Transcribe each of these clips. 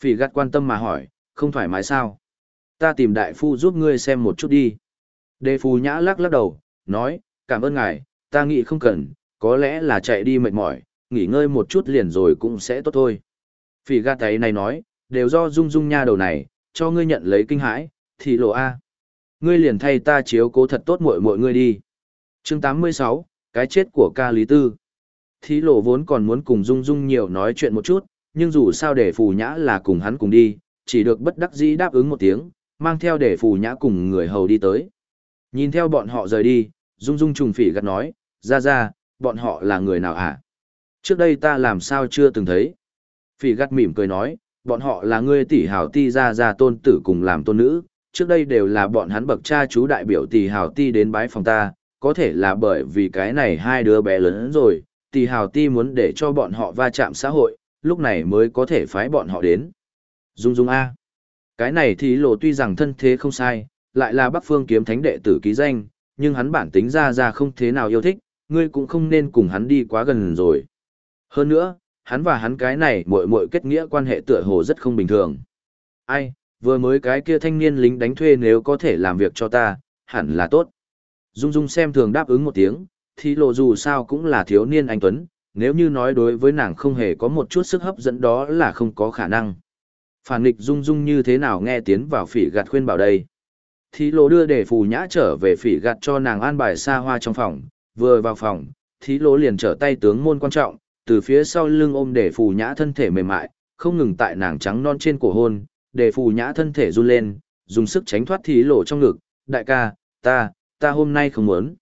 Phỉ gắt quan tâm mà hỏi, không thoải mái sao? Ta tìm đại phu giúp ngươi xem một chút đi. Đề phù nhã lắc lắc đầu, nói, cảm ơn ngài, ta nghĩ không cần, có lẽ là chạy đi mệt mỏi, nghỉ ngơi một chút liền rồi cũng sẽ tốt thôi. Phỉ gạt ấy này nói, đều do dung dung nha đầu này, cho ngươi nhận lấy kinh hãi, thì lộ A. Ngươi liền thay ta chiếu cố thật tốt mọi mọi ngươi đi. chương 86, cái chết của ca lý tư. Thí lộ vốn còn muốn cùng dung dung nhiều nói chuyện một chút, nhưng dù sao để phù nhã là cùng hắn cùng đi, chỉ được bất đắc dĩ đáp ứng một tiếng, mang theo để phù nhã cùng người hầu đi tới. Nhìn theo bọn họ rời đi, dung dung trùng phỉ gắt nói, ra ra, bọn họ là người nào hả? Trước đây ta làm sao chưa từng thấy. Phỉ gắt mỉm cười nói, bọn họ là ngươi tỷ hào ti ra ra tôn tử cùng làm tôn nữ, trước đây đều là bọn hắn bậc cha chú đại biểu tỷ hào ti đến bái phòng ta, có thể là bởi vì cái này hai đứa bé lớn rồi, tỷ hào ti muốn để cho bọn họ va chạm xã hội, lúc này mới có thể phái bọn họ đến. Dung Dung A. Cái này thì lộ tuy rằng thân thế không sai, lại là Bắc Phương kiếm thánh đệ tử ký danh, nhưng hắn bản tính ra ra không thế nào yêu thích, ngươi cũng không nên cùng hắn đi quá gần rồi. Hơn nữa, hắn và hắn cái này muội muội kết nghĩa quan hệ tựa hồ rất không bình thường. Ai, vừa mới cái kia thanh niên lính đánh thuê nếu có thể làm việc cho ta, hẳn là tốt. Dung Dung xem thường đáp ứng một tiếng, thì lộ dù sao cũng là thiếu niên anh Tuấn, nếu như nói đối với nàng không hề có một chút sức hấp dẫn đó là không có khả năng. Phản nghịch Dung Dung như thế nào nghe tiến vào phỉ gạt khuyên bảo đây. Thí lộ đưa để phù nhã trở về phỉ gạt cho nàng an bài xa hoa trong phòng, vừa vào phòng, thí lỗ liền trở tay tướng môn quan trọng, từ phía sau lưng ôm để phù nhã thân thể mềm mại, không ngừng tại nàng trắng non trên cổ hôn, để phù nhã thân thể run lên, dùng sức tránh thoát thí lỗ trong ngực, đại ca, ta, ta hôm nay không muốn.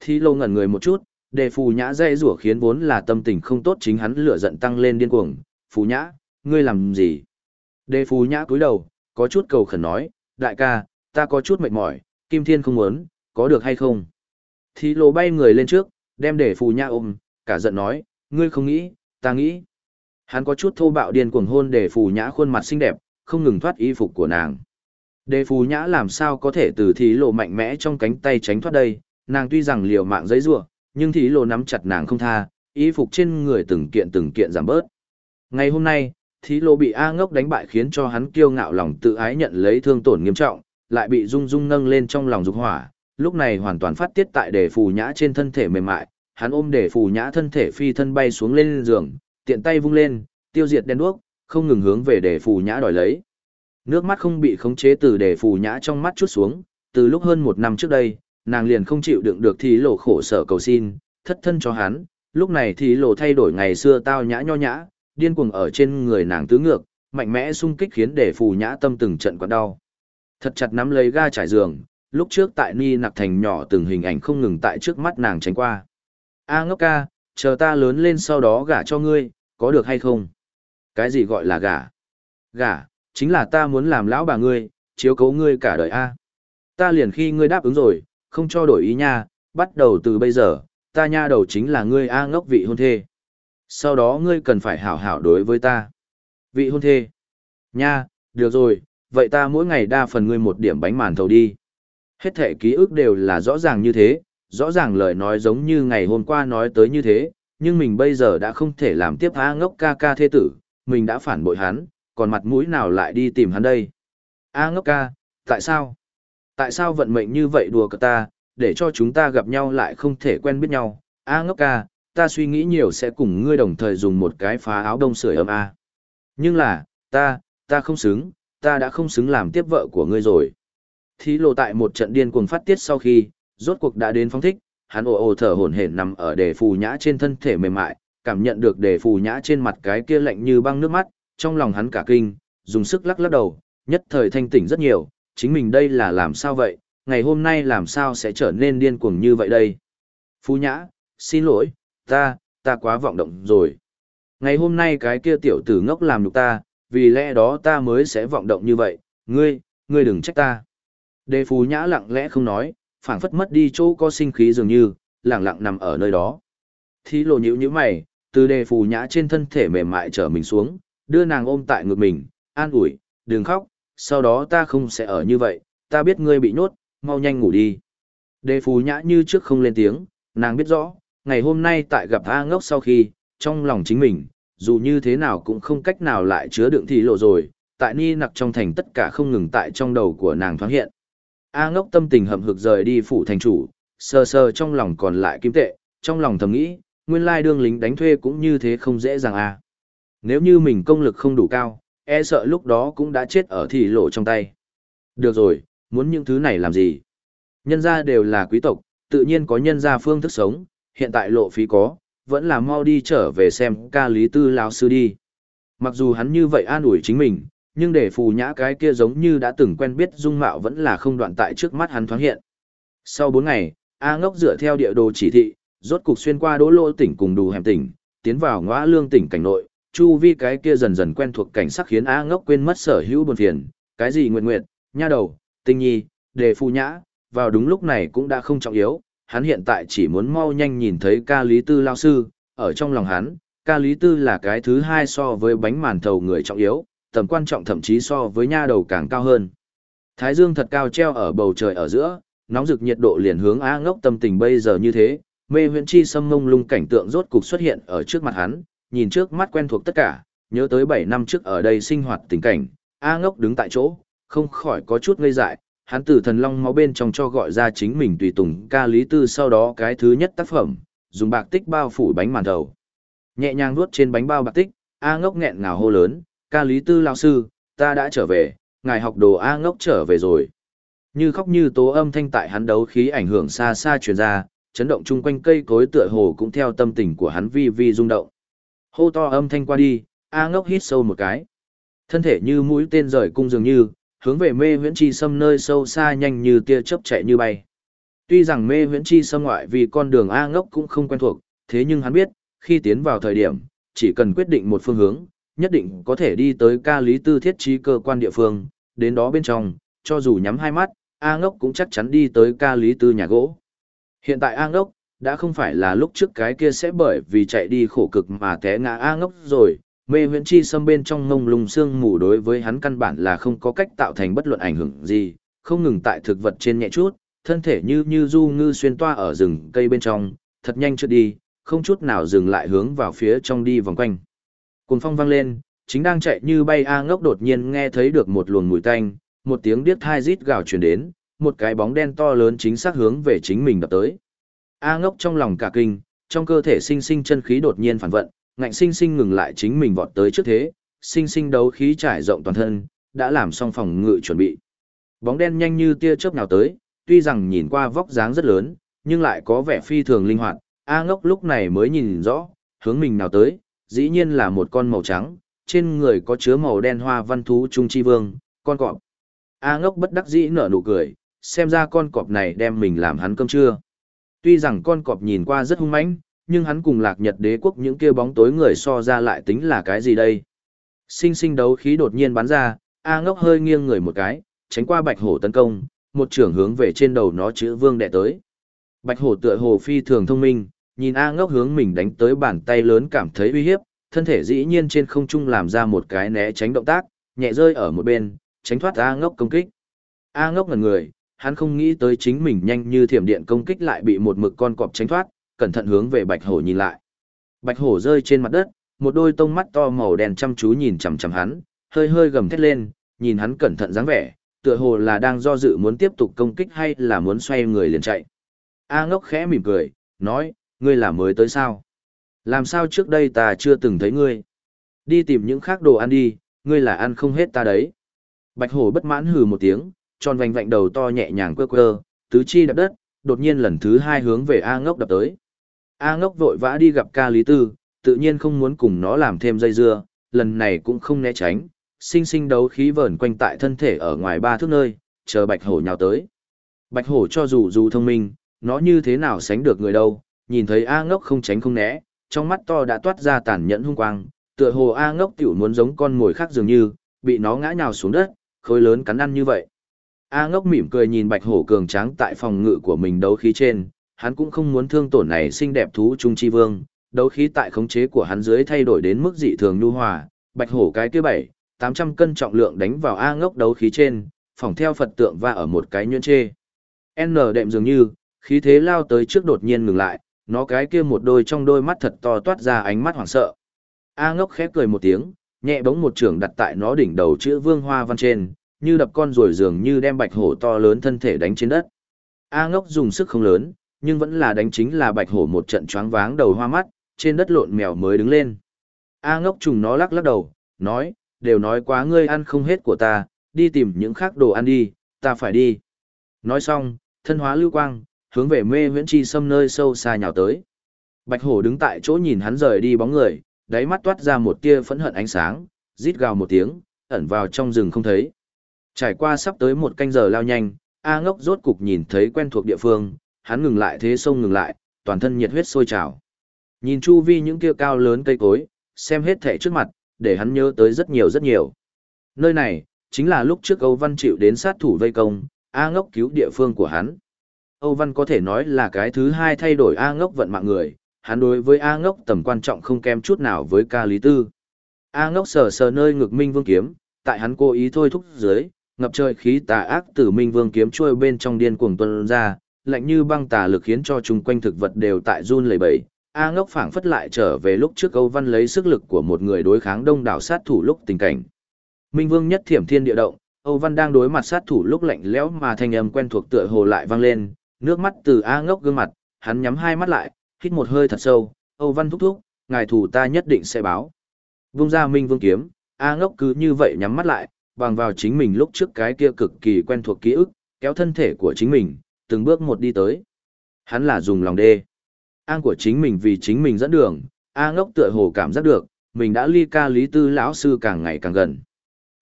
Thí lỗ ngẩn người một chút, Đề phù nhã dây rủa khiến vốn là tâm tình không tốt chính hắn lửa giận tăng lên điên cuồng, phù nhã, ngươi làm gì? Đề phù nhã cúi đầu, có chút cầu khẩn nói, đại ca, ta có chút mệt mỏi, Kim Thiên không muốn, có được hay không? Thí Lộ bay người lên trước, đem đề phù nhã ôm, cả giận nói, ngươi không nghĩ, ta nghĩ. Hắn có chút thô bạo điên cuồng hôn đề phù nhã khuôn mặt xinh đẹp, không ngừng thoát y phục của nàng. Đề phù nhã làm sao có thể từ thí lộ mạnh mẽ trong cánh tay tránh thoát đây, nàng tuy rằng liều mạng giấy rủa nhưng thí lộ nắm chặt nàng không tha, y phục trên người từng kiện từng kiện giảm bớt. Ngày hôm nay, thí lộ bị A ngốc đánh bại khiến cho hắn kiêu ngạo lòng tự ái nhận lấy thương tổn nghiêm trọng, lại bị dung dung nâng lên trong lòng dục hỏa, lúc này hoàn toàn phát tiết tại đề phù nhã trên thân thể mềm mại, hắn ôm đề phù nhã thân thể phi thân bay xuống lên giường, tiện tay vung lên, tiêu diệt đen đuốc, không ngừng hướng về đề phù nhã đòi lấy. Nước mắt không bị khống chế từ đề phù nhã trong mắt chút xuống, từ lúc hơn một năm trước đây, nàng liền không chịu đựng được thì lộ khổ sở cầu xin, thất thân cho hắn, lúc này thì lộ thay đổi ngày xưa tao nhã nho nhã, điên cuồng ở trên người nàng tứ ngược, mạnh mẽ xung kích khiến để phù nhã tâm từng trận quặn đau. Thật chặt nắm lấy ga trải giường, lúc trước tại Ni Nặc Thành nhỏ từng hình ảnh không ngừng tại trước mắt nàng tránh qua. A ngốc ca, chờ ta lớn lên sau đó gả cho ngươi, có được hay không? Cái gì gọi là gả? Gả, chính là ta muốn làm lão bà ngươi, chiếu cố ngươi cả đời A. Ta liền khi ngươi đáp ứng rồi, không cho đổi ý nha, bắt đầu từ bây giờ, ta nha đầu chính là ngươi A ngốc vị hôn thê. Sau đó ngươi cần phải hảo hảo đối với ta. Vị hôn thê. Nha, được rồi, vậy ta mỗi ngày đa phần ngươi một điểm bánh màn thầu đi. Hết thể ký ức đều là rõ ràng như thế, rõ ràng lời nói giống như ngày hôm qua nói tới như thế, nhưng mình bây giờ đã không thể làm tiếp A ngốc ca ca thê tử, mình đã phản bội hắn, còn mặt mũi nào lại đi tìm hắn đây. A ngốc ca, tại sao? Tại sao vận mệnh như vậy đùa cợt ta, để cho chúng ta gặp nhau lại không thể quen biết nhau? A ngốc ca, ta suy nghĩ nhiều sẽ cùng ngươi đồng thời dùng một cái phá áo đông sưởi ấm A. Nhưng là, ta, ta không xứng, ta đã không xứng làm tiếp vợ của ngươi rồi. Thí lộ tại một trận điên cuồng phát tiết sau khi, rốt cuộc đã đến phong thích, hắn ồ ồ thở hổn hển nằm ở đề phù nhã trên thân thể mềm mại, cảm nhận được đề phù nhã trên mặt cái kia lạnh như băng nước mắt, trong lòng hắn cả kinh, dùng sức lắc lắc đầu, nhất thời thanh tỉnh rất nhiều, chính mình đây là làm sao vậy, ngày hôm nay làm sao sẽ trở nên điên cuồng như vậy đây. phú nhã, xin lỗi, ta, ta quá vọng động rồi. Ngày hôm nay cái kia tiểu tử ngốc làm nhục ta, vì lẽ đó ta mới sẽ vọng động như vậy, ngươi, ngươi đừng trách ta. Đề phú nhã lặng lẽ không nói, phảng phất mất đi chỗ có sinh khí dường như, lặng lặng nằm ở nơi đó. Thí lộ nhữ như mày, từ đề phú nhã trên thân thể mềm mại trở mình xuống, đưa nàng ôm tại ngực mình, an ủi, đừng khóc, sau đó ta không sẽ ở như vậy, ta biết ngươi bị nhốt, mau nhanh ngủ đi. Đề phù nhã như trước không lên tiếng, nàng biết rõ, ngày hôm nay tại gặp A ngốc sau khi, trong lòng chính mình, dù như thế nào cũng không cách nào lại chứa đựng thị lộ rồi, tại ni nặc trong thành tất cả không ngừng tại trong đầu của nàng thoáng hiện. A ngốc tâm tình hậm hực rời đi phủ thành chủ, sờ sờ trong lòng còn lại kim tệ, trong lòng thầm nghĩ, nguyên lai đương lính đánh thuê cũng như thế không dễ dàng à. Nếu như mình công lực không đủ cao, e sợ lúc đó cũng đã chết ở thị lộ trong tay. Được rồi, muốn những thứ này làm gì? Nhân gia đều là quý tộc, tự nhiên có nhân gia phương thức sống, hiện tại lộ phí có, vẫn là mau đi trở về xem ca lý tư lão sư đi. Mặc dù hắn như vậy an ủi chính mình, nhưng để phù nhã cái kia giống như đã từng quen biết dung mạo vẫn là không đoạn tại trước mắt hắn thoáng hiện. Sau 4 ngày, A ngốc dựa theo địa đồ chỉ thị, rốt cục xuyên qua đỗ lô tỉnh cùng đủ hẻm tỉnh, tiến vào ngõ lương tỉnh cảnh nội, chu vi cái kia dần dần quen thuộc cảnh sắc khiến A ngốc quên mất sở hữu buồn phiền, cái gì nguyện nguyện, nha đầu, tinh nhi, đề phu nhã, vào đúng lúc này cũng đã không trọng yếu, hắn hiện tại chỉ muốn mau nhanh nhìn thấy ca lý tư lao sư, ở trong lòng hắn, ca lý tư là cái thứ hai so với bánh màn thầu người trọng yếu, tầm quan trọng thậm chí so với nha đầu càng cao hơn. Thái dương thật cao treo ở bầu trời ở giữa, nóng rực nhiệt độ liền hướng A ngốc tâm tình bây giờ như thế, mê huyện chi sâm mông lung cảnh tượng rốt cục xuất hiện ở trước mặt hắn, nhìn trước mắt quen thuộc tất cả, nhớ tới 7 năm trước ở đây sinh hoạt tình cảnh, A ngốc đứng tại chỗ, không khỏi có chút ngây dại, hắn từ thần long máu bên trong cho gọi ra chính mình tùy tùng ca lý tư sau đó cái thứ nhất tác phẩm, dùng bạc tích bao phủ bánh màn đầu. Nhẹ nhàng nuốt trên bánh bao bạc tích, A ngốc nghẹn ngào hô lớn, ca lý tư lão sư, ta đã trở về, ngài học đồ A ngốc trở về rồi. Như khóc như tố âm thanh tại hắn đấu khí ảnh hưởng xa xa truyền ra, chấn động chung quanh cây cối tựa hồ cũng theo tâm tình của hắn vi vi rung động. Hô to âm thanh qua đi, A ngốc hít sâu một cái. Thân thể như mũi tên rời cung dường như, hướng về mê huyễn chi xâm nơi sâu xa nhanh như tia chớp chạy như bay. Tuy rằng mê huyễn chi xâm ngoại vì con đường A ngốc cũng không quen thuộc, thế nhưng hắn biết, khi tiến vào thời điểm, chỉ cần quyết định một phương hướng, nhất định có thể đi tới ca lý tư thiết trí cơ quan địa phương, đến đó bên trong, cho dù nhắm hai mắt, A ngốc cũng chắc chắn đi tới ca lý tư nhà gỗ. Hiện tại A ngốc, đã không phải là lúc trước cái kia sẽ bởi vì chạy đi khổ cực mà té ngã A ngốc rồi, mê huyễn chi xâm bên trong ngông lung xương mù đối với hắn căn bản là không có cách tạo thành bất luận ảnh hưởng gì, không ngừng tại thực vật trên nhẹ chút, thân thể như như du ngư xuyên toa ở rừng cây bên trong, thật nhanh trượt đi, không chút nào dừng lại hướng vào phía trong đi vòng quanh. Cùng phong vang lên, chính đang chạy như bay A ngốc đột nhiên nghe thấy được một luồng mùi tanh, một tiếng điếc thai rít gào truyền đến, một cái bóng đen to lớn chính xác hướng về chính mình đập tới. A ngốc trong lòng cả kinh, trong cơ thể sinh sinh chân khí đột nhiên phản vận, ngạnh sinh sinh ngừng lại chính mình vọt tới trước thế, sinh sinh đấu khí trải rộng toàn thân, đã làm xong phòng ngự chuẩn bị. Bóng đen nhanh như tia chớp nào tới, tuy rằng nhìn qua vóc dáng rất lớn, nhưng lại có vẻ phi thường linh hoạt, A ngốc lúc này mới nhìn rõ, hướng mình nào tới, dĩ nhiên là một con màu trắng, trên người có chứa màu đen hoa văn thú trung chi vương, con cọp. A ngốc bất đắc dĩ nở nụ cười, xem ra con cọp này đem mình làm hắn cơm trưa. Tuy rằng con cọp nhìn qua rất hung mãnh, nhưng hắn cùng lạc nhật đế quốc những kia bóng tối người so ra lại tính là cái gì đây? Sinh sinh đấu khí đột nhiên bắn ra, A ngốc hơi nghiêng người một cái, tránh qua bạch hổ tấn công, một trưởng hướng về trên đầu nó chữ vương đệ tới. Bạch hổ tựa hồ phi thường thông minh, nhìn A ngốc hướng mình đánh tới bàn tay lớn cảm thấy uy hiếp, thân thể dĩ nhiên trên không trung làm ra một cái né tránh động tác, nhẹ rơi ở một bên, tránh thoát A ngốc công kích. A ngốc ngần người, hắn không nghĩ tới chính mình nhanh như thiểm điện công kích lại bị một mực con cọp tránh thoát, cẩn thận hướng về bạch hổ nhìn lại. Bạch hổ rơi trên mặt đất, một đôi tông mắt to màu đen chăm chú nhìn chằm chằm hắn, hơi hơi gầm thét lên, nhìn hắn cẩn thận dáng vẻ, tựa hồ là đang do dự muốn tiếp tục công kích hay là muốn xoay người liền chạy. A ngốc khẽ mỉm cười, nói, ngươi là mới tới sao? Làm sao trước đây ta chưa từng thấy ngươi? Đi tìm những khác đồ ăn đi, ngươi là ăn không hết ta đấy. Bạch hổ bất mãn hừ một tiếng, tròn vành vạnh đầu to nhẹ nhàng quơ quơ, tứ chi đập đất, đột nhiên lần thứ hai hướng về A ngốc đập tới. A ngốc vội vã đi gặp ca lý tư, tự nhiên không muốn cùng nó làm thêm dây dưa, lần này cũng không né tránh, sinh sinh đấu khí vờn quanh tại thân thể ở ngoài ba thước nơi, chờ bạch hổ nhào tới. Bạch hổ cho dù dù thông minh, nó như thế nào sánh được người đâu, nhìn thấy A ngốc không tránh không né, trong mắt to đã toát ra tàn nhẫn hung quang, tựa hồ A ngốc tiểu muốn giống con ngồi khác dường như, bị nó ngã nhào xuống đất, khối lớn cắn ăn như vậy. A ngốc mỉm cười nhìn bạch hổ cường tráng tại phòng ngự của mình đấu khí trên, hắn cũng không muốn thương tổn này xinh đẹp thú trung chi vương, đấu khí tại khống chế của hắn dưới thay đổi đến mức dị thường nhu hòa, bạch hổ cái kia bảy, 800 cân trọng lượng đánh vào A ngốc đấu khí trên, phòng theo Phật tượng và ở một cái nhuyễn chê. N đệm dường như, khí thế lao tới trước đột nhiên ngừng lại, nó cái kia một đôi trong đôi mắt thật to toát ra ánh mắt hoảng sợ. A ngốc khép cười một tiếng, nhẹ bóng một trường đặt tại nó đỉnh đầu chữ vương hoa văn trên, như đập con rồi dường như đem bạch hổ to lớn thân thể đánh trên đất. A ngốc dùng sức không lớn, nhưng vẫn là đánh chính là bạch hổ một trận choáng váng đầu hoa mắt, trên đất lộn mèo mới đứng lên. A ngốc trùng nó lắc lắc đầu, nói, đều nói quá ngươi ăn không hết của ta, đi tìm những khác đồ ăn đi, ta phải đi. Nói xong, thân hóa lưu quang, hướng về mê huyễn chi xâm nơi sâu xa nhào tới. Bạch hổ đứng tại chỗ nhìn hắn rời đi bóng người, đáy mắt toát ra một tia phẫn hận ánh sáng, rít gào một tiếng, ẩn vào trong rừng không thấy. Trải qua sắp tới một canh giờ lao nhanh, A ngốc rốt cục nhìn thấy quen thuộc địa phương, hắn ngừng lại thế sông ngừng lại, toàn thân nhiệt huyết sôi trào. Nhìn chu vi những kia cao lớn cây cối, xem hết thẻ trước mặt, để hắn nhớ tới rất nhiều rất nhiều. Nơi này, chính là lúc trước Âu Văn chịu đến sát thủ vây công, A ngốc cứu địa phương của hắn. Âu Văn có thể nói là cái thứ hai thay đổi A ngốc vận mạng người, hắn đối với A ngốc tầm quan trọng không kém chút nào với ca lý tư. A ngốc sờ sờ nơi ngực Minh Vương kiếm, tại hắn cố ý thôi thúc dưới, ngập trời khí tà ác từ Minh Vương kiếm trôi bên trong điên cuồng tuân ra, lạnh như băng tà lực khiến cho chung quanh thực vật đều tại run lẩy bẩy. A ngốc phảng phất lại trở về lúc trước Âu Văn lấy sức lực của một người đối kháng đông đảo sát thủ lúc tình cảnh. Minh Vương nhất thiểm thiên địa động, Âu Văn đang đối mặt sát thủ lúc lạnh lẽo mà thanh âm quen thuộc tựa hồ lại vang lên, nước mắt từ A ngốc gương mặt, hắn nhắm hai mắt lại, hít một hơi thật sâu, Âu Văn thúc thúc, ngài thủ ta nhất định sẽ báo. Vung ra Minh Vương kiếm, A ngốc cứ như vậy nhắm mắt lại, bằng vào chính mình lúc trước cái kia cực kỳ quen thuộc ký ức, kéo thân thể của chính mình, từng bước một đi tới. Hắn là dùng lòng đê. An của chính mình vì chính mình dẫn đường, A ngốc tựa hồ cảm giác được, mình đã ly ca lý tư lão sư càng ngày càng gần.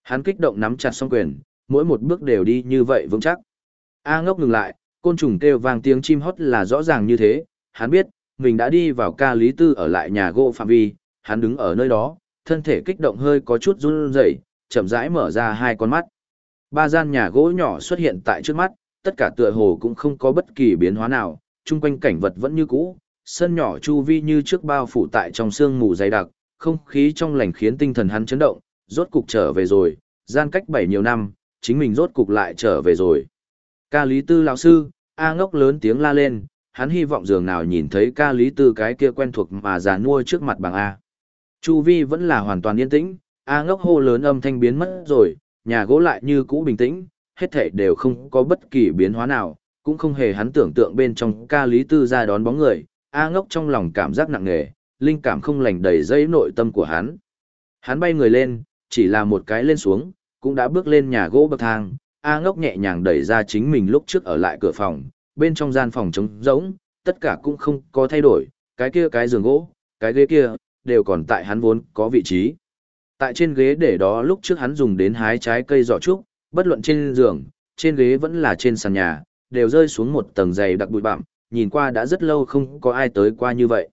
Hắn kích động nắm chặt song quyền, mỗi một bước đều đi như vậy vững chắc. A ngốc ngừng lại, côn trùng kêu vang tiếng chim hót là rõ ràng như thế, hắn biết, mình đã đi vào ca lý tư ở lại nhà gỗ phạm vi, hắn đứng ở nơi đó, thân thể kích động hơi có chút run rẩy, chậm rãi mở ra hai con mắt. Ba gian nhà gỗ nhỏ xuất hiện tại trước mắt, tất cả tựa hồ cũng không có bất kỳ biến hóa nào, chung quanh cảnh vật vẫn như cũ, sân nhỏ chu vi như trước bao phủ tại trong sương mù dày đặc, không khí trong lành khiến tinh thần hắn chấn động, rốt cục trở về rồi, gian cách bảy nhiều năm, chính mình rốt cục lại trở về rồi. Ca Lý Tư lão sư, A ngốc lớn tiếng la lên, hắn hy vọng dường nào nhìn thấy ca Lý Tư cái kia quen thuộc mà già nuôi trước mặt bằng A. Chu vi vẫn là hoàn toàn yên tĩnh, A ngốc hô lớn âm thanh biến mất rồi, nhà gỗ lại như cũ bình tĩnh, hết thảy đều không có bất kỳ biến hóa nào, cũng không hề hắn tưởng tượng bên trong ca Lý Tư ra đón bóng người, A ngốc trong lòng cảm giác nặng nề, linh cảm không lành đầy dây nội tâm của hắn. Hắn bay người lên, chỉ là một cái lên xuống, cũng đã bước lên nhà gỗ bậc thang, A ngốc nhẹ nhàng đẩy ra chính mình lúc trước ở lại cửa phòng, bên trong gian phòng trống rỗng, tất cả cũng không có thay đổi, cái kia cái giường gỗ, cái ghế kia, đều còn tại hắn vốn có vị trí. Tại trên ghế để đó lúc trước hắn dùng đến hái trái cây giỏ trúc, bất luận trên giường, trên ghế vẫn là trên sàn nhà, đều rơi xuống một tầng dày đặc bụi bặm, nhìn qua đã rất lâu không có ai tới qua như vậy.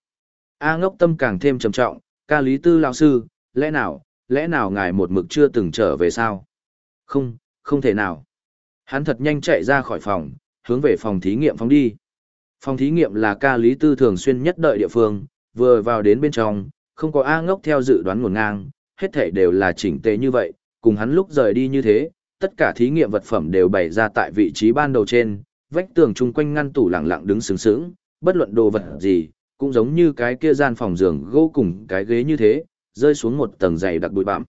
A ngốc tâm càng thêm trầm trọng, ca lý tư lão sư, lẽ nào, lẽ nào ngài một mực chưa từng trở về sao? Không, không thể nào. Hắn thật nhanh chạy ra khỏi phòng, hướng về phòng thí nghiệm phóng đi. Phòng thí nghiệm là ca lý tư thường xuyên nhất đợi địa phương, vừa vào đến bên trong, không có A ngốc theo dự đoán nguồn ngang, hết thể đều là chỉnh tề như vậy, cùng hắn lúc rời đi như thế, tất cả thí nghiệm vật phẩm đều bày ra tại vị trí ban đầu trên, vách tường chung quanh ngăn tủ lặng lặng đứng sướng sướng, bất luận đồ vật gì, cũng giống như cái kia gian phòng giường gỗ cùng cái ghế như thế, rơi xuống một tầng dày đặc bụi bặm.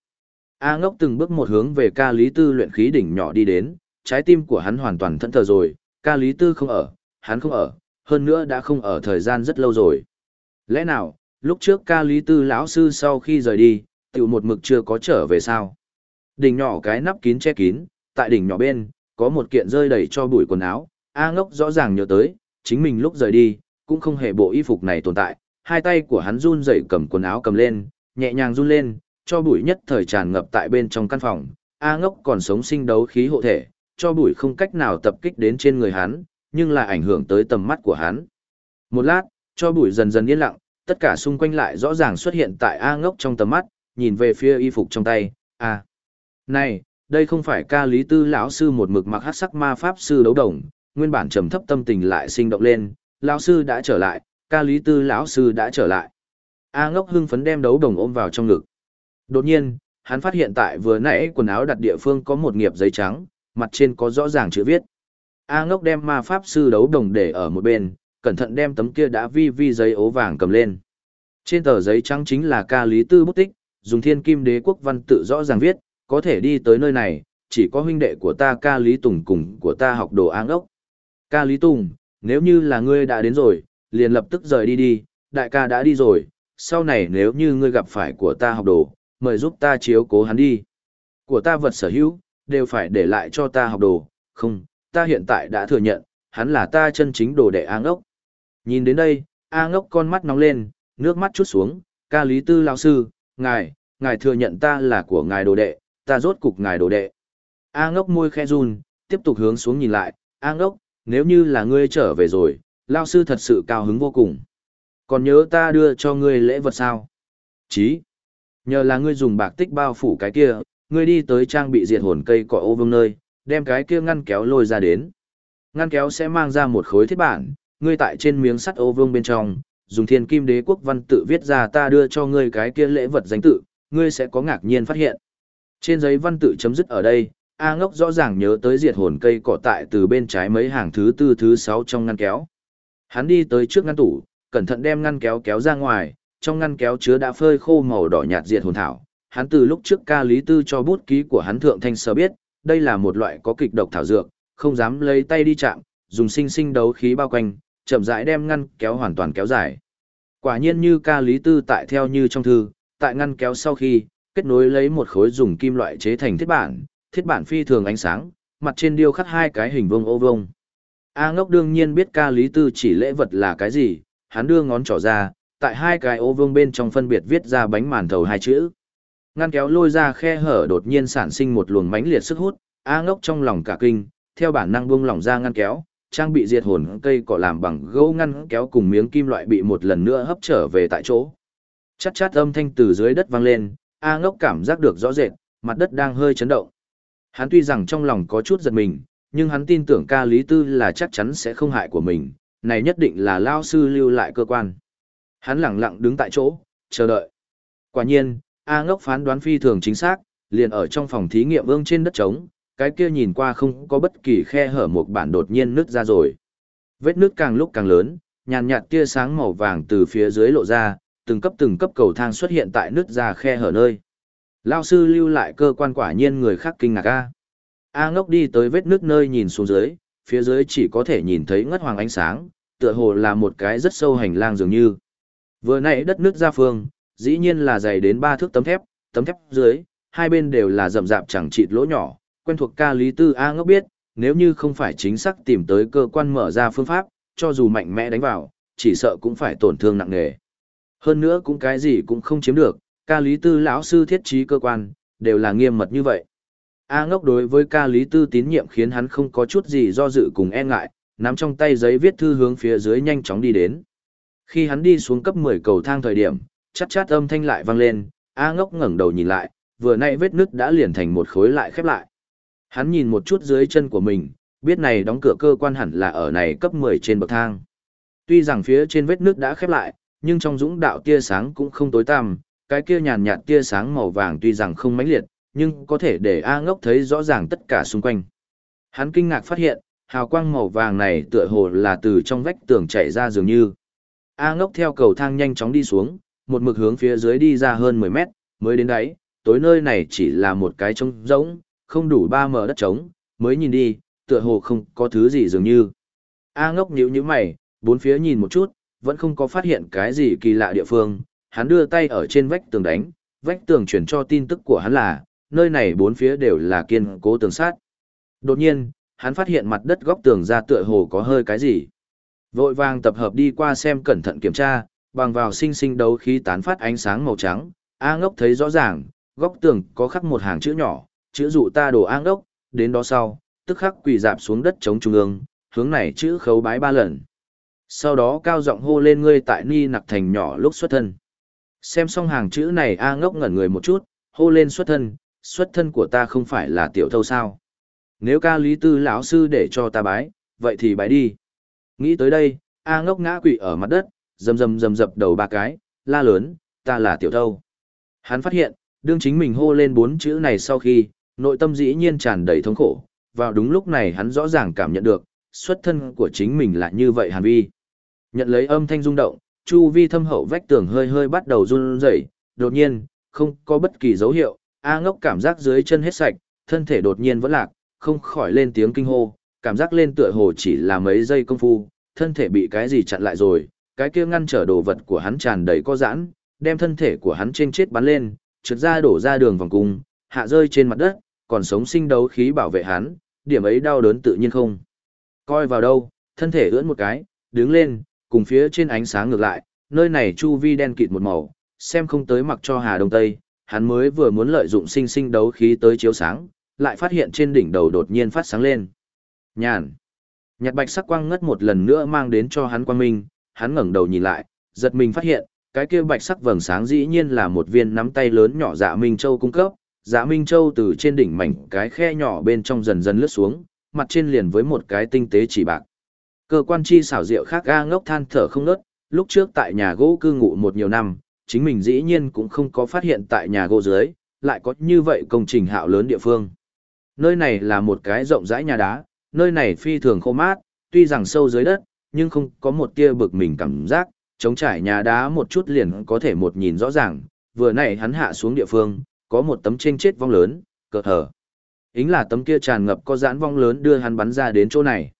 A ngốc từng bước một hướng về ca lý tư luyện khí đỉnh nhỏ đi đến, trái tim của hắn hoàn toàn thẫn thờ rồi, ca lý tư không ở, hắn không ở, hơn nữa đã không ở thời gian rất lâu rồi. Lẽ nào, lúc trước ca lý tư lão sư sau khi rời đi, tiểu một mực chưa có trở về sao? Đỉnh nhỏ cái nắp kín che kín, tại đỉnh nhỏ bên, có một kiện rơi đầy cho bụi quần áo, A ngốc rõ ràng nhớ tới, chính mình lúc rời đi, cũng không hề bộ y phục này tồn tại, hai tay của hắn run rẩy cầm quần áo cầm lên, nhẹ nhàng run lên, cho bụi nhất thời tràn ngập tại bên trong căn phòng, A ngốc còn sống sinh đấu khí hộ thể, cho bụi không cách nào tập kích đến trên người hắn, nhưng là ảnh hưởng tới tầm mắt của hắn. Một lát, cho bụi dần dần yên lặng, tất cả xung quanh lại rõ ràng xuất hiện tại A ngốc trong tầm mắt, nhìn về phía y phục trong tay, à, Này, đây không phải ca lý tư lão sư một mực mặc hát sắc ma pháp sư đấu đồng, nguyên bản trầm thấp tâm tình lại sinh động lên, lão sư đã trở lại, ca lý tư lão sư đã trở lại. A ngốc hưng phấn đem đấu đồng ôm vào trong ngực. Đột nhiên, hắn phát hiện tại vừa nãy quần áo đặt địa phương có một nghiệp giấy trắng, mặt trên có rõ ràng chữ viết. A ngốc đem ma pháp sư đấu đồng để ở một bên, cẩn thận đem tấm kia đã vi vi giấy ố vàng cầm lên. Trên tờ giấy trắng chính là ca lý tư bút tích, dùng thiên kim đế quốc văn tự rõ ràng viết, có thể đi tới nơi này, chỉ có huynh đệ của ta ca lý tùng cùng của ta học đồ áng ốc. Ca lý tùng, nếu như là ngươi đã đến rồi, liền lập tức rời đi đi, đại ca đã đi rồi, sau này nếu như ngươi gặp phải của ta học đồ, mời giúp ta chiếu cố hắn đi. Của ta vật sở hữu, đều phải để lại cho ta học đồ, không, ta hiện tại đã thừa nhận, hắn là ta chân chính đồ đệ A ngốc. Nhìn đến đây, A ngốc con mắt nóng lên, nước mắt chút xuống, ca lý tư lao sư, ngài, ngài thừa nhận ta là của ngài đồ đệ, ta rốt cục ngài đồ đệ. A ngốc môi khe run, tiếp tục hướng xuống nhìn lại, A ngốc, nếu như là ngươi trở về rồi, lao sư thật sự cao hứng vô cùng. Còn nhớ ta đưa cho ngươi lễ vật sao? Chí. Nhờ là ngươi dùng bạc tích bao phủ cái kia, ngươi đi tới trang bị diệt hồn cây cỏ ô vương nơi, đem cái kia ngăn kéo lôi ra đến. Ngăn kéo sẽ mang ra một khối thiết bản, ngươi tại trên miếng sắt ô vương bên trong, dùng thiên kim đế quốc văn tự viết ra ta đưa cho ngươi cái kia lễ vật danh tự, ngươi sẽ có ngạc nhiên phát hiện. Trên giấy văn tự chấm dứt ở đây, A ngốc rõ ràng nhớ tới diệt hồn cây cỏ tại từ bên trái mấy hàng thứ tư thứ sáu trong ngăn kéo. Hắn đi tới trước ngăn tủ, cẩn thận đem ngăn kéo kéo ra ngoài, trong ngăn kéo chứa đã phơi khô màu đỏ nhạt diệt hồn thảo. Hắn từ lúc trước ca lý tư cho bút ký của hắn thượng thanh sơ biết, đây là một loại có kịch độc thảo dược, không dám lấy tay đi chạm, dùng sinh sinh đấu khí bao quanh, chậm rãi đem ngăn kéo hoàn toàn kéo dài. Quả nhiên như ca lý tư tại theo như trong thư, tại ngăn kéo sau khi, kết nối lấy một khối dùng kim loại chế thành thiết bản, thiết bản phi thường ánh sáng, mặt trên điêu khắc hai cái hình vuông ô vuông. A ngốc đương nhiên biết ca lý tư chỉ lễ vật là cái gì, hắn đưa ngón trỏ ra, tại hai cái ô vuông bên trong phân biệt viết ra bánh màn thầu hai chữ. Ngăn kéo lôi ra khe hở đột nhiên sản sinh một luồng mãnh liệt sức hút, A ngốc trong lòng cả kinh, theo bản năng buông lỏng ra ngăn kéo, trang bị diệt hồn cây cỏ làm bằng gỗ ngăn kéo cùng miếng kim loại bị một lần nữa hấp trở về tại chỗ. Chát chát âm thanh từ dưới đất vang lên, A ngốc cảm giác được rõ rệt, mặt đất đang hơi chấn động. Hắn tuy rằng trong lòng có chút giật mình, nhưng hắn tin tưởng ca lý tư là chắc chắn sẽ không hại của mình, này nhất định là lao sư lưu lại cơ quan. Hắn lặng lặng đứng tại chỗ, chờ đợi. Quả nhiên, A ngốc phán đoán phi thường chính xác, liền ở trong phòng thí nghiệm ương trên đất trống, cái kia nhìn qua không có bất kỳ khe hở một bản đột nhiên nứt ra rồi. Vết nứt càng lúc càng lớn, nhàn nhạt tia sáng màu vàng từ phía dưới lộ ra, từng cấp từng cấp cầu thang xuất hiện tại nứt ra khe hở nơi. Lao sư lưu lại cơ quan quả nhiên người khác kinh ngạc A. A ngốc đi tới vết nứt nơi nhìn xuống dưới, phía dưới chỉ có thể nhìn thấy ngất hoàng ánh sáng, tựa hồ là một cái rất sâu hành lang dường như. Vừa nãy đất nứt ra phương, dĩ nhiên là dày đến ba thước tấm thép, tấm thép dưới, hai bên đều là rậm rạp chẳng chịt lỗ nhỏ, quen thuộc ca lý tư A ngốc biết, nếu như không phải chính xác tìm tới cơ quan mở ra phương pháp, cho dù mạnh mẽ đánh vào, chỉ sợ cũng phải tổn thương nặng nề. Hơn nữa cũng cái gì cũng không chiếm được, ca lý tư lão sư thiết trí cơ quan, đều là nghiêm mật như vậy. A ngốc đối với ca lý tư tín nhiệm khiến hắn không có chút gì do dự cùng e ngại, nắm trong tay giấy viết thư hướng phía dưới nhanh chóng đi đến. Khi hắn đi xuống cấp 10 cầu thang thời điểm, chát chát âm thanh lại vang lên, A ngốc ngẩng đầu nhìn lại, vừa nãy vết nứt đã liền thành một khối lại khép lại. Hắn nhìn một chút dưới chân của mình, biết này đóng cửa cơ quan hẳn là ở này cấp 10 trên bậc thang. Tuy rằng phía trên vết nước đã khép lại, nhưng trong dũng đạo tia sáng cũng không tối tăm, cái kia nhàn nhạt tia sáng màu vàng tuy rằng không mãnh liệt, nhưng có thể để A ngốc thấy rõ ràng tất cả xung quanh. Hắn kinh ngạc phát hiện, hào quang màu vàng này tựa hồ là từ trong vách tường chảy ra dường như. A ngốc theo cầu thang nhanh chóng đi xuống, một mực hướng phía dưới đi ra hơn 10 mét, mới đến đấy, tối nơi này chỉ là một cái trống rỗng, không đủ 3 mở đất trống, mới nhìn đi, tựa hồ không có thứ gì dường như. A ngốc nhíu nhíu mày, bốn phía nhìn một chút, vẫn không có phát hiện cái gì kỳ lạ địa phương, hắn đưa tay ở trên vách tường đánh, vách tường chuyển cho tin tức của hắn là, nơi này bốn phía đều là kiên cố tường sát. Đột nhiên, hắn phát hiện mặt đất góc tường ra tựa hồ có hơi cái gì. Vội vàng tập hợp đi qua xem cẩn thận kiểm tra, bằng vào sinh sinh đấu khí tán phát ánh sáng màu trắng, A ngốc thấy rõ ràng, góc tường có khắc một hàng chữ nhỏ, chữ dụ ta đồ an đốc, đến đó sau, tức khắc quỳ dạp xuống đất chống trung ương, hướng này chữ khấu bái ba lần. Sau đó cao giọng hô lên ngươi tại ni nặc thành nhỏ lúc xuất thân. Xem xong hàng chữ này A ngốc ngẩn người một chút, hô lên xuất thân, xuất thân của ta không phải là tiểu thâu sao. Nếu ca lý tư lão sư để cho ta bái, vậy thì bái đi. Nghĩ tới đây, A ngốc ngã quỵ ở mặt đất, rầm rầm rầm dập đầu ba cái, la lớn, ta là tiểu thâu. Hắn phát hiện, đương chính mình hô lên bốn chữ này sau khi, nội tâm dĩ nhiên tràn đầy thống khổ. Vào đúng lúc này hắn rõ ràng cảm nhận được, xuất thân của chính mình là như vậy hàn vi. Nhận lấy âm thanh rung động, chu vi thâm hậu vách tường hơi hơi bắt đầu run rẩy, đột nhiên, không có bất kỳ dấu hiệu, A ngốc cảm giác dưới chân hết sạch, thân thể đột nhiên vẫn lạc, không khỏi lên tiếng kinh hô, cảm giác lên tựa hồ chỉ là mấy giây công phu, thân thể bị cái gì chặn lại rồi, cái kia ngăn trở đồ vật của hắn tràn đầy có giãn, đem thân thể của hắn trên chết bắn lên, trượt ra đổ ra đường vòng cung, hạ rơi trên mặt đất, còn sống sinh đấu khí bảo vệ hắn, điểm ấy đau đớn tự nhiên không. Coi vào đâu, thân thể ưỡn một cái, đứng lên, cùng phía trên ánh sáng ngược lại, nơi này chu vi đen kịt một màu, xem không tới mặc cho Hà Đông Tây, hắn mới vừa muốn lợi dụng sinh sinh đấu khí tới chiếu sáng, lại phát hiện trên đỉnh đầu đột nhiên phát sáng lên. Nhàn. nhạt bạch sắc quang ngất một lần nữa mang đến cho hắn quang minh, hắn ngẩng đầu nhìn lại, giật mình phát hiện, cái kia bạch sắc vầng sáng dĩ nhiên là một viên nắm tay lớn nhỏ dạ Minh Châu cung cấp. Dạ Minh Châu từ trên đỉnh mảnh cái khe nhỏ bên trong dần dần lướt xuống, mặt trên liền với một cái tinh tế chỉ bạc. Cơ quan chi xảo diệu khác ga ngốc than thở không nớt, lúc trước tại nhà gỗ cư ngụ một nhiều năm, chính mình dĩ nhiên cũng không có phát hiện tại nhà gỗ dưới, lại có như vậy công trình hạo lớn địa phương. Nơi này là một cái rộng rãi nhà đá, nơi này phi thường khô mát, tuy rằng sâu dưới đất, nhưng không có một tia bực mình cảm giác, chống trải nhà đá một chút liền có thể một nhìn rõ ràng, vừa nãy hắn hạ xuống địa phương, có một tấm trên chết vong lớn, cờ hở. Ính là tấm kia tràn ngập có giãn vong lớn đưa hắn bắn ra đến chỗ này.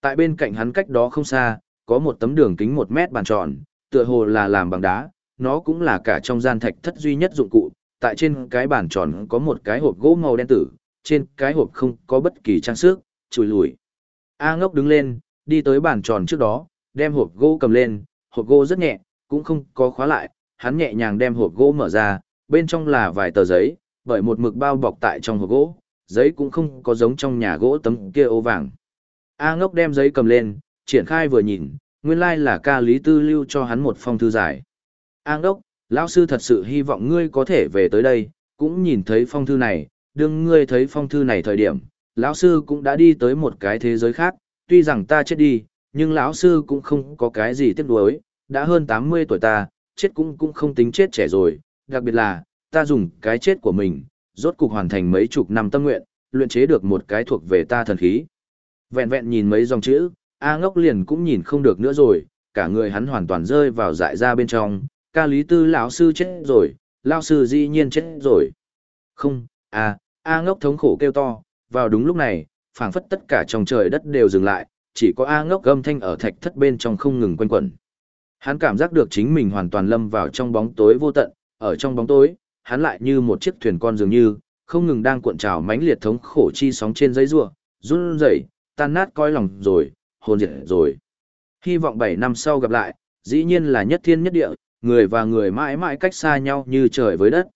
Tại bên cạnh hắn cách đó không xa, có một tấm đường kính một mét bàn tròn, tựa hồ là làm bằng đá, nó cũng là cả trong gian thạch thất duy nhất dụng cụ. Tại trên cái bàn tròn có một cái hộp gỗ màu đen tử, trên cái hộp không có bất kỳ trang sức, chùi lùi. A ngốc đứng lên, đi tới bàn tròn trước đó, đem hộp gỗ cầm lên, hộp gỗ rất nhẹ, cũng không có khóa lại, hắn nhẹ nhàng đem hộp gỗ mở ra, bên trong là vài tờ giấy, bởi một mực bao bọc tại trong hộp gỗ, giấy cũng không có giống trong nhà gỗ tấm kia ô vàng. A ngốc đem giấy cầm lên, triển khai vừa nhìn, nguyên lai like là ca lý tư lưu cho hắn một phong thư giải. A ngốc, lão sư thật sự hy vọng ngươi có thể về tới đây, cũng nhìn thấy phong thư này, đương ngươi thấy phong thư này thời điểm, lão sư cũng đã đi tới một cái thế giới khác, tuy rằng ta chết đi, nhưng lão sư cũng không có cái gì tiếc nuối, đã hơn 80 tuổi ta, chết cũng cũng không tính chết trẻ rồi, đặc biệt là, ta dùng cái chết của mình, rốt cục hoàn thành mấy chục năm tâm nguyện, luyện chế được một cái thuộc về ta thần khí. Vẹn vẹn nhìn mấy dòng chữ, A ngốc liền cũng nhìn không được nữa rồi, cả người hắn hoàn toàn rơi vào dại ra bên trong, ca lý tư lão sư chết rồi, lão sư dĩ nhiên chết rồi. Không, A, A ngốc thống khổ kêu to, vào đúng lúc này, phảng phất tất cả trong trời đất đều dừng lại, chỉ có A ngốc gầm thanh ở thạch thất bên trong không ngừng quanh quẩn. Hắn cảm giác được chính mình hoàn toàn lâm vào trong bóng tối vô tận, ở trong bóng tối, hắn lại như một chiếc thuyền con dường như, không ngừng đang cuộn trào mãnh liệt thống khổ chi sóng trên giấy rua, run rẩy, tan nát coi lòng rồi, hồn diệt rồi. Hy vọng 7 năm sau gặp lại, dĩ nhiên là nhất thiên nhất địa, người và người mãi mãi cách xa nhau như trời với đất.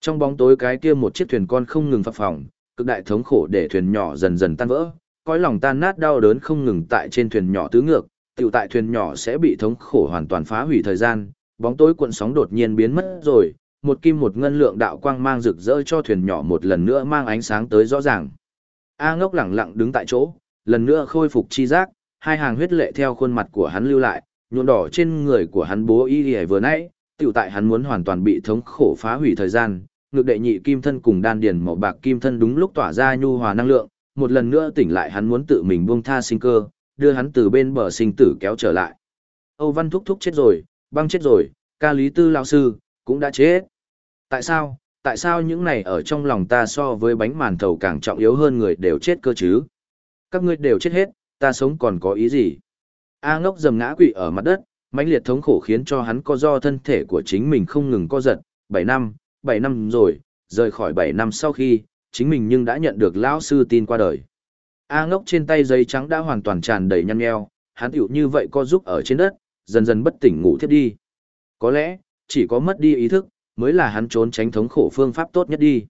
Trong bóng tối cái kia một chiếc thuyền con không ngừng phập phồng, cực đại thống khổ để thuyền nhỏ dần dần tan vỡ, coi lòng tan nát đau đớn không ngừng tại trên thuyền nhỏ tứ ngược, tiểu tại thuyền nhỏ sẽ bị thống khổ hoàn toàn phá hủy thời gian, bóng tối cuộn sóng đột nhiên biến mất rồi, một kim một ngân lượng đạo quang mang rực rỡ cho thuyền nhỏ một lần nữa mang ánh sáng tới rõ ràng. A ngốc lẳng lặng đứng tại chỗ, lần nữa khôi phục chi giác, hai hàng huyết lệ theo khuôn mặt của hắn lưu lại, nhuộm đỏ trên người của hắn bố y y vừa nãy, tiểu tại hắn muốn hoàn toàn bị thống khổ phá hủy thời gian, ngược đệ nhị kim thân cùng đan điền màu bạc kim thân đúng lúc tỏa ra nhu hòa năng lượng, một lần nữa tỉnh lại hắn muốn tự mình buông tha sinh cơ, đưa hắn từ bên bờ sinh tử kéo trở lại. Âu Văn thúc thúc chết rồi, băng chết rồi, ca lý tư lão sư, cũng đã chết. Tại sao, tại sao những này ở trong lòng ta so với bánh màn thầu càng trọng yếu hơn người đều chết cơ chứ? Các ngươi đều chết hết, ta sống còn có ý gì? A ngốc dầm ngã quỵ ở mặt đất, mãnh liệt thống khổ khiến cho hắn co do thân thể của chính mình không ngừng co giật, 7 năm, 7 năm rồi, rời khỏi 7 năm sau khi, chính mình nhưng đã nhận được lão sư tin qua đời. A ngốc trên tay giấy trắng đã hoàn toàn tràn đầy nhăn nheo, hắn tiểu như vậy co giúp ở trên đất, dần dần bất tỉnh ngủ thiếp đi. Có lẽ, chỉ có mất đi ý thức, mới là hắn trốn tránh thống khổ phương pháp tốt nhất đi.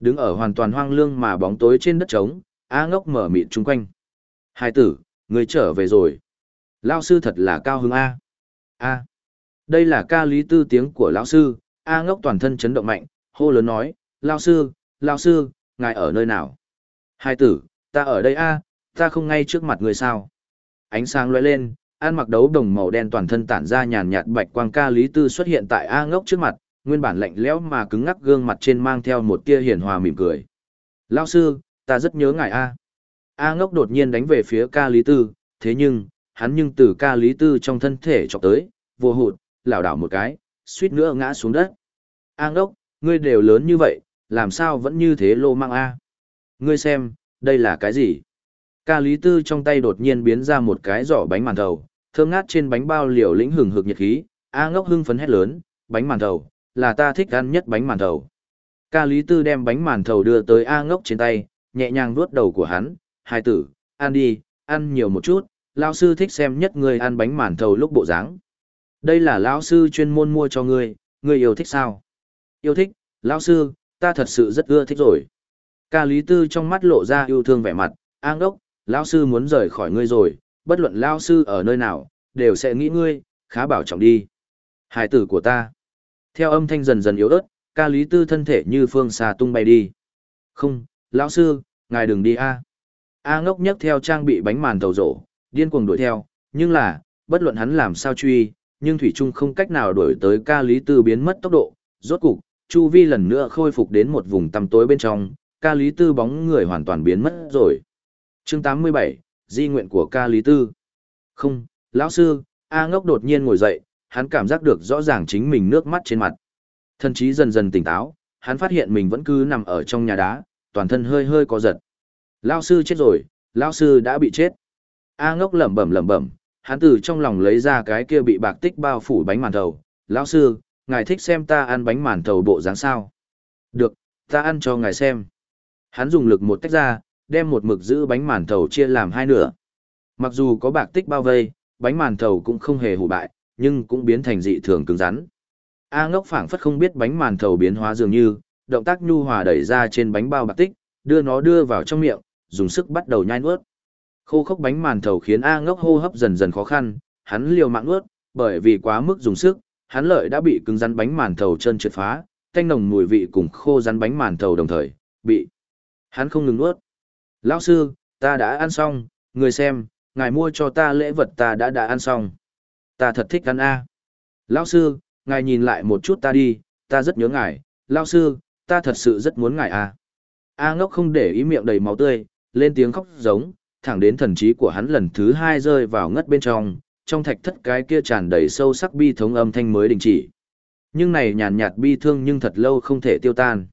Đứng ở hoàn toàn hoang lương mà bóng tối trên đất trống, A ngốc mở mịt chung quanh. Hai tử, người trở về rồi. Lão sư thật là cao hứng A. A. Đây là ca lý tư tiếng của lão sư, A ngốc toàn thân chấn động mạnh, hô lớn nói, Lão sư, Lão sư, ngài ở nơi nào? Hai tử, ta ở đây A, ta không ngay trước mặt người sao? Ánh sáng lóe lên, An mặc đấu đồng màu đen toàn thân tản ra nhàn nhạt bạch quang ca lý tư xuất hiện tại A ngốc trước mặt, nguyên bản lạnh lẽo mà cứng ngắc gương mặt trên mang theo một tia hiền hòa mỉm cười. Lão sư, ta rất nhớ ngài A. A ngốc đột nhiên đánh về phía ca lý tư, thế nhưng, hắn nhưng từ ca lý tư trong thân thể chọc tới, vô hụt, lảo đảo một cái, suýt nữa ngã xuống đất. A ngốc, ngươi đều lớn như vậy, làm sao vẫn như thế lô mang A? Ngươi xem, đây là cái gì? Ca Lý Tư trong tay đột nhiên biến ra một cái giỏ bánh màn thầu, thơm ngát trên bánh bao liều lĩnh hừng hực nhiệt khí, A ngốc hưng phấn hét lớn, bánh màn thầu, là ta thích ăn nhất bánh màn thầu. Ca Lý Tư đem bánh màn thầu đưa tới A ngốc trên tay, nhẹ nhàng vuốt đầu của hắn, hai tử, ăn đi, ăn nhiều một chút, lão sư thích xem nhất người ăn bánh màn thầu lúc bộ dáng. Đây là lão sư chuyên môn mua cho ngươi, ngươi yêu thích sao? Yêu thích, lão sư, ta thật sự rất ưa thích rồi. Ca Lý Tư trong mắt lộ ra yêu thương vẻ mặt, "A Ngốc, lão sư muốn rời khỏi ngươi rồi, bất luận lão sư ở nơi nào, đều sẽ nghĩ ngươi, khá bảo trọng đi. Hải tử của ta. Theo âm thanh dần dần yếu ớt, ca Lý Tư thân thể như phương xà tung bay đi. Không, lão sư, ngài đừng đi a. A ngốc nhấc theo trang bị bánh màn tàu rổ, điên cuồng đuổi theo, nhưng là, bất luận hắn làm sao truy, nhưng Thủy Trung không cách nào đuổi tới ca Lý Tư biến mất tốc độ, rốt cục, Chu Vi lần nữa khôi phục đến một vùng tăm tối bên trong, ca Lý Tư bóng người hoàn toàn biến mất rồi chương 87, Di nguyện của ca Lý Tư. Không, lão sư, A ngốc đột nhiên ngồi dậy, hắn cảm giác được rõ ràng chính mình nước mắt trên mặt. Thân trí dần dần tỉnh táo, hắn phát hiện mình vẫn cứ nằm ở trong nhà đá, toàn thân hơi hơi có giật. Lão sư chết rồi, lão sư đã bị chết. A ngốc lẩm bẩm lẩm bẩm, hắn từ trong lòng lấy ra cái kia bị bạc tích bao phủ bánh màn thầu. Lão sư, ngài thích xem ta ăn bánh màn thầu bộ dáng sao? Được, ta ăn cho ngài xem. Hắn dùng lực một tách ra, đem một mực giữ bánh màn thầu chia làm hai nửa. Mặc dù có bạc tích bao vây, bánh màn thầu cũng không hề hủ bại, nhưng cũng biến thành dị thường cứng rắn. A ngốc phảng phất không biết bánh màn thầu biến hóa dường như, động tác nhu hòa đẩy ra trên bánh bao bạc tích, đưa nó đưa vào trong miệng, dùng sức bắt đầu nhai nuốt. Khô khốc bánh màn thầu khiến A ngốc hô hấp dần dần khó khăn, hắn liều mạng nuốt, bởi vì quá mức dùng sức, hắn lợi đã bị cứng rắn bánh màn thầu chân trượt phá, tanh nồng mùi vị cùng khô rắn bánh màn thầu đồng thời, bị. Hắn không ngừng nuốt. Lão sư, ta đã ăn xong, người xem, ngài mua cho ta lễ vật ta đã đã ăn xong. Ta thật thích ăn A. Lão sư, ngài nhìn lại một chút ta đi, ta rất nhớ ngài, Lão sư, ta thật sự rất muốn ngài A. A ngốc không để ý miệng đầy máu tươi, lên tiếng khóc giống, thẳng đến thần trí của hắn lần thứ hai rơi vào ngất bên trong, trong thạch thất cái kia tràn đầy sâu sắc bi thống âm thanh mới đình chỉ. Nhưng này nhàn nhạt bi thương nhưng thật lâu không thể tiêu tan.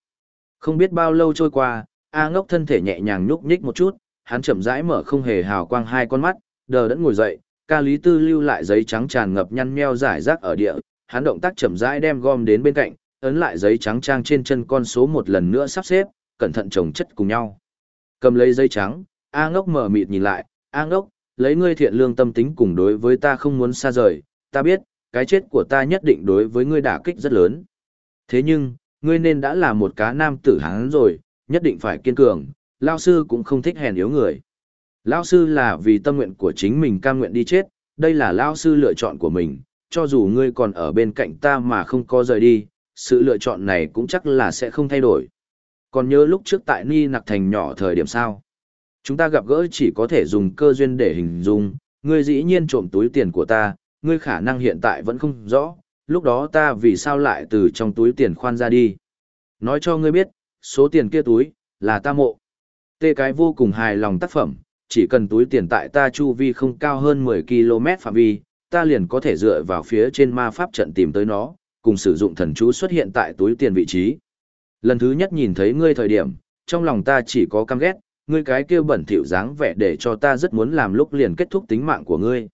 Không biết bao lâu trôi qua, A ngốc thân thể nhẹ nhàng nhúc nhích một chút, hắn chậm rãi mở không hề hào quang hai con mắt, đờ đẫn ngồi dậy, ca lý tư lưu lại giấy trắng tràn ngập nhăn nheo rải rác ở địa, hắn động tác chậm rãi đem gom đến bên cạnh, ấn lại giấy trắng trang trên chân con số một lần nữa sắp xếp, cẩn thận chồng chất cùng nhau. Cầm lấy giấy trắng, A ngốc mở mịt nhìn lại, A ngốc, lấy ngươi thiện lương tâm tính cùng đối với ta không muốn xa rời, ta biết, cái chết của ta nhất định đối với ngươi đả kích rất lớn. Thế nhưng, ngươi nên đã là một cá nam tử hán rồi, nhất định phải kiên cường, lao sư cũng không thích hèn yếu người. Lao sư là vì tâm nguyện của chính mình cam nguyện đi chết, đây là lao sư lựa chọn của mình, cho dù ngươi còn ở bên cạnh ta mà không có rời đi, sự lựa chọn này cũng chắc là sẽ không thay đổi. Còn nhớ lúc trước tại Ni Nặc Thành nhỏ thời điểm sao? Chúng ta gặp gỡ chỉ có thể dùng cơ duyên để hình dung, ngươi dĩ nhiên trộm túi tiền của ta, ngươi khả năng hiện tại vẫn không rõ, lúc đó ta vì sao lại từ trong túi tiền khoan ra đi. Nói cho ngươi biết, số tiền kia túi, là ta mộ. Tê cái vô cùng hài lòng tác phẩm, chỉ cần túi tiền tại ta chu vi không cao hơn 10 km phạm vi, ta liền có thể dựa vào phía trên ma pháp trận tìm tới nó, cùng sử dụng thần chú xuất hiện tại túi tiền vị trí. Lần thứ nhất nhìn thấy ngươi thời điểm, trong lòng ta chỉ có căm ghét, ngươi cái kia bẩn thỉu dáng vẻ để cho ta rất muốn làm lúc liền kết thúc tính mạng của ngươi.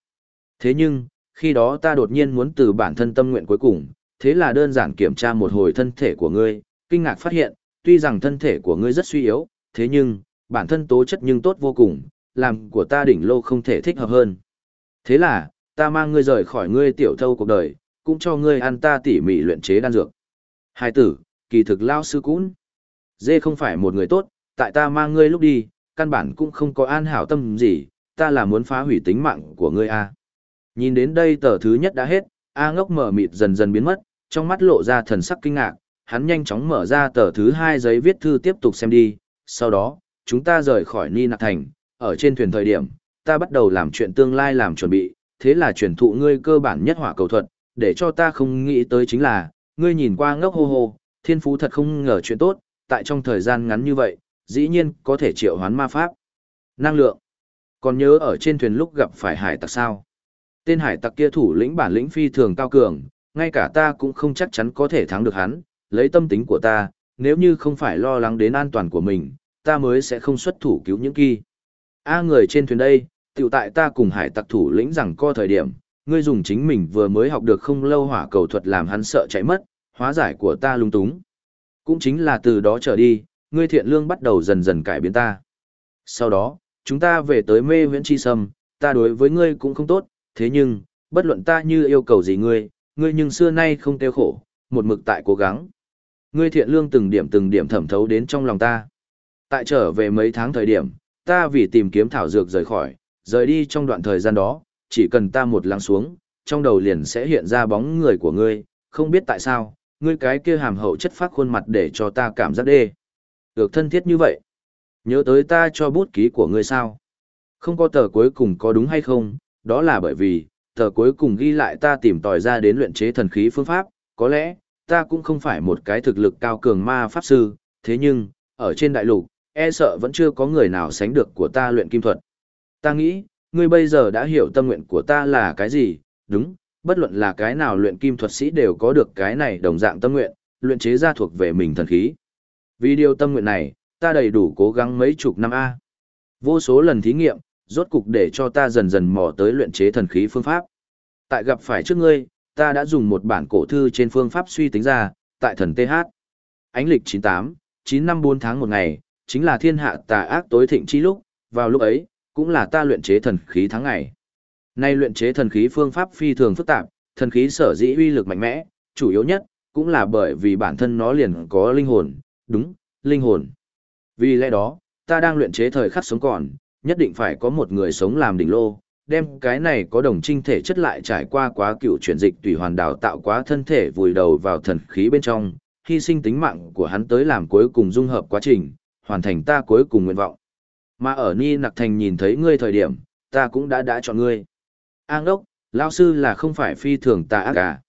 Thế nhưng, khi đó ta đột nhiên muốn từ bản thân tâm nguyện cuối cùng, thế là đơn giản kiểm tra một hồi thân thể của ngươi, kinh ngạc phát hiện, tuy rằng thân thể của ngươi rất suy yếu, thế nhưng, bản thân tố chất nhưng tốt vô cùng, làm của ta đỉnh lô không thể thích hợp hơn. Thế là, ta mang ngươi rời khỏi ngươi tiểu thâu cuộc đời, cũng cho ngươi ăn ta tỉ mỉ luyện chế đan dược. Hai tử, kỳ thực lao sư cún. Dê không phải một người tốt, tại ta mang ngươi lúc đi, căn bản cũng không có an hảo tâm gì, ta là muốn phá hủy tính mạng của ngươi a. Nhìn đến đây tờ thứ nhất đã hết, A ngốc mở mịt dần dần biến mất, trong mắt lộ ra thần sắc kinh ngạc, hắn nhanh chóng mở ra tờ thứ hai giấy viết thư tiếp tục xem đi, sau đó, chúng ta rời khỏi Ni Nạc Thành, ở trên thuyền thời điểm, ta bắt đầu làm chuyện tương lai làm chuẩn bị, thế là truyền thụ ngươi cơ bản nhất hỏa cầu thuật, để cho ta không nghĩ tới chính là, ngươi nhìn qua ngốc hô hô, thiên phú thật không ngờ chuyện tốt, tại trong thời gian ngắn như vậy, dĩ nhiên có thể triệu hoán ma pháp. Năng lượng. Còn nhớ ở trên thuyền lúc gặp phải hải tặc sao? Tên hải tặc kia thủ lĩnh bản lĩnh phi thường cao cường, ngay cả ta cũng không chắc chắn có thể thắng được hắn, lấy tâm tính của ta, nếu như không phải lo lắng đến an toàn của mình, ta mới sẽ không xuất thủ cứu những kỳ. A người trên thuyền đây, tiểu tại ta cùng hải tặc thủ lĩnh rằng co thời điểm, ngươi dùng chính mình vừa mới học được không lâu hỏa cầu thuật làm hắn sợ chạy mất, hóa giải của ta lung túng. Cũng chính là từ đó trở đi, ngươi thiện lương bắt đầu dần dần cải biến ta. Sau đó, chúng ta về tới mê viễn chi sâm, ta đối với ngươi cũng không tốt, thế nhưng, bất luận ta như yêu cầu gì ngươi, ngươi nhưng xưa nay không tiêu khổ, một mực tại cố gắng. Ngươi thiện lương từng điểm từng điểm thẩm thấu đến trong lòng ta. Tại trở về mấy tháng thời điểm, ta vì tìm kiếm thảo dược rời khỏi, rời đi trong đoạn thời gian đó, chỉ cần ta một lắng xuống, trong đầu liền sẽ hiện ra bóng người của ngươi, không biết tại sao, ngươi cái kia hàm hậu chất phát khuôn mặt để cho ta cảm giác đê. Được thân thiết như vậy. Nhớ tới ta cho bút ký của ngươi sao? Không có tờ cuối cùng có đúng hay không, đó là bởi vì, tờ cuối cùng ghi lại ta tìm tòi ra đến luyện chế thần khí phương pháp, có lẽ, ta cũng không phải một cái thực lực cao cường ma pháp sư, thế nhưng, ở trên đại lục, e sợ vẫn chưa có người nào sánh được của ta luyện kim thuật. Ta nghĩ, ngươi bây giờ đã hiểu tâm nguyện của ta là cái gì, đúng, bất luận là cái nào luyện kim thuật sĩ đều có được cái này đồng dạng tâm nguyện, luyện chế ra thuộc về mình thần khí. Vì điều tâm nguyện này, ta đầy đủ cố gắng mấy chục năm A. Vô số lần thí nghiệm, rốt cục để cho ta dần dần mò tới luyện chế thần khí phương pháp. Tại gặp phải trước ngươi, ta đã dùng một bản cổ thư trên phương pháp suy tính ra, tại thần TH. Ánh lịch 98, 9 năm 4 tháng một ngày, chính là thiên hạ tà ác tối thịnh chi lúc, vào lúc ấy, cũng là ta luyện chế thần khí tháng ngày. Nay luyện chế thần khí phương pháp phi thường phức tạp, thần khí sở dĩ uy lực mạnh mẽ, chủ yếu nhất, cũng là bởi vì bản thân nó liền có linh hồn, đúng, linh hồn. Vì lẽ đó, ta đang luyện chế thời khắc sống còn, nhất định phải có một người sống làm đỉnh lô, đem cái này có đồng trinh thể chất lại trải qua quá cựu chuyển dịch tùy hoàn đào tạo quá thân thể vùi đầu vào thần khí bên trong, hy sinh tính mạng của hắn tới làm cuối cùng dung hợp quá trình, hoàn thành ta cuối cùng nguyện vọng. Mà ở Ni Nặc Thành nhìn thấy ngươi thời điểm, ta cũng đã đã chọn ngươi. A ngốc, lão sư là không phải phi thường tà ác cả.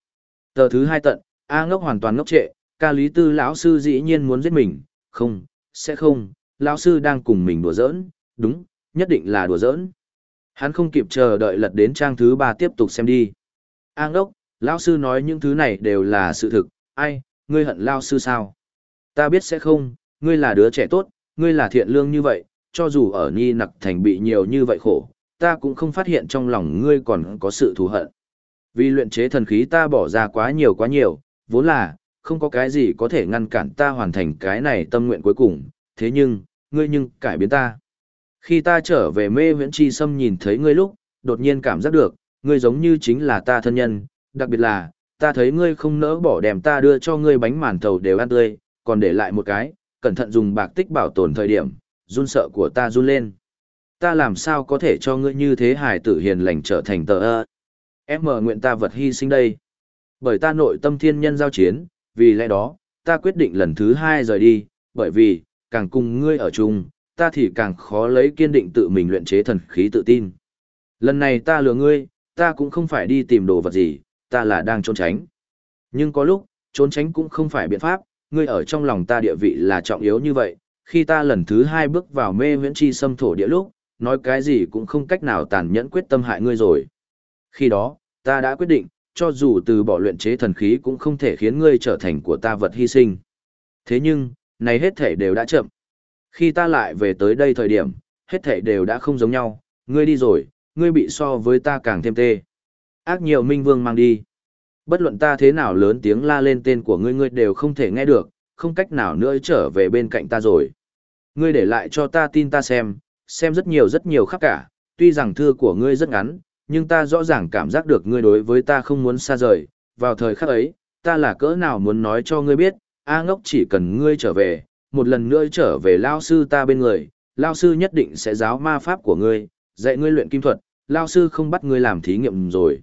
Tờ thứ hai tận, A ngốc hoàn toàn ngốc trệ, ca lý tư lão sư dĩ nhiên muốn giết mình, không, sẽ không, lão sư đang cùng mình đùa giỡn, đúng, nhất định là đùa giỡn. Hắn không kịp chờ đợi lật đến trang thứ ba tiếp tục xem đi. A ngốc, lão sư nói những thứ này đều là sự thực, ai, ngươi hận lão sư sao? Ta biết sẽ không, ngươi là đứa trẻ tốt, ngươi là thiện lương như vậy, cho dù ở Nhi Nặc Thành bị nhiều như vậy khổ, ta cũng không phát hiện trong lòng ngươi còn có sự thù hận. Vì luyện chế thần khí ta bỏ ra quá nhiều quá nhiều, vốn là, không có cái gì có thể ngăn cản ta hoàn thành cái này tâm nguyện cuối cùng, thế nhưng, ngươi nhưng cải biến ta. Khi ta trở về mê viễn chi sâm nhìn thấy ngươi lúc, đột nhiên cảm giác được, ngươi giống như chính là ta thân nhân, đặc biệt là, ta thấy ngươi không nỡ bỏ đem ta đưa cho ngươi bánh màn thầu đều ăn tươi, còn để lại một cái, cẩn thận dùng bạc tích bảo tồn thời điểm, run sợ của ta run lên. Ta làm sao có thể cho ngươi như thế hài tử hiền lành trở thành tờ ơ. Em mở nguyện ta vật hy sinh đây. Bởi ta nội tâm thiên nhân giao chiến, vì lẽ đó, ta quyết định lần thứ hai rời đi, bởi vì, càng cùng ngươi ở chung, ta thì càng khó lấy kiên định tự mình luyện chế thần khí tự tin. Lần này ta lừa ngươi, ta cũng không phải đi tìm đồ vật gì, ta là đang trốn tránh. Nhưng có lúc, trốn tránh cũng không phải biện pháp, ngươi ở trong lòng ta địa vị là trọng yếu như vậy, khi ta lần thứ hai bước vào mê viễn chi xâm thổ địa lúc, nói cái gì cũng không cách nào tàn nhẫn quyết tâm hại ngươi rồi. Khi đó, ta đã quyết định, cho dù từ bỏ luyện chế thần khí cũng không thể khiến ngươi trở thành của ta vật hy sinh. Thế nhưng, này hết thể đều đã chậm. Khi ta lại về tới đây thời điểm, hết thể đều đã không giống nhau, ngươi đi rồi, ngươi bị so với ta càng thêm tê. Ác nhiều minh vương mang đi. Bất luận ta thế nào lớn tiếng la lên tên của ngươi ngươi đều không thể nghe được, không cách nào nữa trở về bên cạnh ta rồi. Ngươi để lại cho ta tin ta xem, xem rất nhiều rất nhiều khắp cả, tuy rằng thư của ngươi rất ngắn, nhưng ta rõ ràng cảm giác được ngươi đối với ta không muốn xa rời, vào thời khắc ấy, ta là cỡ nào muốn nói cho ngươi biết, A ngốc chỉ cần ngươi trở về, một lần nữa trở về lao sư ta bên người, lao sư nhất định sẽ giáo ma pháp của ngươi, dạy ngươi luyện kim thuật, lao sư không bắt ngươi làm thí nghiệm rồi.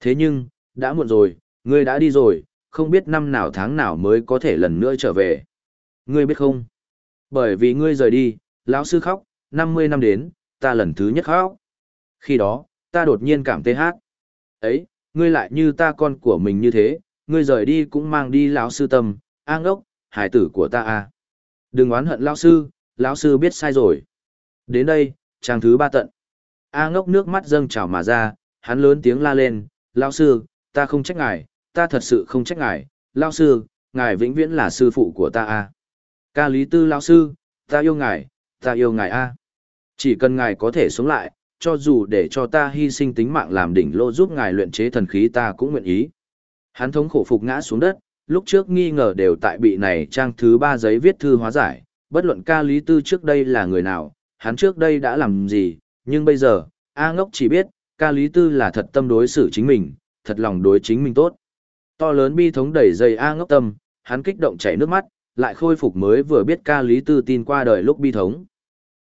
Thế nhưng, đã muộn rồi, ngươi đã đi rồi, không biết năm nào tháng nào mới có thể lần nữa trở về. Ngươi biết không? Bởi vì ngươi rời đi, lão sư khóc, 50 năm đến, ta lần thứ nhất khóc. Khi đó, ta đột nhiên cảm tê hát. Ấy, ngươi lại như ta con của mình như thế, ngươi rời đi cũng mang đi lão sư tâm, an ốc, hải tử của ta à. Đừng oán hận lão sư, lão sư biết sai rồi. Đến đây, trang thứ ba tận. A ngốc nước mắt dâng trào mà ra, hắn lớn tiếng la lên, lão sư, ta không trách ngài, ta thật sự không trách ngài, lão sư, ngài vĩnh viễn là sư phụ của ta a. Ca Lý Tư lão sư, ta yêu ngài, ta yêu ngài a. Chỉ cần ngài có thể sống lại, cho dù để cho ta hy sinh tính mạng làm đỉnh lô giúp ngài luyện chế thần khí ta cũng nguyện ý. Hắn thống khổ phục ngã xuống đất, lúc trước nghi ngờ đều tại bị này trang thứ ba giấy viết thư hóa giải, bất luận ca lý tư trước đây là người nào, hắn trước đây đã làm gì, nhưng bây giờ, A ngốc chỉ biết, ca lý tư là thật tâm đối xử chính mình, thật lòng đối chính mình tốt. To lớn bi thống đẩy dày A ngốc tâm, hắn kích động chảy nước mắt, lại khôi phục mới vừa biết ca lý tư tin qua đời lúc bi thống.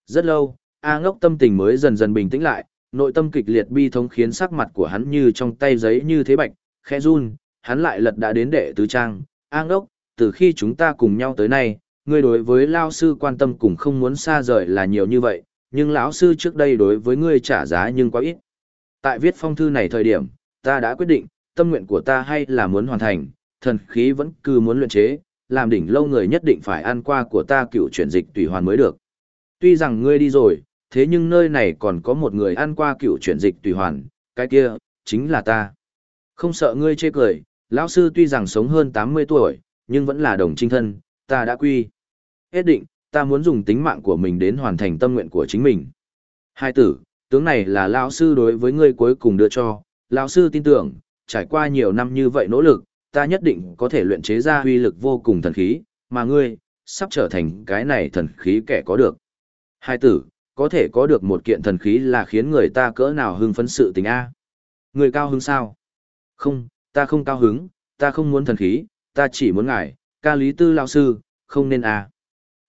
Rất lâu, A ngốc tâm tình mới dần dần bình tĩnh lại, nội tâm kịch liệt bi thống khiến sắc mặt của hắn như trong tay giấy như thế bạch, khẽ run, hắn lại lật đã đến đệ tứ trang. an đốc. từ khi chúng ta cùng nhau tới nay, ngươi đối với lao sư quan tâm cùng không muốn xa rời là nhiều như vậy, nhưng lão sư trước đây đối với ngươi trả giá nhưng quá ít. Tại viết phong thư này thời điểm, ta đã quyết định, tâm nguyện của ta hay là muốn hoàn thành, thần khí vẫn cứ muốn luyện chế, làm đỉnh lâu người nhất định phải ăn qua của ta cựu chuyển dịch tùy hoàn mới được. Tuy rằng ngươi đi rồi, thế nhưng nơi này còn có một người ăn qua cựu chuyển dịch tùy hoàn, cái kia, chính là ta. Không sợ ngươi chê cười, lão sư tuy rằng sống hơn 80 tuổi, nhưng vẫn là đồng trinh thân, ta đã quy. Hết định, ta muốn dùng tính mạng của mình đến hoàn thành tâm nguyện của chính mình. Hai tử, tướng này là lão sư đối với ngươi cuối cùng đưa cho, lão sư tin tưởng, trải qua nhiều năm như vậy nỗ lực, ta nhất định có thể luyện chế ra huy lực vô cùng thần khí, mà ngươi, sắp trở thành cái này thần khí kẻ có được. Hai tử, có thể có được một kiện thần khí là khiến người ta cỡ nào hưng phấn sự tình A. Người cao hứng sao? Không, ta không cao hứng, ta không muốn thần khí, ta chỉ muốn ngài, ca lý tư lao sư, không nên à?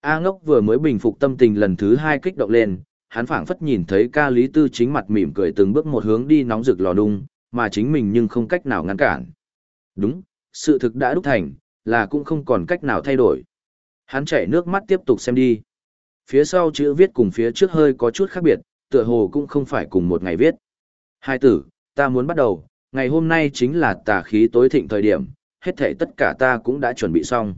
A ngốc vừa mới bình phục tâm tình lần thứ hai kích động lên, hắn phảng phất nhìn thấy ca lý tư chính mặt mỉm cười từng bước một hướng đi nóng rực lò đung, mà chính mình nhưng không cách nào ngăn cản. Đúng, sự thực đã đúc thành, là cũng không còn cách nào thay đổi. Hắn chảy nước mắt tiếp tục xem đi. Phía sau chữ viết cùng phía trước hơi có chút khác biệt, tựa hồ cũng không phải cùng một ngày viết. Hai tử, ta muốn bắt đầu, ngày hôm nay chính là tà khí tối thịnh thời điểm, hết thảy tất cả ta cũng đã chuẩn bị xong.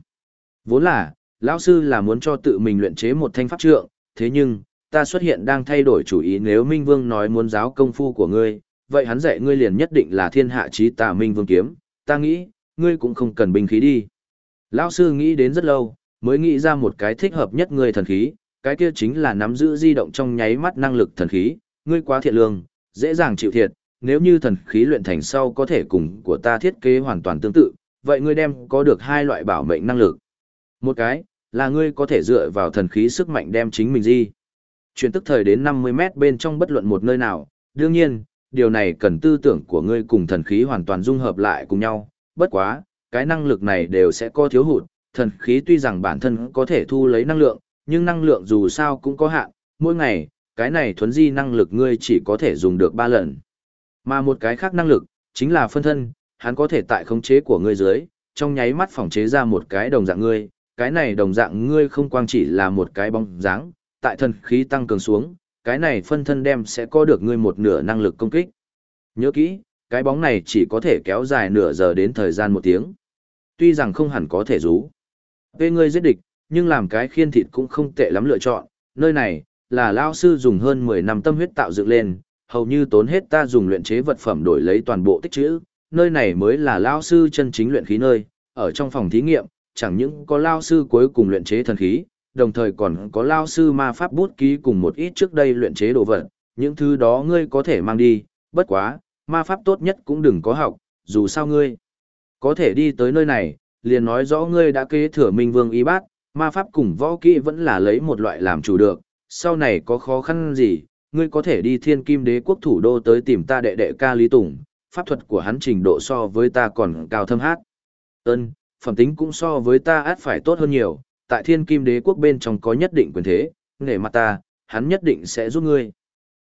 Vốn là, lão sư là muốn cho tự mình luyện chế một thanh pháp trượng, thế nhưng, ta xuất hiện đang thay đổi chủ ý nếu Minh Vương nói muốn giáo công phu của ngươi, vậy hắn dạy ngươi liền nhất định là thiên hạ chí tà Minh Vương kiếm, ta nghĩ, ngươi cũng không cần binh khí đi. Lão sư nghĩ đến rất lâu, mới nghĩ ra một cái thích hợp nhất ngươi thần khí, cái kia chính là nắm giữ di động trong nháy mắt năng lực thần khí, ngươi quá thiện lương, dễ dàng chịu thiệt, nếu như thần khí luyện thành sau có thể cùng của ta thiết kế hoàn toàn tương tự, vậy ngươi đem có được hai loại bảo mệnh năng lực. Một cái, là ngươi có thể dựa vào thần khí sức mạnh đem chính mình di. Chuyển tức thời đến 50 mét bên trong bất luận một nơi nào, đương nhiên, điều này cần tư tưởng của ngươi cùng thần khí hoàn toàn dung hợp lại cùng nhau, bất quá, cái năng lực này đều sẽ có thiếu hụt, thần khí tuy rằng bản thân có thể thu lấy năng lượng, nhưng năng lượng dù sao cũng có hạn, mỗi ngày, cái này thuấn di năng lực ngươi chỉ có thể dùng được 3 lần. Mà một cái khác năng lực, chính là phân thân, hắn có thể tại khống chế của ngươi dưới, trong nháy mắt phòng chế ra một cái đồng dạng ngươi, cái này đồng dạng ngươi không quang chỉ là một cái bóng dáng, tại thần khí tăng cường xuống, cái này phân thân đem sẽ có được ngươi một nửa năng lực công kích. Nhớ kỹ, cái bóng này chỉ có thể kéo dài nửa giờ đến thời gian một tiếng. Tuy rằng không hẳn có thể rú. Về ngươi giết địch, nhưng làm cái khiên thịt cũng không tệ lắm lựa chọn, nơi này, là lao sư dùng hơn 10 năm tâm huyết tạo dựng lên, hầu như tốn hết ta dùng luyện chế vật phẩm đổi lấy toàn bộ tích trữ, nơi này mới là lao sư chân chính luyện khí nơi, ở trong phòng thí nghiệm, chẳng những có lao sư cuối cùng luyện chế thần khí, đồng thời còn có lao sư ma pháp bút ký cùng một ít trước đây luyện chế đồ vật, những thứ đó ngươi có thể mang đi, bất quá, ma pháp tốt nhất cũng đừng có học, dù sao ngươi có thể đi tới nơi này, liền nói rõ ngươi đã kế thừa Minh Vương y bát, ma pháp cùng võ kỹ vẫn là lấy một loại làm chủ được, sau này có khó khăn gì, ngươi có thể đi thiên kim đế quốc thủ đô tới tìm ta đệ đệ ca Lý Tùng, pháp thuật của hắn trình độ so với ta còn cao thâm hát. Ơn, phẩm tính cũng so với ta át phải tốt hơn nhiều, tại thiên kim đế quốc bên trong có nhất định quyền thế, nghề mặt ta, hắn nhất định sẽ giúp ngươi.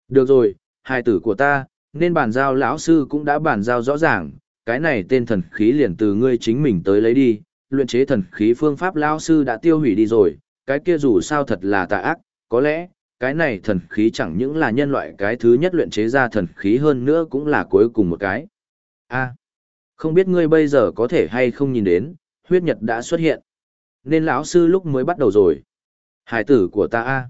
Được rồi, hài tử của ta, nên bàn giao lão sư cũng đã bàn giao rõ ràng, cái này tên thần khí liền từ ngươi chính mình tới lấy đi, luyện chế thần khí phương pháp lão sư đã tiêu hủy đi rồi, cái kia dù sao thật là tà ác, có lẽ, cái này thần khí chẳng những là nhân loại cái thứ nhất luyện chế ra thần khí hơn nữa cũng là cuối cùng một cái. A, không biết ngươi bây giờ có thể hay không nhìn đến, huyết nhật đã xuất hiện. Nên lão sư lúc mới bắt đầu rồi. Hải tử của ta a.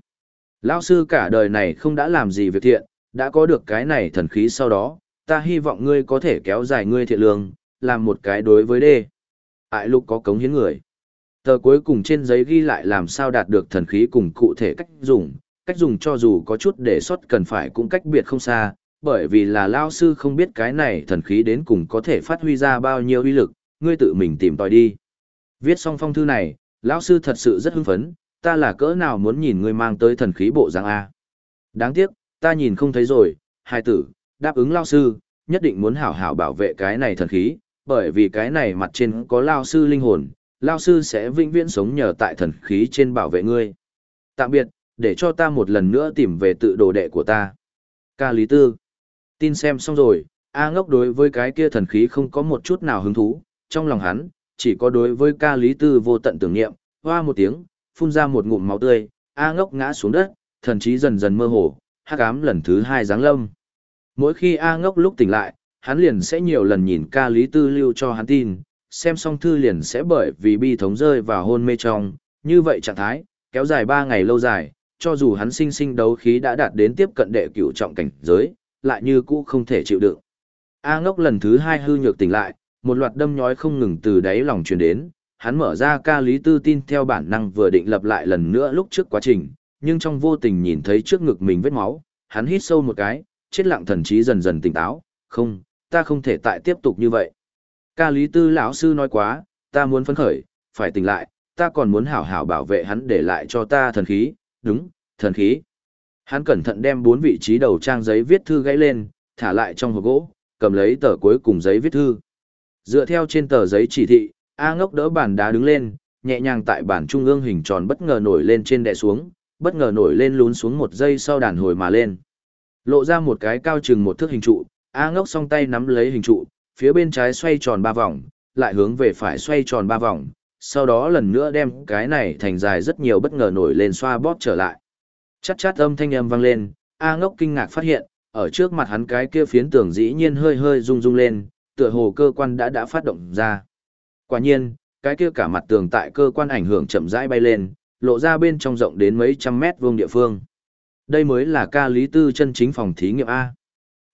Lão sư cả đời này không đã làm gì việc thiện, đã có được cái này thần khí sau đó, ta hy vọng ngươi có thể kéo dài ngươi thiện lương, làm một cái đối với đê. Ải lục có cống hiến người. Tờ cuối cùng trên giấy ghi lại làm sao đạt được thần khí cùng cụ thể cách dùng, cách dùng cho dù có chút để xuất cần phải cũng cách biệt không xa, bởi vì là lao sư không biết cái này thần khí đến cùng có thể phát huy ra bao nhiêu uy lực, ngươi tự mình tìm tòi đi. Viết xong phong thư này, lão sư thật sự rất hưng phấn, ta là cỡ nào muốn nhìn ngươi mang tới thần khí bộ dạng A. Đáng tiếc, ta nhìn không thấy rồi, hai tử, đáp ứng lao sư, nhất định muốn hảo hảo bảo vệ cái này thần khí, bởi vì cái này mặt trên có lao sư linh hồn, lao sư sẽ vĩnh viễn sống nhờ tại thần khí trên bảo vệ ngươi. Tạm biệt, để cho ta một lần nữa tìm về tự đồ đệ của ta. Ca Lý Tư. Tin xem xong rồi, A ngốc đối với cái kia thần khí không có một chút nào hứng thú, trong lòng hắn, chỉ có đối với ca Lý Tư vô tận tưởng niệm, hoa một tiếng, phun ra một ngụm máu tươi, A ngốc ngã xuống đất, thần trí dần dần mơ hồ, hắc ám lần thứ hai giáng lâm. Mỗi khi A ngốc lúc tỉnh lại, hắn liền sẽ nhiều lần nhìn ca Lý Tư lưu cho hắn tin, xem xong thư liền sẽ bởi vì bi thống rơi vào hôn mê trong, như vậy trạng thái, kéo dài 3 ngày lâu dài, cho dù hắn sinh sinh đấu khí đã đạt đến tiếp cận đệ cửu trọng cảnh giới, lại như cũ không thể chịu đựng. A ngốc lần thứ hai hư nhược tỉnh lại, một loạt đâm nhói không ngừng từ đáy lòng truyền đến, hắn mở ra ca lý tư tin theo bản năng vừa định lập lại lần nữa lúc trước quá trình, nhưng trong vô tình nhìn thấy trước ngực mình vết máu, hắn hít sâu một cái, chết lặng thần trí dần dần tỉnh táo, không, ta không thể tại tiếp tục như vậy. Ca lý tư lão sư nói quá, ta muốn phấn khởi, phải tỉnh lại, ta còn muốn hảo hảo bảo vệ hắn để lại cho ta thần khí, đúng, thần khí. Hắn cẩn thận đem bốn vị trí đầu trang giấy viết thư gãy lên, thả lại trong hộp gỗ, cầm lấy tờ cuối cùng giấy viết thư. Dựa theo trên tờ giấy chỉ thị, A ngốc đỡ bàn đá đứng lên, nhẹ nhàng tại bản trung ương hình tròn bất ngờ nổi lên trên đè xuống, bất ngờ nổi lên lún xuống một giây sau đàn hồi mà lên. Lộ ra một cái cao chừng một thước hình trụ, A ngốc song tay nắm lấy hình trụ, phía bên trái xoay tròn ba vòng, lại hướng về phải xoay tròn ba vòng, sau đó lần nữa đem cái này thành dài rất nhiều bất ngờ nổi lên xoa bóp trở lại. Chát chát âm thanh âm vang lên, A ngốc kinh ngạc phát hiện, ở trước mặt hắn cái kia phiến tường dĩ nhiên hơi hơi rung rung lên, tựa hồ cơ quan đã đã phát động ra. Quả nhiên, cái kia cả mặt tường tại cơ quan ảnh hưởng chậm rãi bay lên, lộ ra bên trong rộng đến mấy trăm mét vuông địa phương. Đây mới là ca lý tư chân chính phòng thí nghiệm A.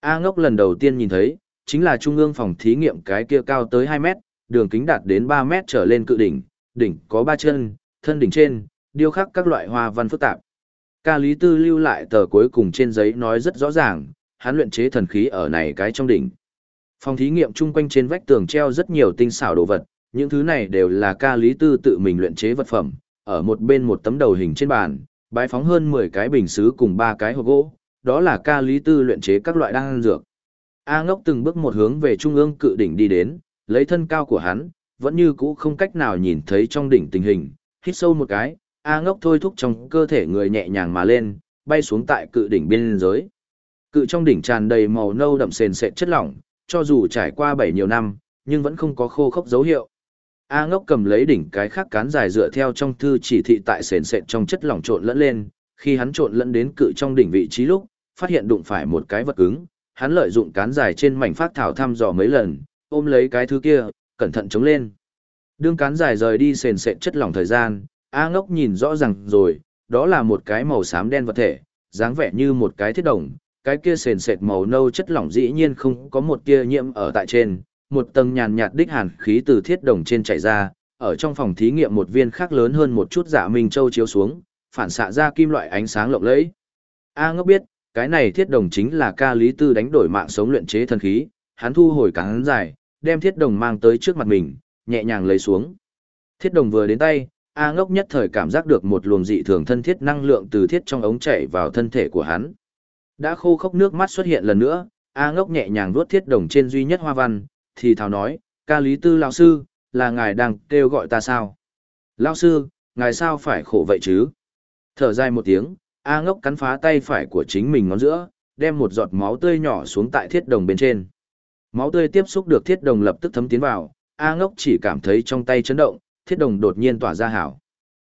A ngốc lần đầu tiên nhìn thấy, chính là trung ương phòng thí nghiệm cái kia cao tới 2 mét, đường kính đạt đến 3 mét trở lên cự đỉnh, đỉnh có 3 chân, thân đỉnh trên, điêu khắc các loại hoa văn phức tạp. Ca Lý Tư lưu lại tờ cuối cùng trên giấy nói rất rõ ràng, hắn luyện chế thần khí ở này cái trong đỉnh. Phòng thí nghiệm chung quanh trên vách tường treo rất nhiều tinh xảo đồ vật, những thứ này đều là ca Lý Tư tự mình luyện chế vật phẩm, ở một bên một tấm đầu hình trên bàn, bãi phóng hơn 10 cái bình sứ cùng ba cái hộp gỗ, đó là ca Lý Tư luyện chế các loại đan dược. A ngốc từng bước một hướng về trung ương cự đỉnh đi đến, lấy thân cao của hắn, vẫn như cũ không cách nào nhìn thấy trong đỉnh tình hình, hít sâu một cái, A ngốc thôi thúc trong cơ thể người nhẹ nhàng mà lên, bay xuống tại cự đỉnh biên giới. Cự trong đỉnh tràn đầy màu nâu đậm sền sệt chất lỏng, cho dù trải qua bảy nhiều năm, nhưng vẫn không có khô khốc dấu hiệu. A ngốc cầm lấy đỉnh cái khác cán dài dựa theo trong thư chỉ thị tại sền sệt trong chất lỏng trộn lẫn lên, khi hắn trộn lẫn đến cự trong đỉnh vị trí lúc, phát hiện đụng phải một cái vật cứng, hắn lợi dụng cán dài trên mảnh phát thảo thăm dò mấy lần, ôm lấy cái thứ kia, cẩn thận chống lên. Đương cán dài rời đi sền sệt chất lỏng thời gian, A ngốc nhìn rõ ràng rồi, đó là một cái màu xám đen vật thể, dáng vẻ như một cái thiết đồng, cái kia sền sệt màu nâu chất lỏng dĩ nhiên không có một tia nhiễm ở tại trên, một tầng nhàn nhạt đích hàn khí từ thiết đồng trên chảy ra, ở trong phòng thí nghiệm một viên khác lớn hơn một chút dạ minh châu chiếu xuống, phản xạ ra kim loại ánh sáng lộng lẫy. A ngốc biết, cái này thiết đồng chính là ca lý tư đánh đổi mạng sống luyện chế thần khí, hắn thu hồi cán dài, đem thiết đồng mang tới trước mặt mình, nhẹ nhàng lấy xuống. Thiết đồng vừa đến tay, A ngốc nhất thời cảm giác được một luồng dị thường thân thiết năng lượng từ thiết trong ống chảy vào thân thể của hắn. Đã khô khốc nước mắt xuất hiện lần nữa, A ngốc nhẹ nhàng vuốt thiết đồng trên duy nhất hoa văn, thì thào nói, ca lý tư lão sư, là ngài đang kêu gọi ta sao? Lão sư, ngài sao phải khổ vậy chứ? Thở dài một tiếng, A ngốc cắn phá tay phải của chính mình ngón giữa, đem một giọt máu tươi nhỏ xuống tại thiết đồng bên trên. Máu tươi tiếp xúc được thiết đồng lập tức thấm tiến vào, A ngốc chỉ cảm thấy trong tay chấn động, thiết đồng đột nhiên tỏa ra hảo.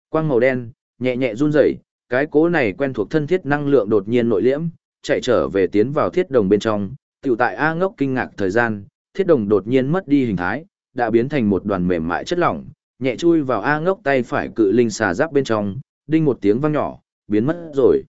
Quang màu đen, nhẹ nhẹ run rẩy, cái cố này quen thuộc thân thiết năng lượng đột nhiên nội liễm, chạy trở về tiến vào thiết đồng bên trong, tiểu tại A ngốc kinh ngạc thời gian, thiết đồng đột nhiên mất đi hình thái, đã biến thành một đoàn mềm mại chất lỏng, nhẹ chui vào A ngốc tay phải cự linh xà giáp bên trong, đinh một tiếng vang nhỏ, biến mất rồi.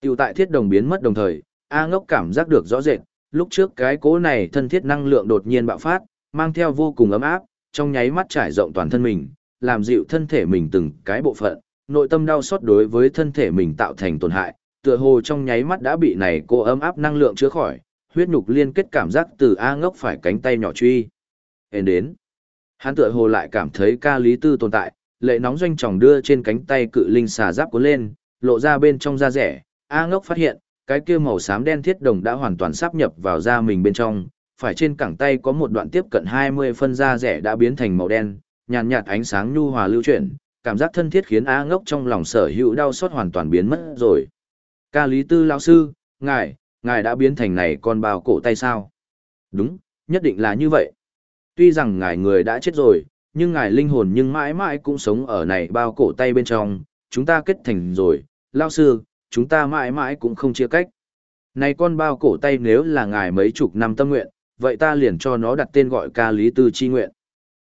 Tiểu tại thiết đồng biến mất đồng thời, A ngốc cảm giác được rõ rệt, lúc trước cái cỗ này thân thiết năng lượng đột nhiên bạo phát, mang theo vô cùng ấm áp, trong nháy mắt trải rộng toàn thân mình, làm dịu thân thể mình từng cái bộ phận, nội tâm đau xót đối với thân thể mình tạo thành tổn hại, tựa hồ trong nháy mắt đã bị này cô ấm áp năng lượng chữa khỏi, huyết nhục liên kết cảm giác từ A ngốc phải cánh tay nhỏ truy. Hên đến. Hắn tựa hồ lại cảm thấy ca lý tư tồn tại, lệ nóng doanh tròng đưa trên cánh tay cự linh xà giáp cuốn lên, lộ ra bên trong da rẻ, A ngốc phát hiện, cái kia màu xám đen thiết đồng đã hoàn toàn sáp nhập vào da mình bên trong, phải trên cẳng tay có một đoạn tiếp cận 20 phân da rẻ đã biến thành màu đen, nhàn nhạt ánh sáng nhu hòa lưu chuyển, cảm giác thân thiết khiến A ngốc trong lòng sở hữu đau xót hoàn toàn biến mất rồi. Ca Lý Tư lão sư, ngài, ngài đã biến thành này con bao cổ tay sao? Đúng, nhất định là như vậy. Tuy rằng ngài người đã chết rồi, nhưng ngài linh hồn nhưng mãi mãi cũng sống ở này bao cổ tay bên trong, chúng ta kết thành rồi, lão sư, chúng ta mãi mãi cũng không chia cách. Này con bao cổ tay nếu là ngài mấy chục năm tâm nguyện, vậy ta liền cho nó đặt tên gọi ca lý tư chi nguyện.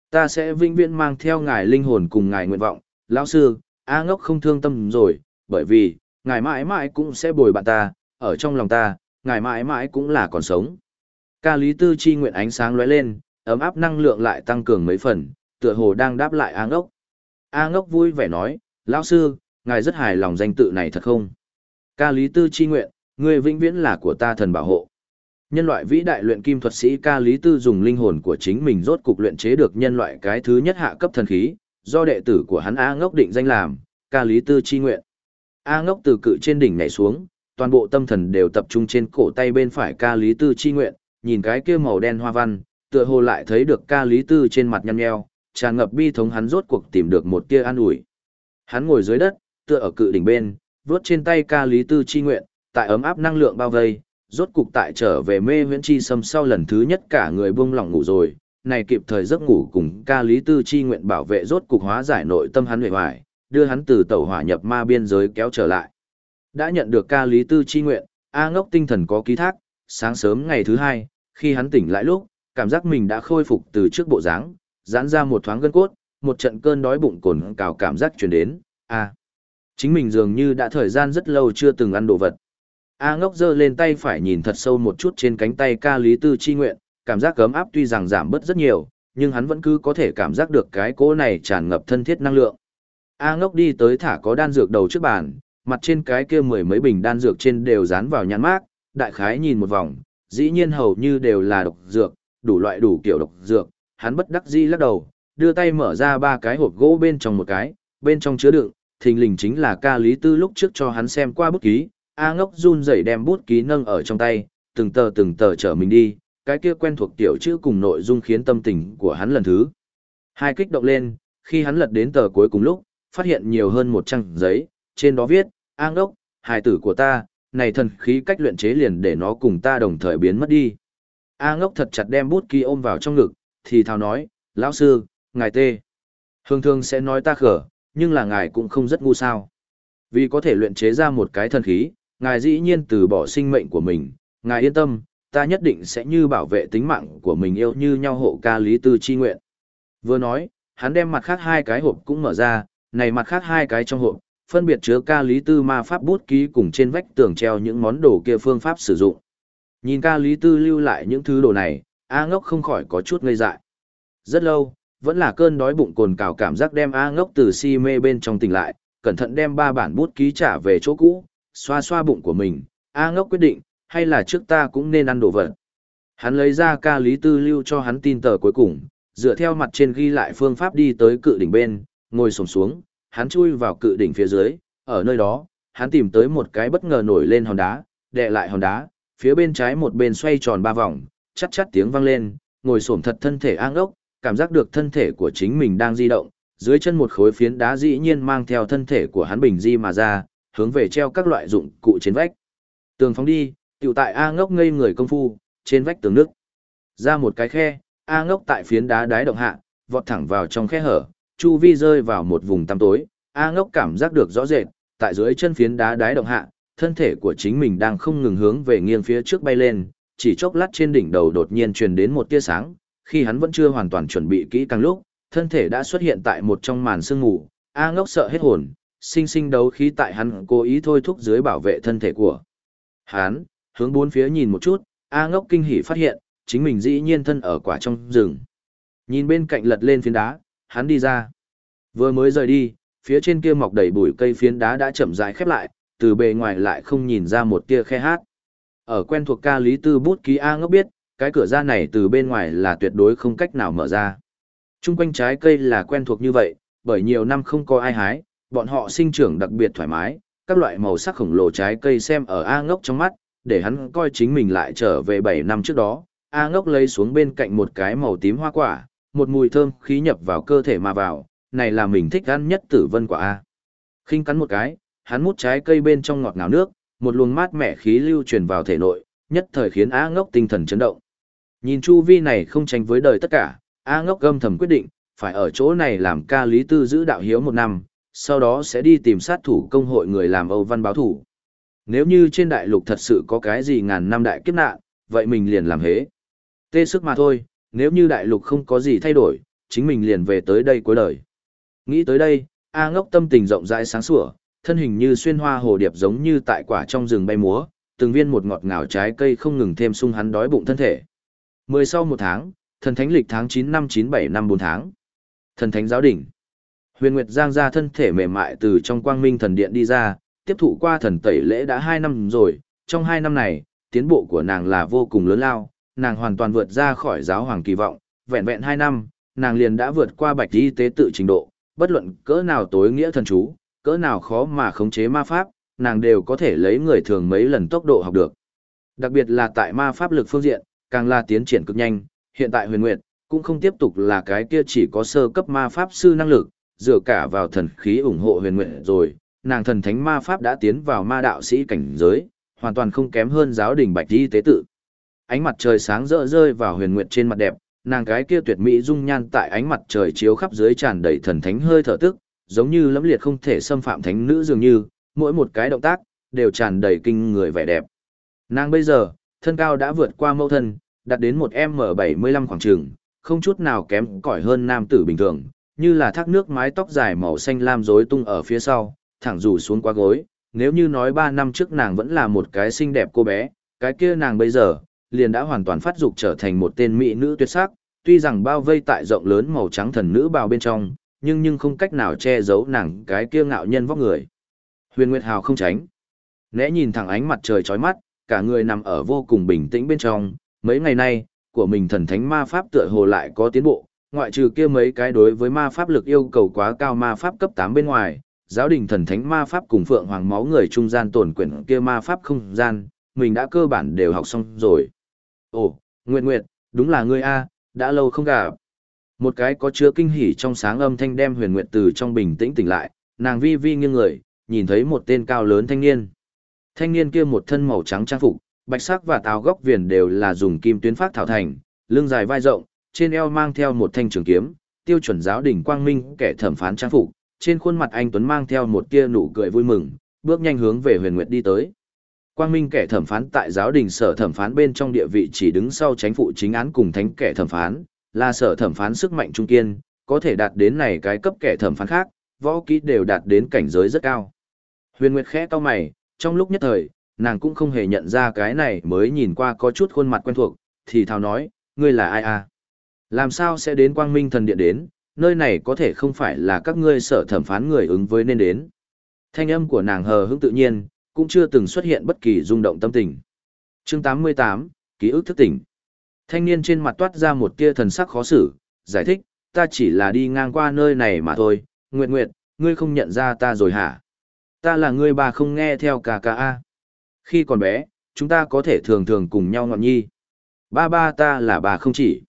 Ta sẽ vĩnh viễn mang theo ngài linh hồn cùng ngài nguyện vọng, lão sư, A ngốc không thương tâm rồi, bởi vì, ngài mãi mãi cũng sẽ bồi bạn ta, ở trong lòng ta, ngài mãi mãi cũng là còn sống. Ca lý tư chi nguyện ánh sáng lóe lên, ấm áp năng lượng lại tăng cường mấy phần, tựa hồ đang đáp lại A ngốc. A ngốc vui vẻ nói, lão sư, ngài rất hài lòng danh tự này thật không? Ca lý tư chi nguyện, người vĩnh viễn là của ta thần bảo hộ. Nhân loại vĩ đại luyện kim thuật sĩ Ca Lý Tư dùng linh hồn của chính mình rốt cục luyện chế được nhân loại cái thứ nhất hạ cấp thần khí, do đệ tử của hắn A Ngốc định danh làm, Ca Lý Tư chi nguyện. A Ngốc từ cự trên đỉnh nhảy xuống, toàn bộ tâm thần đều tập trung trên cổ tay bên phải Ca Lý Tư chi nguyện, nhìn cái kia màu đen hoa văn, tựa hồ lại thấy được Ca Lý Tư trên mặt nhăn nheo, tràn ngập bi thống hắn rốt cuộc tìm được một tia an ủi. Hắn ngồi dưới đất, tựa ở cự đỉnh bên, vớt trên tay Ca Lý Tư chi nguyện, tại ấm áp năng lượng bao vây, rốt cục tại trở về mê huyễn chi sâm sau lần thứ nhất cả người buông lỏng ngủ rồi, này kịp thời giấc ngủ cùng ca lý tư chi nguyện bảo vệ rốt cục hóa giải nội tâm hắn huệ hoài, đưa hắn từ tàu hỏa nhập ma biên giới kéo trở lại. Đã nhận được ca lý tư chi nguyện, A ngốc tinh thần có ký thác, sáng sớm ngày thứ hai, khi hắn tỉnh lại lúc, cảm giác mình đã khôi phục từ trước bộ dáng, giãn ra một thoáng gân cốt, một trận cơn đói bụng cồn cào cảm giác truyền đến, a chính mình dường như đã thời gian rất lâu chưa từng ăn đồ vật. A ngốc giơ lên tay phải nhìn thật sâu một chút trên cánh tay ca lý tư chi nguyện, cảm giác cấm áp tuy rằng giảm bớt rất nhiều, nhưng hắn vẫn cứ có thể cảm giác được cái cỗ này tràn ngập thân thiết năng lượng. A ngốc đi tới thả có đan dược đầu trước bàn, mặt trên cái kia mười mấy bình đan dược trên đều dán vào nhãn mác, đại khái nhìn một vòng, dĩ nhiên hầu như đều là độc dược, đủ loại đủ kiểu độc dược, hắn bất đắc dĩ lắc đầu, đưa tay mở ra ba cái hộp gỗ bên trong một cái, bên trong chứa đựng, thình lình chính là ca lý tư lúc trước cho hắn xem qua bút ký, A ngốc run rẩy đem bút ký nâng ở trong tay, từng tờ từng tờ chở mình đi, cái kia quen thuộc tiểu chữ cùng nội dung khiến tâm tình của hắn lần thứ. Hai kích động lên, khi hắn lật đến tờ cuối cùng lúc, phát hiện nhiều hơn một trang giấy, trên đó viết, A ngốc, hài tử của ta, này thần khí cách luyện chế liền để nó cùng ta đồng thời biến mất đi. A ngốc thật chặt đem bút ký ôm vào trong ngực, thì thào nói, lão sư, ngài tê. Thường thường sẽ nói ta khở, nhưng là ngài cũng không rất ngu sao. Vì có thể luyện chế ra một cái thần khí, ngài dĩ nhiên từ bỏ sinh mệnh của mình, ngài yên tâm, ta nhất định sẽ như bảo vệ tính mạng của mình yêu như nhau hộ ca lý tư chi nguyện. Vừa nói, hắn đem mặt khác hai cái hộp cũng mở ra, này mặt khác hai cái trong hộp, phân biệt chứa ca lý tư ma pháp bút ký cùng trên vách tường treo những món đồ kia phương pháp sử dụng. Nhìn ca lý tư lưu lại những thứ đồ này, A ngốc không khỏi có chút ngây dại. Rất lâu, vẫn là cơn đói bụng cồn cào cảm giác đem A ngốc từ si mê bên trong tỉnh lại, cẩn thận đem ba bản bút ký trả về chỗ cũ, xoa xoa bụng của mình, A ngốc quyết định, hay là trước ta cũng nên ăn đồ vật. Hắn lấy ra ca lý tư lưu cho hắn tin tờ cuối cùng, dựa theo mặt trên ghi lại phương pháp đi tới cự đỉnh bên, ngồi sổng xuống, hắn chui vào cự đỉnh phía dưới, ở nơi đó, hắn tìm tới một cái bất ngờ nổi lên hòn đá, đè lại hòn đá, phía bên trái một bên xoay tròn ba vòng, chắt chắt tiếng vang lên, ngồi sổm thật thân thể A ngốc, cảm giác được thân thể của chính mình đang di động, dưới chân một khối phiến đá dĩ nhiên mang theo thân thể của hắn bình di mà ra, hướng về treo các loại dụng cụ trên vách. Tường phóng đi, tiểu tại A ngốc ngây người công phu, trên vách tường nước. Ra một cái khe, A ngốc tại phiến đá đáy động hạ, vọt thẳng vào trong khe hở, chu vi rơi vào một vùng tăm tối. A ngốc cảm giác được rõ rệt, tại dưới chân phiến đá đáy động hạ, thân thể của chính mình đang không ngừng hướng về nghiêng phía trước bay lên, chỉ chốc lát trên đỉnh đầu đột nhiên truyền đến một tia sáng, khi hắn vẫn chưa hoàn toàn chuẩn bị kỹ càng lúc, thân thể đã xuất hiện tại một trong màn sương mù, A ngốc sợ hết hồn, sinh sinh đấu khí tại hắn cố ý thôi thúc dưới bảo vệ thân thể của. Hắn, hướng bốn phía nhìn một chút, A ngốc kinh hỉ phát hiện, chính mình dĩ nhiên thân ở quả trong rừng. Nhìn bên cạnh lật lên phiến đá, hắn đi ra. Vừa mới rời đi, phía trên kia mọc đầy bụi cây phiến đá đã chậm rãi khép lại, từ bề ngoài lại không nhìn ra một tia khe hát. Ở quen thuộc ca lý tư bút ký A ngốc biết, cái cửa ra này từ bên ngoài là tuyệt đối không cách nào mở ra. Trung quanh trái cây là quen thuộc như vậy, bởi nhiều năm không có ai hái, bọn họ sinh trưởng đặc biệt thoải mái, các loại màu sắc khổng lồ trái cây xem ở A ngốc trong mắt, để hắn coi chính mình lại trở về 7 năm trước đó. A ngốc lấy xuống bên cạnh một cái màu tím hoa quả, một mùi thơm khí nhập vào cơ thể mà vào, này là mình thích ăn nhất tử vân quả A. khinh cắn một cái, hắn mút trái cây bên trong ngọt ngào nước, một luồng mát mẻ khí lưu truyền vào thể nội, nhất thời khiến A ngốc tinh thần chấn động. Nhìn chu vi này không tranh với đời tất cả, A ngốc gâm thầm quyết định, phải ở chỗ này làm ca lý tư giữ đạo hiếu một năm, sau đó sẽ đi tìm sát thủ công hội người làm Âu Văn báo thủ. Nếu như trên đại lục thật sự có cái gì ngàn năm đại kiếp nạn, vậy mình liền làm hế. Tê sức mà thôi, nếu như đại lục không có gì thay đổi, chính mình liền về tới đây cuối đời. Nghĩ tới đây, A ngốc tâm tình rộng rãi sáng sủa, thân hình như xuyên hoa hồ điệp giống như tại quả trong rừng bay múa, từng viên một ngọt ngào trái cây không ngừng thêm sung hắn đói bụng thân thể. Mười sau một tháng, thần thánh lịch tháng 9 năm 97 năm 4 tháng. Thần thánh giáo đỉnh. Huyền Nguyệt Giang ra thân thể mềm mại từ trong quang minh thần điện đi ra, tiếp thụ qua thần tẩy lễ đã 2 năm rồi, trong 2 năm này, tiến bộ của nàng là vô cùng lớn lao, nàng hoàn toàn vượt ra khỏi giáo hoàng kỳ vọng, vẹn vẹn 2 năm, nàng liền đã vượt qua bạch y tế tự trình độ, bất luận cỡ nào tối nghĩa thần chú, cỡ nào khó mà khống chế ma pháp, nàng đều có thể lấy người thường mấy lần tốc độ học được. Đặc biệt là tại ma pháp lực phương diện, càng là tiến triển cực nhanh, hiện tại huyền nguyệt, cũng không tiếp tục là cái kia chỉ có sơ cấp ma pháp sư năng lực, dựa cả vào thần khí ủng hộ huyền nguyệt rồi, nàng thần thánh ma pháp đã tiến vào ma đạo sĩ cảnh giới, hoàn toàn không kém hơn giáo đình bạch Y tế tự. Ánh mặt trời sáng rỡ rơi vào huyền nguyệt trên mặt đẹp, nàng cái kia tuyệt mỹ dung nhan tại ánh mặt trời chiếu khắp dưới tràn đầy thần thánh hơi thở tức, giống như lẫm liệt không thể xâm phạm thánh nữ dường như, mỗi một cái động tác đều tràn đầy kinh người vẻ đẹp. Nàng bây giờ, thân cao đã vượt qua mẫu thân, đạt đến một M75 khoảng trường, không chút nào kém cỏi hơn nam tử bình thường, như là thác nước mái tóc dài màu xanh lam rối tung ở phía sau, thẳng rủ xuống qua gối. Nếu như nói 3 năm trước nàng vẫn là một cái xinh đẹp cô bé, cái kia nàng bây giờ, liền đã hoàn toàn phát dục trở thành một tên mỹ nữ tuyệt sắc, tuy rằng bao vây tại rộng lớn màu trắng thần nữ bào bên trong, nhưng nhưng không cách nào che giấu nàng cái kia ngạo nhân vóc người. Huyền Nguyệt Hào không tránh. Nẽ nhìn thẳng ánh mặt trời chói mắt, cả người nằm ở vô cùng bình tĩnh bên trong, mấy ngày nay, của mình thần thánh ma pháp tựa hồ lại có tiến bộ, ngoại trừ kia mấy cái đối với ma pháp lực yêu cầu quá cao ma pháp cấp 8 bên ngoài, giáo đình thần thánh ma pháp cùng phượng hoàng máu người trung gian tổn quyển kia ma pháp không gian, mình đã cơ bản đều học xong rồi. Ồ, Nguyệt Nguyệt, đúng là ngươi A, đã lâu không gặp. Một cái có chứa kinh hỉ trong sáng âm thanh đem huyền nguyệt từ trong bình tĩnh tỉnh lại, nàng vi vi nghiêng người, nhìn thấy một tên cao lớn thanh niên. Thanh niên kia một thân màu trắng trang phục, bạch sắc và táo góc viền đều là dùng kim tuyến phát thảo thành, lưng dài vai rộng, trên eo mang theo một thanh trường kiếm, tiêu chuẩn giáo đỉnh quang minh kẻ thẩm phán trang phục, trên khuôn mặt anh Tuấn mang theo một tia nụ cười vui mừng, bước nhanh hướng về huyền nguyệt đi tới. Quang minh kẻ thẩm phán tại giáo đình sở thẩm phán bên trong địa vị chỉ đứng sau chính phụ chính án cùng thánh kẻ thẩm phán, là sở thẩm phán sức mạnh trung kiên, có thể đạt đến này cái cấp kẻ thẩm phán khác, võ kỹ đều đạt đến cảnh giới rất cao. Huyền Nguyệt khẽ to mày, trong lúc nhất thời, nàng cũng không hề nhận ra cái này mới nhìn qua có chút khuôn mặt quen thuộc, thì thào nói, ngươi là ai à? Làm sao sẽ đến quang minh thần điện đến, nơi này có thể không phải là các ngươi sở thẩm phán người ứng với nên đến. Thanh âm của nàng hờ hững tự nhiên, cũng chưa từng xuất hiện bất kỳ rung động tâm tình. Chương 88, ký ức thức tỉnh. Thanh niên trên mặt toát ra một tia thần sắc khó xử, giải thích, ta chỉ là đi ngang qua nơi này mà thôi, Nguyệt Nguyệt, ngươi không nhận ra ta rồi hả? Ta là ngươi bà không nghe theo cả cả A. Khi còn bé, chúng ta có thể thường thường cùng nhau ngọn nhi. Ba ba ta là bà không chỉ.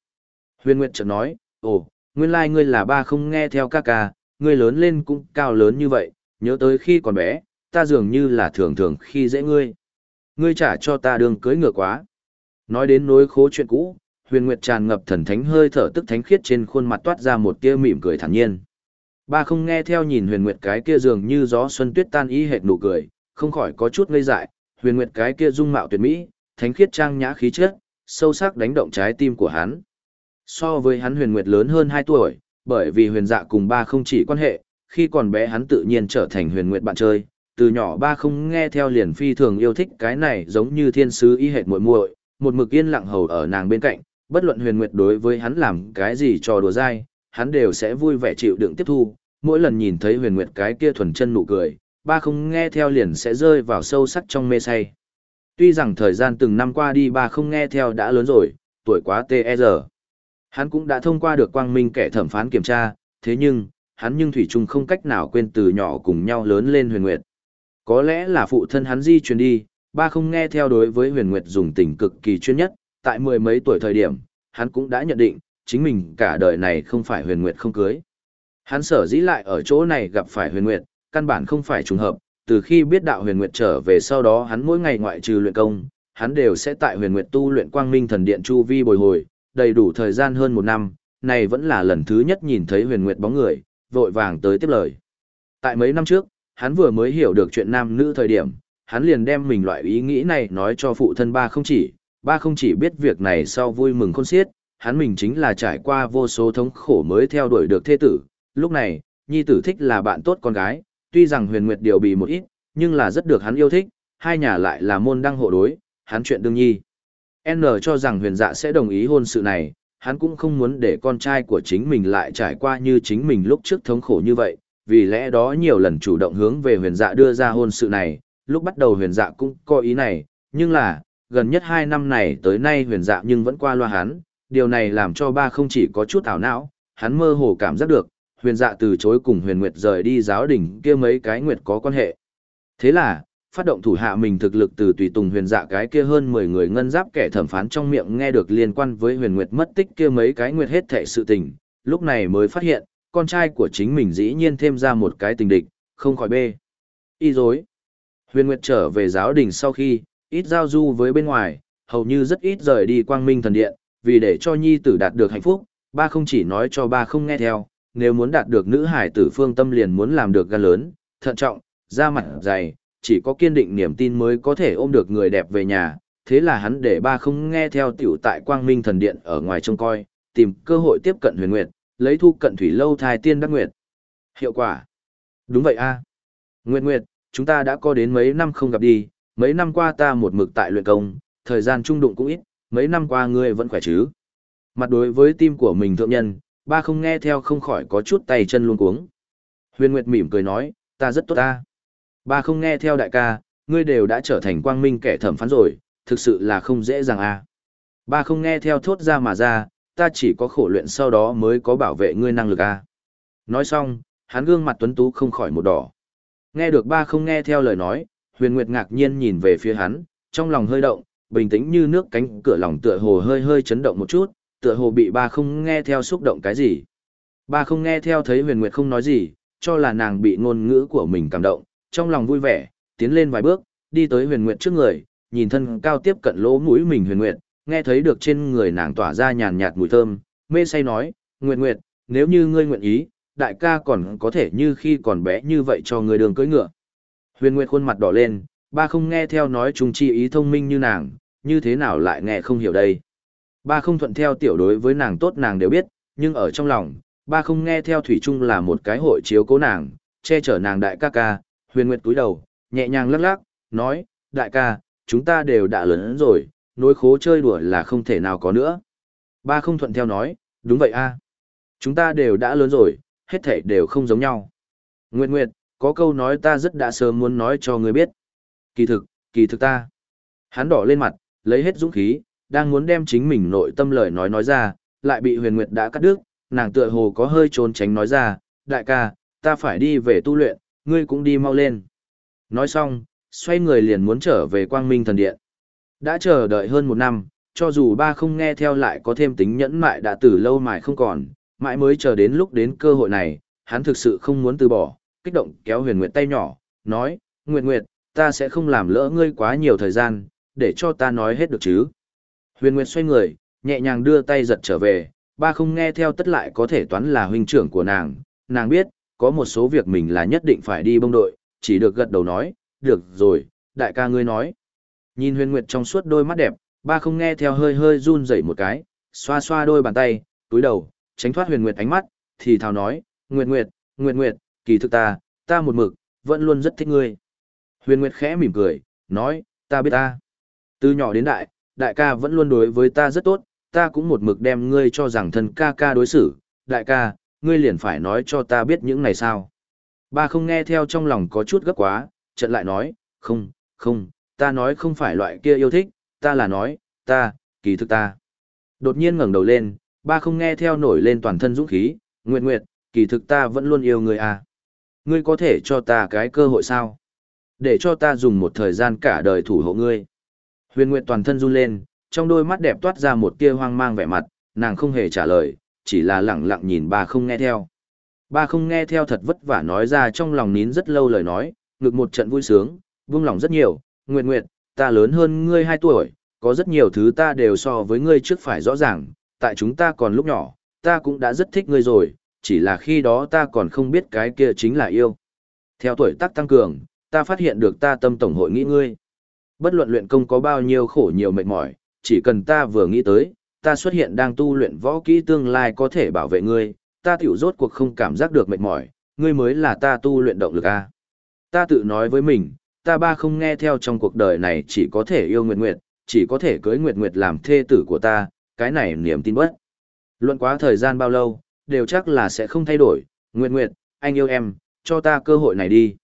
Huyền Nguyệt chợt nói, ồ, nguyên lai ngươi là ba không nghe theo ca ca, ngươi lớn lên cũng cao lớn như vậy, nhớ tới khi còn bé, ta dường như là thường thường khi dễ ngươi. Ngươi trả cho ta đường cưới ngựa quá. Nói đến nối khố chuyện cũ, huyền nguyệt tràn ngập thần thánh hơi thở tức thánh khiết trên khuôn mặt toát ra một tia mỉm cười thản nhiên. Ba không nghe theo nhìn huyền nguyệt cái kia dường như gió xuân tuyết tan y hệt nụ cười, không khỏi có chút ngây dại, huyền nguyệt cái kia dung mạo tuyệt mỹ, thánh khiết trang nhã khí chất, sâu sắc đánh động trái tim của hắn. So với hắn huyền nguyệt lớn hơn 2 tuổi, bởi vì huyền dạ cùng ba không chỉ quan hệ, khi còn bé hắn tự nhiên trở thành huyền nguyệt bạn chơi, từ nhỏ ba không nghe theo liền phi thường yêu thích cái này giống như thiên sứ y hệt muội muội, một mực yên lặng hầu ở nàng bên cạnh, bất luận huyền nguyệt đối với hắn làm cái gì trò đùa dai, hắn đều sẽ vui vẻ chịu đựng tiếp thu, mỗi lần nhìn thấy huyền nguyệt cái kia thuần chân nụ cười, ba không nghe theo liền sẽ rơi vào sâu sắc trong mê say. Tuy rằng thời gian từng năm qua đi ba không nghe theo đã lớn rồi, tuổi quá tê E hắn cũng đã thông qua được quang minh kẻ thẩm phán kiểm tra, thế nhưng, hắn nhưng Thủy chung không cách nào quên từ nhỏ cùng nhau lớn lên huyền nguyệt. Có lẽ là phụ thân hắn di truyền đi, ba không nghe theo đối với huyền nguyệt dùng tình cực kỳ chuyên nhất, tại mười mấy tuổi thời điểm, hắn cũng đã nhận định, chính mình cả đời này không phải huyền nguyệt không cưới. Hắn sở dĩ lại ở chỗ này gặp phải huyền nguyệt, căn bản không phải trùng hợp, từ khi biết đạo huyền nguyệt trở về sau đó hắn mỗi ngày ngoại trừ luyện công, hắn đều sẽ tại huyền nguyệt tu luyện quang minh thần điện chu vi bồi hồi, đầy đủ thời gian hơn một năm, này vẫn là lần thứ nhất nhìn thấy huyền nguyệt bóng người, vội vàng tới tiếp lời. Tại mấy năm trước, hắn vừa mới hiểu được chuyện nam nữ thời điểm, hắn liền đem mình loại ý nghĩ này nói cho phụ thân ba không chỉ, ba không chỉ biết việc này sau vui mừng khôn xiết, hắn mình chính là trải qua vô số thống khổ mới theo đuổi được thê tử, lúc này, nhi tử thích là bạn tốt con gái, tuy rằng huyền nguyệt điều bị một ít, nhưng là rất được hắn yêu thích, hai nhà lại là môn đăng hộ đối, hắn chuyện đương nhi. N cho rằng huyền dạ sẽ đồng ý hôn sự này, hắn cũng không muốn để con trai của chính mình lại trải qua như chính mình lúc trước thống khổ như vậy, vì lẽ đó nhiều lần chủ động hướng về huyền dạ đưa ra hôn sự này, lúc bắt đầu huyền dạ cũng có ý này, nhưng là, gần nhất hai năm này tới nay huyền dạ nhưng vẫn qua loa hắn, điều này làm cho ba không chỉ có chút ảo não, hắn mơ hồ cảm giác được, huyền dạ từ chối cùng huyền nguyệt rời đi giáo đỉnh kia mấy cái nguyệt có quan hệ. Thế là, phát động thủ hạ mình thực lực từ tùy tùng huyền dạ cái kia hơn 10 người ngân giáp kẻ thẩm phán trong miệng nghe được liên quan với huyền nguyệt mất tích kia mấy cái nguyệt hết thệ sự tình, lúc này mới phát hiện, con trai của chính mình dĩ nhiên thêm ra một cái tình địch, không khỏi bê. Y dối. Huyền nguyệt trở về giáo đình sau khi, ít giao du với bên ngoài, hầu như rất ít rời đi quang minh thần điện, vì để cho nhi tử đạt được hạnh phúc, ba không chỉ nói cho ba không nghe theo, nếu muốn đạt được nữ hải tử phương tâm liền muốn làm được gan lớn, thận trọng, da mặt dày, chỉ có kiên định niềm tin mới có thể ôm được người đẹp về nhà, thế là hắn để ba không nghe theo tiểu tại quang minh thần điện ở ngoài trông coi, tìm cơ hội tiếp cận huyền nguyệt, lấy thu cận thủy lâu thai tiên đắc nguyệt. Hiệu quả? Đúng vậy a Nguyệt Nguyệt, chúng ta đã có đến mấy năm không gặp đi, mấy năm qua ta một mực tại luyện công, thời gian trung đụng cũng ít, mấy năm qua ngươi vẫn khỏe chứ. Mặt đối với tim của mình thượng nhân, ba không nghe theo không khỏi có chút tay chân luôn cuống. Huyền Nguyệt mỉm cười nói, ta rất tốt ta. Ba không nghe theo đại ca, ngươi đều đã trở thành quang minh kẻ thẩm phán rồi, thực sự là không dễ dàng a. Ba không nghe theo thốt ra mà ra, ta chỉ có khổ luyện sau đó mới có bảo vệ ngươi năng lực a. Nói xong, hắn gương mặt tuấn tú không khỏi một đỏ. Nghe được ba không nghe theo lời nói, huyền nguyệt ngạc nhiên nhìn về phía hắn, trong lòng hơi động, bình tĩnh như nước cánh cửa lòng tựa hồ hơi hơi chấn động một chút, tựa hồ bị ba không nghe theo xúc động cái gì. Ba không nghe theo thấy huyền nguyệt không nói gì, cho là nàng bị ngôn ngữ của mình cảm động, trong lòng vui vẻ, tiến lên vài bước, đi tới huyền nguyệt trước người, nhìn thân cao tiếp cận lỗ mũi mình huyền nguyệt, nghe thấy được trên người nàng tỏa ra nhàn nhạt mùi thơm, mê say nói, nguyệt nguyệt, nếu như ngươi nguyện ý, đại ca còn có thể như khi còn bé như vậy cho người đường cưỡi ngựa. Huyền nguyệt khuôn mặt đỏ lên, ba không nghe theo nói chung chi ý thông minh như nàng, như thế nào lại nghe không hiểu đây. Ba không thuận theo tiểu đối với nàng tốt nàng đều biết, nhưng ở trong lòng, ba không nghe theo Thủy Trung là một cái hội chiếu cố nàng, che chở nàng đại ca ca, huyền nguyệt túi đầu, nhẹ nhàng lắc lắc, nói, đại ca, chúng ta đều đã lớn rồi, nối khố chơi đùa là không thể nào có nữa. Ba không thuận theo nói, đúng vậy a Chúng ta đều đã lớn rồi, hết thể đều không giống nhau. Nguyệt Nguyệt, có câu nói ta rất đã sớm muốn nói cho người biết. Kỳ thực, kỳ thực ta. Hắn đỏ lên mặt, lấy hết dũng khí, đang muốn đem chính mình nội tâm lời nói nói ra, lại bị huyền nguyệt đã cắt đứt, nàng tựa hồ có hơi trốn tránh nói ra, đại ca, ta phải đi về tu luyện, ngươi cũng đi mau lên. Nói xong, xoay người liền muốn trở về quang minh thần điện. Đã chờ đợi hơn một năm, cho dù ba không nghe theo lại có thêm tính nhẫn mại đã từ lâu mãi không còn, mãi mới chờ đến lúc đến cơ hội này, hắn thực sự không muốn từ bỏ, kích động kéo huyền nguyệt tay nhỏ, nói, Nguyệt Nguyệt, ta sẽ không làm lỡ ngươi quá nhiều thời gian, để cho ta nói hết được chứ. Huyền Nguyệt xoay người, nhẹ nhàng đưa tay giật trở về, ba không nghe theo tất lại có thể toán là huynh trưởng của nàng, nàng biết, có một số việc mình là nhất định phải đi bông đội, chỉ được gật đầu nói, được rồi, đại ca ngươi nói. Nhìn huyền nguyệt trong suốt đôi mắt đẹp, ba không nghe theo hơi hơi run rẩy một cái, xoa xoa đôi bàn tay, túi đầu, tránh thoát huyền nguyệt ánh mắt, thì thào nói, nguyệt nguyệt, nguyệt nguyệt, kỳ thực ta, ta một mực, vẫn luôn rất thích ngươi. Huyền nguyệt khẽ mỉm cười, nói, ta biết ta. Từ nhỏ đến đại, đại ca vẫn luôn đối với ta rất tốt, ta cũng một mực đem ngươi cho rằng thân ca ca đối xử, đại ca, ngươi liền phải nói cho ta biết những này sao. Ba không nghe theo trong lòng có chút gấp quá, trận lại nói, không, không, ta nói không phải loại kia yêu thích, ta là nói, ta, kỳ thực ta. Đột nhiên ngẩng đầu lên, ba không nghe theo nổi lên toàn thân dũng khí, nguyệt nguyệt, kỳ thực ta vẫn luôn yêu ngươi à. Ngươi có thể cho ta cái cơ hội sao? Để cho ta dùng một thời gian cả đời thủ hộ ngươi. Huyền Nguyệt toàn thân run lên, trong đôi mắt đẹp toát ra một tia hoang mang vẻ mặt, nàng không hề trả lời, chỉ là lặng lặng nhìn ba không nghe theo. Ba không nghe theo thật vất vả nói ra trong lòng nín rất lâu lời nói, ngực một trận vui sướng, vương lòng rất nhiều, Nguyệt Nguyệt, ta lớn hơn ngươi 2 tuổi, có rất nhiều thứ ta đều so với ngươi trước phải rõ ràng, tại chúng ta còn lúc nhỏ, ta cũng đã rất thích ngươi rồi, chỉ là khi đó ta còn không biết cái kia chính là yêu. Theo tuổi tác tăng cường, ta phát hiện được ta tâm tổng hội nghĩ ngươi. Bất luận luyện công có bao nhiêu khổ nhiều mệt mỏi, chỉ cần ta vừa nghĩ tới, ta xuất hiện đang tu luyện võ kỹ tương lai có thể bảo vệ ngươi, ta tiểu rốt cuộc không cảm giác được mệt mỏi, ngươi mới là ta tu luyện động lực a. Ta tự nói với mình, ta ba không nghe theo trong cuộc đời này chỉ có thể yêu Nguyệt Nguyệt, chỉ có thể cưới Nguyệt Nguyệt làm thê tử của ta, cái này niềm tin bất. Luận quá thời gian bao lâu, đều chắc là sẽ không thay đổi, Nguyệt Nguyệt, anh yêu em, cho ta cơ hội này đi.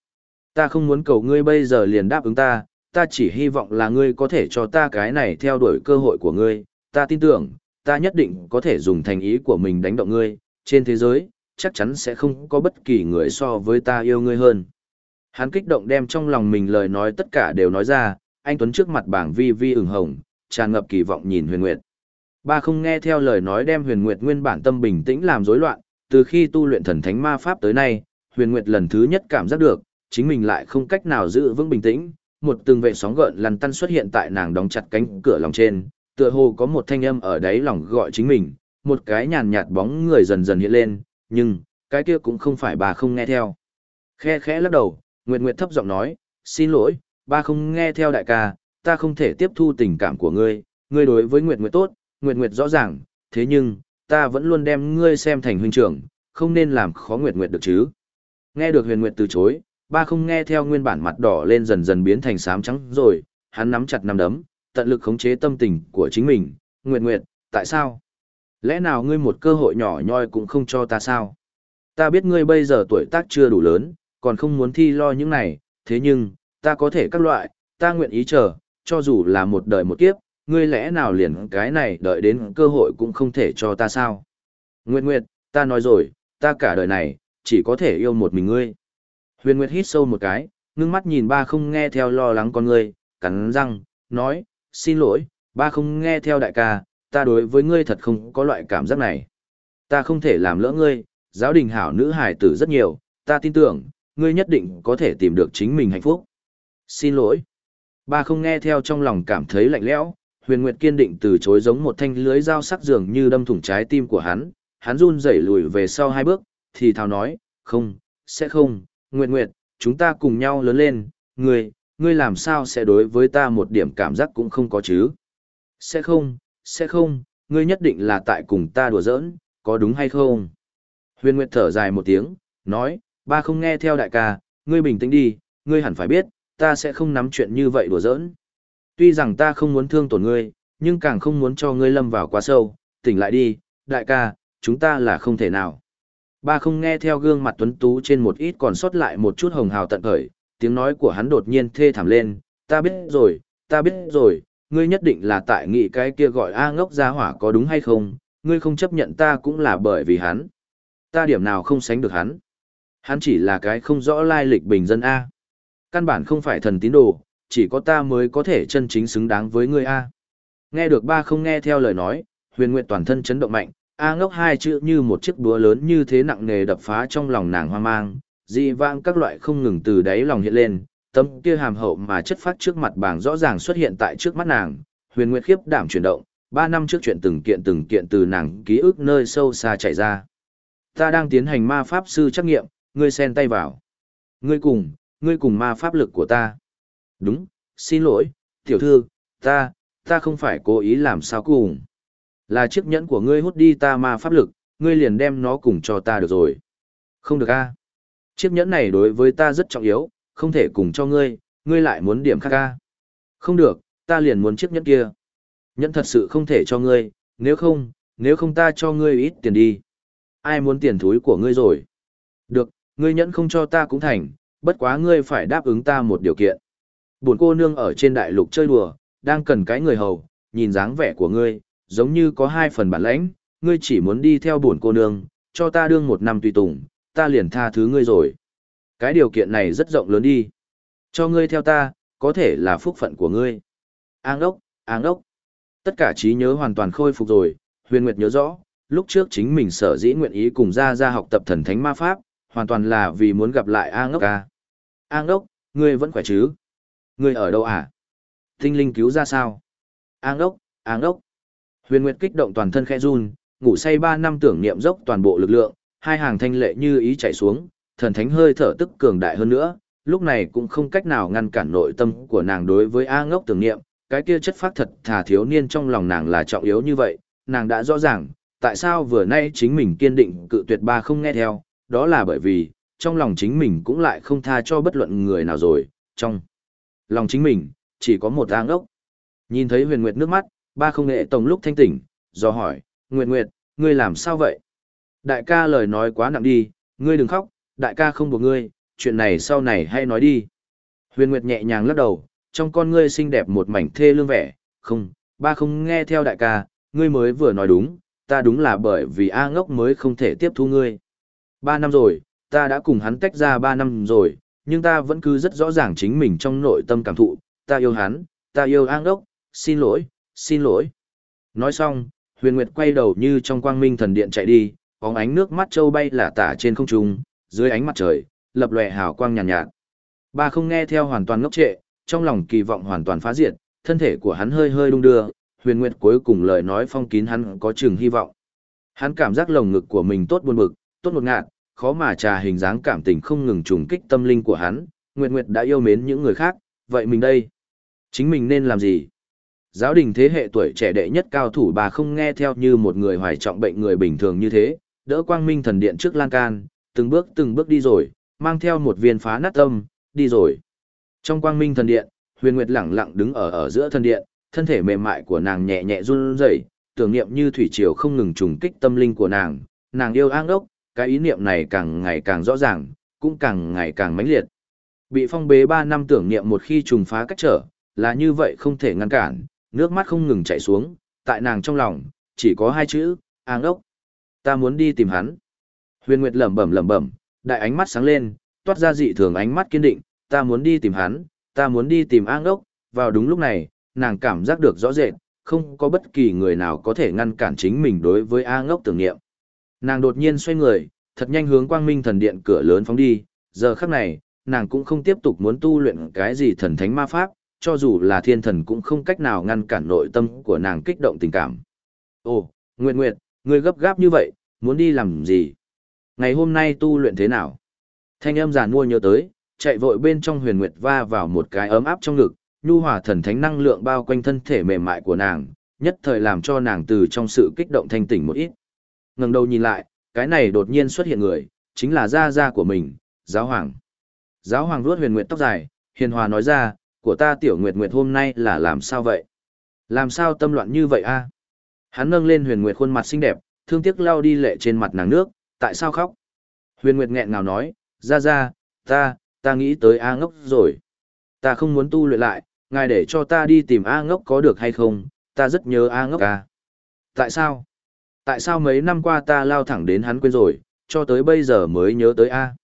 Ta không muốn cầu ngươi bây giờ liền đáp ứng ta, ta chỉ hy vọng là ngươi có thể cho ta cái này theo đuổi cơ hội của ngươi, ta tin tưởng, ta nhất định có thể dùng thành ý của mình đánh động ngươi, trên thế giới, chắc chắn sẽ không có bất kỳ người so với ta yêu ngươi hơn. Hắn kích động đem trong lòng mình lời nói tất cả đều nói ra, anh Tuấn trước mặt bảng vi vi ửng hồng, tràn ngập kỳ vọng nhìn huyền nguyệt. Ba không nghe theo lời nói đem huyền nguyệt nguyên bản tâm bình tĩnh làm rối loạn, từ khi tu luyện thần thánh ma pháp tới nay, huyền nguyệt lần thứ nhất cảm giác được, chính mình lại không cách nào giữ vững bình tĩnh, một từng vệ sóng gợn lăn tăn xuất hiện tại nàng đóng chặt cánh cửa lòng trên, tựa hồ có một thanh âm ở đáy lòng gọi chính mình, một cái nhàn nhạt bóng người dần dần hiện lên, nhưng, cái kia cũng không phải bà không nghe theo. Khe khẽ lắc đầu, Nguyệt Nguyệt thấp giọng nói, xin lỗi, ba không nghe theo đại ca, ta không thể tiếp thu tình cảm của ngươi, ngươi đối với Nguyệt Nguyệt tốt, Nguyệt Nguyệt rõ ràng, thế nhưng, ta vẫn luôn đem ngươi xem thành huynh trưởng, không nên làm khó Nguyệt Nguyệt được chứ. Nghe được huyền Nguyệt từ chối, ba không nghe theo nguyên bản mặt đỏ lên dần dần biến thành xám trắng rồi, hắn nắm chặt nắm đấm, tận lực khống chế tâm tình của chính mình, Nguyệt Nguyệt, tại sao? Lẽ nào ngươi một cơ hội nhỏ nhoi cũng không cho ta sao? Ta biết ngươi bây giờ tuổi tác chưa đủ lớn, còn không muốn thi lo những này, thế nhưng, ta có thể các loại, ta nguyện ý chờ, cho dù là một đời một kiếp, ngươi lẽ nào liền cái này đợi đến cơ hội cũng không thể cho ta sao? Nguyệt Nguyệt, ta nói rồi, ta cả đời này, chỉ có thể yêu một mình ngươi. Huyền Nguyệt hít sâu một cái, ngưng mắt nhìn ba không nghe theo lo lắng con người, cắn răng, nói, xin lỗi, ba không nghe theo đại ca, ta đối với ngươi thật không có loại cảm giác này. Ta không thể làm lỡ ngươi, giáo đình hảo nữ hài tử rất nhiều, ta tin tưởng, ngươi nhất định có thể tìm được chính mình hạnh phúc. Xin lỗi. Ba không nghe theo trong lòng cảm thấy lạnh lẽo, huyền nguyệt kiên định từ chối giống một thanh lưới dao sắc dường như đâm thủng trái tim của hắn, hắn run rẩy lùi về sau hai bước, thì thào nói, không, sẽ không, nguyệt nguyệt, chúng ta cùng nhau lớn lên, ngươi, ngươi làm sao sẽ đối với ta một điểm cảm giác cũng không có chứ? Sẽ không, sẽ không, ngươi nhất định là tại cùng ta đùa giỡn, có đúng hay không? Huyền Nguyệt thở dài một tiếng, nói, ba không nghe theo đại ca, ngươi bình tĩnh đi, ngươi hẳn phải biết, ta sẽ không nắm chuyện như vậy đùa giỡn. Tuy rằng ta không muốn thương tổn ngươi, nhưng càng không muốn cho ngươi lâm vào quá sâu, tỉnh lại đi, đại ca, chúng ta là không thể nào. Ba không nghe theo gương mặt tuấn tú trên một ít còn sót lại một chút hồng hào tận khởi, tiếng nói của hắn đột nhiên thê thảm lên, ta biết rồi, ta biết rồi, ngươi nhất định là tại nghị cái kia gọi A ngốc ra hỏa có đúng hay không, ngươi không chấp nhận ta cũng là bởi vì hắn. Ta điểm nào không sánh được hắn. Hắn chỉ là cái không rõ lai lịch bình dân A. Căn bản không phải thần tín đồ, chỉ có ta mới có thể chân chính xứng đáng với ngươi A. Nghe được ba không nghe theo lời nói, huyền nguyện toàn thân chấn động mạnh, A ngốc hai chữ như một chiếc búa lớn như thế nặng nề đập phá trong lòng nàng hoang mang, dị vãng các loại không ngừng từ đáy lòng hiện lên, tâm kia hàm hậu mà chất phát trước mặt bảng rõ ràng xuất hiện tại trước mắt nàng, huyền nguyệt khiếp đảm chuyển động, ba năm trước chuyện từng kiện từng kiện từ nàng ký ức nơi sâu xa chảy ra. Ta đang tiến hành ma pháp sư trắc nghiệm, ngươi xen tay vào. Ngươi cùng, ngươi cùng ma pháp lực của ta. Đúng, xin lỗi, tiểu thư, ta, ta không phải cố ý làm sao cùng. Là chiếc nhẫn của ngươi hút đi ta ma pháp lực, ngươi liền đem nó cùng cho ta được rồi. Không được a. Chiếc nhẫn này đối với ta rất trọng yếu, không thể cùng cho ngươi, ngươi lại muốn điểm khác ca. Không được, ta liền muốn chiếc nhẫn kia. Nhẫn thật sự không thể cho ngươi, nếu không, nếu không ta cho ngươi ít tiền đi. Ai muốn tiền thúi của ngươi rồi? Được, ngươi nhẫn không cho ta cũng thành, bất quá ngươi phải đáp ứng ta một điều kiện. Buồn cô nương ở trên đại lục chơi đùa, đang cần cái người hầu, nhìn dáng vẻ của ngươi, giống như có hai phần bản lãnh, ngươi chỉ muốn đi theo buồn cô nương, cho ta đương một năm tùy tùng, ta liền tha thứ ngươi rồi. Cái điều kiện này rất rộng lớn đi. Cho ngươi theo ta, có thể là phúc phận của ngươi. Áng ốc, áng ốc. Tất cả trí nhớ hoàn toàn khôi phục rồi, huyền nguyệt nhớ rõ, lúc trước chính mình sở dĩ nguyện ý cùng ra ra học tập thần thánh ma pháp, hoàn toàn là vì muốn gặp lại A ngốc ca. A ngốc, ngươi vẫn khỏe chứ? Ngươi ở đâu à? Tinh linh cứu ra sao? A ngốc, A ngốc. Huyền Nguyệt kích động toàn thân khẽ run, ngủ say ba năm tưởng niệm dốc toàn bộ lực lượng, hai hàng thanh lệ như ý chảy xuống, thần thánh hơi thở tức cường đại hơn nữa, lúc này cũng không cách nào ngăn cản nội tâm của nàng đối với A ngốc tưởng niệm, cái kia chất phát thật thà thiếu niên trong lòng nàng là trọng yếu như vậy, nàng đã rõ ràng, tại sao vừa nay chính mình kiên định cự tuyệt ba không nghe theo, đó là bởi vì, trong lòng chính mình cũng lại không tha cho bất luận người nào rồi, trong lòng chính mình, chỉ có một áng Ngốc. Nhìn thấy huyền nguyệt nước mắt, ba không nghệ tổng lúc thanh tỉnh, do hỏi, Nguyệt Nguyệt, ngươi làm sao vậy? Đại ca lời nói quá nặng đi, ngươi đừng khóc, đại ca không buộc ngươi, chuyện này sau này hay nói đi. Huyền Nguyệt nhẹ nhàng lắc đầu, trong con ngươi xinh đẹp một mảnh thê lương vẻ, không, ba không nghe theo đại ca, ngươi mới vừa nói đúng, ta đúng là bởi vì A ngốc mới không thể tiếp thu ngươi. Ba năm rồi, ta đã cùng hắn tách ra ba năm rồi, nhưng ta vẫn cứ rất rõ ràng chính mình trong nội tâm cảm thụ, ta yêu hắn, ta yêu A ngốc, xin lỗi, xin lỗi. Nói xong, huyền nguyệt quay đầu như trong quang minh thần điện chạy đi, bóng ánh nước mắt châu bay là tả trên không trung, dưới ánh mặt trời, lập lòe hào quang nhàn nhạt, nhạt. Ba không nghe theo hoàn toàn ngốc trệ, trong lòng kỳ vọng hoàn toàn phá diệt, thân thể của hắn hơi hơi đung đưa, huyền nguyệt cuối cùng lời nói phong kín hắn có chừng hy vọng. Hắn cảm giác lồng ngực của mình tốt buồn bực, tốt một ngạt, khó mà trà hình dáng cảm tình không ngừng trùng kích tâm linh của hắn, Nguyệt Nguyệt đã yêu mến những người khác, vậy mình đây? Chính mình nên làm gì? Giáo đình thế hệ tuổi trẻ đệ nhất cao thủ bà không nghe theo như một người hoài trọng bệnh người bình thường như thế, đỡ quang minh thần điện trước lan can, từng bước từng bước đi rồi, mang theo một viên phá nát tâm, đi rồi. Trong quang minh thần điện, huyền nguyệt lẳng lặng đứng ở ở giữa thần điện, thân thể mềm mại của nàng nhẹ nhẹ run rẩy, tưởng niệm như thủy triều không ngừng trùng kích tâm linh của nàng, nàng yêu an đốc, cái ý niệm này càng ngày càng rõ ràng, cũng càng ngày càng mãnh liệt. Bị phong bế 3 năm tưởng niệm một khi trùng phá cách trở, là như vậy không thể ngăn cản, nước mắt không ngừng chảy xuống, tại nàng trong lòng, chỉ có hai chữ, an ốc. Ta muốn đi tìm hắn. Huyền Nguyệt lẩm bẩm lẩm bẩm, đại ánh mắt sáng lên, toát ra dị thường ánh mắt kiên định, ta muốn đi tìm hắn, ta muốn đi tìm an ốc. Vào đúng lúc này, nàng cảm giác được rõ rệt, không có bất kỳ người nào có thể ngăn cản chính mình đối với A ngốc tưởng niệm. Nàng đột nhiên xoay người, thật nhanh hướng quang minh thần điện cửa lớn phóng đi, giờ khắc này, nàng cũng không tiếp tục muốn tu luyện cái gì thần thánh ma pháp, cho dù là thiên thần cũng không cách nào ngăn cản nội tâm của nàng kích động tình cảm. Ồ, Nguyệt Nguyệt, ngươi gấp gáp như vậy, muốn đi làm gì? Ngày hôm nay tu luyện thế nào? Thanh âm giàn mua nhớ tới, chạy vội bên trong huyền nguyệt va vào một cái ấm áp trong ngực, nhu hòa thần thánh năng lượng bao quanh thân thể mềm mại của nàng, nhất thời làm cho nàng từ trong sự kích động thanh tỉnh một ít. Ngẩng đầu nhìn lại, cái này đột nhiên xuất hiện người, chính là gia gia của mình, giáo hoàng. Giáo hoàng vuốt huyền nguyệt tóc dài, hiền hòa nói ra, của ta tiểu nguyệt nguyệt hôm nay là làm sao vậy? Làm sao tâm loạn như vậy a? Hắn nâng lên huyền nguyệt khuôn mặt xinh đẹp, thương tiếc lau đi lệ trên mặt nàng nước, tại sao khóc? Huyền nguyệt nghẹn ngào nói, Ra ra, ta, ta nghĩ tới A ngốc rồi. Ta không muốn tu luyện lại, ngài để cho ta đi tìm A ngốc có được hay không, ta rất nhớ A ngốc à. Tại sao? Tại sao mấy năm qua ta lao thẳng đến hắn quên rồi, cho tới bây giờ mới nhớ tới A?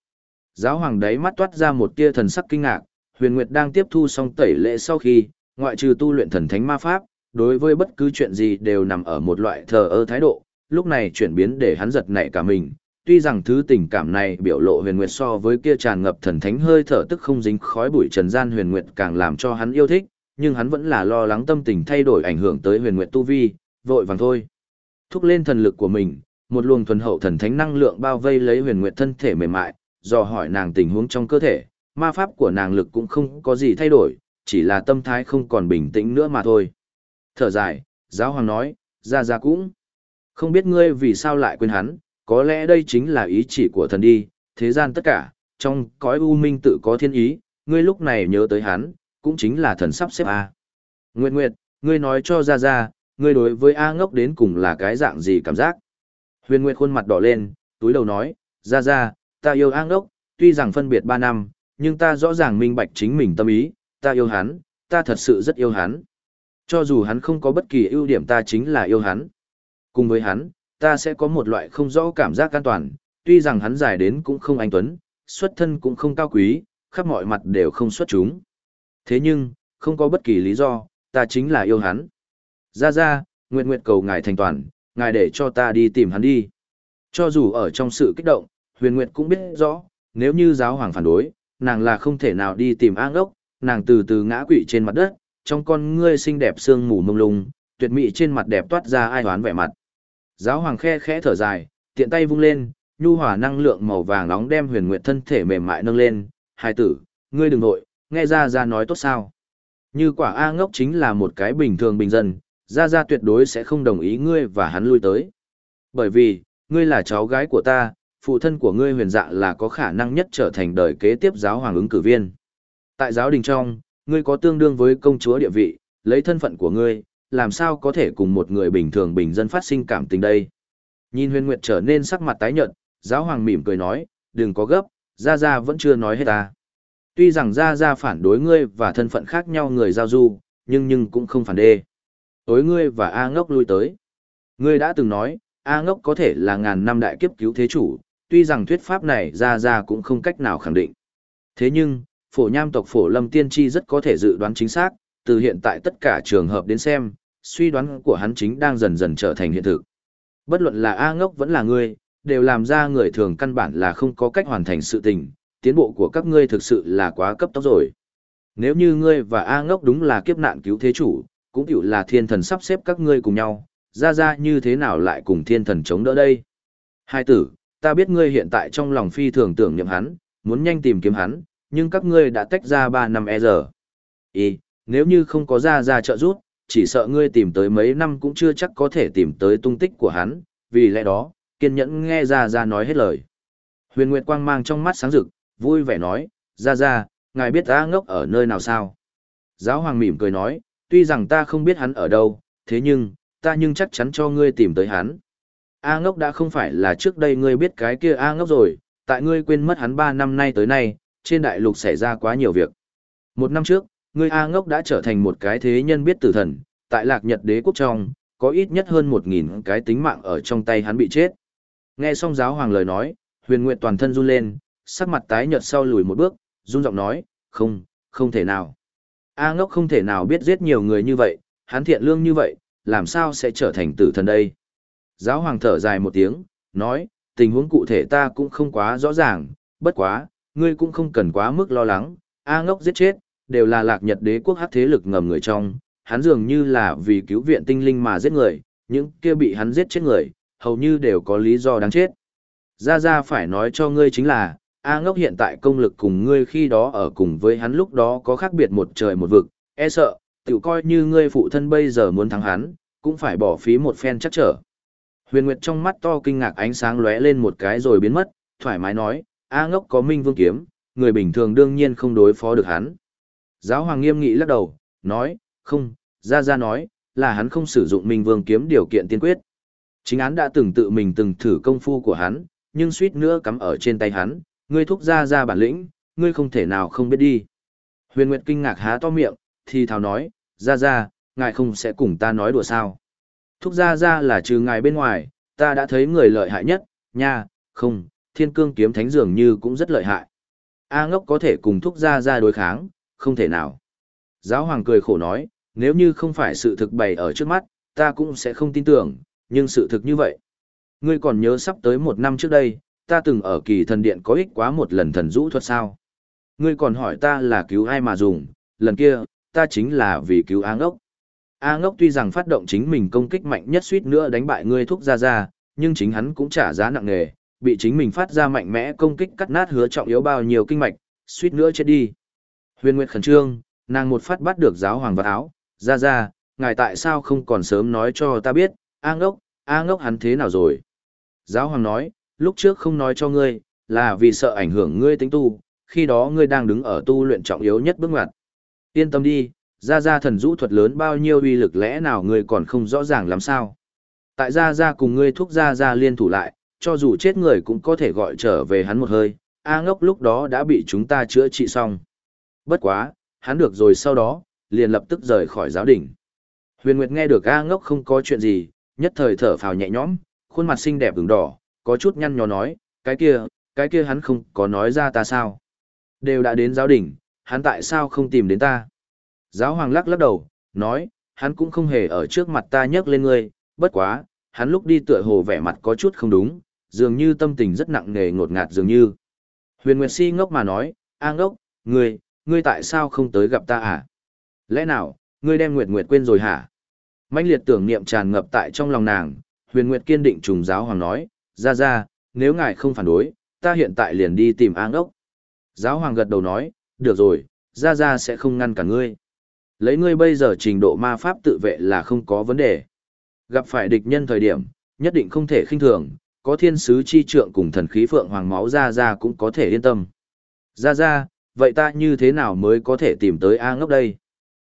Giáo hoàng đấy mắt toát ra một tia thần sắc kinh ngạc, huyền nguyệt đang tiếp thu xong tẩy lễ sau khi, ngoại trừ tu luyện thần thánh ma pháp, đối với bất cứ chuyện gì đều nằm ở một loại thờ ơ thái độ, lúc này chuyển biến để hắn giật nảy cả mình, tuy rằng thứ tình cảm này biểu lộ huyền nguyệt so với kia tràn ngập thần thánh hơi thở tức không dính khói bụi trần gian huyền nguyệt càng làm cho hắn yêu thích, nhưng hắn vẫn là lo lắng tâm tình thay đổi ảnh hưởng tới huyền nguyệt tu vi, vội vàng thôi. Thúc lên thần lực của mình, một luồng thuần hậu thần thánh năng lượng bao vây lấy huyền nguyệt thân thể mềm mại, dò hỏi nàng tình huống trong cơ thể, ma pháp của nàng lực cũng không có gì thay đổi, chỉ là tâm thái không còn bình tĩnh nữa mà thôi. Thở dài, giáo hoàng nói, ra ra cũng không biết ngươi vì sao lại quên hắn, có lẽ đây chính là ý chỉ của thần đi, thế gian tất cả, trong cõi u minh tự có thiên ý, ngươi lúc này nhớ tới hắn, cũng chính là thần sắp xếp A. Nguyệt Nguyệt, ngươi nói cho ra ra, ngươi đối với A ngốc đến cùng là cái dạng gì cảm giác? Huyền Nguyệt khuôn mặt đỏ lên, túi đầu nói, ra ra, ta yêu A ngốc, tuy rằng phân biệt 3 năm, nhưng ta rõ ràng minh bạch chính mình tâm ý, ta yêu hắn, ta thật sự rất yêu hắn. Cho dù hắn không có bất kỳ ưu điểm ta chính là yêu hắn. Cùng với hắn, ta sẽ có một loại không rõ cảm giác an toàn, tuy rằng hắn dài đến cũng không anh tuấn, xuất thân cũng không cao quý, khắp mọi mặt đều không xuất chúng. Thế nhưng, không có bất kỳ lý do, ta chính là yêu hắn. Ra ra, nguyện nguyện cầu ngài thành toàn, ngài để cho ta đi tìm hắn đi. Cho dù ở trong sự kích động, huyền nguyệt cũng biết rõ, nếu như giáo hoàng phản đối, nàng là không thể nào đi tìm an ốc, nàng từ từ ngã quỵ trên mặt đất, trong con ngươi xinh đẹp sương mù mông lung, tuyệt mỹ trên mặt đẹp toát ra ai hoán vẻ mặt. Giáo hoàng khe khẽ thở dài, tiện tay vung lên, nhu hòa năng lượng màu vàng nóng đem huyền nguyệt thân thể mềm mại nâng lên, hai tử, ngươi đừng nội, nghe ra ra nói tốt sao. Như quả A ngốc chính là một cái bình thường bình dân, ra ra tuyệt đối sẽ không đồng ý ngươi và hắn lui tới. Bởi vì, ngươi là cháu gái của ta, phụ thân của ngươi huyền dạ là có khả năng nhất trở thành đời kế tiếp giáo hoàng ứng cử viên. Tại giáo đình trong, ngươi có tương đương với công chúa địa vị, lấy thân phận của ngươi, làm sao có thể cùng một người bình thường bình dân phát sinh cảm tình đây. Nhìn huyền nguyệt trở nên sắc mặt tái nhợt, giáo hoàng mỉm cười nói, đừng có gấp, Gia Gia vẫn chưa nói hết ta. Tuy rằng Gia Gia phản đối ngươi và thân phận khác nhau người giao du, nhưng nhưng cũng không phản đê. Tối ngươi và A ngốc lui tới. Ngươi đã từng nói, A ngốc có thể là ngàn năm đại kiếp cứu thế chủ, tuy rằng thuyết pháp này Ra Ra cũng không cách nào khẳng định. Thế nhưng, phổ nham tộc phổ lâm tiên tri rất có thể dự đoán chính xác, từ hiện tại tất cả trường hợp đến xem, suy đoán của hắn chính đang dần dần trở thành hiện thực. Bất luận là A ngốc vẫn là ngươi, đều làm ra người thường căn bản là không có cách hoàn thành sự tình, tiến bộ của các ngươi thực sự là quá cấp tốc rồi. Nếu như ngươi và A ngốc đúng là kiếp nạn cứu thế chủ, cũng hiểu là thiên thần sắp xếp các ngươi cùng nhau, ra ra như thế nào lại cùng thiên thần chống đỡ đây? Hai tử, ta biết ngươi hiện tại trong lòng phi thường tưởng niệm hắn, muốn nhanh tìm kiếm hắn, nhưng các ngươi đã tách ra 3 năm e giờ. Ý, nếu như không có ra ra trợ giúp, chỉ sợ ngươi tìm tới mấy năm cũng chưa chắc có thể tìm tới tung tích của hắn, vì lẽ đó, kiên nhẫn nghe ra ra nói hết lời. Huyền Nguyệt Quang mang trong mắt sáng rực, vui vẻ nói, ra ra, ngài biết ta ngốc ở nơi nào sao? Giáo hoàng mỉm cười nói, tuy rằng ta không biết hắn ở đâu, thế nhưng, ta nhưng chắc chắn cho ngươi tìm tới hắn. A ngốc đã không phải là trước đây ngươi biết cái kia A ngốc rồi, tại ngươi quên mất hắn 3 năm nay tới nay, trên đại lục xảy ra quá nhiều việc. Một năm trước, ngươi A ngốc đã trở thành một cái thế nhân biết tử thần, tại lạc nhật đế quốc trong, có ít nhất hơn 1.000 cái tính mạng ở trong tay hắn bị chết. Nghe xong giáo hoàng lời nói, huyền nguyệt toàn thân run lên, sắc mặt tái nhợt sau lùi một bước, run giọng nói, không, không thể nào. A ngốc không thể nào biết giết nhiều người như vậy, hắn thiện lương như vậy, làm sao sẽ trở thành tử thần đây. Giáo hoàng thở dài một tiếng, nói, tình huống cụ thể ta cũng không quá rõ ràng, bất quá, ngươi cũng không cần quá mức lo lắng, A ngốc giết chết, đều là lạc nhật đế quốc hắc thế lực ngầm người trong, hắn dường như là vì cứu viện tinh linh mà giết người, những kia bị hắn giết chết người, hầu như đều có lý do đáng chết. Ra ra phải nói cho ngươi chính là, A ngốc hiện tại công lực cùng ngươi khi đó ở cùng với hắn lúc đó có khác biệt một trời một vực, e sợ, tự coi như ngươi phụ thân bây giờ muốn thắng hắn, cũng phải bỏ phí một phen chắc trở. Huyền Nguyệt trong mắt to kinh ngạc ánh sáng lóe lên một cái rồi biến mất, thoải mái nói, A ngốc có minh vương kiếm, người bình thường đương nhiên không đối phó được hắn. Giáo hoàng nghiêm nghị lắc đầu, nói, không, ra ra nói, là hắn không sử dụng minh vương kiếm điều kiện tiên quyết. Chính án đã từng tự mình từng thử công phu của hắn, nhưng suýt nữa cắm ở trên tay hắn, ngươi thúc ra ra bản lĩnh, ngươi không thể nào không biết đi. Huyền Nguyệt kinh ngạc há to miệng, thì thào nói, ra ra, ngài không sẽ cùng ta nói đùa sao. Thúc ra ra là trừ ngài bên ngoài, ta đã thấy người lợi hại nhất, nha, không, thiên cương kiếm thánh dường như cũng rất lợi hại. A ngốc có thể cùng thúc ra ra đối kháng, không thể nào. Giáo hoàng cười khổ nói, nếu như không phải sự thực bày ở trước mắt, ta cũng sẽ không tin tưởng, nhưng sự thực như vậy. Ngươi còn nhớ sắp tới một năm trước đây, ta từng ở kỳ thần điện có ích quá một lần thần rũ thuật sao? Ngươi còn hỏi ta là cứu ai mà dùng, lần kia, ta chính là vì cứu A ngốc. A ngốc tuy rằng phát động chính mình công kích mạnh nhất suýt nữa đánh bại ngươi thúc ra ra, nhưng chính hắn cũng trả giá nặng nề, bị chính mình phát ra mạnh mẽ công kích cắt nát hứa trọng yếu bao nhiêu kinh mạch, suýt nữa chết đi. Huyền Nguyệt khẩn trương, nàng một phát bắt được giáo hoàng vật áo, ra ra, ngài tại sao không còn sớm nói cho ta biết, A ngốc, A ngốc hắn thế nào rồi? Giáo hoàng nói, lúc trước không nói cho ngươi, là vì sợ ảnh hưởng ngươi tính tu, khi đó ngươi đang đứng ở tu luyện trọng yếu nhất bước ngoặt. Yên tâm đi, Gia Gia thần rũ thuật lớn bao nhiêu uy lực lẽ nào ngươi còn không rõ ràng làm sao. Tại Gia Gia cùng ngươi thúc Gia Gia liên thủ lại, cho dù chết người cũng có thể gọi trở về hắn một hơi, A ngốc lúc đó đã bị chúng ta chữa trị xong. Bất quá, hắn được rồi sau đó, liền lập tức rời khỏi giáo đỉnh. Huyền Nguyệt nghe được A ngốc không có chuyện gì, nhất thời thở phào nhẹ nhõm, khuôn mặt xinh đẹp ửng đỏ, có chút nhăn nhó nói, cái kia, cái kia hắn không có nói ra ta sao. Đều đã đến giáo đỉnh, hắn tại sao không tìm đến ta? Giáo hoàng lắc lắc đầu, nói, hắn cũng không hề ở trước mặt ta nhắc lên ngươi, bất quá, hắn lúc đi tựa hồ vẻ mặt có chút không đúng, dường như tâm tình rất nặng nề ngột ngạt dường như. Huyền Nguyệt Si ngốc mà nói, A ngốc, ngươi, ngươi tại sao không tới gặp ta à? Lẽ nào, ngươi đem Nguyệt Nguyệt quên rồi hả? mãnh liệt tưởng niệm tràn ngập tại trong lòng nàng, Huyền Nguyệt kiên định trùng giáo hoàng nói, ra ra, nếu ngài không phản đối, ta hiện tại liền đi tìm A ngốc. Giáo hoàng gật đầu nói, được rồi, ra ra sẽ không ngăn cả ngươi. Lấy ngươi bây giờ trình độ ma pháp tự vệ là không có vấn đề. Gặp phải địch nhân thời điểm, nhất định không thể khinh thường, có thiên sứ chi trượng cùng thần khí phượng hoàng máu ra ra cũng có thể yên tâm. Ra ra, vậy ta như thế nào mới có thể tìm tới A ngốc đây?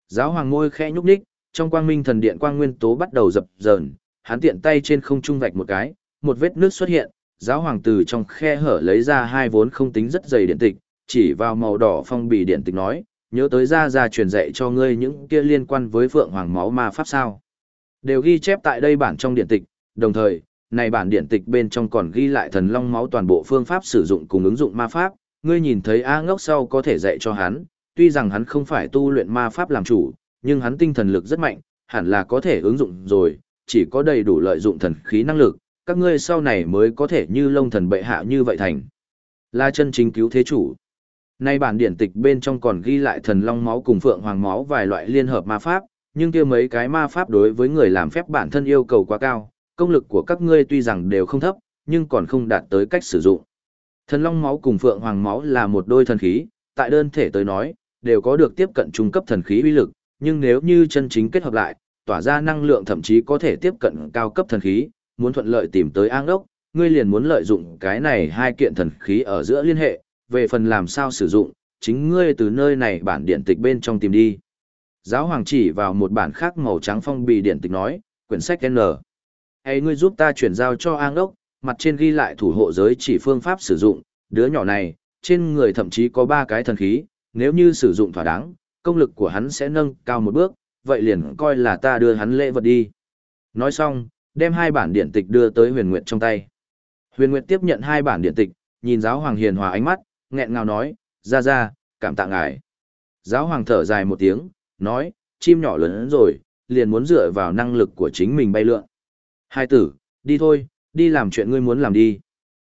Giáo hoàng ngôi khẽ nhúc nhích, trong quang minh thần điện quang nguyên tố bắt đầu dập dờn, hắn tiện tay trên không trung vạch một cái, một vết nước xuất hiện, giáo hoàng từ trong khe hở lấy ra hai vốn không tính rất dày điện tịch, chỉ vào màu đỏ phong bì điện tịch nói, nhớ tới ra ra truyền dạy cho ngươi những kia liên quan với phượng hoàng máu ma pháp sao. Đều ghi chép tại đây bản trong điện tịch, đồng thời, này bản điện tịch bên trong còn ghi lại thần long máu toàn bộ phương pháp sử dụng cùng ứng dụng ma pháp, ngươi nhìn thấy A ngốc sau có thể dạy cho hắn, tuy rằng hắn không phải tu luyện ma pháp làm chủ, nhưng hắn tinh thần lực rất mạnh, hẳn là có thể ứng dụng rồi, chỉ có đầy đủ lợi dụng thần khí năng lực, các ngươi sau này mới có thể như lông thần bệ hạ như vậy thành. Là chân chính cứu thế chủ. Nay bản điển tịch bên trong còn ghi lại thần long máu cùng phượng hoàng máu vài loại liên hợp ma pháp, nhưng kia mấy cái ma pháp đối với người làm phép bản thân yêu cầu quá cao, công lực của các ngươi tuy rằng đều không thấp, nhưng còn không đạt tới cách sử dụng. Thần long máu cùng phượng hoàng máu là một đôi thần khí, tại đơn thể tới nói, đều có được tiếp cận trung cấp thần khí uy lực, nhưng nếu như chân chính kết hợp lại, tỏa ra năng lượng thậm chí có thể tiếp cận cao cấp thần khí, muốn thuận lợi tìm tới an đốc ngươi liền muốn lợi dụng cái này hai kiện thần khí ở giữa liên hệ, về phần làm sao sử dụng, chính ngươi từ nơi này bản điện tịch bên trong tìm đi. Giáo hoàng chỉ vào một bản khác màu trắng phong bì điện tịch nói, quyển sách N. Hãy ngươi giúp ta chuyển giao cho an ốc, mặt trên ghi lại thủ hộ giới chỉ phương pháp sử dụng, đứa nhỏ này, trên người thậm chí có ba cái thần khí, nếu như sử dụng thỏa đáng, công lực của hắn sẽ nâng cao một bước, vậy liền coi là ta đưa hắn lễ vật đi. Nói xong, đem hai bản điện tịch đưa tới huyền nguyệt trong tay. Huyền nguyệt tiếp nhận hai bản điện tịch, nhìn giáo hoàng hiền hòa ánh mắt, nghẹn ngào nói, ra ra, cảm tạ ngài. Giáo hoàng thở dài một tiếng, nói, chim nhỏ lớn rồi, liền muốn dựa vào năng lực của chính mình bay lượn. Hai tử, đi thôi, đi làm chuyện ngươi muốn làm đi.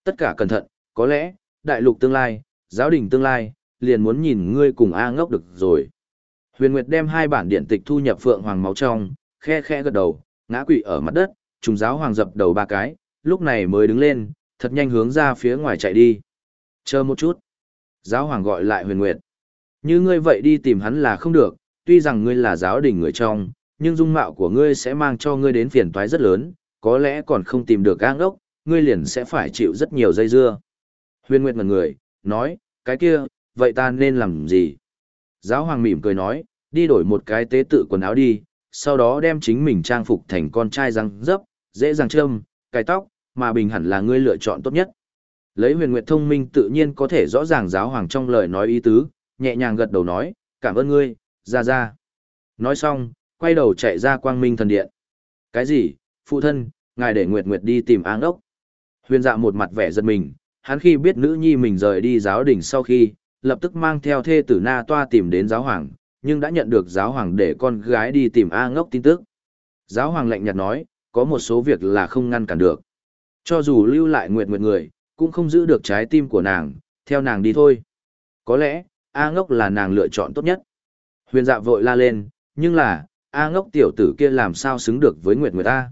Tất cả cẩn thận, có lẽ, đại lục tương lai, giáo đình tương lai, liền muốn nhìn ngươi cùng A ngốc được rồi. Huyền Nguyệt đem hai bản điện tịch thu nhập phượng hoàng máu trong, khe khe gật đầu, ngã quỵ ở mặt đất, trùng giáo hoàng dập đầu ba cái, lúc này mới đứng lên, thật nhanh hướng ra phía ngoài chạy đi. Chờ một chút. Giáo hoàng gọi lại huyền nguyệt. Như ngươi vậy đi tìm hắn là không được, tuy rằng ngươi là giáo đình người trong, nhưng dung mạo của ngươi sẽ mang cho ngươi đến phiền toái rất lớn, có lẽ còn không tìm được gang ốc, ngươi liền sẽ phải chịu rất nhiều dây dưa. Huyền Nguyệt ngần người, nói, cái kia, vậy ta nên làm gì? Giáo hoàng mỉm cười nói, đi đổi một cái tế tự quần áo đi, sau đó đem chính mình trang phục thành con trai răng dấp, dễ dàng trơm, cái tóc, mà bình hẳn là ngươi lựa chọn tốt nhất. Lấy huyền nguyệt thông minh tự nhiên có thể rõ ràng giáo hoàng trong lời nói ý tứ, nhẹ nhàng gật đầu nói, cảm ơn ngươi, ra ra. Nói xong, quay đầu chạy ra quang minh thần điện. Cái gì, phụ thân, ngài để nguyệt nguyệt đi tìm áng ốc. Huyền dạ một mặt vẻ giật mình, hắn khi biết nữ nhi mình rời đi giáo đình sau khi, lập tức mang theo thê tử na toa tìm đến giáo hoàng, nhưng đã nhận được giáo hoàng để con gái đi tìm A ngốc tin tức. Giáo hoàng lạnh nhạt nói, có một số việc là không ngăn cản được. Cho dù lưu lại nguyệt nguyệt người, cũng không giữ được trái tim của nàng, theo nàng đi thôi. Có lẽ, A ngốc là nàng lựa chọn tốt nhất. Huyền dạ vội la lên, nhưng là, A ngốc tiểu tử kia làm sao xứng được với nguyệt nguyệt A.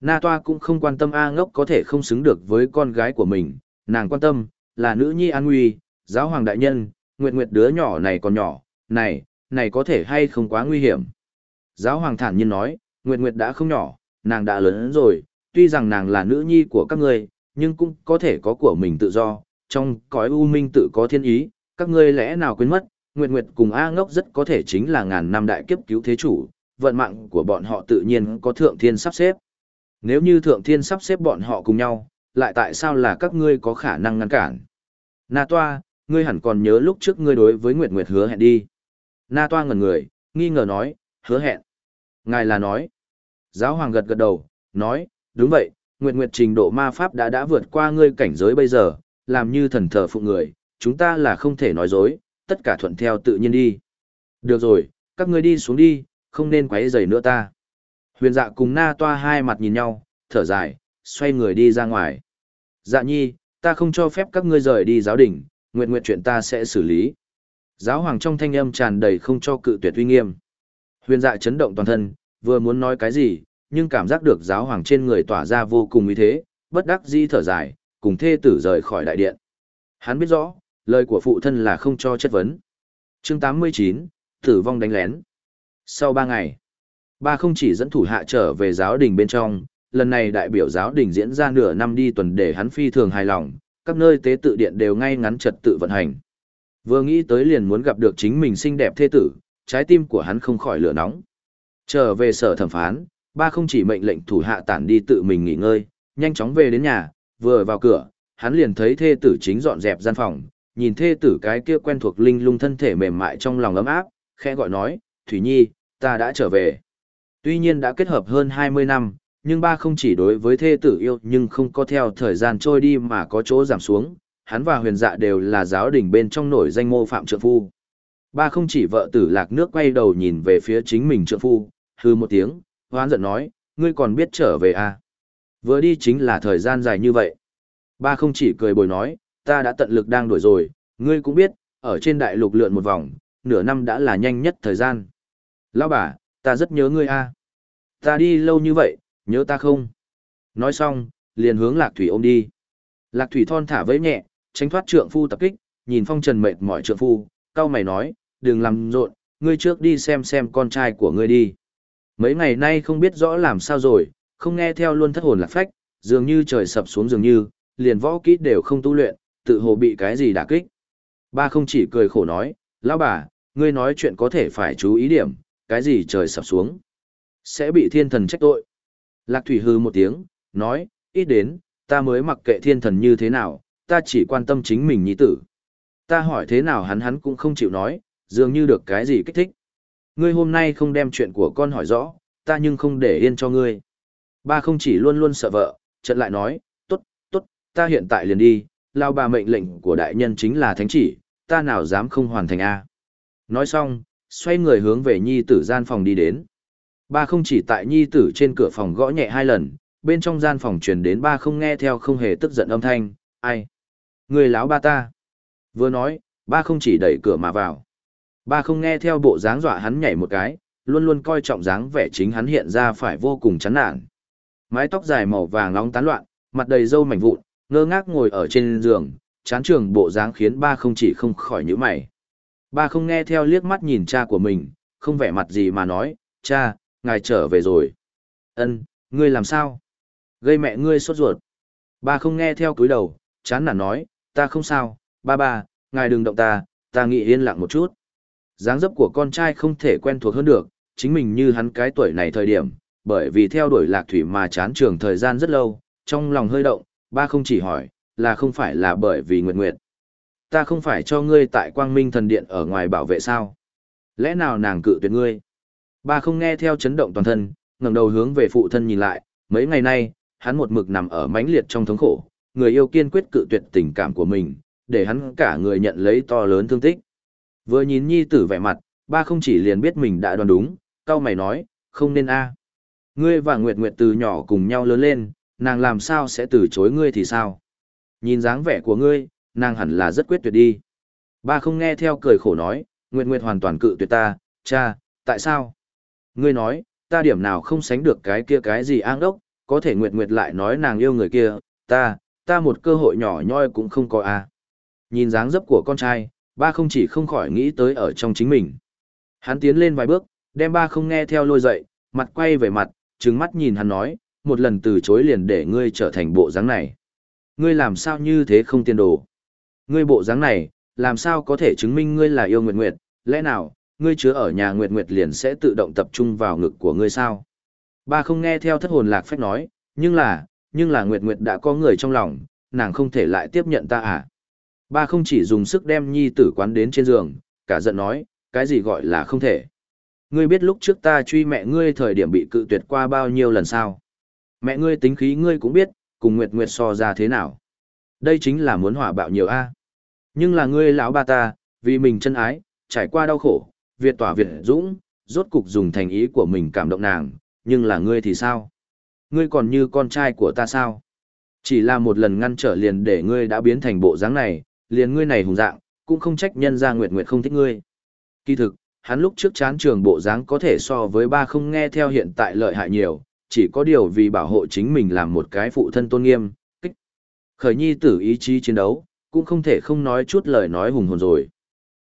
Na toa cũng không quan tâm A ngốc có thể không xứng được với con gái của mình, nàng quan tâm, là nữ nhi an nguy, giáo hoàng đại nhân, nguyệt nguyệt đứa nhỏ này còn nhỏ, này, này có thể hay không quá nguy hiểm. Giáo hoàng thản nhiên nói, nguyệt nguyệt đã không nhỏ, nàng đã lớn rồi, tuy rằng nàng là nữ nhi của các ngươi, nhưng cũng có thể có của mình tự do, trong cõi u minh tự có thiên ý, các ngươi lẽ nào quên mất, Nguyệt Nguyệt cùng A Ngốc rất có thể chính là ngàn năm đại kiếp cứu thế chủ, vận mạng của bọn họ tự nhiên có thượng thiên sắp xếp. Nếu như thượng thiên sắp xếp bọn họ cùng nhau, lại tại sao là các ngươi có khả năng ngăn cản? Na Toa, ngươi hẳn còn nhớ lúc trước ngươi đối với Nguyệt Nguyệt hứa hẹn đi. Na Toa ngẩn người, nghi ngờ nói, hứa hẹn. Ngài là nói. Giáo hoàng gật gật đầu, nói, đúng vậy, Nguyệt Nguyệt trình độ ma pháp đã đã vượt qua ngươi cảnh giới bây giờ, làm như thần thờ phụ người, chúng ta là không thể nói dối, tất cả thuận theo tự nhiên đi. Được rồi, các ngươi đi xuống đi, không nên quấy rầy nữa ta. Huyền dạ cùng na toa hai mặt nhìn nhau, thở dài, xoay người đi ra ngoài. Dạ nhi, ta không cho phép các ngươi rời đi giáo đình, nguyện nguyện chuyện ta sẽ xử lý. Giáo hoàng trong thanh âm tràn đầy không cho cự tuyệt uy nghiêm. Huyền dạ chấn động toàn thân, vừa muốn nói cái gì, nhưng cảm giác được giáo hoàng trên người tỏa ra vô cùng ý thế, bất đắc dĩ thở dài, cùng thê tử rời khỏi đại điện. Hắn biết rõ, lời của phụ thân là không cho chất vấn. chương 89, tử vong đánh lén. Sau 3 ngày, ba không chỉ dẫn thủ hạ trở về giáo đình bên trong, lần này đại biểu giáo đình diễn ra nửa năm đi tuần để hắn phi thường hài lòng, các nơi tế tự điện đều ngay ngắn trật tự vận hành. Vừa nghĩ tới liền muốn gặp được chính mình xinh đẹp thê tử, trái tim của hắn không khỏi lửa nóng. Trở về sở thẩm phán, ba không chỉ mệnh lệnh thủ hạ tản đi tự mình nghỉ ngơi, nhanh chóng về đến nhà, vừa vào cửa, hắn liền thấy thê tử chính dọn dẹp gian phòng, nhìn thê tử cái kia quen thuộc linh lung thân thể mềm mại trong lòng ấm áp, khẽ gọi nói, Thủy Nhi, ta đã trở về. Tuy nhiên đã kết hợp hơn 20 năm, nhưng ba không chỉ đối với thê tử yêu nhưng không có theo thời gian trôi đi mà có chỗ giảm xuống, hắn và huyền dạ đều là giáo đình bên trong nổi danh mô phạm trượng phu. Ba không chỉ vợ tử lạc nước quay đầu nhìn về phía chính mình trượng phu, hư một tiếng, hoán giận nói, ngươi còn biết trở về à? Vừa đi chính là thời gian dài như vậy. Ba không chỉ cười bồi nói, ta đã tận lực đang đuổi rồi, ngươi cũng biết, ở trên đại lục lượn một vòng, nửa năm đã là nhanh nhất thời gian. Lão bà, ta rất nhớ ngươi a. Ta đi lâu như vậy, nhớ ta không? Nói xong, liền hướng Lạc Thủy ôm đi. Lạc Thủy thon thả với nhẹ, tránh thoát trượng phu tập kích, nhìn phong trần mệt mỏi trượng phu, cao mày nói, đừng làm rộn, ngươi trước đi xem xem con trai của ngươi đi. Mấy ngày nay không biết rõ làm sao rồi, không nghe theo luôn thất hồn lạc phách, dường như trời sập xuống dường như, liền võ kỹ đều không tu luyện, tự hồ bị cái gì đả kích. Ba không chỉ cười khổ nói, lão bà, ngươi nói chuyện có thể phải chú ý điểm, cái gì trời sập xuống. Sẽ bị thiên thần trách tội. Lạc Thủy hư một tiếng, nói, ít đến, ta mới mặc kệ thiên thần như thế nào, ta chỉ quan tâm chính mình nhi tử. Ta hỏi thế nào hắn hắn cũng không chịu nói, dường như được cái gì kích thích. Ngươi hôm nay không đem chuyện của con hỏi rõ, ta nhưng không để yên cho ngươi. Ba không chỉ luôn luôn sợ vợ, trận lại nói, tốt, tốt, ta hiện tại liền đi, lao bà mệnh lệnh của đại nhân chính là thánh chỉ, ta nào dám không hoàn thành a Nói xong, xoay người hướng về nhi tử gian phòng đi đến. Ba không chỉ tại nhi tử trên cửa phòng gõ nhẹ hai lần, bên trong gian phòng truyền đến ba không nghe theo không hề tức giận âm thanh, ai? Người láo ba ta. Vừa nói, ba không chỉ đẩy cửa mà vào. Ba không nghe theo bộ dáng dọa hắn nhảy một cái, luôn luôn coi trọng dáng vẻ chính hắn hiện ra phải vô cùng chán nản. Mái tóc dài màu vàng nóng tán loạn, mặt đầy râu mảnh vụn, ngơ ngác ngồi ở trên giường, chán trường bộ dáng khiến ba không chỉ không khỏi nhíu mày. Ba không nghe theo liếc mắt nhìn cha của mình, không vẻ mặt gì mà nói, cha, ngài trở về rồi. Ân, ngươi làm sao? Gây mẹ ngươi sốt ruột. Ba không nghe theo cúi đầu, chán nản nói, ta không sao, ba ba, ngài đừng động ta, ta nghĩ yên lặng một chút dáng dấp của con trai không thể quen thuộc hơn được, chính mình như hắn cái tuổi này thời điểm, bởi vì theo đuổi lạc thủy mà chán trường thời gian rất lâu, trong lòng hơi động, ba không chỉ hỏi, là không phải là bởi vì Nguyệt Nguyệt. Ta không phải cho ngươi tại quang minh thần điện ở ngoài bảo vệ sao? Lẽ nào nàng cự tuyệt ngươi? Ba không nghe theo chấn động toàn thân, ngẩng đầu hướng về phụ thân nhìn lại, mấy ngày nay, hắn một mực nằm ở mãnh liệt trong thống khổ, người yêu kiên quyết cự tuyệt tình cảm của mình, để hắn cả người nhận lấy to lớn thương tích. Vừa nhìn nhi tử vẻ mặt, ba không chỉ liền biết mình đã đoán đúng, cao mày nói, không nên a. Ngươi và Nguyệt Nguyệt từ nhỏ cùng nhau lớn lên, nàng làm sao sẽ từ chối ngươi thì sao? Nhìn dáng vẻ của ngươi, nàng hẳn là rất quyết tuyệt đi. Ba không nghe theo cười khổ nói, Nguyệt Nguyệt hoàn toàn cự tuyệt ta, cha, tại sao? Ngươi nói, ta điểm nào không sánh được cái kia cái gì an đốc, có thể Nguyệt Nguyệt lại nói nàng yêu người kia, ta, ta một cơ hội nhỏ nhoi cũng không có à. Nhìn dáng dấp của con trai, ba không chỉ không khỏi nghĩ tới ở trong chính mình. Hắn tiến lên vài bước, đem ba không nghe theo lôi dậy, mặt quay về mặt, trừng mắt nhìn hắn nói, một lần từ chối liền để ngươi trở thành bộ dáng này. Ngươi làm sao như thế không tiên đồ. Ngươi bộ dáng này, làm sao có thể chứng minh ngươi là yêu Nguyệt Nguyệt, lẽ nào, ngươi chứa ở nhà Nguyệt Nguyệt liền sẽ tự động tập trung vào ngực của ngươi sao? Ba không nghe theo thất hồn lạc phách nói, nhưng là, nhưng là Nguyệt Nguyệt đã có người trong lòng, nàng không thể lại tiếp nhận ta à? Ba không chỉ dùng sức đem nhi tử quán đến trên giường, cả giận nói, cái gì gọi là không thể. Ngươi biết lúc trước ta truy mẹ ngươi thời điểm bị cự tuyệt qua bao nhiêu lần sao? Mẹ ngươi tính khí ngươi cũng biết, cùng Nguyệt Nguyệt so ra thế nào. Đây chính là muốn hỏa bạo nhiều a. Nhưng là ngươi lão ba ta, vì mình chân ái, trải qua đau khổ, Việt tỏa Việt dũng, rốt cục dùng thành ý của mình cảm động nàng, nhưng là ngươi thì sao? Ngươi còn như con trai của ta sao? Chỉ là một lần ngăn trở liền để ngươi đã biến thành bộ dáng này, liền ngươi này hùng dạng, cũng không trách nhân ra Nguyệt Nguyệt không thích ngươi. Kỳ thực, hắn lúc trước chán trường bộ dáng có thể so với ba không nghe theo hiện tại lợi hại nhiều, chỉ có điều vì bảo hộ chính mình làm một cái phụ thân tôn nghiêm, kích. Khởi nhi tử ý chí chiến đấu, cũng không thể không nói chút lời nói hùng hồn rồi.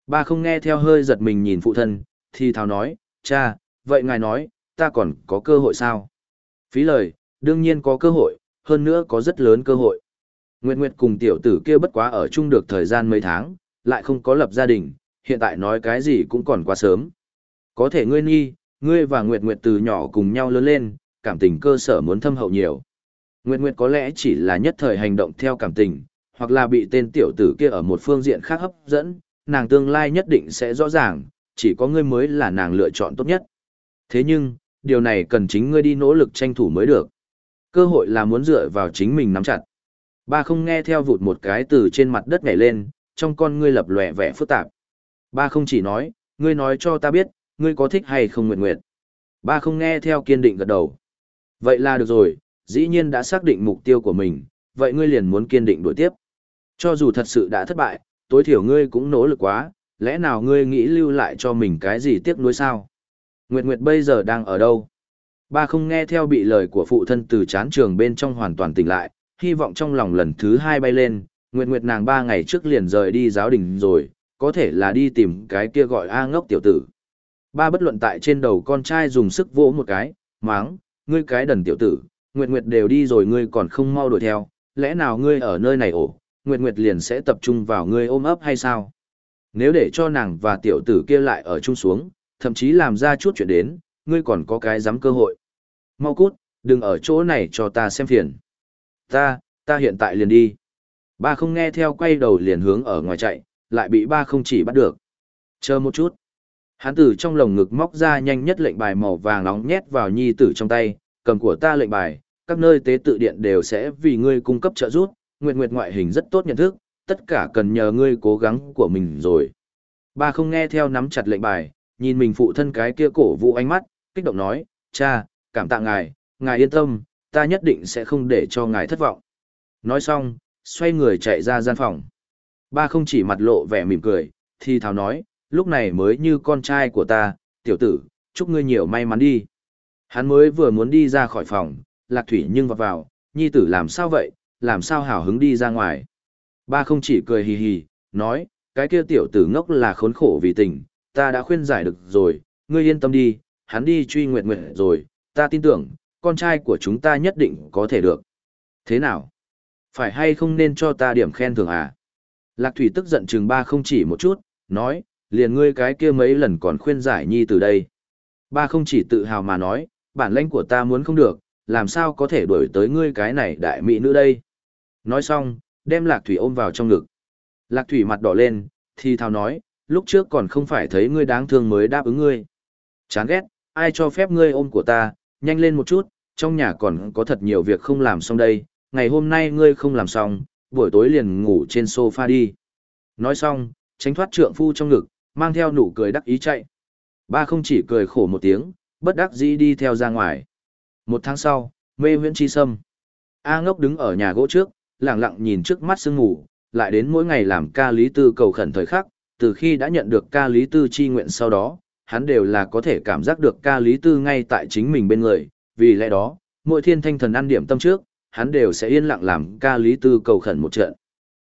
Ba không nghe theo hơi giật mình nhìn phụ thân, thì thào nói, cha, vậy ngài nói, ta còn có cơ hội sao? Phí lời, đương nhiên có cơ hội, hơn nữa có rất lớn cơ hội. Nguyệt Nguyệt cùng tiểu tử kia bất quá ở chung được thời gian mấy tháng, lại không có lập gia đình, hiện tại nói cái gì cũng còn quá sớm. Có thể ngươi nghi, ngươi và Nguyệt Nguyệt từ nhỏ cùng nhau lớn lên, cảm tình cơ sở muốn thâm hậu nhiều. Nguyệt Nguyệt có lẽ chỉ là nhất thời hành động theo cảm tình, hoặc là bị tên tiểu tử kia ở một phương diện khác hấp dẫn, nàng tương lai nhất định sẽ rõ ràng, chỉ có ngươi mới là nàng lựa chọn tốt nhất. Thế nhưng, điều này cần chính ngươi đi nỗ lực tranh thủ mới được. Cơ hội là muốn dựa vào chính mình nắm chặt. Ba không nghe theo vụt một cái từ trên mặt đất nhảy lên, trong con ngươi lập lòe vẻ phức tạp. Ba không chỉ nói, ngươi nói cho ta biết, ngươi có thích hay không nguyện nguyện. Ba không nghe theo kiên định gật đầu. Vậy là được rồi, dĩ nhiên đã xác định mục tiêu của mình, vậy ngươi liền muốn kiên định đuổi tiếp. Cho dù thật sự đã thất bại, tối thiểu ngươi cũng nỗ lực quá, lẽ nào ngươi nghĩ lưu lại cho mình cái gì tiếc nuối sao? Nguyệt Nguyệt bây giờ đang ở đâu? Ba không nghe theo bị lời của phụ thân từ chán trường bên trong hoàn toàn tỉnh lại, hy vọng trong lòng lần thứ hai bay lên, Nguyệt Nguyệt nàng ba ngày trước liền rời đi giáo đình rồi, có thể là đi tìm cái kia gọi A ngốc tiểu tử. Ba bất luận tại trên đầu con trai dùng sức vỗ một cái, máng, ngươi cái đần tiểu tử, Nguyệt Nguyệt đều đi rồi ngươi còn không mau đuổi theo, lẽ nào ngươi ở nơi này ổ, Nguyệt Nguyệt liền sẽ tập trung vào ngươi ôm ấp hay sao? Nếu để cho nàng và tiểu tử kia lại ở chung xuống, thậm chí làm ra chút chuyện đến, ngươi còn có cái dám cơ hội. Mau cút, đừng ở chỗ này cho ta xem phiền. Ta, ta hiện tại liền đi. Ba không nghe theo quay đầu liền hướng ở ngoài chạy, lại bị ba không chỉ bắt được. Chờ một chút. Hắn tử trong lồng ngực móc ra nhanh nhất lệnh bài màu vàng nóng nhét vào nhi tử trong tay, cầm của ta lệnh bài, các nơi tế tự điện đều sẽ vì ngươi cung cấp trợ giúp, Nguyệt Nguyệt ngoại hình rất tốt nhận thức, tất cả cần nhờ ngươi cố gắng của mình rồi. Ba không nghe theo nắm chặt lệnh bài, nhìn mình phụ thân cái kia cổ vũ ánh mắt, kích động nói, cha, cảm tạ ngài, ngài yên tâm, ta nhất định sẽ không để cho ngài thất vọng. Nói xong, xoay người chạy ra gian phòng. Ba không chỉ mặt lộ vẻ mỉm cười, thì thào nói, lúc này mới như con trai của ta, tiểu tử, chúc ngươi nhiều may mắn đi. Hắn mới vừa muốn đi ra khỏi phòng, lạc thủy nhưng vọt vào, nhi tử làm sao vậy, làm sao hào hứng đi ra ngoài. Ba không chỉ cười hì hì, nói, cái kia tiểu tử ngốc là khốn khổ vì tình, ta đã khuyên giải được rồi, ngươi yên tâm đi, hắn đi truy nguyệt nguyệt rồi, ta tin tưởng, con trai của chúng ta nhất định có thể được. Thế nào? Phải hay không nên cho ta điểm khen thưởng à? Lạc Thủy tức giận chừng ba không chỉ một chút, nói, liền ngươi cái kia mấy lần còn khuyên giải nhi từ đây. Ba không chỉ tự hào mà nói, bản lãnh của ta muốn không được, làm sao có thể đuổi tới ngươi cái này đại mỹ nữ đây. Nói xong, đem Lạc Thủy ôm vào trong ngực. Lạc Thủy mặt đỏ lên, thì thào nói, lúc trước còn không phải thấy ngươi đáng thương mới đáp ứng ngươi. Chán ghét, ai cho phép ngươi ôm của ta, nhanh lên một chút, trong nhà còn có thật nhiều việc không làm xong đây, ngày hôm nay ngươi không làm xong, buổi tối liền ngủ trên sofa đi. Nói xong, tránh thoát trượng phu trong ngực, mang theo nụ cười đắc ý chạy. Ba không chỉ cười khổ một tiếng, bất đắc dĩ đi theo ra ngoài. Một tháng sau, mê huyễn chi sâm. A ngốc đứng ở nhà gỗ trước, lặng lặng nhìn trước mắt sương ngủ, lại đến mỗi ngày làm ca lý tư cầu khẩn thời khắc, từ khi đã nhận được ca lý tư chi nguyện sau đó, hắn đều là có thể cảm giác được ca lý tư ngay tại chính mình bên người, vì lẽ đó, mỗi thiên thanh thần ăn điểm tâm trước, hắn đều sẽ yên lặng làm ca lý tư cầu khẩn một trận.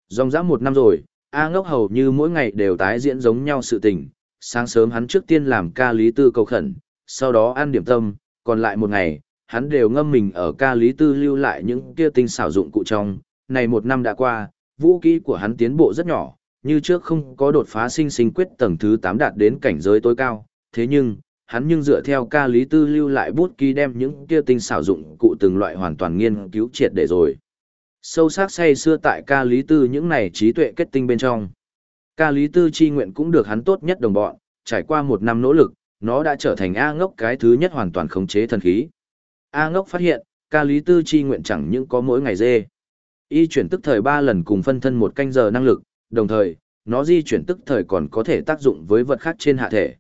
Dòng dã một năm rồi, A ngốc hầu như mỗi ngày đều tái diễn giống nhau sự tình, sáng sớm hắn trước tiên làm ca lý tư cầu khẩn, sau đó ăn điểm tâm, còn lại một ngày, hắn đều ngâm mình ở ca lý tư lưu lại những kia tinh xảo dụng cụ trong, này một năm đã qua, vũ kỹ của hắn tiến bộ rất nhỏ, như trước không có đột phá sinh sinh quyết tầng thứ 8 đạt đến cảnh giới tối cao, thế nhưng, hắn nhưng dựa theo ca lý tư lưu lại bút ký đem những kia tinh xảo dụng cụ từng loại hoàn toàn nghiên cứu triệt để rồi. Sâu sắc say xưa tại ca lý tư những này trí tuệ kết tinh bên trong. Ca lý tư chi nguyện cũng được hắn tốt nhất đồng bọn, trải qua một năm nỗ lực, nó đã trở thành A ngốc cái thứ nhất hoàn toàn khống chế thần khí. A ngốc phát hiện, ca lý tư chi nguyện chẳng những có mỗi ngày dê. Y chuyển tức thời 3 lần cùng phân thân một canh giờ năng lực, đồng thời, nó di chuyển tức thời còn có thể tác dụng với vật khác trên hạ thể.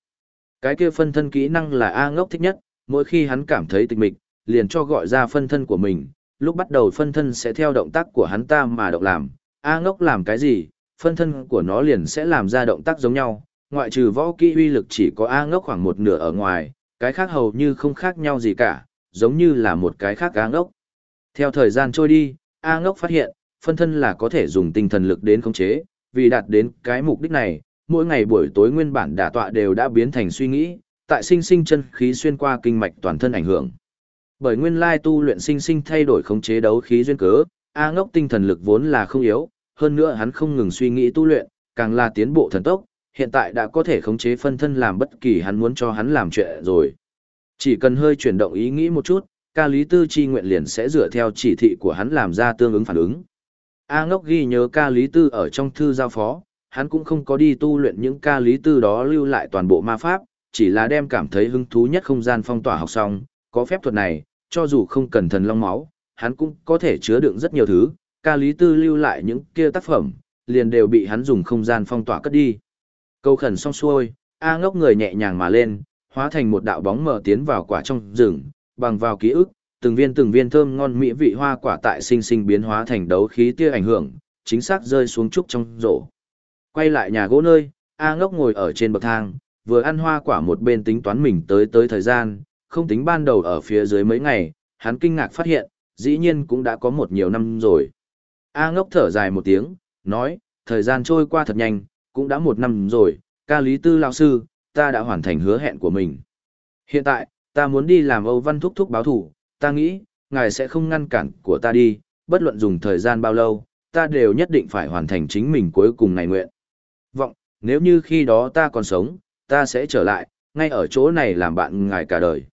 Cái kia phân thân kỹ năng là A ngốc thích nhất, mỗi khi hắn cảm thấy tịch mịch, liền cho gọi ra phân thân của mình, lúc bắt đầu phân thân sẽ theo động tác của hắn ta mà động làm, A ngốc làm cái gì, phân thân của nó liền sẽ làm ra động tác giống nhau, ngoại trừ võ kỹ uy lực chỉ có A ngốc khoảng một nửa ở ngoài, cái khác hầu như không khác nhau gì cả, giống như là một cái khác A ngốc. Theo thời gian trôi đi, A ngốc phát hiện, phân thân là có thể dùng tinh thần lực đến khống chế, vì đạt đến cái mục đích này, mỗi ngày buổi tối nguyên bản đả tọa đều đã biến thành suy nghĩ, tại sinh sinh chân khí xuyên qua kinh mạch toàn thân ảnh hưởng. Bởi nguyên lai tu luyện sinh sinh thay đổi khống chế đấu khí duyên cớ, A ngốc tinh thần lực vốn là không yếu, hơn nữa hắn không ngừng suy nghĩ tu luyện, càng là tiến bộ thần tốc, hiện tại đã có thể khống chế phân thân làm bất kỳ hắn muốn cho hắn làm chuyện rồi. Chỉ cần hơi chuyển động ý nghĩ một chút, ca lý tư chi nguyện liền sẽ dựa theo chỉ thị của hắn làm ra tương ứng phản ứng. A ngốc ghi nhớ ca lý tư ở trong thư giao phó, hắn cũng không có đi tu luyện những ca lý tư đó lưu lại toàn bộ ma pháp, chỉ là đem cảm thấy hứng thú nhất không gian phong tỏa học xong, có phép thuật này, cho dù không cần thần long máu, hắn cũng có thể chứa đựng rất nhiều thứ, ca lý tư lưu lại những kia tác phẩm, liền đều bị hắn dùng không gian phong tỏa cất đi. Câu khẩn xong xuôi, A ngốc người nhẹ nhàng mà lên, hóa thành một đạo bóng mờ tiến vào quả trong rừng, bằng vào ký ức, từng viên từng viên thơm ngon mỹ vị hoa quả tại sinh sinh biến hóa thành đấu khí tia ảnh hưởng, chính xác rơi xuống trúc trong rổ. Quay lại nhà gỗ nơi, A ngốc ngồi ở trên bậc thang, vừa ăn hoa quả một bên tính toán mình tới tới thời gian, không tính ban đầu ở phía dưới mấy ngày, hắn kinh ngạc phát hiện, dĩ nhiên cũng đã có một nhiều năm rồi. A ngốc thở dài một tiếng, nói, thời gian trôi qua thật nhanh, cũng đã một năm rồi, ca lý tư lão sư, ta đã hoàn thành hứa hẹn của mình. Hiện tại, ta muốn đi làm Âu Văn Thúc Thúc báo thủ, ta nghĩ, ngài sẽ không ngăn cản của ta đi, bất luận dùng thời gian bao lâu, ta đều nhất định phải hoàn thành chính mình cuối cùng này nguyện. Vọng, nếu như khi đó ta còn sống, ta sẽ trở lại, ngay ở chỗ này làm bạn ngài cả đời.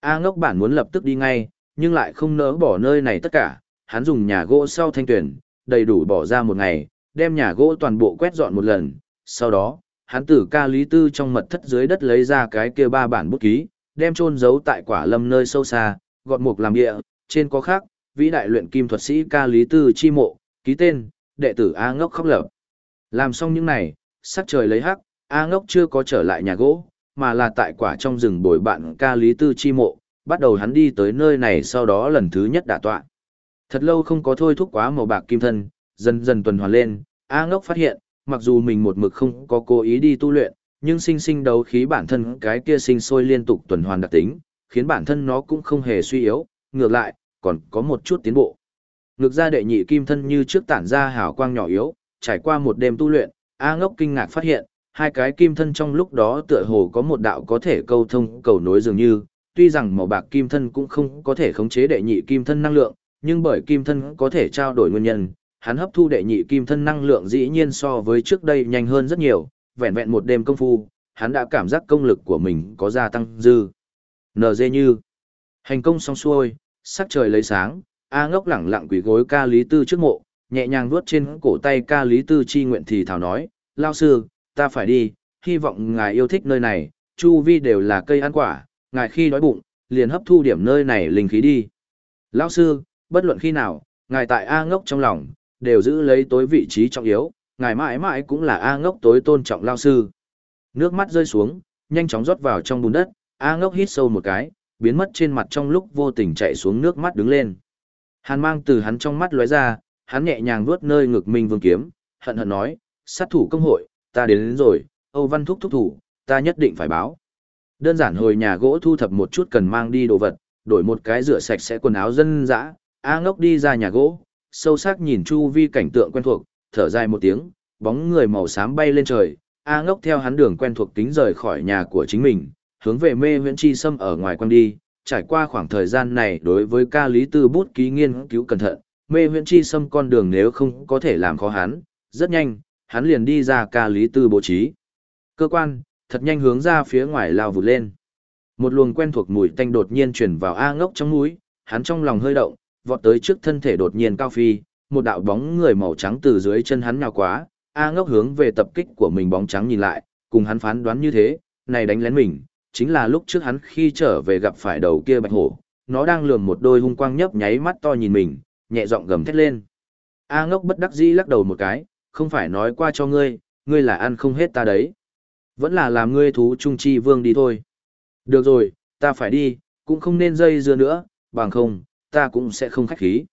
A ngốc bản muốn lập tức đi ngay, nhưng lại không nỡ bỏ nơi này tất cả, hắn dùng nhà gỗ sau thanh tuyển, đầy đủ bỏ ra một ngày, đem nhà gỗ toàn bộ quét dọn một lần, sau đó, hắn từ ca lý tư trong mật thất dưới đất lấy ra cái kia ba bản bút ký, đem chôn giấu tại quả lâm nơi sâu xa, gọt mục làm địa, trên có khác, vĩ đại luyện kim thuật sĩ ca lý tư chi mộ, ký tên, đệ tử A ngốc khóc lở. Làm xong những này, sắc trời lấy hắc, A ngốc chưa có trở lại nhà gỗ, mà là tại quả trong rừng bồi bạn ca lý tư chi mộ, bắt đầu hắn đi tới nơi này sau đó lần thứ nhất đả tọa. Thật lâu không có thôi thúc quá màu bạc kim thân, dần dần tuần hoàn lên, A ngốc phát hiện, mặc dù mình một mực không có cố ý đi tu luyện, nhưng sinh sinh đấu khí bản thân cái kia sinh sôi liên tục tuần hoàn đặc tính, khiến bản thân nó cũng không hề suy yếu, ngược lại, còn có một chút tiến bộ. Ngược ra đệ nhị kim thân như trước tản ra hào quang nhỏ yếu, trải qua một đêm tu luyện, A ngốc kinh ngạc phát hiện, hai cái kim thân trong lúc đó tựa hồ có một đạo có thể câu thông cầu nối dường như, tuy rằng màu bạc kim thân cũng không có thể khống chế đệ nhị kim thân năng lượng, nhưng bởi kim thân có thể trao đổi nguyên nhân, hắn hấp thu đệ nhị kim thân năng lượng dĩ nhiên so với trước đây nhanh hơn rất nhiều, vẹn vẹn một đêm công phu, hắn đã cảm giác công lực của mình có gia tăng dư. NG như hành công xong xuôi, sắc trời lấy sáng, A ngốc lẳng lặng quỳ gối ca lý tư trước mộ, nhẹ nhàng vuốt trên cổ tay ca lý tư chi nguyện thì thảo nói, lao sư, ta phải đi, hy vọng ngài yêu thích nơi này, chu vi đều là cây ăn quả, ngài khi đói bụng, liền hấp thu điểm nơi này linh khí đi. Lao sư, bất luận khi nào, ngài tại A ngốc trong lòng, đều giữ lấy tối vị trí trọng yếu, ngài mãi mãi cũng là A ngốc tối tôn trọng lao sư. Nước mắt rơi xuống, nhanh chóng rót vào trong bùn đất, A ngốc hít sâu một cái, biến mất trên mặt trong lúc vô tình chạy xuống nước mắt đứng lên. Hàn mang từ hắn trong mắt lóe ra, hắn nhẹ nhàng vuốt nơi ngực Minh Vương kiếm, hận hận nói, sát thủ công hội, ta đến, đến rồi, Âu Văn Thúc thúc thủ, ta nhất định phải báo. Đơn giản hồi nhà gỗ thu thập một chút cần mang đi đồ vật, đổi một cái rửa sạch sẽ quần áo dân dã, A ngốc đi ra nhà gỗ, sâu sắc nhìn chu vi cảnh tượng quen thuộc, thở dài một tiếng, bóng người màu xám bay lên trời, A ngốc theo hắn đường quen thuộc kính rời khỏi nhà của chính mình, hướng về mê huyễn chi sâm ở ngoài quang đi, trải qua khoảng thời gian này đối với ca lý tư bút ký nghiên cứu cẩn thận, mê huyễn chi sâm con đường nếu không có thể làm khó hắn, rất nhanh, hắn liền đi ra ca lý tư bố trí. Cơ quan, thật nhanh hướng ra phía ngoài lao vụt lên. Một luồng quen thuộc mùi tanh đột nhiên chuyển vào A ngốc trong mũi, hắn trong lòng hơi động, vọt tới trước thân thể đột nhiên cao phi, một đạo bóng người màu trắng từ dưới chân hắn nhào quá, A ngốc hướng về tập kích của mình bóng trắng nhìn lại, cùng hắn phán đoán như thế, này đánh lén mình, chính là lúc trước hắn khi trở về gặp phải đầu kia bạch hổ, nó đang lườm một đôi hung quang nhấp nháy mắt to nhìn mình, nhẹ giọng gầm thét lên. A ngốc bất đắc dĩ lắc đầu một cái, không phải nói qua cho ngươi, ngươi là ăn không hết ta đấy. Vẫn là làm ngươi thú trung chi vương đi thôi. Được rồi, ta phải đi, cũng không nên dây dưa nữa, bằng không, ta cũng sẽ không khách khí.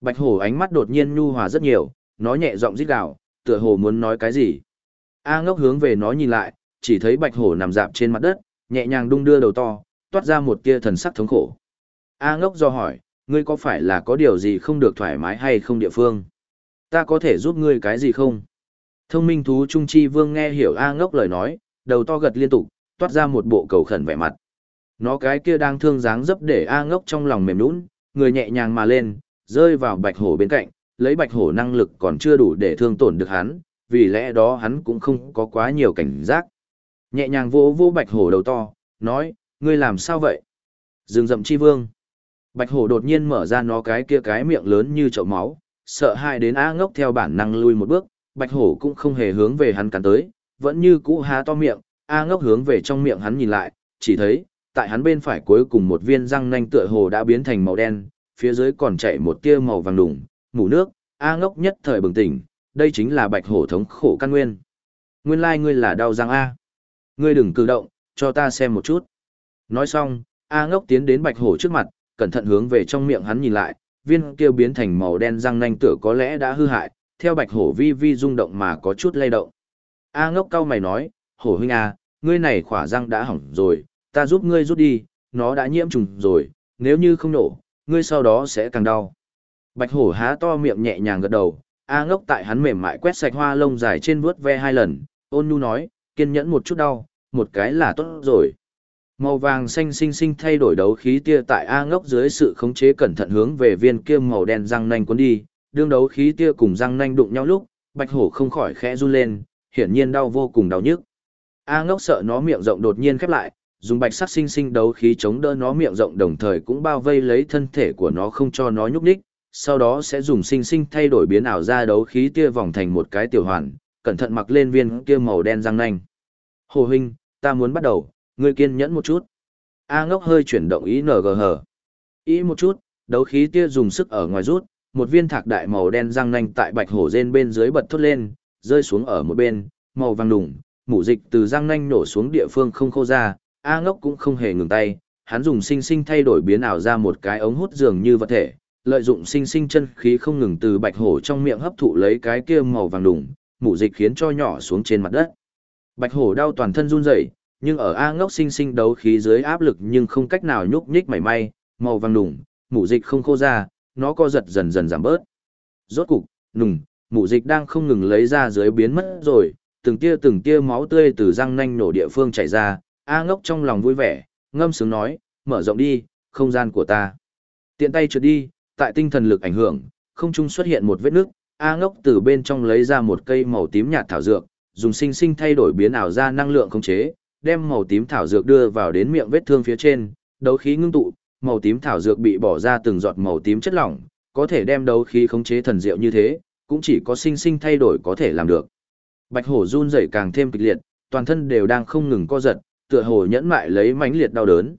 Bạch hổ ánh mắt đột nhiên nhu hòa rất nhiều, nó nhẹ giọng rít gào, tựa hồ muốn nói cái gì. A ngốc hướng về nó nhìn lại, chỉ thấy bạch hổ nằm dạp trên mặt đất, nhẹ nhàng đung đưa đầu to, toát ra một tia thần sắc thống khổ. A ngốc do hỏi, ngươi có phải là có điều gì không được thoải mái hay không địa phương? Ta có thể giúp ngươi cái gì không? Thông minh thú Trung Chi Vương nghe hiểu A ngốc lời nói, đầu to gật liên tục, toát ra một bộ cầu khẩn vẻ mặt. Nó cái kia đang thương dáng dấp để A ngốc trong lòng mềm nũng, người nhẹ nhàng mà lên, rơi vào bạch hổ bên cạnh, lấy bạch hổ năng lực còn chưa đủ để thương tổn được hắn, vì lẽ đó hắn cũng không có quá nhiều cảnh giác. Nhẹ nhàng vỗ vỗ bạch hổ đầu to, nói, ngươi làm sao vậy? dừng rậm chi vương. Bạch hổ đột nhiên mở ra nó cái kia cái miệng lớn như chậu máu, sợ hãi đến A ngốc theo bản năng lui một bước, bạch hổ cũng không hề hướng về hắn cắn tới, vẫn như cũ há to miệng, A ngốc hướng về trong miệng hắn nhìn lại, chỉ thấy, tại hắn bên phải cuối cùng một viên răng nanh tựa hồ đã biến thành màu đen, phía dưới còn chảy một tia màu vàng đủng, mủ nước, A ngốc nhất thời bừng tỉnh, đây chính là bạch hổ thống khổ căn nguyên. Nguyên lai like ngươi là đau răng A. Ngươi đừng cử động, cho ta xem một chút. Nói xong, A ngốc tiến đến bạch hổ trước mặt, cẩn thận hướng về trong miệng hắn nhìn lại, viên kia biến thành màu đen răng nanh tựa có lẽ đã hư hại, theo bạch hổ vi vi rung động mà có chút lay động. A ngốc cao mày nói, hổ huynh A, ngươi này khỏa răng đã hỏng rồi, ta giúp ngươi rút đi, nó đã nhiễm trùng rồi, nếu như không nổ, ngươi sau đó sẽ càng đau. Bạch hổ há to miệng nhẹ nhàng gật đầu, A ngốc tại hắn mềm mại quét sạch hoa lông dài trên vuốt ve hai lần, ôn nhu nói, kiên nhẫn một chút đau, một cái là tốt rồi. Màu vàng xanh xinh xinh thay đổi đấu khí tia tại A ngốc dưới sự khống chế cẩn thận hướng về viên kia màu đen răng nanh cuốn đi, đương đấu khí tia cùng răng nanh đụng nhau lúc, bạch hổ không khỏi khẽ run lên, hiển nhiên đau vô cùng đau nhức. A ngốc sợ nó miệng rộng đột nhiên khép lại, dùng bạch sắc sinh sinh đấu khí chống đỡ nó miệng rộng đồng thời cũng bao vây lấy thân thể của nó không cho nó nhúc nhích, sau đó sẽ dùng sinh sinh thay đổi biến ảo ra đấu khí tia vòng thành một cái tiểu hoàn, cẩn thận mặc lên viên kia màu đen răng nanh. Hồ huynh, ta muốn bắt đầu, ngươi kiên nhẫn một chút. A ngốc hơi chuyển động ý nở gờ hờ. Ý một chút, đấu khí tia dùng sức ở ngoài rút, một viên thạc đại màu đen răng nanh tại bạch hổ rên bên dưới bật thốt lên, rơi xuống ở một bên, màu vàng đủng, mủ dịch từ răng nanh nổ xuống địa phương không khô ra, A ngốc cũng không hề ngừng tay, hắn dùng sinh sinh thay đổi biến ảo ra một cái ống hút dường như vật thể, lợi dụng sinh sinh chân khí không ngừng từ bạch hổ trong miệng hấp thụ lấy cái kia màu vàng đủng, mủ dịch khiến cho nhỏ xuống trên mặt đất. Bạch hổ đau toàn thân run rẩy, nhưng ở A ngốc sinh sinh đấu khí dưới áp lực nhưng không cách nào nhúc nhích mảy may, màu vàng nùng, mủ dịch không khô ra, nó co giật dần dần giảm bớt. Rốt cục, nùng, mủ dịch đang không ngừng lấy ra dưới biến mất rồi, từng tia từng tia máu tươi từ răng nanh nổ địa phương chảy ra, A ngốc trong lòng vui vẻ, ngâm sướng nói, mở rộng đi, không gian của ta. Tiện tay trượt đi, tại tinh thần lực ảnh hưởng, không trung xuất hiện một vết nước, A ngốc từ bên trong lấy ra một cây màu tím nhạt thảo dược, dùng sinh sinh thay đổi biến ảo ra năng lượng khống chế, đem màu tím thảo dược đưa vào đến miệng vết thương phía trên, đấu khí ngưng tụ, màu tím thảo dược bị bỏ ra từng giọt màu tím chất lỏng, có thể đem đấu khí khống chế thần diệu như thế, cũng chỉ có sinh sinh thay đổi có thể làm được. Bạch hổ run rẩy càng thêm kịch liệt, toàn thân đều đang không ngừng co giật, tựa hồ nhẫn mại lấy mãnh liệt đau đớn.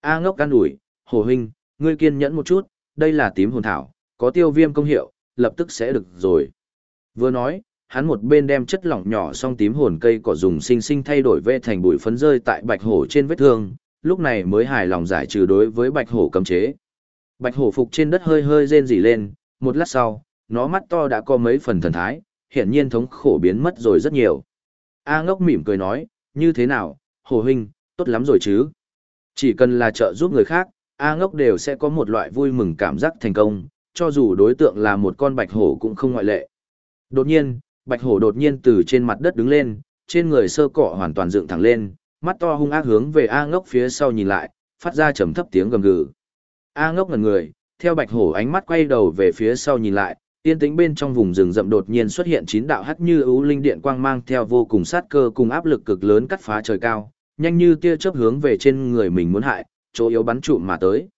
A ngốc can ủi, hồ huynh, ngươi kiên nhẫn một chút, đây là tím hồn thảo, có tiêu viêm công hiệu, lập tức sẽ được rồi. Vừa nói, hắn một bên đem chất lỏng nhỏ song tím hồn cây cỏ dùng sinh sinh thay đổi vẽ thành bụi phấn rơi tại bạch hổ trên vết thương, lúc này mới hài lòng giải trừ đối với bạch hổ cấm chế. Bạch hổ phục trên đất hơi hơi rên rỉ lên, một lát sau, nó mắt to đã có mấy phần thần thái, hiển nhiên thống khổ biến mất rồi rất nhiều. A ngốc mỉm cười nói, như thế nào, hồ huynh, tốt lắm rồi chứ. Chỉ cần là trợ giúp người khác, A ngốc đều sẽ có một loại vui mừng cảm giác thành công, cho dù đối tượng là một con bạch hổ cũng không ngoại lệ. Đột nhiên, bạch hổ đột nhiên từ trên mặt đất đứng lên, trên người sơ cọ hoàn toàn dựng thẳng lên, mắt to hung ác hướng về A ngốc phía sau nhìn lại, phát ra trầm thấp tiếng gầm gừ. A ngốc ngẩn người, theo bạch hổ ánh mắt quay đầu về phía sau nhìn lại, yên tĩnh bên trong vùng rừng rậm đột nhiên xuất hiện chín đạo hắt như ưu linh điện quang mang theo vô cùng sát cơ cùng áp lực cực lớn cắt phá trời cao, nhanh như tia chớp hướng về trên người mình muốn hại, chỗ yếu bắn trụ mà tới.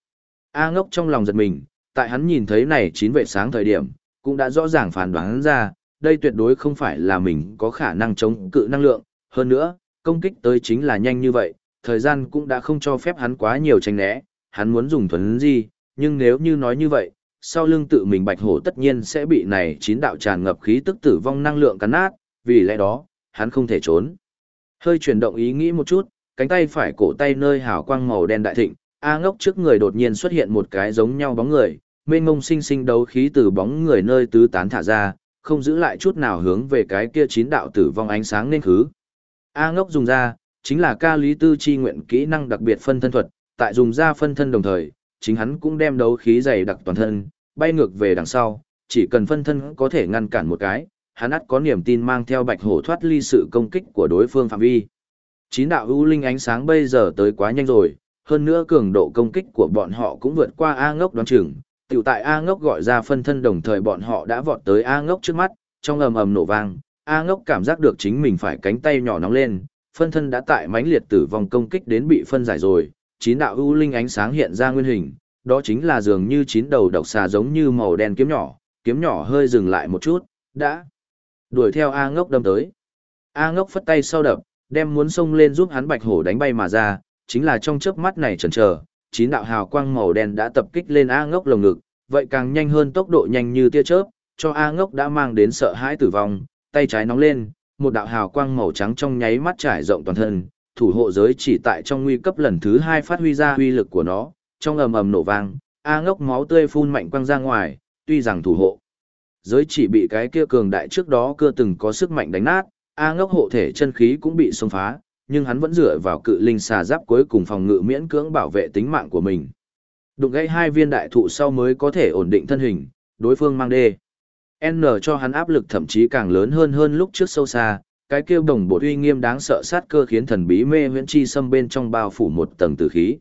A ngốc trong lòng giật mình, tại hắn nhìn thấy này chín vệ sáng thời điểm, cũng đã rõ ràng phán đoán ra, đây tuyệt đối không phải là mình có khả năng chống cự năng lượng, hơn nữa, công kích tới chính là nhanh như vậy, thời gian cũng đã không cho phép hắn quá nhiều tranh né, hắn muốn dùng thuấn gì, nhưng nếu như nói như vậy, sau lưng tự mình bạch hổ tất nhiên sẽ bị này chín đạo tràn ngập khí tức tử vong năng lượng cắn nát, vì lẽ đó, hắn không thể trốn. Hơi chuyển động ý nghĩ một chút, cánh tay phải cổ tay nơi hào quang màu đen đại thịnh, A ngốc trước người đột nhiên xuất hiện một cái giống nhau bóng người, mênh mông sinh sinh đấu khí từ bóng người nơi tứ tán thả ra, không giữ lại chút nào hướng về cái kia chín đạo tử vong ánh sáng nên khứ. A ngốc dùng ra, chính là ca lý tư chi nguyện kỹ năng đặc biệt phân thân thuật, tại dùng ra phân thân đồng thời, chính hắn cũng đem đấu khí dày đặc toàn thân, bay ngược về đằng sau, chỉ cần phân thân có thể ngăn cản một cái, hắn ắt có niềm tin mang theo bạch hổ thoát ly sự công kích của đối phương phạm vi. Chín đạo ưu linh ánh sáng bây giờ tới quá nhanh rồi, hơn nữa cường độ công kích của bọn họ cũng vượt qua A ngốc đoán chừng. Tiểu tại A ngốc gọi ra phân thân đồng thời bọn họ đã vọt tới A ngốc trước mắt, trong ầm ầm nổ vang, A ngốc cảm giác được chính mình phải cánh tay nhỏ nóng lên, phân thân đã tại mãnh liệt tử vong công kích đến bị phân giải rồi, chín đạo ưu linh ánh sáng hiện ra nguyên hình, đó chính là dường như chín đầu độc xà giống như màu đen kiếm nhỏ, kiếm nhỏ hơi dừng lại một chút, đã đuổi theo A ngốc đâm tới. A ngốc phất tay sau đập, đem muốn xông lên giúp hắn bạch hổ đánh bay mà ra, chính là trong chớp mắt này chần chờ, chín đạo hào quang màu đen đã tập kích lên A ngốc lồng ngực, vậy càng nhanh hơn tốc độ nhanh như tia chớp, cho A ngốc đã mang đến sợ hãi tử vong, tay trái nóng lên, một đạo hào quang màu trắng trong nháy mắt trải rộng toàn thân, thủ hộ giới chỉ tại trong nguy cấp lần thứ hai phát huy ra uy lực của nó, trong ầm ầm nổ vang, A ngốc máu tươi phun mạnh quăng ra ngoài, tuy rằng thủ hộ giới chỉ bị cái kia cường đại trước đó cưa từng có sức mạnh đánh nát, A ngốc hộ thể chân khí cũng bị xông phá, nhưng hắn vẫn dựa vào cự linh xà giáp cuối cùng phòng ngự miễn cưỡng bảo vệ tính mạng của mình. Đụng gãy hai viên đại thụ sau mới có thể ổn định thân hình, đối phương mang đê. N cho hắn áp lực thậm chí càng lớn hơn hơn lúc trước sâu xa, cái kêu đồng bộ uy nghiêm đáng sợ sát cơ khiến thần bí mê huyễn chi xâm bên trong bao phủ một tầng tử khí.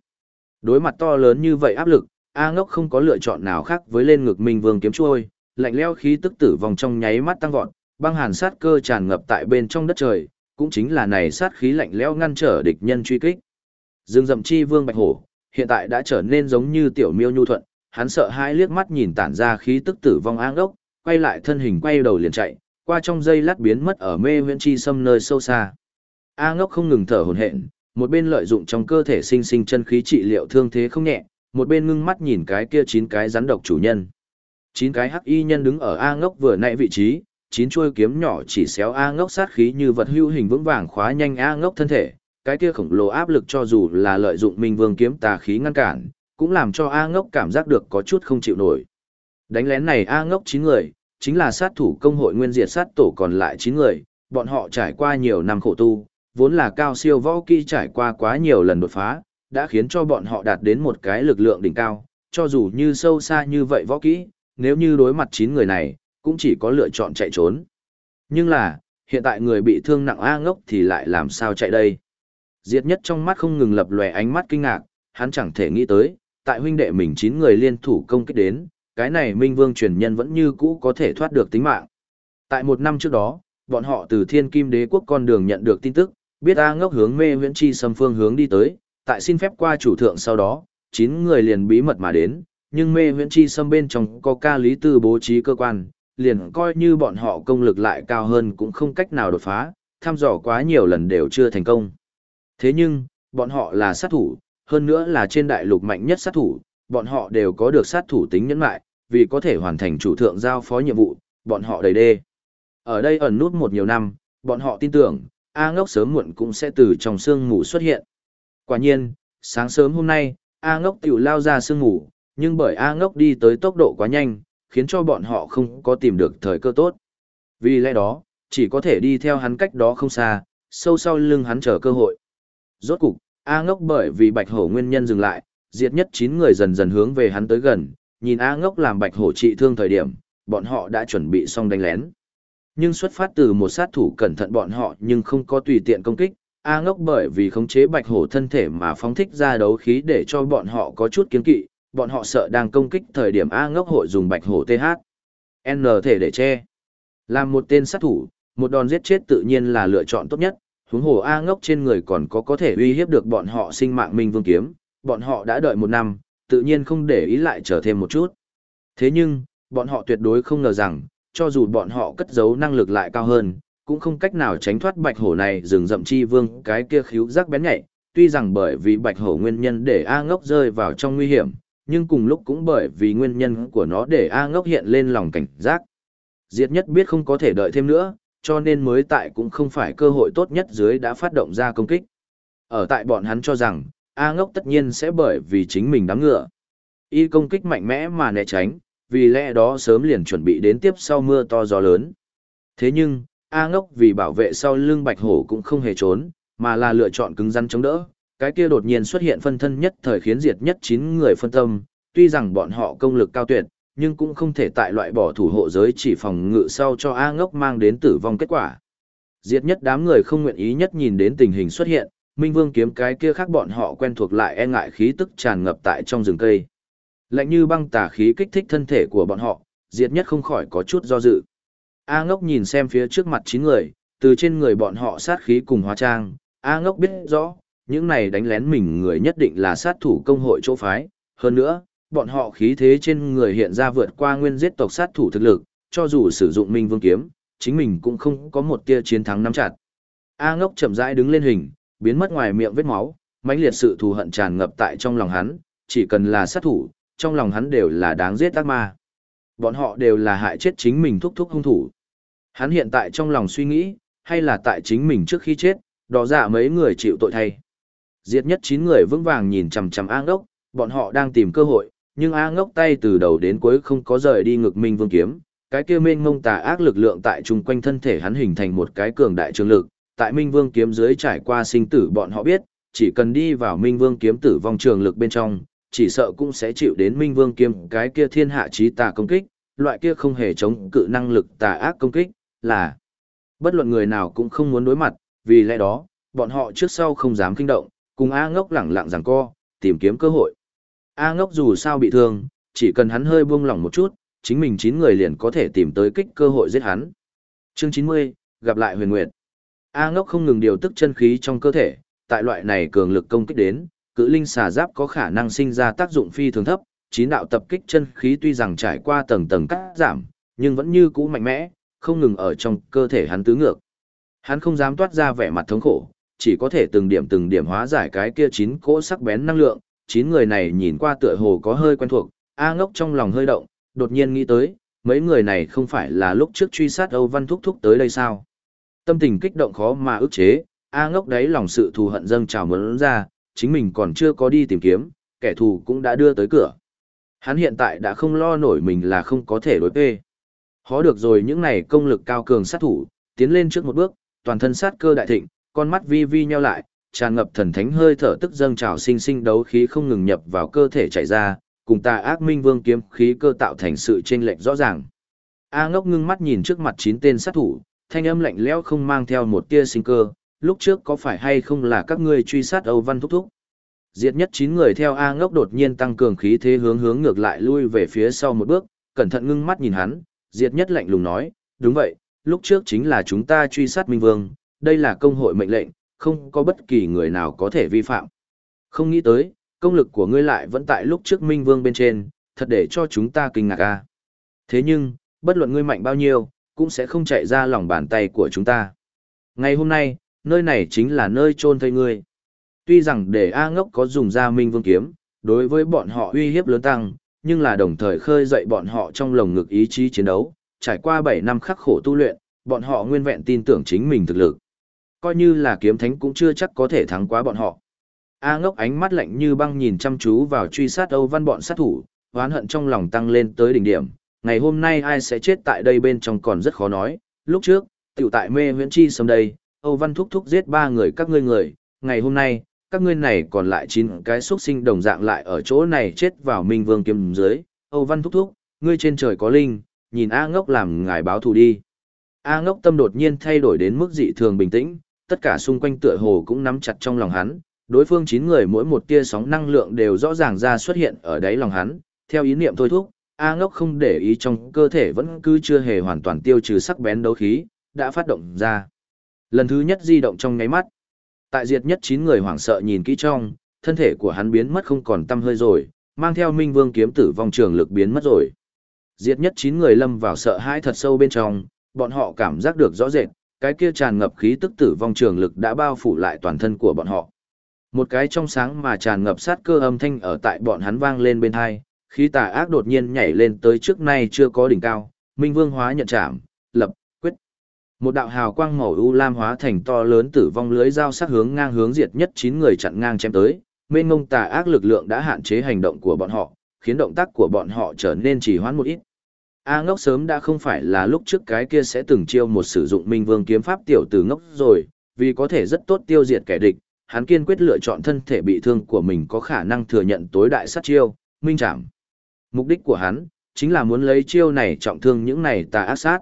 Đối mặt to lớn như vậy áp lực, A ngốc không có lựa chọn nào khác với lên ngực Minh Vương kiếm chuôi, lạnh leo khí tức tử vong trong nháy mắt tăng vọt, băng hàn sát cơ tràn ngập tại bên trong đất trời, cũng chính là này sát khí lạnh lẽo ngăn trở địch nhân truy kích. Dương Dậm Chi Vương Bạch Hổ, hiện tại đã trở nên giống như tiểu miêu nhu thuận, hắn sợ hai liếc mắt nhìn tản ra khí tức tử vong áng đốc, quay lại thân hình quay đầu liền chạy, qua trong giây lát biến mất ở mê huyễn chi xâm nơi sâu xa. A ngốc không ngừng thở hổn hển, một bên lợi dụng trong cơ thể sinh sinh chân khí trị liệu thương thế không nhẹ, một bên ngưng mắt nhìn cái kia chín cái rắn độc chủ nhân. Chín cái hắc y nhân đứng ở A ngốc vừa nãy vị trí, chín chuôi kiếm nhỏ chỉ xéo A ngốc sát khí như vật hữu hình vững vàng khóa nhanh A ngốc thân thể, cái kia khổng lồ áp lực cho dù là lợi dụng Minh Vương kiếm tà khí ngăn cản, cũng làm cho A ngốc cảm giác được có chút không chịu nổi. Đánh lén này A ngốc chín người, chính là sát thủ công hội nguyên diệt sát tổ còn lại chín người, bọn họ trải qua nhiều năm khổ tu, vốn là cao siêu võ kỹ trải qua quá nhiều lần đột phá, đã khiến cho bọn họ đạt đến một cái lực lượng đỉnh cao, cho dù như sâu xa như vậy võ kỹ, nếu như đối mặt chín người này, cũng chỉ có lựa chọn chạy trốn. Nhưng là, hiện tại người bị thương nặng A ngốc thì lại làm sao chạy đây? Diệt nhất trong mắt không ngừng lập lòe ánh mắt kinh ngạc, hắn chẳng thể nghĩ tới, tại huynh đệ mình chín người liên thủ công kích đến, cái này Minh Vương truyền nhân vẫn như cũ có thể thoát được tính mạng. Tại một năm trước đó, bọn họ từ Thiên Kim Đế quốc con đường nhận được tin tức, biết A ngốc hướng mê huyễn chi xâm phương hướng đi tới, tại xin phép qua chủ thượng sau đó, chín người liền bí mật mà đến, nhưng mê huyễn chi xâm bên trong có ca lý tư bố trí cơ quan, liền coi như bọn họ công lực lại cao hơn cũng không cách nào đột phá, thăm dò quá nhiều lần đều chưa thành công. Thế nhưng, bọn họ là sát thủ, hơn nữa là trên đại lục mạnh nhất sát thủ, bọn họ đều có được sát thủ tính nhẫn mại, vì có thể hoàn thành chủ thượng giao phó nhiệm vụ, bọn họ đầy đê. Ở đây ẩn nút một nhiều năm, bọn họ tin tưởng, A ngốc sớm muộn cũng sẽ từ trong sương ngủ xuất hiện. Quả nhiên, sáng sớm hôm nay, A ngốc tiểu lao ra sương ngủ, nhưng bởi A ngốc đi tới tốc độ quá nhanh, khiến cho bọn họ không có tìm được thời cơ tốt. Vì lẽ đó, chỉ có thể đi theo hắn cách đó không xa, sâu sau lưng hắn chờ cơ hội. Rốt cục, A ngốc bởi vì bạch hổ nguyên nhân dừng lại, diệt nhất 9 người dần dần hướng về hắn tới gần, nhìn A ngốc làm bạch hổ trị thương thời điểm, bọn họ đã chuẩn bị xong đánh lén. Nhưng xuất phát từ một sát thủ cẩn thận bọn họ nhưng không có tùy tiện công kích, A ngốc bởi vì khống chế bạch hổ thân thể mà phóng thích ra đấu khí để cho bọn họ có chút kiến kỵ, bọn họ sợ đang công kích thời điểm A ngốc hội dùng bạch hổ TH. N thể để che. Làm một tên sát thủ, một đòn giết chết tự nhiên là lựa chọn tốt nhất, huống hồ A ngốc trên người còn có có thể uy hiếp được bọn họ sinh mạng Minh Vương Kiếm, bọn họ đã đợi một năm, tự nhiên không để ý lại chờ thêm một chút. Thế nhưng, bọn họ tuyệt đối không ngờ rằng, cho dù bọn họ cất giấu năng lực lại cao hơn, cũng không cách nào tránh thoát bạch hổ này rừng rậm chi vương cái kia khíu giác bén nhạy, tuy rằng bởi vì bạch hổ nguyên nhân để A ngốc rơi vào trong nguy hiểm, nhưng cùng lúc cũng bởi vì nguyên nhân của nó để A ngốc hiện lên lòng cảnh giác. Diệt nhất biết không có thể đợi thêm nữa, cho nên mới tại cũng không phải cơ hội tốt nhất dưới đã phát động ra công kích. Ở tại bọn hắn cho rằng, A ngốc tất nhiên sẽ bởi vì chính mình đám ngựa. Y công kích mạnh mẽ mà né tránh, vì lẽ đó sớm liền chuẩn bị đến tiếp sau mưa to gió lớn. Thế nhưng, A ngốc vì bảo vệ sau lưng bạch hổ cũng không hề trốn, mà là lựa chọn cứng rắn chống đỡ. Cái kia đột nhiên xuất hiện phân thân nhất thời khiến diệt nhất 9 người phân tâm, tuy rằng bọn họ công lực cao tuyệt, nhưng cũng không thể tại loại bỏ thủ hộ giới chỉ phòng ngự sau cho A ngốc mang đến tử vong kết quả. Diệt nhất đám người không nguyện ý nhất nhìn đến tình hình xuất hiện, Minh Vương kiếm cái kia khác bọn họ quen thuộc lại e ngại khí tức tràn ngập tại trong rừng cây. Lạnh như băng tà khí kích thích thân thể của bọn họ, diệt nhất không khỏi có chút do dự. A ngốc nhìn xem phía trước mặt chín người, từ trên người bọn họ sát khí cùng hóa trang, A ngốc biết rõ, những này đánh lén mình người nhất định là sát thủ công hội chỗ phái, hơn nữa, bọn họ khí thế trên người hiện ra vượt qua nguyên giết tộc sát thủ thực lực, cho dù sử dụng minh vương kiếm, chính mình cũng không có một tia chiến thắng nắm chặt. A ngốc chậm rãi đứng lên hình, biến mất ngoài miệng vết máu, mãnh liệt sự thù hận tràn ngập tại trong lòng hắn, chỉ cần là sát thủ, trong lòng hắn đều là đáng giết ác ma. Bọn họ đều là hại chết chính mình thúc thúc hung thủ. Hắn hiện tại trong lòng suy nghĩ, hay là tại chính mình trước khi chết, đó giả dạ mấy người chịu tội thay. Diệt nhất 9 người vững vàng nhìn chằm chằm A ngốc, bọn họ đang tìm cơ hội, nhưng A ngốc tay từ đầu đến cuối không có rời đi ngực Minh Vương kiếm, cái kia mênh mông tà ác lực lượng tại chung quanh thân thể hắn hình thành một cái cường đại trường lực, tại Minh Vương kiếm dưới trải qua sinh tử bọn họ biết, chỉ cần đi vào Minh Vương kiếm tử vong trường lực bên trong, chỉ sợ cũng sẽ chịu đến Minh Vương kiếm cái kia thiên hạ chí tà công kích, loại kia không hề chống cự năng lực tà ác công kích, là bất luận người nào cũng không muốn đối mặt, vì lẽ đó, bọn họ trước sau không dám kinh động, cùng A ngốc lẳng lặng rằng co, tìm kiếm cơ hội. A ngốc dù sao bị thương, chỉ cần hắn hơi buông lỏng một chút, chính mình 9 người liền có thể tìm tới kích cơ hội giết hắn. Chương 90, gặp lại huyền nguyệt. A ngốc không ngừng điều tức chân khí trong cơ thể, tại loại này cường lực công kích đến, cự linh xà giáp có khả năng sinh ra tác dụng phi thường thấp, chín đạo tập kích chân khí tuy rằng trải qua tầng tầng cắt giảm, nhưng vẫn như cũ mạnh mẽ, không ngừng ở trong cơ thể hắn tứ ngược. Hắn không dám toát ra vẻ mặt thống khổ, chỉ có thể từng điểm từng điểm hóa giải cái kia chín cỗ sắc bén năng lượng, chín người này nhìn qua tựa hồ có hơi quen thuộc, A ngốc trong lòng hơi động, đột nhiên nghĩ tới, mấy người này không phải là lúc trước truy sát Âu Văn Thúc Thúc tới đây sao? Tâm tình kích động khó mà ức chế, A ngốc đấy lòng sự thù hận dâng trào muốn ra, chính mình còn chưa có đi tìm kiếm, kẻ thù cũng đã đưa tới cửa. Hắn hiện tại đã không lo nổi mình là không có thể đối phê. Hó được rồi những này công lực cao cường sát thủ, tiến lên trước một bước, toàn thân sát cơ đại thịnh, con mắt vi vi nheo lại, tràn ngập thần thánh hơi thở tức dâng trào sinh sinh đấu khí không ngừng nhập vào cơ thể chảy ra, cùng ta ác minh vương kiếm khí cơ tạo thành sự chênh lệch rõ ràng. A ngốc ngưng mắt nhìn trước mặt chín tên sát thủ, thanh âm lạnh lẽo không mang theo một tia sinh cơ, lúc trước có phải hay không là các ngươi truy sát Âu Văn Thúc Thúc? Diệt nhất chín người theo A ngốc đột nhiên tăng cường khí thế hướng hướng ngược lại lui về phía sau một bước, cẩn thận ngưng mắt nhìn hắn, Diệt nhất lạnh lùng nói, đúng vậy, lúc trước chính là chúng ta truy sát Minh Vương, đây là công hội mệnh lệnh, không có bất kỳ người nào có thể vi phạm. Không nghĩ tới, công lực của ngươi lại vẫn tại lúc trước Minh Vương bên trên, thật để cho chúng ta kinh ngạc a. Thế nhưng, bất luận ngươi mạnh bao nhiêu, cũng sẽ không chạy ra lòng bàn tay của chúng ta. Ngày hôm nay, nơi này chính là nơi chôn thây ngươi. Tuy rằng để A ngốc có dùng ra Minh Vương kiếm, đối với bọn họ uy hiếp lớn tăng, nhưng là đồng thời khơi dậy bọn họ trong lồng ngực ý chí chiến đấu, trải qua 7 năm khắc khổ tu luyện, bọn họ nguyên vẹn tin tưởng chính mình thực lực. Coi như là kiếm thánh cũng chưa chắc có thể thắng quá bọn họ. A ngốc ánh mắt lạnh như băng nhìn chăm chú vào truy sát Âu Văn bọn sát thủ, oán hận trong lòng tăng lên tới đỉnh điểm. Ngày hôm nay ai sẽ chết tại đây bên trong còn rất khó nói. Lúc trước, tiểu tại mê huyễn chi sớm đây, Âu Văn thúc thúc giết ba người các ngươi người. Ngày hôm nay, các ngươi này còn lại chín cái xuất sinh đồng dạng lại ở chỗ này chết vào Minh Vương kiếm dưới. Âu Văn thúc thúc, ngươi trên trời có linh, nhìn A ngốc làm ngài báo thù đi. A ngốc tâm đột nhiên thay đổi đến mức dị thường bình tĩnh, tất cả xung quanh tựa hồ cũng nắm chặt trong lòng hắn, đối phương chín người mỗi một tia sóng năng lượng đều rõ ràng ra xuất hiện ở đáy lòng hắn, theo ý niệm thôi thúc, A ngốc không để ý trong cơ thể vẫn cứ chưa hề hoàn toàn tiêu trừ sắc bén đấu khí, đã phát động ra. Lần thứ nhất di động trong nháy mắt. Tại diệt nhất chín người hoảng sợ nhìn kỹ trong, thân thể của hắn biến mất không còn tâm hơi rồi, mang theo minh vương kiếm tử vong trường lực biến mất rồi. Diệt nhất chín người lâm vào sợ hãi thật sâu bên trong, bọn họ cảm giác được rõ rệt, cái kia tràn ngập khí tức tử vong trường lực đã bao phủ lại toàn thân của bọn họ. Một cái trong sáng mà tràn ngập sát cơ âm thanh ở tại bọn hắn vang lên bên hai, khí tà ác đột nhiên nhảy lên tới trước nay chưa có đỉnh cao, minh vương hóa nhận chạm, lập, quyết. Một đạo hào quang màu u lam hóa thành to lớn tử vong lưới dao sắc hướng ngang hướng diệt nhất chín người chặn ngang chém tới, mênh ngông tà ác lực lượng đã hạn chế hành động của bọn họ, khiến động tác của bọn họ trở nên trì hoãn một ít. A ngốc sớm đã không phải là lúc trước cái kia sẽ từng chiêu một sử dụng minh vương kiếm pháp tiểu tử ngốc rồi, vì có thể rất tốt tiêu diệt kẻ địch, hắn kiên quyết lựa chọn thân thể bị thương của mình có khả năng thừa nhận tối đại sát chiêu, minh chạm. Mục đích của hắn, chính là muốn lấy chiêu này trọng thương những này tà ác sát.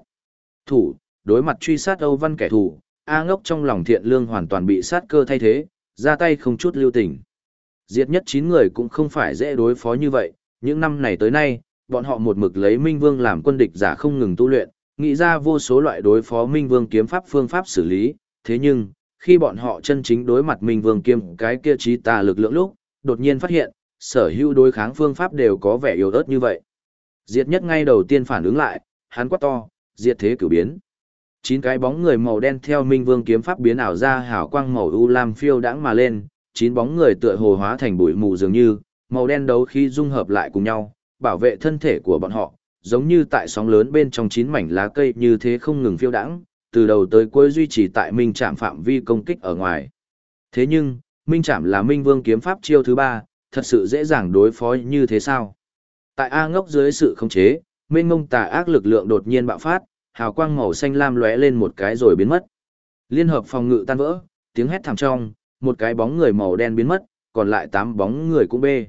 Thủ, đối mặt truy sát Âu Văn kẻ thù, A ngốc trong lòng thiện lương hoàn toàn bị sát cơ thay thế, ra tay không chút lưu tình. Diệt nhất 9 người cũng không phải dễ đối phó như vậy, những năm này tới nay, bọn họ một mực lấy Minh Vương làm quân địch giả không ngừng tu luyện, nghĩ ra vô số loại đối phó Minh Vương kiếm pháp phương pháp xử lý, thế nhưng, khi bọn họ chân chính đối mặt Minh Vương kiếm cái kia trí tà lực lượng lúc, đột nhiên phát hiện, sở hữu đối kháng phương pháp đều có vẻ yếu ớt như vậy. Diệt nhất ngay đầu tiên phản ứng lại, hắn quát to, diệt thế cử biến. Chín cái bóng người màu đen theo Minh Vương kiếm pháp biến ảo ra hào quang màu u lam phiêu đãng mà lên, chín bóng người tựa hồ hóa thành bụi mù dường như, màu đen đấu khi dung hợp lại cùng nhau, bảo vệ thân thể của bọn họ, giống như tại sóng lớn bên trong chín mảnh lá cây như thế không ngừng phiêu đãng, từ đầu tới cuối duy trì tại Minh Trạm phạm vi công kích ở ngoài. Thế nhưng, Minh Trạm là Minh Vương kiếm pháp chiêu thứ ba, thật sự dễ dàng đối phó như thế sao? Tại A ngốc dưới sự khống chế, mênh ngông tà ác lực lượng đột nhiên bạo phát, hào quang màu xanh lam lóe lên một cái rồi biến mất. Liên hợp phòng ngự tan vỡ, tiếng hét thảm trong, một cái bóng người màu đen biến mất, còn lại tám bóng người cũng bê.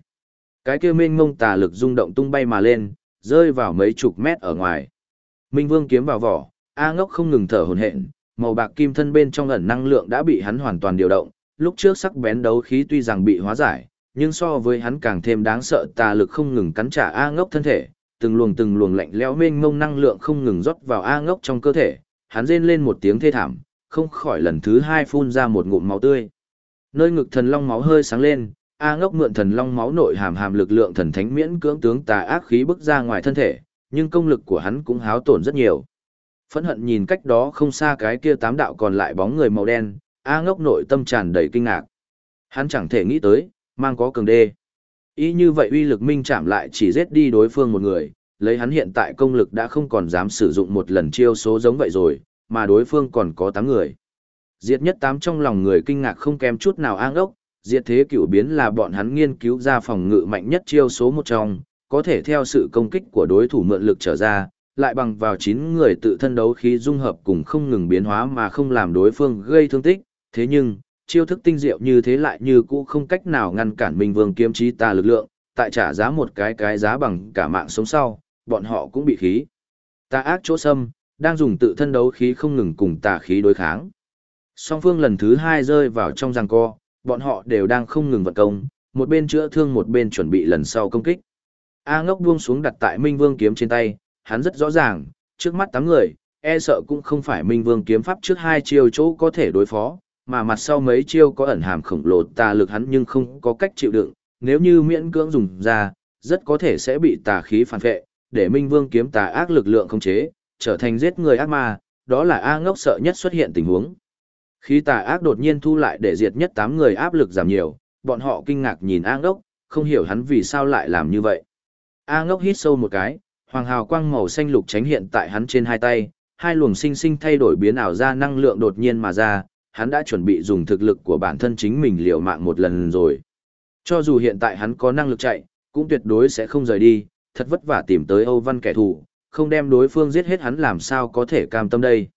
Cái kia mênh mông tà lực rung động tung bay mà lên, rơi vào mấy chục mét ở ngoài. Minh Vương kiếm vào vỏ, A Ngốc không ngừng thở hổn hển, màu bạc kim thân bên trong ẩn năng lượng đã bị hắn hoàn toàn điều động, lúc trước sắc bén đấu khí tuy rằng bị hóa giải, nhưng so với hắn càng thêm đáng sợ tà lực không ngừng cắn trả A Ngốc thân thể, từng luồng từng luồng lạnh lẽo mênh mông năng lượng không ngừng rót vào A Ngốc trong cơ thể, hắn rên lên một tiếng thê thảm, không khỏi lần thứ hai phun ra một ngụm máu tươi. Nơi ngực thần long máu hơi sáng lên, A ngốc mượn thần long máu nội hàm hàm lực lượng thần thánh miễn cưỡng tướng tà ác khí bức ra ngoài thân thể, nhưng công lực của hắn cũng háo tổn rất nhiều. Phẫn hận nhìn cách đó không xa cái kia tám đạo còn lại bóng người màu đen, A ngốc nội tâm tràn đầy kinh ngạc. Hắn chẳng thể nghĩ tới, mang có cường đê. Ý như vậy uy lực minh chạm lại chỉ giết đi đối phương một người, lấy hắn hiện tại công lực đã không còn dám sử dụng một lần chiêu số giống vậy rồi, mà đối phương còn có tám người. Diệt nhất tám trong lòng người kinh ngạc không kém chút nào A ngốc, diệt thế cửu biến là bọn hắn nghiên cứu ra phòng ngự mạnh nhất chiêu số một trong, có thể theo sự công kích của đối thủ mượn lực trở ra, lại bằng vào 9 người tự thân đấu khí dung hợp cùng không ngừng biến hóa mà không làm đối phương gây thương tích, thế nhưng, chiêu thức tinh diệu như thế lại như cũ không cách nào ngăn cản Minh Vương kiếm chí ta lực lượng, tại trả giá một cái cái giá bằng cả mạng sống sau, bọn họ cũng bị khí. Ta ác chỗ xâm, đang dùng tự thân đấu khí không ngừng cùng tà khí đối kháng. Song phương lần thứ hai rơi vào trong giằng co, bọn họ đều đang không ngừng vận công, một bên chữa thương một bên chuẩn bị lần sau công kích. A ngốc buông xuống đặt tại Minh Vương kiếm trên tay, hắn rất rõ ràng, trước mắt tám người, e sợ cũng không phải Minh Vương kiếm pháp trước hai chiêu chỗ có thể đối phó, mà mặt sau mấy chiêu có ẩn hàm khổng lồ tà lực hắn nhưng không có cách chịu đựng, nếu như miễn cưỡng dùng ra, rất có thể sẽ bị tà khí phản vệ, để Minh Vương kiếm tà ác lực lượng không chế, trở thành giết người ác ma, đó là A ngốc sợ nhất xuất hiện tình huống. Khí tà ác đột nhiên thu lại để diệt nhất tám người áp lực giảm nhiều, bọn họ kinh ngạc nhìn A ngốc, không hiểu hắn vì sao lại làm như vậy. A ngốc hít sâu một cái, hoàng hào quang màu xanh lục tránh hiện tại hắn trên hai tay, hai luồng sinh sinh thay đổi biến ảo ra năng lượng đột nhiên mà ra, hắn đã chuẩn bị dùng thực lực của bản thân chính mình liều mạng một lần rồi. Cho dù hiện tại hắn có năng lực chạy, cũng tuyệt đối sẽ không rời đi, thật vất vả tìm tới Âu Văn kẻ thù, không đem đối phương giết hết hắn làm sao có thể cam tâm đây.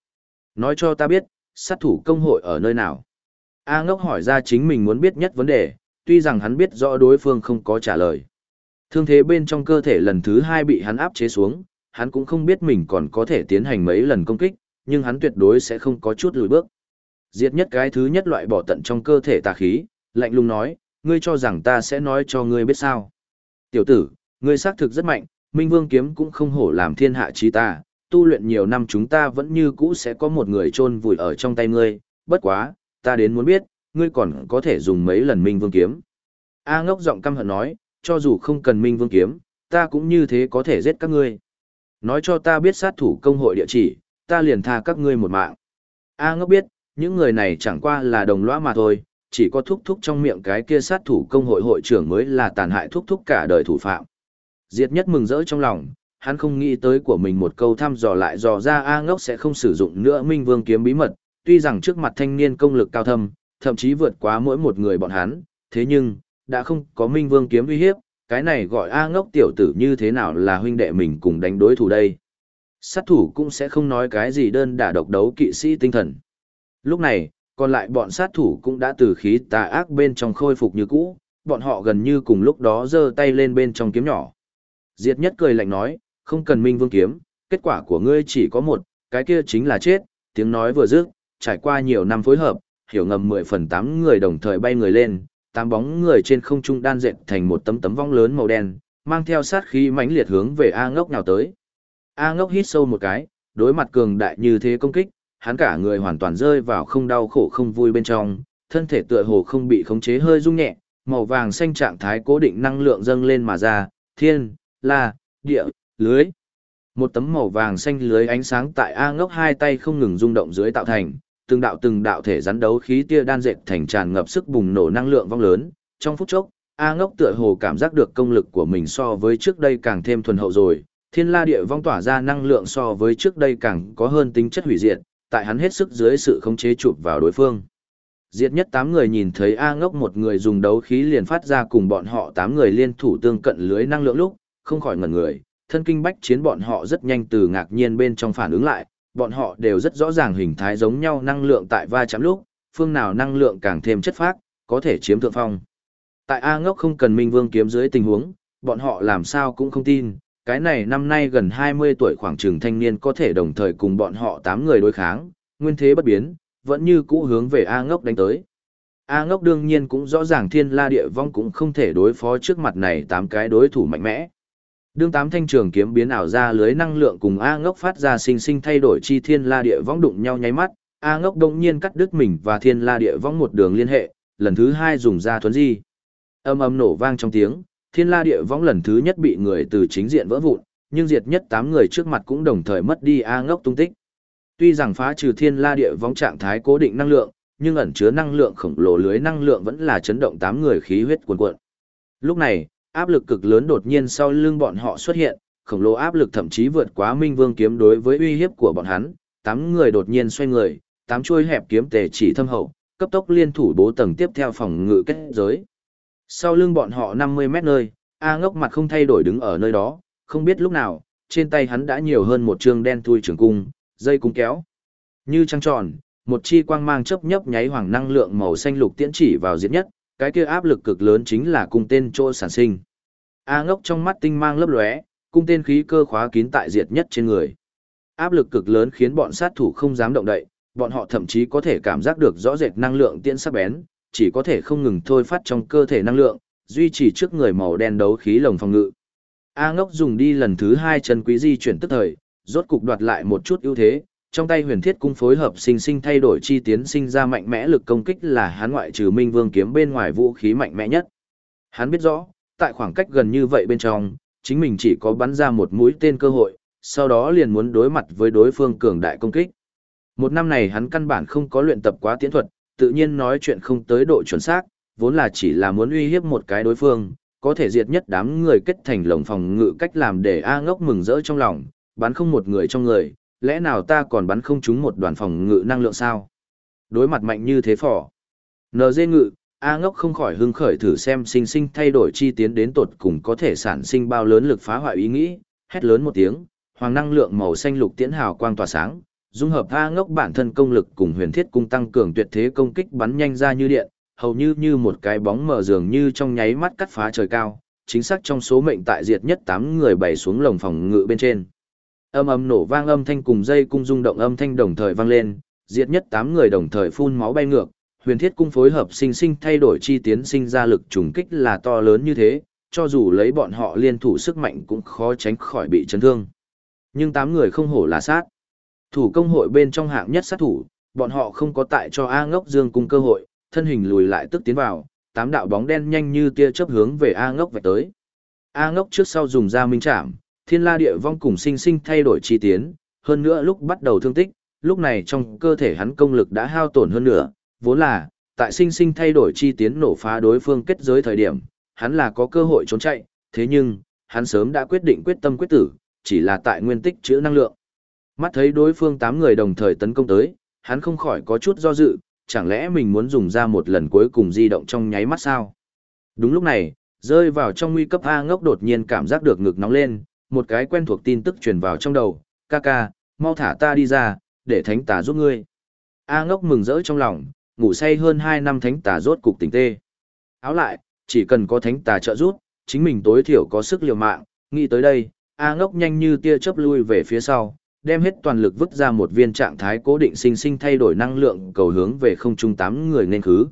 Nói cho ta biết, sát thủ công hội ở nơi nào? A ngốc hỏi ra chính mình muốn biết nhất vấn đề, tuy rằng hắn biết rõ đối phương không có trả lời. Thương thế bên trong cơ thể lần thứ hai bị hắn áp chế xuống, hắn cũng không biết mình còn có thể tiến hành mấy lần công kích, nhưng hắn tuyệt đối sẽ không có chút lùi bước. Diệt nhất cái thứ nhất loại bỏ tận trong cơ thể tà khí, lạnh lùng nói, ngươi cho rằng ta sẽ nói cho ngươi biết sao. Tiểu tử, ngươi xác thực rất mạnh, Minh Vương kiếm cũng không hổ làm thiên hạ chí ta, tu luyện nhiều năm chúng ta vẫn như cũ sẽ có một người chôn vùi ở trong tay ngươi, bất quá, ta đến muốn biết, ngươi còn có thể dùng mấy lần Minh Vương kiếm. A ngốc giọng căm hận nói, cho dù không cần Minh Vương kiếm, ta cũng như thế có thể giết các ngươi. Nói cho ta biết sát thủ công hội địa chỉ, ta liền tha các ngươi một mạng. A ngốc biết, những người này chẳng qua là đồng lõa mà thôi, chỉ có thúc thúc trong miệng cái kia sát thủ công hội hội trưởng mới là tàn hại thúc thúc cả đời thủ phạm. Diệt nhất mừng rỡ trong lòng, hắn không nghĩ tới của mình một câu thăm dò lại dò ra A ngốc sẽ không sử dụng nữa Minh Vương kiếm bí mật, tuy rằng trước mặt thanh niên công lực cao thâm, thậm chí vượt quá mỗi một người bọn hắn, thế nhưng, đã không có Minh Vương kiếm uy hiếp, cái này gọi A ngốc tiểu tử như thế nào là huynh đệ mình cùng đánh đối thủ đây. Sát thủ cũng sẽ không nói cái gì đơn đả độc đấu kỵ sĩ tinh thần. Lúc này, còn lại bọn sát thủ cũng đã từ khí tà ác bên trong khôi phục như cũ, bọn họ gần như cùng lúc đó giơ tay lên bên trong kiếm nhỏ. Diệt nhất cười lạnh nói, không cần minh vương kiếm, kết quả của ngươi chỉ có một, cái kia chính là chết, tiếng nói vừa dứt, trải qua nhiều năm phối hợp, hiểu ngầm 10 phần 8 người đồng thời bay người lên, tám bóng người trên không trung đan dệt thành một tấm tấm vong lớn màu đen, mang theo sát khí mãnh liệt hướng về A ngốc nào tới. A ngốc hít sâu một cái, đối mặt cường đại như thế công kích, hắn cả người hoàn toàn rơi vào không đau khổ không vui bên trong, thân thể tựa hồ không bị khống chế hơi rung nhẹ, màu vàng xanh trạng thái cố định năng lượng dâng lên mà ra, thiên, la, địa, lưới. Một tấm màu vàng xanh lưới ánh sáng tại A ngốc hai tay không ngừng rung động dưới tạo thành, từng đạo từng đạo thể rắn đấu khí tia đan dệt thành tràn ngập sức bùng nổ năng lượng vong lớn. Trong phút chốc, A ngốc tựa hồ cảm giác được công lực của mình so với trước đây càng thêm thuần hậu rồi, thiên la địa vong tỏa ra năng lượng so với trước đây càng có hơn tính chất hủy diệt, tại hắn hết sức dưới sự khống chế chụp vào đối phương. Diệt nhất 8 người nhìn thấy A ngốc một người dùng đấu khí liền phát ra cùng bọn họ 8 người liên thủ tương cận lưới năng lượng lúc, không khỏi ngẩn người, thân kinh bách chiến bọn họ rất nhanh từ ngạc nhiên bên trong phản ứng lại, bọn họ đều rất rõ ràng hình thái giống nhau năng lượng tại va chạm lúc, phương nào năng lượng càng thêm chất phác, có thể chiếm thượng phong. Tại A ngốc không cần Minh Vương kiếm dưới tình huống, bọn họ làm sao cũng không tin, cái này năm nay gần 20 tuổi khoảng trường thanh niên có thể đồng thời cùng bọn họ 8 người đối kháng, nguyên thế bất biến, vẫn như cũ hướng về A ngốc đánh tới. A ngốc đương nhiên cũng rõ ràng thiên la địa vong cũng không thể đối phó trước mặt này 8 cái đối thủ mạnh mẽ. Đương tám thanh trường kiếm biến ảo ra lưới năng lượng cùng A ngốc phát ra sinh sinh thay đổi chi thiên la địa vong đụng nhau nháy mắt, A ngốc đột nhiên cắt đứt mình và thiên la địa vong một đường liên hệ, lần thứ hai dùng ra thuấn di. Âm âm nổ vang trong tiếng, thiên la địa vong lần thứ nhất bị người từ chính diện vỡ vụn, nhưng diệt nhất tám người trước mặt cũng đồng thời mất đi A ngốc tung tích. Tuy rằng phá trừ thiên la địa vong trạng thái cố định năng lượng, nhưng ẩn chứa năng lượng khổng lồ lưới năng lượng vẫn là chấn động tám người khí huyết cuồn cuộn. Lúc này, áp lực cực lớn đột nhiên sau lưng bọn họ xuất hiện, khổng lồ áp lực thậm chí vượt quá Minh Vương kiếm đối với uy hiếp của bọn hắn, tám người đột nhiên xoay người, tám chuôi hẹp kiếm tề chỉ thâm hậu, cấp tốc liên thủ bố tầng tiếp theo phòng ngự kết giới. Sau lưng bọn họ 50 mét nơi, A ngốc mặt không thay đổi đứng ở nơi đó, không biết lúc nào, trên tay hắn đã nhiều hơn một trương đen thui trường cung, dây cung kéo. Như trăng tròn, một chi quang mang chớp nhấp nháy hoàng năng lượng màu xanh lục tiễn chỉ vào diệt nhất, cái kia áp lực cực lớn chính là cung tên chỗ sản sinh. A ngốc trong mắt tinh mang lấp lóe, cung tên khí cơ khóa kín tại diệt nhất trên người. Áp lực cực lớn khiến bọn sát thủ không dám động đậy, bọn họ thậm chí có thể cảm giác được rõ rệt năng lượng tiễn sắc bén, chỉ có thể không ngừng thôi phát trong cơ thể năng lượng, duy trì trước người màu đen đấu khí lồng phòng ngự. A ngốc dùng đi lần thứ hai chân quý di chuyển tức thời, rốt cục đoạt lại một chút ưu thế, trong tay huyền thiết cung phối hợp sinh sinh thay đổi chi tiến sinh ra mạnh mẽ lực công kích là hắn ngoại trừ minh vương kiếm bên ngoài vũ khí mạnh mẽ nhất. Hắn biết rõ, tại khoảng cách gần như vậy bên trong, chính mình chỉ có bắn ra một mũi tên cơ hội, sau đó liền muốn đối mặt với đối phương cường đại công kích. Một năm này hắn căn bản không có luyện tập quá tiến thuật, tự nhiên nói chuyện không tới độ chuẩn xác, vốn là chỉ là muốn uy hiếp một cái đối phương, có thể diệt nhất đám người kết thành lồng phòng ngự cách làm để A ngốc mừng rỡ trong lòng, bắn không một người trong người, lẽ nào ta còn bắn không trúng một đoàn phòng ngự năng lượng sao? Đối mặt mạnh như thế phỏ. NG ngự, A ngốc không khỏi hưng khởi thử xem sinh sinh thay đổi chi tiến đến tột cùng có thể sản sinh bao lớn lực phá hoại ý nghĩ, hét lớn một tiếng, hoàng năng lượng màu xanh lục tiễn hào quang tỏa sáng, dung hợp A ngốc bản thân công lực cùng huyền thiết cung tăng cường tuyệt thế công kích bắn nhanh ra như điện, hầu như như một cái bóng mờ dường như trong nháy mắt cắt phá trời cao, chính xác trong số mệnh tại diệt nhất 8 người bày xuống lồng phòng ngự bên trên. Âm âm nổ vang âm thanh cùng dây cung rung động âm thanh đồng thời vang lên, diệt nhất 8 người đồng thời phun máu bay ngược, huyền thiết cung phối hợp sinh sinh thay đổi chi tiến sinh ra lực trùng kích là to lớn như thế, cho dù lấy bọn họ liên thủ sức mạnh cũng khó tránh khỏi bị chấn thương. Nhưng tám người không hổ là sát. Thủ công hội bên trong hạng nhất sát thủ, bọn họ không có tại cho A ngốc dương cung cơ hội, thân hình lùi lại tức tiến vào, tám đạo bóng đen nhanh như tia chớp hướng về A ngốc về tới. A ngốc trước sau dùng ra minh trảm, thiên la địa vong cùng sinh sinh thay đổi chi tiến, hơn nữa lúc bắt đầu thương tích, lúc này trong cơ thể hắn công lực đã hao tổn hơn nữa, vốn là, tại sinh sinh thay đổi chi tiến nổ phá đối phương kết giới thời điểm, hắn là có cơ hội trốn chạy, thế nhưng, hắn sớm đã quyết định quyết tâm quyết tử, chỉ là tại nguyên tích chữa năng lượng. Mắt thấy đối phương 8 người đồng thời tấn công tới, hắn không khỏi có chút do dự, chẳng lẽ mình muốn dùng ra một lần cuối cùng di động trong nháy mắt sao? Đúng lúc này, rơi vào trong nguy cấp A ngốc đột nhiên cảm giác được ngực nóng lên, một cái quen thuộc tin tức truyền vào trong đầu, ca ca, mau thả ta đi ra, để thánh tà giúp ngươi. A ngốc mừng rỡ trong lòng, ngủ say hơn 2 năm thánh tà rốt cục tỉnh tê. Áo lại, chỉ cần có thánh tà trợ giúp, chính mình tối thiểu có sức liều mạng, nghĩ tới đây, A ngốc nhanh như tia chớp lui về phía sau, đem hết toàn lực vứt ra một viên trạng thái cố định sinh sinh thay đổi năng lượng cầu hướng về không trung tám người nên khứ.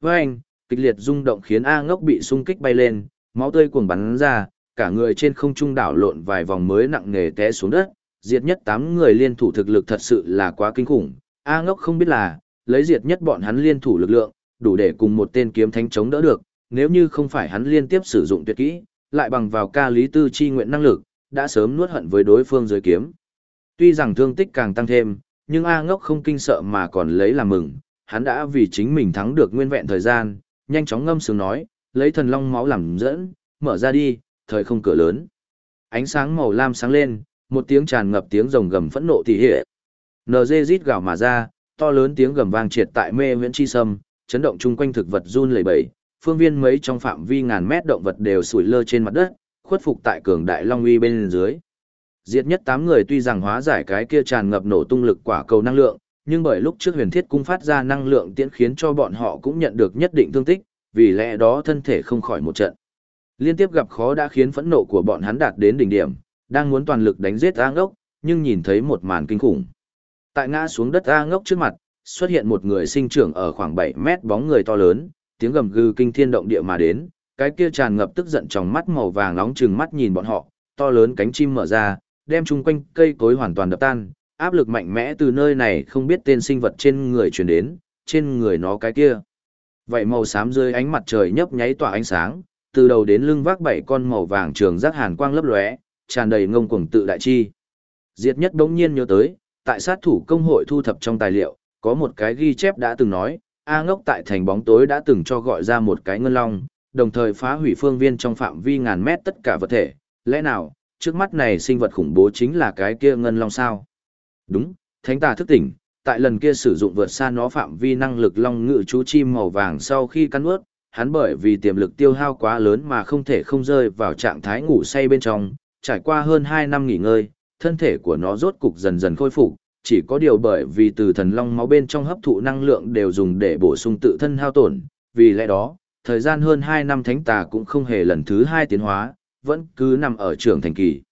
Với anh, kịch liệt rung động khiến A ngốc bị xung kích bay lên, máu tươi cuồng bắn ra, cả người trên không trung đảo lộn vài vòng mới nặng nề té xuống đất, diệt nhất tám người liên thủ thực lực thật sự là quá kinh khủng. A ngốc không biết là, lấy diệt nhất bọn hắn liên thủ lực lượng, đủ để cùng một tên kiếm thánh chống đỡ được, nếu như không phải hắn liên tiếp sử dụng tuyệt kỹ, lại bằng vào ca lý tư chi nguyện năng lực, đã sớm nuốt hận với đối phương dưới kiếm. Tuy rằng thương tích càng tăng thêm, nhưng A ngốc không kinh sợ mà còn lấy làm mừng, hắn đã vì chính mình thắng được nguyên vẹn thời gian, nhanh chóng ngâm sướng nói, lấy thần long máu làm dẫn, mở ra đi, thời không cửa lớn. Ánh sáng màu lam sáng lên, một tiếng tràn ngập tiếng rồng gầm phẫn nộ tỉ hệ. NG rít gào mà ra, to lớn tiếng gầm vang triệt tại mê viễn chi sâm, chấn động chung quanh thực vật run lẩy bẩy, phương viên mấy trong phạm vi ngàn mét động vật đều sủi lơ trên mặt đất, khuất phục tại cường đại long uy bên dưới. Diệt nhất tám người tuy rằng hóa giải cái kia tràn ngập nổ tung lực quả cầu năng lượng, nhưng bởi lúc trước huyền thiết cung phát ra năng lượng tiễn khiến cho bọn họ cũng nhận được nhất định thương tích, vì lẽ đó thân thể không khỏi một trận. Liên tiếp gặp khó đã khiến phẫn nộ của bọn hắn đạt đến đỉnh điểm, đang muốn toàn lực đánh giết A ngốc, nhưng nhìn thấy một màn kinh khủng. Tại ngã xuống đất A ngốc trước mặt, xuất hiện một người sinh trưởng ở khoảng 7 mét bóng người to lớn, tiếng gầm gừ kinh thiên động địa mà đến, cái kia tràn ngập tức giận trong mắt màu vàng nóng trừng mắt nhìn bọn họ, to lớn cánh chim mở ra, đem chung quanh cây cối hoàn toàn đập tan, áp lực mạnh mẽ từ nơi này không biết tên sinh vật trên người truyền đến, trên người nó cái kia. Vậy màu xám dưới ánh mặt trời nhấp nháy tỏa ánh sáng, từ đầu đến lưng vác bảy con màu vàng trường giác hàn quang lấp lóe, tràn đầy ngông cuồng tự đại chi. Diệt nhất đống nhiên nhớ tới, tại sát thủ công hội thu thập trong tài liệu, có một cái ghi chép đã từng nói, A ngốc tại thành bóng tối đã từng cho gọi ra một cái ngân long, đồng thời phá hủy phương viên trong phạm vi ngàn mét tất cả vật thể. Lẽ nào, trước mắt này sinh vật khủng bố chính là cái kia ngân long sao? Đúng, thánh tà thức tỉnh, tại lần kia sử dụng vượt xa nó phạm vi năng lực long ngự chú chim màu vàng sau khi cắn ướt, hắn bởi vì tiềm lực tiêu hao quá lớn mà không thể không rơi vào trạng thái ngủ say bên trong, trải qua hơn 2 năm nghỉ ngơi, thân thể của nó rốt cục dần dần khôi phục, chỉ có điều bởi vì từ thần long máu bên trong hấp thụ năng lượng đều dùng để bổ sung tự thân hao tổn, vì lẽ đó, thời gian hơn 2 năm thánh tà cũng không hề lần thứ hai tiến hóa, vẫn cứ nằm ở trường thành kỳ.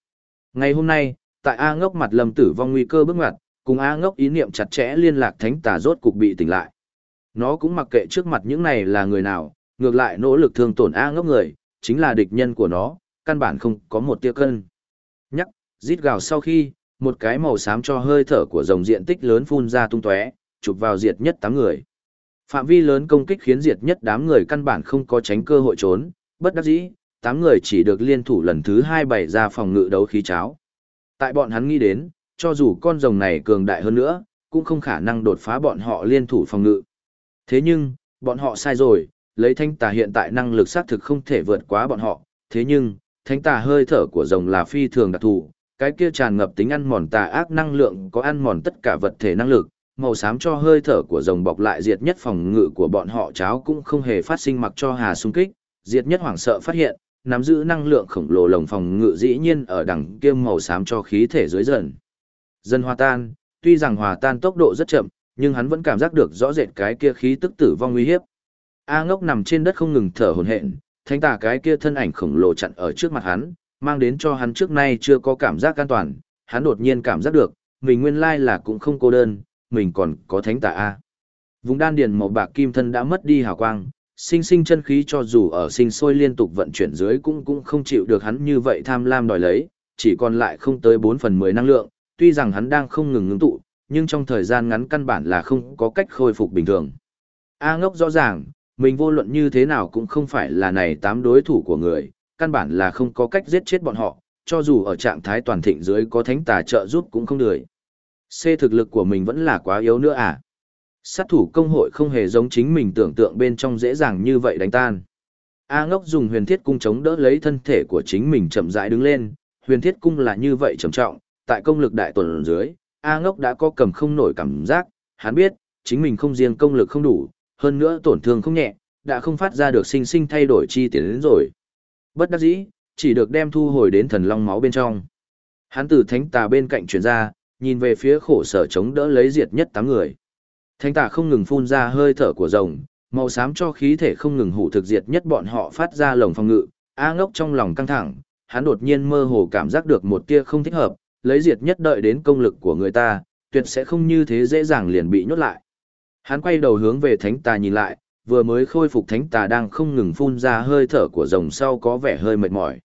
Ngày hôm nay, tại A ngốc mặt lâm tử vong nguy cơ bước ngoặt, cùng A ngốc ý niệm chặt chẽ liên lạc thánh tà rốt cục bị tỉnh lại. Nó cũng mặc kệ trước mặt những này là người nào, ngược lại nỗ lực thương tổn A ngốc người, chính là địch nhân của nó, căn bản không có một tia cân. Nhắc, rít gào sau khi, một cái màu xám cho hơi thở của rồng diện tích lớn phun ra tung tóe, chụp vào diệt nhất tám người. Phạm vi lớn công kích khiến diệt nhất đám người căn bản không có tránh cơ hội trốn, bất đắc dĩ, tám người chỉ được liên thủ lần thứ hai bày ra phòng ngự đấu khí cháo. Tại bọn hắn nghĩ đến, cho dù con rồng này cường đại hơn nữa, cũng không khả năng đột phá bọn họ liên thủ phòng ngự. Thế nhưng, bọn họ sai rồi, lấy thanh tà hiện tại năng lực xác thực không thể vượt quá bọn họ, thế nhưng, thanh tà hơi thở của rồng là phi thường đặc thù, cái kia tràn ngập tính ăn mòn tà ác năng lượng có ăn mòn tất cả vật thể năng lực, màu xám cho hơi thở của rồng bọc lại diệt nhất phòng ngự của bọn họ cháo cũng không hề phát sinh mặc cho hà xung kích, diệt nhất hoảng sợ phát hiện, nắm giữ năng lượng khổng lồ lồng phòng ngự dĩ nhiên ở đằng kia màu xám cho khí thể dưới dần. Dần hòa tan, tuy rằng hòa tan tốc độ rất chậm, nhưng hắn vẫn cảm giác được rõ rệt cái kia khí tức tử vong nguy hiếp. A ngốc nằm trên đất không ngừng thở hổn hển, thanh tà cái kia thân ảnh khổng lồ chặn ở trước mặt hắn, mang đến cho hắn trước nay chưa có cảm giác an toàn, hắn đột nhiên cảm giác được, mình nguyên lai là cũng không cô đơn, mình còn có thánh tà A. Vùng đan điền màu bạc kim thân đã mất đi hào quang, sinh sinh chân khí cho dù ở sinh sôi liên tục vận chuyển dưới cũng cũng không chịu được hắn như vậy tham lam đòi lấy, chỉ còn lại không tới 4 phần 10 năng lượng, tuy rằng hắn đang không ngừng ngưng tụ, nhưng trong thời gian ngắn căn bản là không có cách khôi phục bình thường. A ngốc rõ ràng, mình vô luận như thế nào cũng không phải là này tám đối thủ của người, căn bản là không có cách giết chết bọn họ, cho dù ở trạng thái toàn thịnh dưới có thánh tà trợ giúp cũng không được. C thực lực của mình vẫn là quá yếu nữa à? Sát thủ công hội không hề giống chính mình tưởng tượng bên trong dễ dàng như vậy đánh tan. A ngốc dùng huyền thiết cung chống đỡ lấy thân thể của chính mình chậm rãi đứng lên, huyền thiết cung là như vậy trầm trọng, tại công lực đại tuần dưới, A ngốc đã có cầm không nổi cảm giác, hắn biết, chính mình không riêng công lực không đủ, hơn nữa tổn thương không nhẹ, đã không phát ra được sinh sinh thay đổi chi tiền đến rồi. Bất đắc dĩ, chỉ được đem thu hồi đến thần long máu bên trong. Hắn từ thánh tà bên cạnh chuyển ra, nhìn về phía khổ sở chống đỡ lấy diệt nhất tám người. Thánh tà không ngừng phun ra hơi thở của rồng, màu xám cho khí thể không ngừng hủ thực diệt nhất bọn họ phát ra lồng phòng ngự, A ngốc trong lòng căng thẳng, hắn đột nhiên mơ hồ cảm giác được một tia không thích hợp, lấy diệt nhất đợi đến công lực của người ta, tuyệt sẽ không như thế dễ dàng liền bị nhốt lại. Hắn quay đầu hướng về thánh tà nhìn lại, vừa mới khôi phục thánh tà đang không ngừng phun ra hơi thở của rồng sau có vẻ hơi mệt mỏi.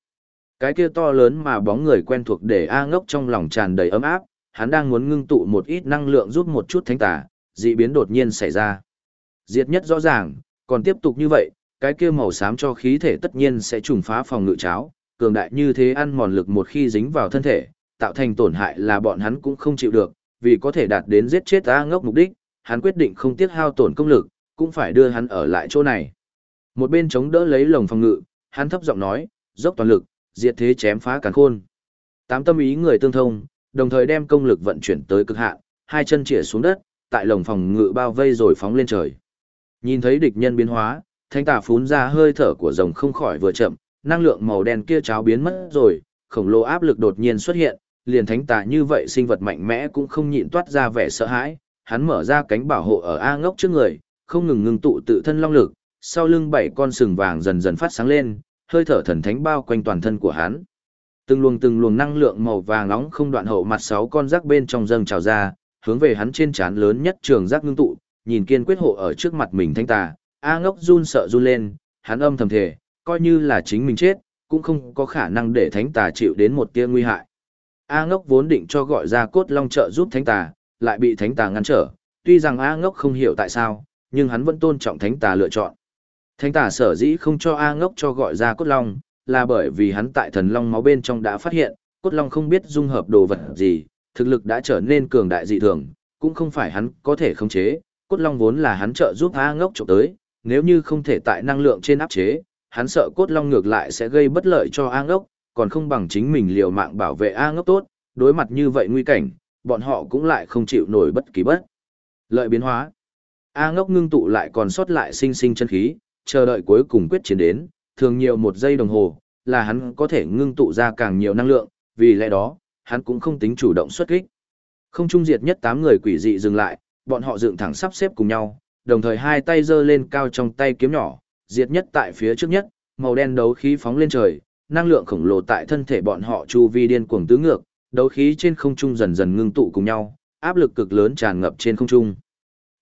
Cái kia to lớn mà bóng người quen thuộc để A ngốc trong lòng tràn đầy ấm áp, hắn đang muốn ngưng tụ một ít năng lượng giúp một chút thánh tà, dị biến đột nhiên xảy ra. Diệt nhất rõ ràng, còn tiếp tục như vậy, cái kia màu xám cho khí thể tất nhiên sẽ trùng phá phòng ngự cháo, cường đại như thế ăn mòn lực một khi dính vào thân thể, tạo thành tổn hại là bọn hắn cũng không chịu được, vì có thể đạt đến giết chết A ngốc mục đích, hắn quyết định không tiếc hao tổn công lực, cũng phải đưa hắn ở lại chỗ này. Một bên chống đỡ lấy lồng phòng ngự, hắn thấp giọng nói, dốc toàn lực, diệt thế chém phá càn khôn. Tám tâm ý người tương thông, đồng thời đem công lực vận chuyển tới cực hạn, hai chân chĩa xuống đất, tại lồng phòng ngự bao vây rồi phóng lên trời. Nhìn thấy địch nhân biến hóa, thanh tà phún ra hơi thở của rồng không khỏi vừa chậm, năng lượng màu đen kia cháo biến mất rồi, khổng lồ áp lực đột nhiên xuất hiện, liền thánh tà như vậy sinh vật mạnh mẽ cũng không nhịn toát ra vẻ sợ hãi, hắn mở ra cánh bảo hộ ở A ngốc trước người, không ngừng ngưng tụ tự thân long lực, sau lưng bảy con sừng vàng dần dần phát sáng lên, hơi thở thần thánh bao quanh toàn thân của hắn. Từng luồng từng luồng năng lượng màu vàng nóng không đoạn hậu mặt sáu con rác bên trong dâng trào ra, hướng về hắn trên trán lớn nhất trường rác ngưng tụ, nhìn kiên quyết hộ ở trước mặt mình thanh tà, A ngốc run sợ run lên, hắn âm thầm thể, coi như là chính mình chết, cũng không có khả năng để thánh tà chịu đến một tia nguy hại. A ngốc vốn định cho gọi ra cốt long trợ giúp thánh tà, lại bị thánh tà ngăn trở, tuy rằng A ngốc không hiểu tại sao, nhưng hắn vẫn tôn trọng thánh tà lựa chọn. Thánh tà sở dĩ không cho A ngốc cho gọi ra cốt long, là bởi vì hắn tại thần long máu bên trong đã phát hiện, cốt long không biết dung hợp đồ vật gì, thực lực đã trở nên cường đại dị thường, cũng không phải hắn có thể khống chế, cốt long vốn là hắn trợ giúp A ngốc trộm tới, nếu như không thể tại năng lượng trên áp chế, hắn sợ cốt long ngược lại sẽ gây bất lợi cho A ngốc, còn không bằng chính mình liều mạng bảo vệ A ngốc tốt, đối mặt như vậy nguy cảnh, bọn họ cũng lại không chịu nổi bất kỳ bất. Lợi biến hóa. A ngốc ngưng tụ lại còn sót lại sinh sinh chân khí, chờ đợi cuối cùng quyết chiến đến, thường nhiều một giây đồng hồ, là hắn có thể ngưng tụ ra càng nhiều năng lượng, vì lẽ đó, hắn cũng không tính chủ động xuất kích. Không trung diệt nhất 8 người quỷ dị dừng lại, bọn họ dựng thẳng sắp xếp cùng nhau, đồng thời hai tay giơ lên cao trong tay kiếm nhỏ, diệt nhất tại phía trước nhất, màu đen đấu khí phóng lên trời, năng lượng khổng lồ tại thân thể bọn họ chu vi điên cuồng tứ ngược, đấu khí trên không trung dần dần ngưng tụ cùng nhau, áp lực cực lớn tràn ngập trên không trung.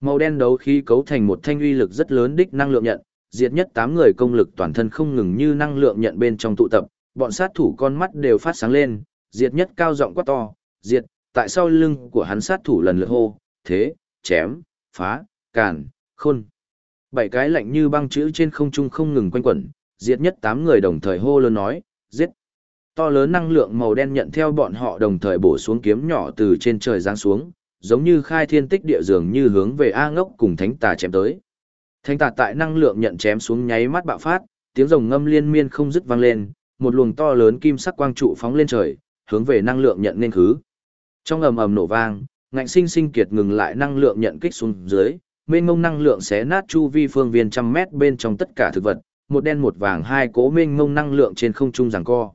Màu đen đấu khí cấu thành một thanh uy lực rất lớn đích năng lượng nhận, diệt nhất 8 người công lực toàn thân không ngừng như năng lượng nhận bên trong tụ tập, bọn sát thủ con mắt đều phát sáng lên, diệt nhất cao giọng quát to, diệt, tại sau lưng của hắn sát thủ lần lượt hô, thế, chém, phá, càn, khôn. Bảy cái lạnh như băng chữ trên không trung không ngừng quanh quẩn, diệt nhất 8 người đồng thời hô lớn nói, giết. To lớn năng lượng màu đen nhận theo bọn họ đồng thời bổ xuống kiếm nhỏ từ trên trời giáng xuống, giống như khai thiên tích địa dường như hướng về A ngốc cùng thánh tà chém tới. Thánh tà tại năng lượng nhận chém xuống nháy mắt bạo phát, tiếng rồng ngâm liên miên không dứt vang lên, một luồng to lớn kim sắc quang trụ phóng lên trời, hướng về năng lượng nhận nên khứ. Trong ầm ầm nổ vang, ngạnh sinh sinh kiệt ngừng lại năng lượng nhận kích xuống dưới, mênh mông năng lượng xé nát chu vi phương viên trăm mét bên trong tất cả thực vật, một đen một vàng hai cố mênh mông năng lượng trên không trung giằng co.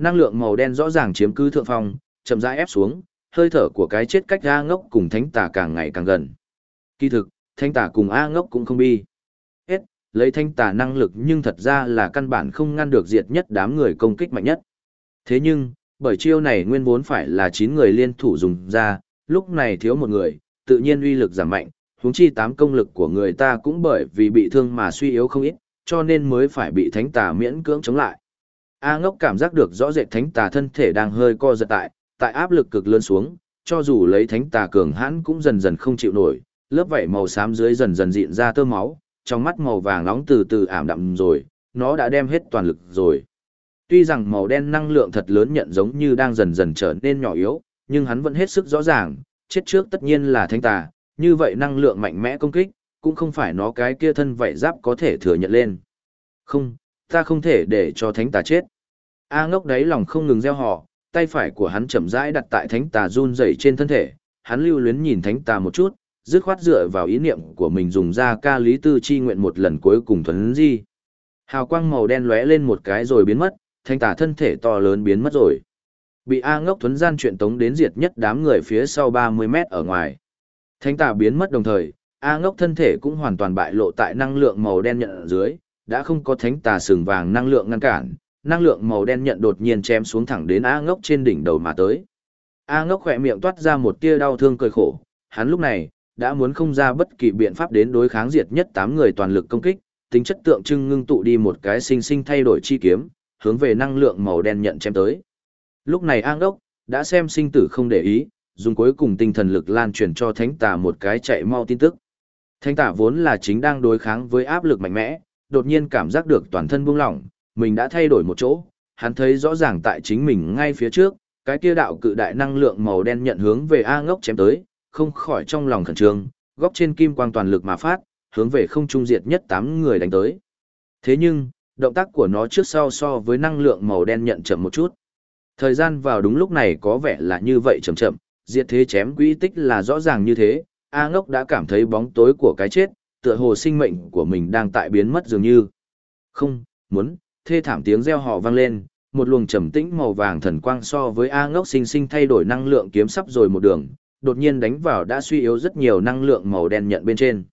Năng lượng màu đen rõ ràng chiếm cứ thượng phong, chậm rãi ép xuống, hơi thở của cái chết cách A ngốc cùng thánh tà càng ngày càng gần. Kỳ thực, thánh tà cùng A ngốc cũng không bi. Hết, lấy thánh tà năng lực nhưng thật ra là căn bản không ngăn được diệt nhất đám người công kích mạnh nhất. Thế nhưng, bởi chiêu này nguyên vốn phải là 9 người liên thủ dùng ra, lúc này thiếu một người, tự nhiên uy lực giảm mạnh, huống chi tám công lực của người ta cũng bởi vì bị thương mà suy yếu không ít, cho nên mới phải bị thánh tà miễn cưỡng chống lại. A ngốc cảm giác được rõ rệt thánh tà thân thể đang hơi co giật tại, tại áp lực cực lớn xuống, cho dù lấy thánh tà cường hãn cũng dần dần không chịu nổi, lớp vảy màu xám dưới dần dần dịn ra tơ máu, trong mắt màu vàng nóng từ từ ảm đạm rồi, nó đã đem hết toàn lực rồi. Tuy rằng màu đen năng lượng thật lớn nhận giống như đang dần dần trở nên nhỏ yếu, nhưng hắn vẫn hết sức rõ ràng, chết trước tất nhiên là thánh tà, như vậy năng lượng mạnh mẽ công kích, cũng không phải nó cái kia thân vảy giáp có thể thừa nhận lên. Không, ta không thể để cho thánh tà chết. A ngốc đấy lòng không ngừng gieo họ, tay phải của hắn chậm rãi đặt tại thánh tà run rẩy trên thân thể, hắn lưu luyến nhìn thánh tà một chút, dứt khoát dựa vào ý niệm của mình dùng ra ca lý tư chi nguyện một lần cuối cùng thuần di. Hào quang màu đen lóe lên một cái rồi biến mất, thánh tà thân thể to lớn biến mất rồi. Bị A ngốc thuấn gian chuyện tống đến diệt nhất đám người phía sau 30 mét ở ngoài. Thánh tà biến mất đồng thời, A ngốc thân thể cũng hoàn toàn bại lộ tại năng lượng màu đen nhận ở dưới, đã không có thánh tà sừng vàng năng lượng ngăn cản, năng lượng màu đen nhận đột nhiên chém xuống thẳng đến A ngốc trên đỉnh đầu mà tới. A ngốc khỏe miệng toát ra một tia đau thương cười khổ, hắn lúc này, đã muốn không ra bất kỳ biện pháp đến đối kháng diệt nhất 8 người toàn lực công kích, tính chất tượng trưng ngưng tụ đi một cái sinh sinh thay đổi chi kiếm, hướng về năng lượng màu đen nhận chém tới. Lúc này A ngốc, đã xem sinh tử không để ý, dùng cuối cùng tinh thần lực lan truyền cho thánh tà một cái chạy mau tin tức. Thánh tà vốn là chính đang đối kháng với áp lực mạnh mẽ, đột nhiên cảm giác được toàn thân buông lỏng, mình đã thay đổi một chỗ, hắn thấy rõ ràng tại chính mình ngay phía trước, cái kia đạo cự đại năng lượng màu đen nhận hướng về A ngốc chém tới, không khỏi trong lòng khẩn trương, góc trên kim quang toàn lực mà phát, hướng về không trung diệt nhất 8 người đánh tới. Thế nhưng, động tác của nó trước sau so với năng lượng màu đen nhận chậm một chút. Thời gian vào đúng lúc này có vẻ là như vậy chậm chậm, diệt thế chém quỹ tích là rõ ràng như thế, A ngốc đã cảm thấy bóng tối của cái chết, tựa hồ sinh mệnh của mình đang tại biến mất dường như. Không, muốn, thê thảm tiếng reo hò vang lên, một luồng trầm tĩnh màu vàng thần quang so với A ngốc sinh sinh thay đổi năng lượng kiếm sắp rồi một đường, đột nhiên đánh vào đã suy yếu rất nhiều năng lượng màu đen nhận bên trên.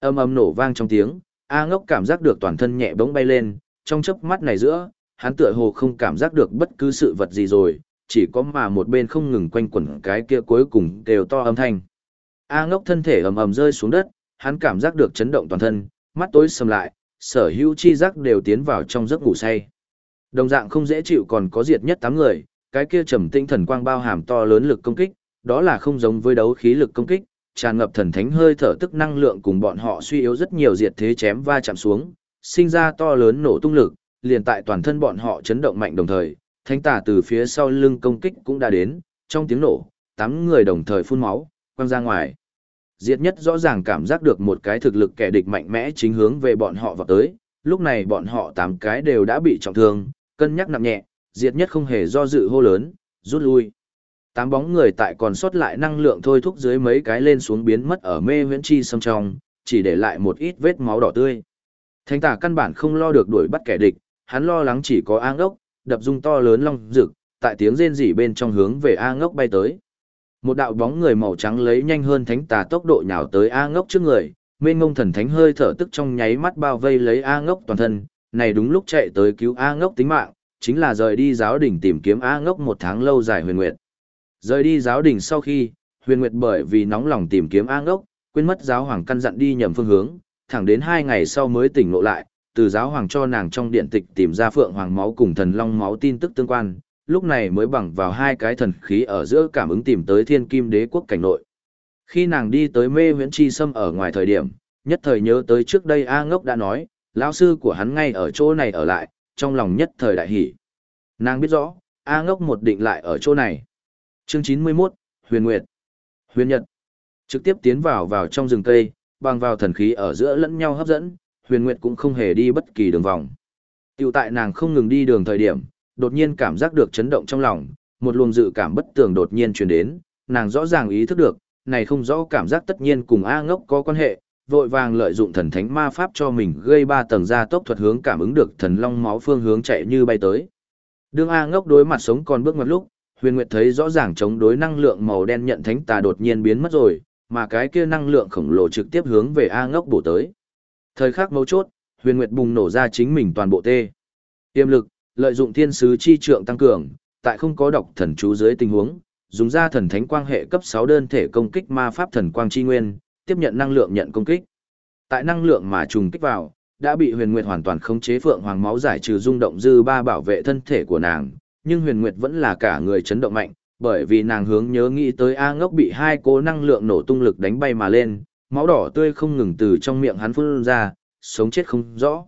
Âm âm nổ vang trong tiếng, A ngốc cảm giác được toàn thân nhẹ bỗng bay lên, trong chớp mắt này giữa, hắn tựa hồ không cảm giác được bất cứ sự vật gì rồi, chỉ có mà một bên không ngừng quanh quẩn cái kia cuối cùng đều to âm thanh. A ngốc thân thể ầm ầm rơi xuống đất, hắn cảm giác được chấn động toàn thân, mắt tối sầm lại, sở hữu chi giác đều tiến vào trong giấc ngủ say. Đồng dạng không dễ chịu còn có diệt nhất tám người, cái kia trầm tinh thần quang bao hàm to lớn lực công kích, đó là không giống với đấu khí lực công kích, tràn ngập thần thánh hơi thở tức năng lượng cùng bọn họ suy yếu rất nhiều diệt thế chém va chạm xuống, sinh ra to lớn nổ tung lực, liền tại toàn thân bọn họ chấn động mạnh đồng thời, thánh tà từ phía sau lưng công kích cũng đã đến, trong tiếng nổ, tám người đồng thời phun máu, quăng ra ngoài. Diệt nhất rõ ràng cảm giác được một cái thực lực kẻ địch mạnh mẽ chính hướng về bọn họ vào tới, lúc này bọn họ tám cái đều đã bị trọng thương, cân nhắc nặng nhẹ, diệt nhất không hề do dự hô lớn, rút lui. Tám bóng người tại còn sót lại năng lượng thôi thúc dưới mấy cái lên xuống biến mất ở mê huyễn chi sông trong, chỉ để lại một ít vết máu đỏ tươi. Thánh tả căn bản không lo được đuổi bắt kẻ địch, hắn lo lắng chỉ có A ngốc, đập dung to lớn long rực, tại tiếng rên rỉ bên trong hướng về A ngốc bay tới. Một đạo bóng người màu trắng lấy nhanh hơn thánh tà tốc độ nhào tới A ngốc trước người, mê ngông thần thánh hơi thở tức trong nháy mắt bao vây lấy A ngốc toàn thân, này đúng lúc chạy tới cứu A ngốc tính mạng, chính là rời đi giáo đỉnh tìm kiếm A ngốc một tháng lâu dài huyền nguyệt. Rời đi giáo đỉnh sau khi, huyền nguyệt bởi vì nóng lòng tìm kiếm A ngốc, quên mất giáo hoàng căn dặn đi nhầm phương hướng, thẳng đến hai ngày sau mới tỉnh ngộ lại, từ giáo hoàng cho nàng trong điện tịch tìm ra phượng hoàng máu cùng thần long máu tin tức tương quan, lúc này mới bằng vào hai cái thần khí ở giữa cảm ứng tìm tới thiên kim đế quốc cảnh nội. Khi nàng đi tới mê huyễn chi sâm ở ngoài thời điểm, nhất thời nhớ tới trước đây A ngốc đã nói, lão sư của hắn ngay ở chỗ này ở lại, trong lòng nhất thời đại hỷ. Nàng biết rõ, A ngốc một định lại ở chỗ này. Chương 91, Huyền Nguyệt, Huyền Nhật, trực tiếp tiến vào vào trong rừng cây, bằng vào thần khí ở giữa lẫn nhau hấp dẫn, Huyền Nguyệt cũng không hề đi bất kỳ đường vòng. Tiểu tại nàng không ngừng đi đường thời điểm, đột nhiên cảm giác được chấn động trong lòng, một luồng dự cảm bất tường đột nhiên truyền đến, nàng rõ ràng ý thức được, này không rõ cảm giác tất nhiên cùng A ngốc có quan hệ, vội vàng lợi dụng thần thánh ma pháp cho mình gây ba tầng ra tốc thuật hướng cảm ứng được thần long máu phương hướng chạy như bay tới. Đương A ngốc đối mặt sống còn bước ngoặt lúc, Huyền Nguyệt thấy rõ ràng chống đối năng lượng màu đen nhận thánh tà đột nhiên biến mất rồi, mà cái kia năng lượng khổng lồ trực tiếp hướng về A ngốc bổ tới. Thời khắc mấu chốt, Huyền Nguyệt bùng nổ ra chính mình toàn bộ tê. Tiềm lực, lợi dụng thiên sứ chi trượng tăng cường, tại không có độc thần chú dưới tình huống, dùng ra thần thánh quang hệ cấp 6 đơn thể công kích ma pháp thần quang chi nguyên, tiếp nhận năng lượng nhận công kích. Tại năng lượng mà trùng kích vào, đã bị Huyền Nguyệt hoàn toàn khống chế Phượng Hoàng máu giải trừ rung động dư ba bảo vệ thân thể của nàng, nhưng Huyền Nguyệt vẫn là cả người chấn động mạnh, bởi vì nàng hướng nhớ nghĩ tới A Ngốc bị hai cố năng lượng nổ tung lực đánh bay mà lên, máu đỏ tươi không ngừng từ trong miệng hắn phun ra, sống chết không rõ.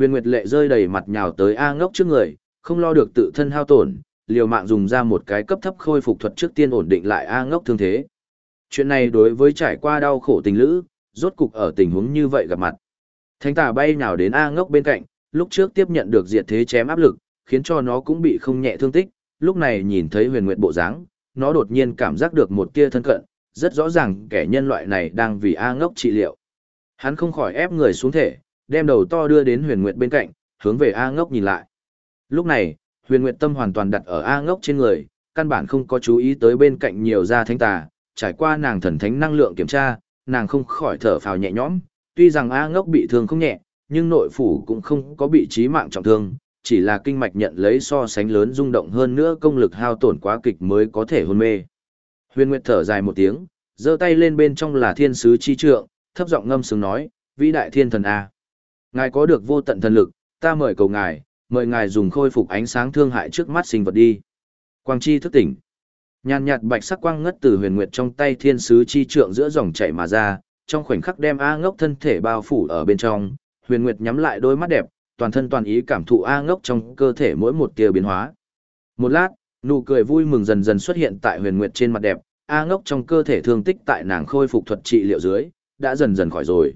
Huyền Nguyệt lệ rơi đầy mặt nhào tới A Ngốc trước người, không lo được tự thân hao tổn, liều mạng dùng ra một cái cấp thấp khôi phục thuật trước tiên ổn định lại A Ngốc thương thế. Chuyện này đối với trải qua đau khổ tình lữ, rốt cục ở tình huống như vậy gặp mặt. Thánh tà bay nhào đến A Ngốc bên cạnh, lúc trước tiếp nhận được diệt thế chém áp lực, khiến cho nó cũng bị không nhẹ thương tích, lúc này nhìn thấy Huyền Nguyệt bộ dáng, nó đột nhiên cảm giác được một tia thân cận, rất rõ ràng kẻ nhân loại này đang vì A ngốc trị liệu. Hắn không khỏi ép người xuống thể, đem đầu to đưa đến huyền nguyệt bên cạnh, hướng về A ngốc nhìn lại. Lúc này, huyền nguyệt tâm hoàn toàn đặt ở A ngốc trên người, căn bản không có chú ý tới bên cạnh nhiều gia thánh tà, trải qua nàng thần thánh năng lượng kiểm tra, nàng không khỏi thở phào nhẹ nhõm, tuy rằng A ngốc bị thương không nhẹ, nhưng nội phủ cũng không có bị trí mạng trọng thương, chỉ là kinh mạch nhận lấy so sánh lớn rung động hơn nữa công lực hao tổn quá kịch mới có thể hôn mê. Huyền Nguyệt thở dài một tiếng, giơ tay lên bên trong là thiên sứ chi trượng, thấp giọng ngâm sướng nói, vĩ đại thiên thần A. Ngài có được vô tận thần lực, ta mời cầu ngài, mời ngài dùng khôi phục ánh sáng thương hại trước mắt sinh vật đi. Quang chi thức tỉnh. Nhàn nhạt bạch sắc quang ngất từ huyền nguyệt trong tay thiên sứ chi trượng giữa dòng chảy mà ra, trong khoảnh khắc đem A ngốc thân thể bao phủ ở bên trong, huyền nguyệt nhắm lại đôi mắt đẹp, toàn thân toàn ý cảm thụ A ngốc trong cơ thể mỗi một tia biến hóa. Một lát, Nụ cười vui mừng dần dần xuất hiện tại huyền nguyệt trên mặt đẹp, A ngốc trong cơ thể thương tích tại nàng khôi phục thuật trị liệu dưới, đã dần dần khỏi rồi.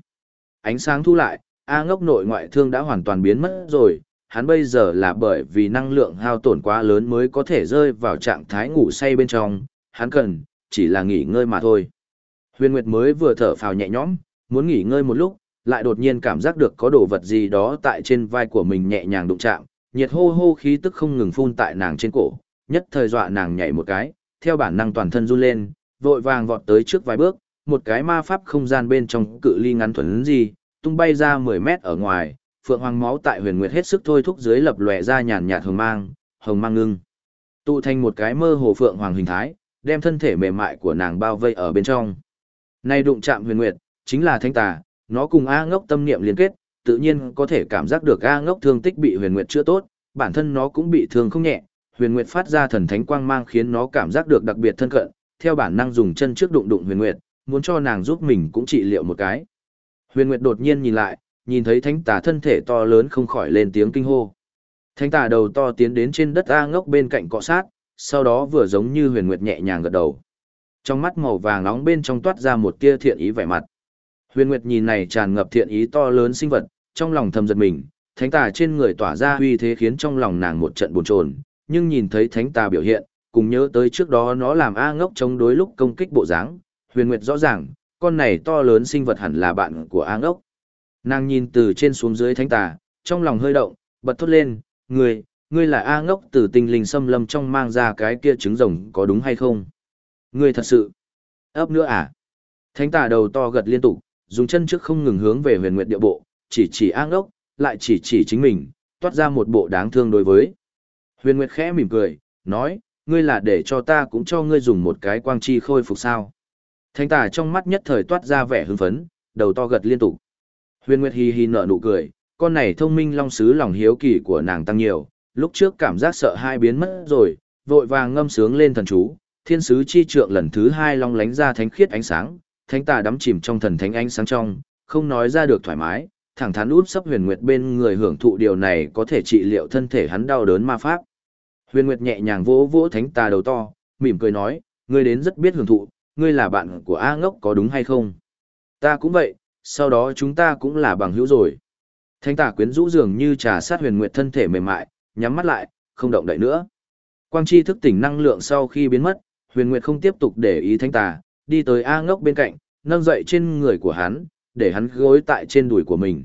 Ánh sáng thu lại, A ngốc nội ngoại thương đã hoàn toàn biến mất rồi, hắn bây giờ là bởi vì năng lượng hao tổn quá lớn mới có thể rơi vào trạng thái ngủ say bên trong, hắn cần, chỉ là nghỉ ngơi mà thôi. Huyền Nguyệt mới vừa thở phào nhẹ nhõm, muốn nghỉ ngơi một lúc, lại đột nhiên cảm giác được có đồ vật gì đó tại trên vai của mình nhẹ nhàng đụng chạm, nhiệt hô hô khí tức không ngừng phun tại nàng trên cổ, nhất thời dọa nàng nhảy một cái, theo bản năng toàn thân run lên, vội vàng vọt tới trước vài bước, một cái ma pháp không gian bên trong cự ly ngắn thuần gì, tung bay ra 10 mét ở ngoài, phượng hoàng máu tại huyền nguyệt hết sức thôi thúc dưới lập lòe ra nhàn nhạt hồng mang, hồng mang ngưng. Tụ thành một cái mơ hồ phượng hoàng hình thái, đem thân thể mềm mại của nàng bao vây ở bên trong. Nay đụng chạm huyền nguyệt, chính là thanh tà, nó cùng A ngốc tâm niệm liên kết, tự nhiên có thể cảm giác được A ngốc thương tích bị huyền nguyệt chữa tốt, bản thân nó cũng bị thương không nhẹ, huyền nguyệt phát ra thần thánh quang mang khiến nó cảm giác được đặc biệt thân cận, theo bản năng dùng chân trước đụng đụng huyền nguyệt, muốn cho nàng giúp mình cũng trị liệu một cái. Huyền nguyệt đột nhiên nhìn lại, nhìn thấy thánh tà thân thể to lớn không khỏi lên tiếng kinh hô. Thánh tà đầu to tiến đến trên đất A ngốc bên cạnh cọ sát, sau đó vừa giống như huyền nguyệt nhẹ nhàng gật đầu. Trong mắt màu vàng nóng bên trong toát ra một tia thiện ý vẻ mặt. Huyền nguyệt nhìn này tràn ngập thiện ý to lớn sinh vật, trong lòng thầm giật mình, thánh tà trên người tỏa ra uy thế khiến trong lòng nàng một trận buồn chồn, nhưng nhìn thấy thánh tà biểu hiện, cùng nhớ tới trước đó nó làm A ngốc chống đối lúc công kích bộ dáng, huyền nguyệt rõ ràng, con này to lớn sinh vật hẳn là bạn của áng ốc. Nàng nhìn từ trên xuống dưới thánh tà, trong lòng hơi động, bật thốt lên, người ngươi là A ngốc từ tinh linh xâm lâm trong mang ra cái kia trứng rồng có đúng hay không? Ngươi thật sự, ấp nữa à? Thánh tà đầu to gật liên tục, dùng chân trước không ngừng hướng về huyền nguyệt địa bộ, chỉ chỉ A ngốc, lại chỉ chỉ chính mình, toát ra một bộ đáng thương đối với. Huyền Nguyệt khẽ mỉm cười, nói, ngươi là để cho ta cũng cho ngươi dùng một cái quang chi khôi phục sao. Thánh tà trong mắt nhất thời toát ra vẻ hưng phấn, đầu to gật liên tục. Huyền Nguyệt hi hi nở nụ cười, con này thông minh long sứ lòng hiếu kỳ của nàng tăng nhiều, lúc trước cảm giác sợ hai biến mất rồi, vội vàng ngâm sướng lên thần chú, thiên sứ chi trượng lần thứ hai long lánh ra thánh khiết ánh sáng, thánh tà đắm chìm trong thần thánh ánh sáng trong, không nói ra được thoải mái, thẳng thắn út sắp huyền nguyệt bên người hưởng thụ điều này có thể trị liệu thân thể hắn đau đớn ma pháp. Huyền Nguyệt nhẹ nhàng vỗ vỗ thánh tà đầu to, mỉm cười nói, ngươi đến rất biết hưởng thụ, ngươi là bạn của A ngốc có đúng hay không? Ta cũng vậy, sau đó chúng ta cũng là bằng hữu rồi. Thánh tà quyến rũ dường như trà sát huyền nguyệt thân thể mềm mại, nhắm mắt lại, không động đậy nữa. Quang chi thức tỉnh năng lượng sau khi biến mất, huyền nguyệt không tiếp tục để ý thánh tà, đi tới A ngốc bên cạnh, nâng dậy trên người của hắn, để hắn gối tại trên đùi của mình.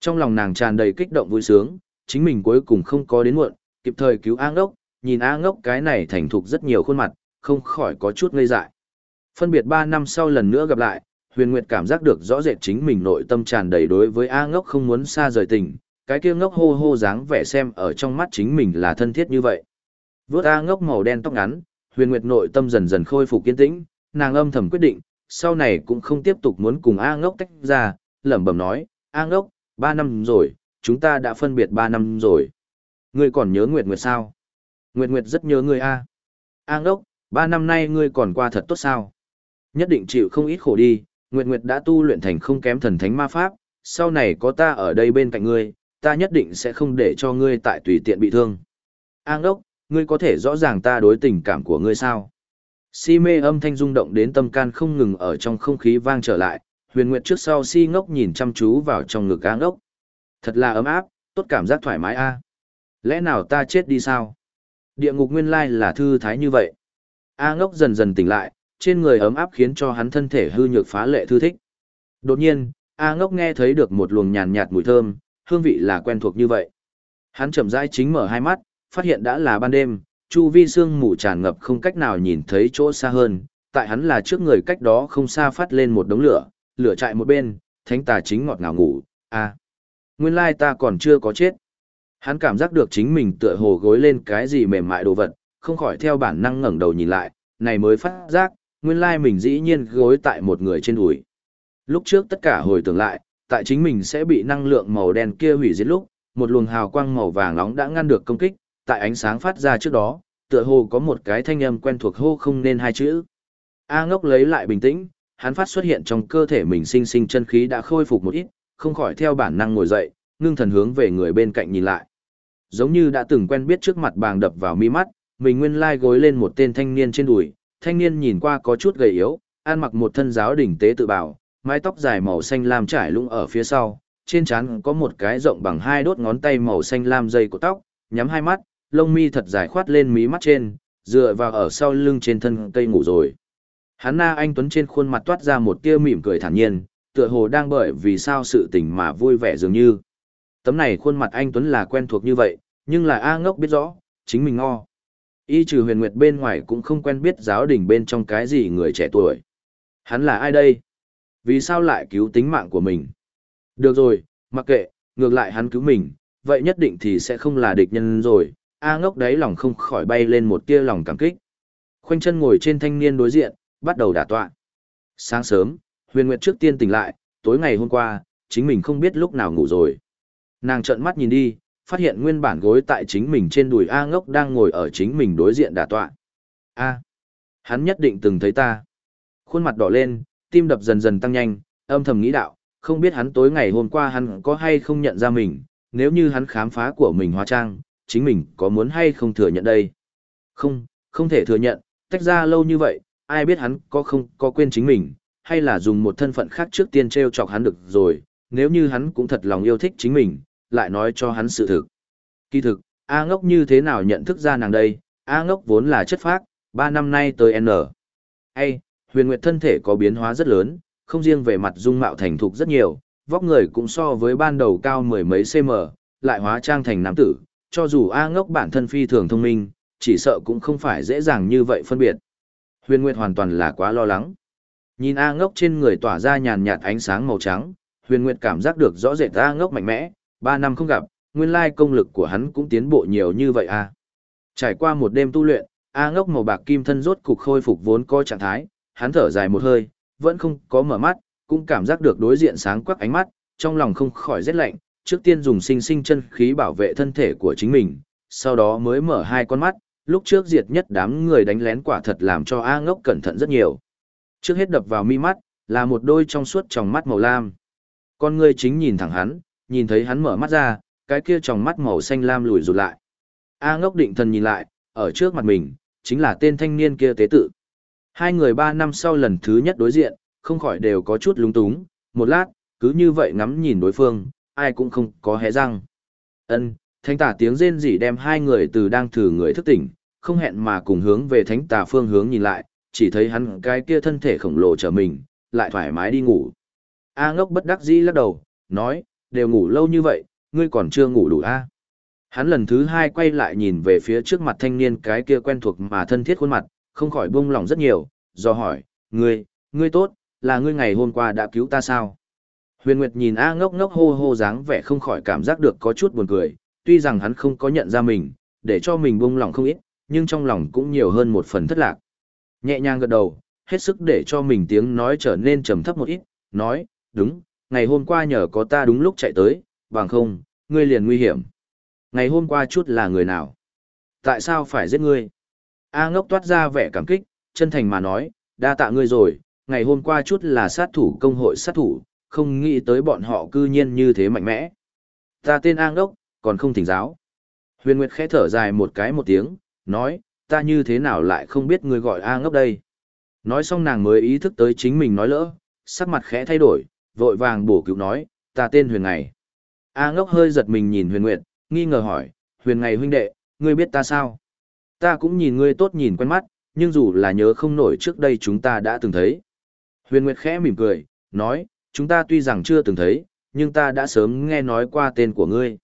Trong lòng nàng tràn đầy kích động vui sướng, chính mình cuối cùng không có đến muộn, kịp thời cứu A ngốc, nhìn A ngốc cái này thành thục rất nhiều khuôn mặt, không khỏi có chút ngây dại. Phân biệt 3 năm sau lần nữa gặp lại, Huyền Nguyệt cảm giác được rõ rệt chính mình nội tâm tràn đầy đối với A ngốc không muốn xa rời tình, cái kia ngốc hô hô dáng vẻ xem ở trong mắt chính mình là thân thiết như vậy. Vướt A ngốc màu đen tóc ngắn, Huyền Nguyệt nội tâm dần dần khôi phục kiên tĩnh, nàng âm thầm quyết định, sau này cũng không tiếp tục muốn cùng A ngốc tách ra, lẩm bẩm nói, A ngốc, ba năm rồi, chúng ta đã phân biệt ba năm rồi. Ngươi còn nhớ Nguyệt Nguyệt sao? Nguyệt Nguyệt rất nhớ ngươi A. A ngốc, ba năm nay ngươi còn qua thật tốt sao? Nhất định chịu không ít khổ đi, Nguyệt Nguyệt đã tu luyện thành không kém thần thánh ma pháp, sau này có ta ở đây bên cạnh ngươi, ta nhất định sẽ không để cho ngươi tại tùy tiện bị thương. An đốc, ngươi có thể rõ ràng ta đối tình cảm của ngươi sao? Si mê âm thanh rung động đến tâm can không ngừng ở trong không khí vang trở lại, huyền nguyệt trước sau si ngốc nhìn chăm chú vào trong ngực An đốc. Thật là ấm áp, tốt cảm giác thoải mái a. Lẽ nào ta chết đi sao? Địa ngục nguyên lai là thư thái như vậy. A ngốc dần dần tỉnh lại, trên người ấm áp khiến cho hắn thân thể hư nhược phá lệ thư thích. Đột nhiên, A ngốc nghe thấy được một luồng nhàn nhạt mùi thơm, hương vị là quen thuộc như vậy. Hắn chậm rãi chính mở hai mắt, phát hiện đã là ban đêm, chu vi sương mù tràn ngập không cách nào nhìn thấy chỗ xa hơn, tại hắn là trước người cách đó không xa phát lên một đống lửa, lửa chạy một bên, thánh tà chính ngọt ngào ngủ, a nguyên lai ta còn chưa có chết. Hắn cảm giác được chính mình tựa hồ gối lên cái gì mềm mại đồ vật, không khỏi theo bản năng ngẩng đầu nhìn lại, này mới phát giác, nguyên lai mình dĩ nhiên gối tại một người trên đùi. Lúc trước tất cả hồi tưởng lại, tại chính mình sẽ bị năng lượng màu đen kia hủy diệt lúc, một luồng hào quang màu vàng nóng đã ngăn được công kích, tại ánh sáng phát ra trước đó, tựa hồ có một cái thanh âm quen thuộc hô không nên hai chữ. A ngốc lấy lại bình tĩnh, hắn phát xuất hiện trong cơ thể mình sinh sinh chân khí đã khôi phục một ít, không khỏi theo bản năng ngồi dậy, ngưng thần hướng về người bên cạnh nhìn lại. Giống như đã từng quen biết trước mặt bàng đập vào mi mắt, mình nguyên lai gối lên một tên thanh niên trên đùi, thanh niên nhìn qua có chút gầy yếu, ăn mặc một thân giáo đỉnh tế tự bảo, mái tóc dài màu xanh lam trải lung ở phía sau, trên trán có một cái rộng bằng hai đốt ngón tay màu xanh lam dây của tóc, nhắm hai mắt, lông mi thật dài khoát lên mí mắt trên, dựa vào ở sau lưng trên thân cây ngủ rồi. Hắn na anh Tuấn trên khuôn mặt toát ra một tia mỉm cười thản nhiên, tựa hồ đang bởi vì sao sự tình mà vui vẻ dường như. Tấm này khuôn mặt anh Tuấn là quen thuộc như vậy, nhưng là A ngốc biết rõ, chính mình ngo. Y trừ huyền nguyệt bên ngoài cũng không quen biết giáo đình bên trong cái gì người trẻ tuổi. Hắn là ai đây? Vì sao lại cứu tính mạng của mình? Được rồi, mặc kệ, ngược lại hắn cứu mình, vậy nhất định thì sẽ không là địch nhân rồi. A ngốc đấy lòng không khỏi bay lên một tia lòng cảm kích. Khoanh chân ngồi trên thanh niên đối diện, bắt đầu đả tọa. Sáng sớm, huyền nguyệt trước tiên tỉnh lại, tối ngày hôm qua, chính mình không biết lúc nào ngủ rồi. Nàng trợn mắt nhìn đi, phát hiện nguyên bản gối tại chính mình trên đùi A ngốc đang ngồi ở chính mình đối diện Đà tọa. A. hắn nhất định từng thấy ta. Khuôn mặt đỏ lên, tim đập dần dần tăng nhanh, âm thầm nghĩ đạo, không biết hắn tối ngày hôm qua hắn có hay không nhận ra mình, nếu như hắn khám phá của mình hóa trang, chính mình có muốn hay không thừa nhận đây. Không, không thể thừa nhận, tách ra lâu như vậy, ai biết hắn có không có quên chính mình, hay là dùng một thân phận khác trước tiên treo chọc hắn được rồi, nếu như hắn cũng thật lòng yêu thích chính mình, lại nói cho hắn sự thực. Kỳ thực, A ngốc như thế nào nhận thức ra nàng đây, A ngốc vốn là chất phác, ba năm nay tới N. Hay, huyền nguyệt thân thể có biến hóa rất lớn, không riêng về mặt dung mạo thành thục rất nhiều, vóc người cũng so với ban đầu cao mười mấy cm, lại hóa trang thành nam tử, cho dù A ngốc bản thân phi thường thông minh, chỉ sợ cũng không phải dễ dàng như vậy phân biệt. Huyền Nguyệt hoàn toàn là quá lo lắng. Nhìn A ngốc trên người tỏa ra nhàn nhạt ánh sáng màu trắng, Huyền Nguyệt cảm giác được rõ rệt A ngốc mạnh mẽ, ba năm không gặp, nguyên lai công lực của hắn cũng tiến bộ nhiều như vậy à? Trải qua một đêm tu luyện, A ngốc màu bạc kim thân rốt cục khôi phục vốn có trạng thái, hắn thở dài một hơi, vẫn không có mở mắt, cũng cảm giác được đối diện sáng quắc ánh mắt, trong lòng không khỏi rét lạnh, trước tiên dùng sinh sinh chân khí bảo vệ thân thể của chính mình, sau đó mới mở hai con mắt, lúc trước diệt nhất đám người đánh lén quả thật làm cho A ngốc cẩn thận rất nhiều. Trước hết đập vào mi mắt, là một đôi trong suốt tròng mắt màu lam. Con người chính nhìn thẳng hắn, nhìn thấy hắn mở mắt ra, cái kia tròng mắt màu xanh lam lùi rụt lại. A ngốc định thần nhìn lại, ở trước mặt mình, chính là tên thanh niên kia tế tự. Hai người ba năm sau lần thứ nhất đối diện, không khỏi đều có chút lúng túng, một lát, cứ như vậy ngắm nhìn đối phương, ai cũng không có hé răng. Ân, thánh tà tiếng rên rỉ đem hai người từ đang thử người thức tỉnh, không hẹn mà cùng hướng về thánh tà phương hướng nhìn lại, chỉ thấy hắn cái kia thân thể khổng lồ trở mình, lại thoải mái đi ngủ. A ngốc bất đắc dĩ lắc đầu, nói, đều ngủ lâu như vậy, ngươi còn chưa ngủ đủ a? À? Hắn lần thứ hai quay lại nhìn về phía trước mặt thanh niên cái kia quen thuộc mà thân thiết khuôn mặt, không khỏi buông lòng rất nhiều, do hỏi, ngươi, ngươi tốt, là ngươi ngày hôm qua đã cứu ta sao? Huyền Nguyệt nhìn A ngốc ngốc hô hô dáng vẻ không khỏi cảm giác được có chút buồn cười, tuy rằng hắn không có nhận ra mình, để cho mình buông lòng không ít, nhưng trong lòng cũng nhiều hơn một phần thất lạc. Nhẹ nhàng gật đầu, hết sức để cho mình tiếng nói trở nên trầm thấp một ít, nói, đúng, ngày hôm qua nhờ có ta đúng lúc chạy tới, bằng không, ngươi liền nguy hiểm. Ngày hôm qua chút là người nào? Tại sao phải giết ngươi? A ngốc toát ra vẻ cảm kích, chân thành mà nói, đa tạ ngươi rồi, ngày hôm qua chút là sát thủ công hội sát thủ, không nghĩ tới bọn họ cư nhiên như thế mạnh mẽ. Ta tên A ngốc, còn không thỉnh giáo. Huyền Nguyệt khẽ thở dài một cái một tiếng, nói, ta như thế nào lại không biết ngươi gọi A ngốc đây. Nói xong nàng mới ý thức tới chính mình nói lỡ, sắc mặt khẽ thay đổi, vội vàng bổ cứu nói, ta tên Huyền Ngày. A ngốc hơi giật mình nhìn Huyền Nguyệt, nghi ngờ hỏi, Huyền Ngày huynh đệ, ngươi biết ta sao? Ta cũng nhìn ngươi tốt nhìn quen mắt, nhưng dù là nhớ không nổi trước đây chúng ta đã từng thấy. Huyền Nguyệt khẽ mỉm cười, nói, chúng ta tuy rằng chưa từng thấy, nhưng ta đã sớm nghe nói qua tên của ngươi.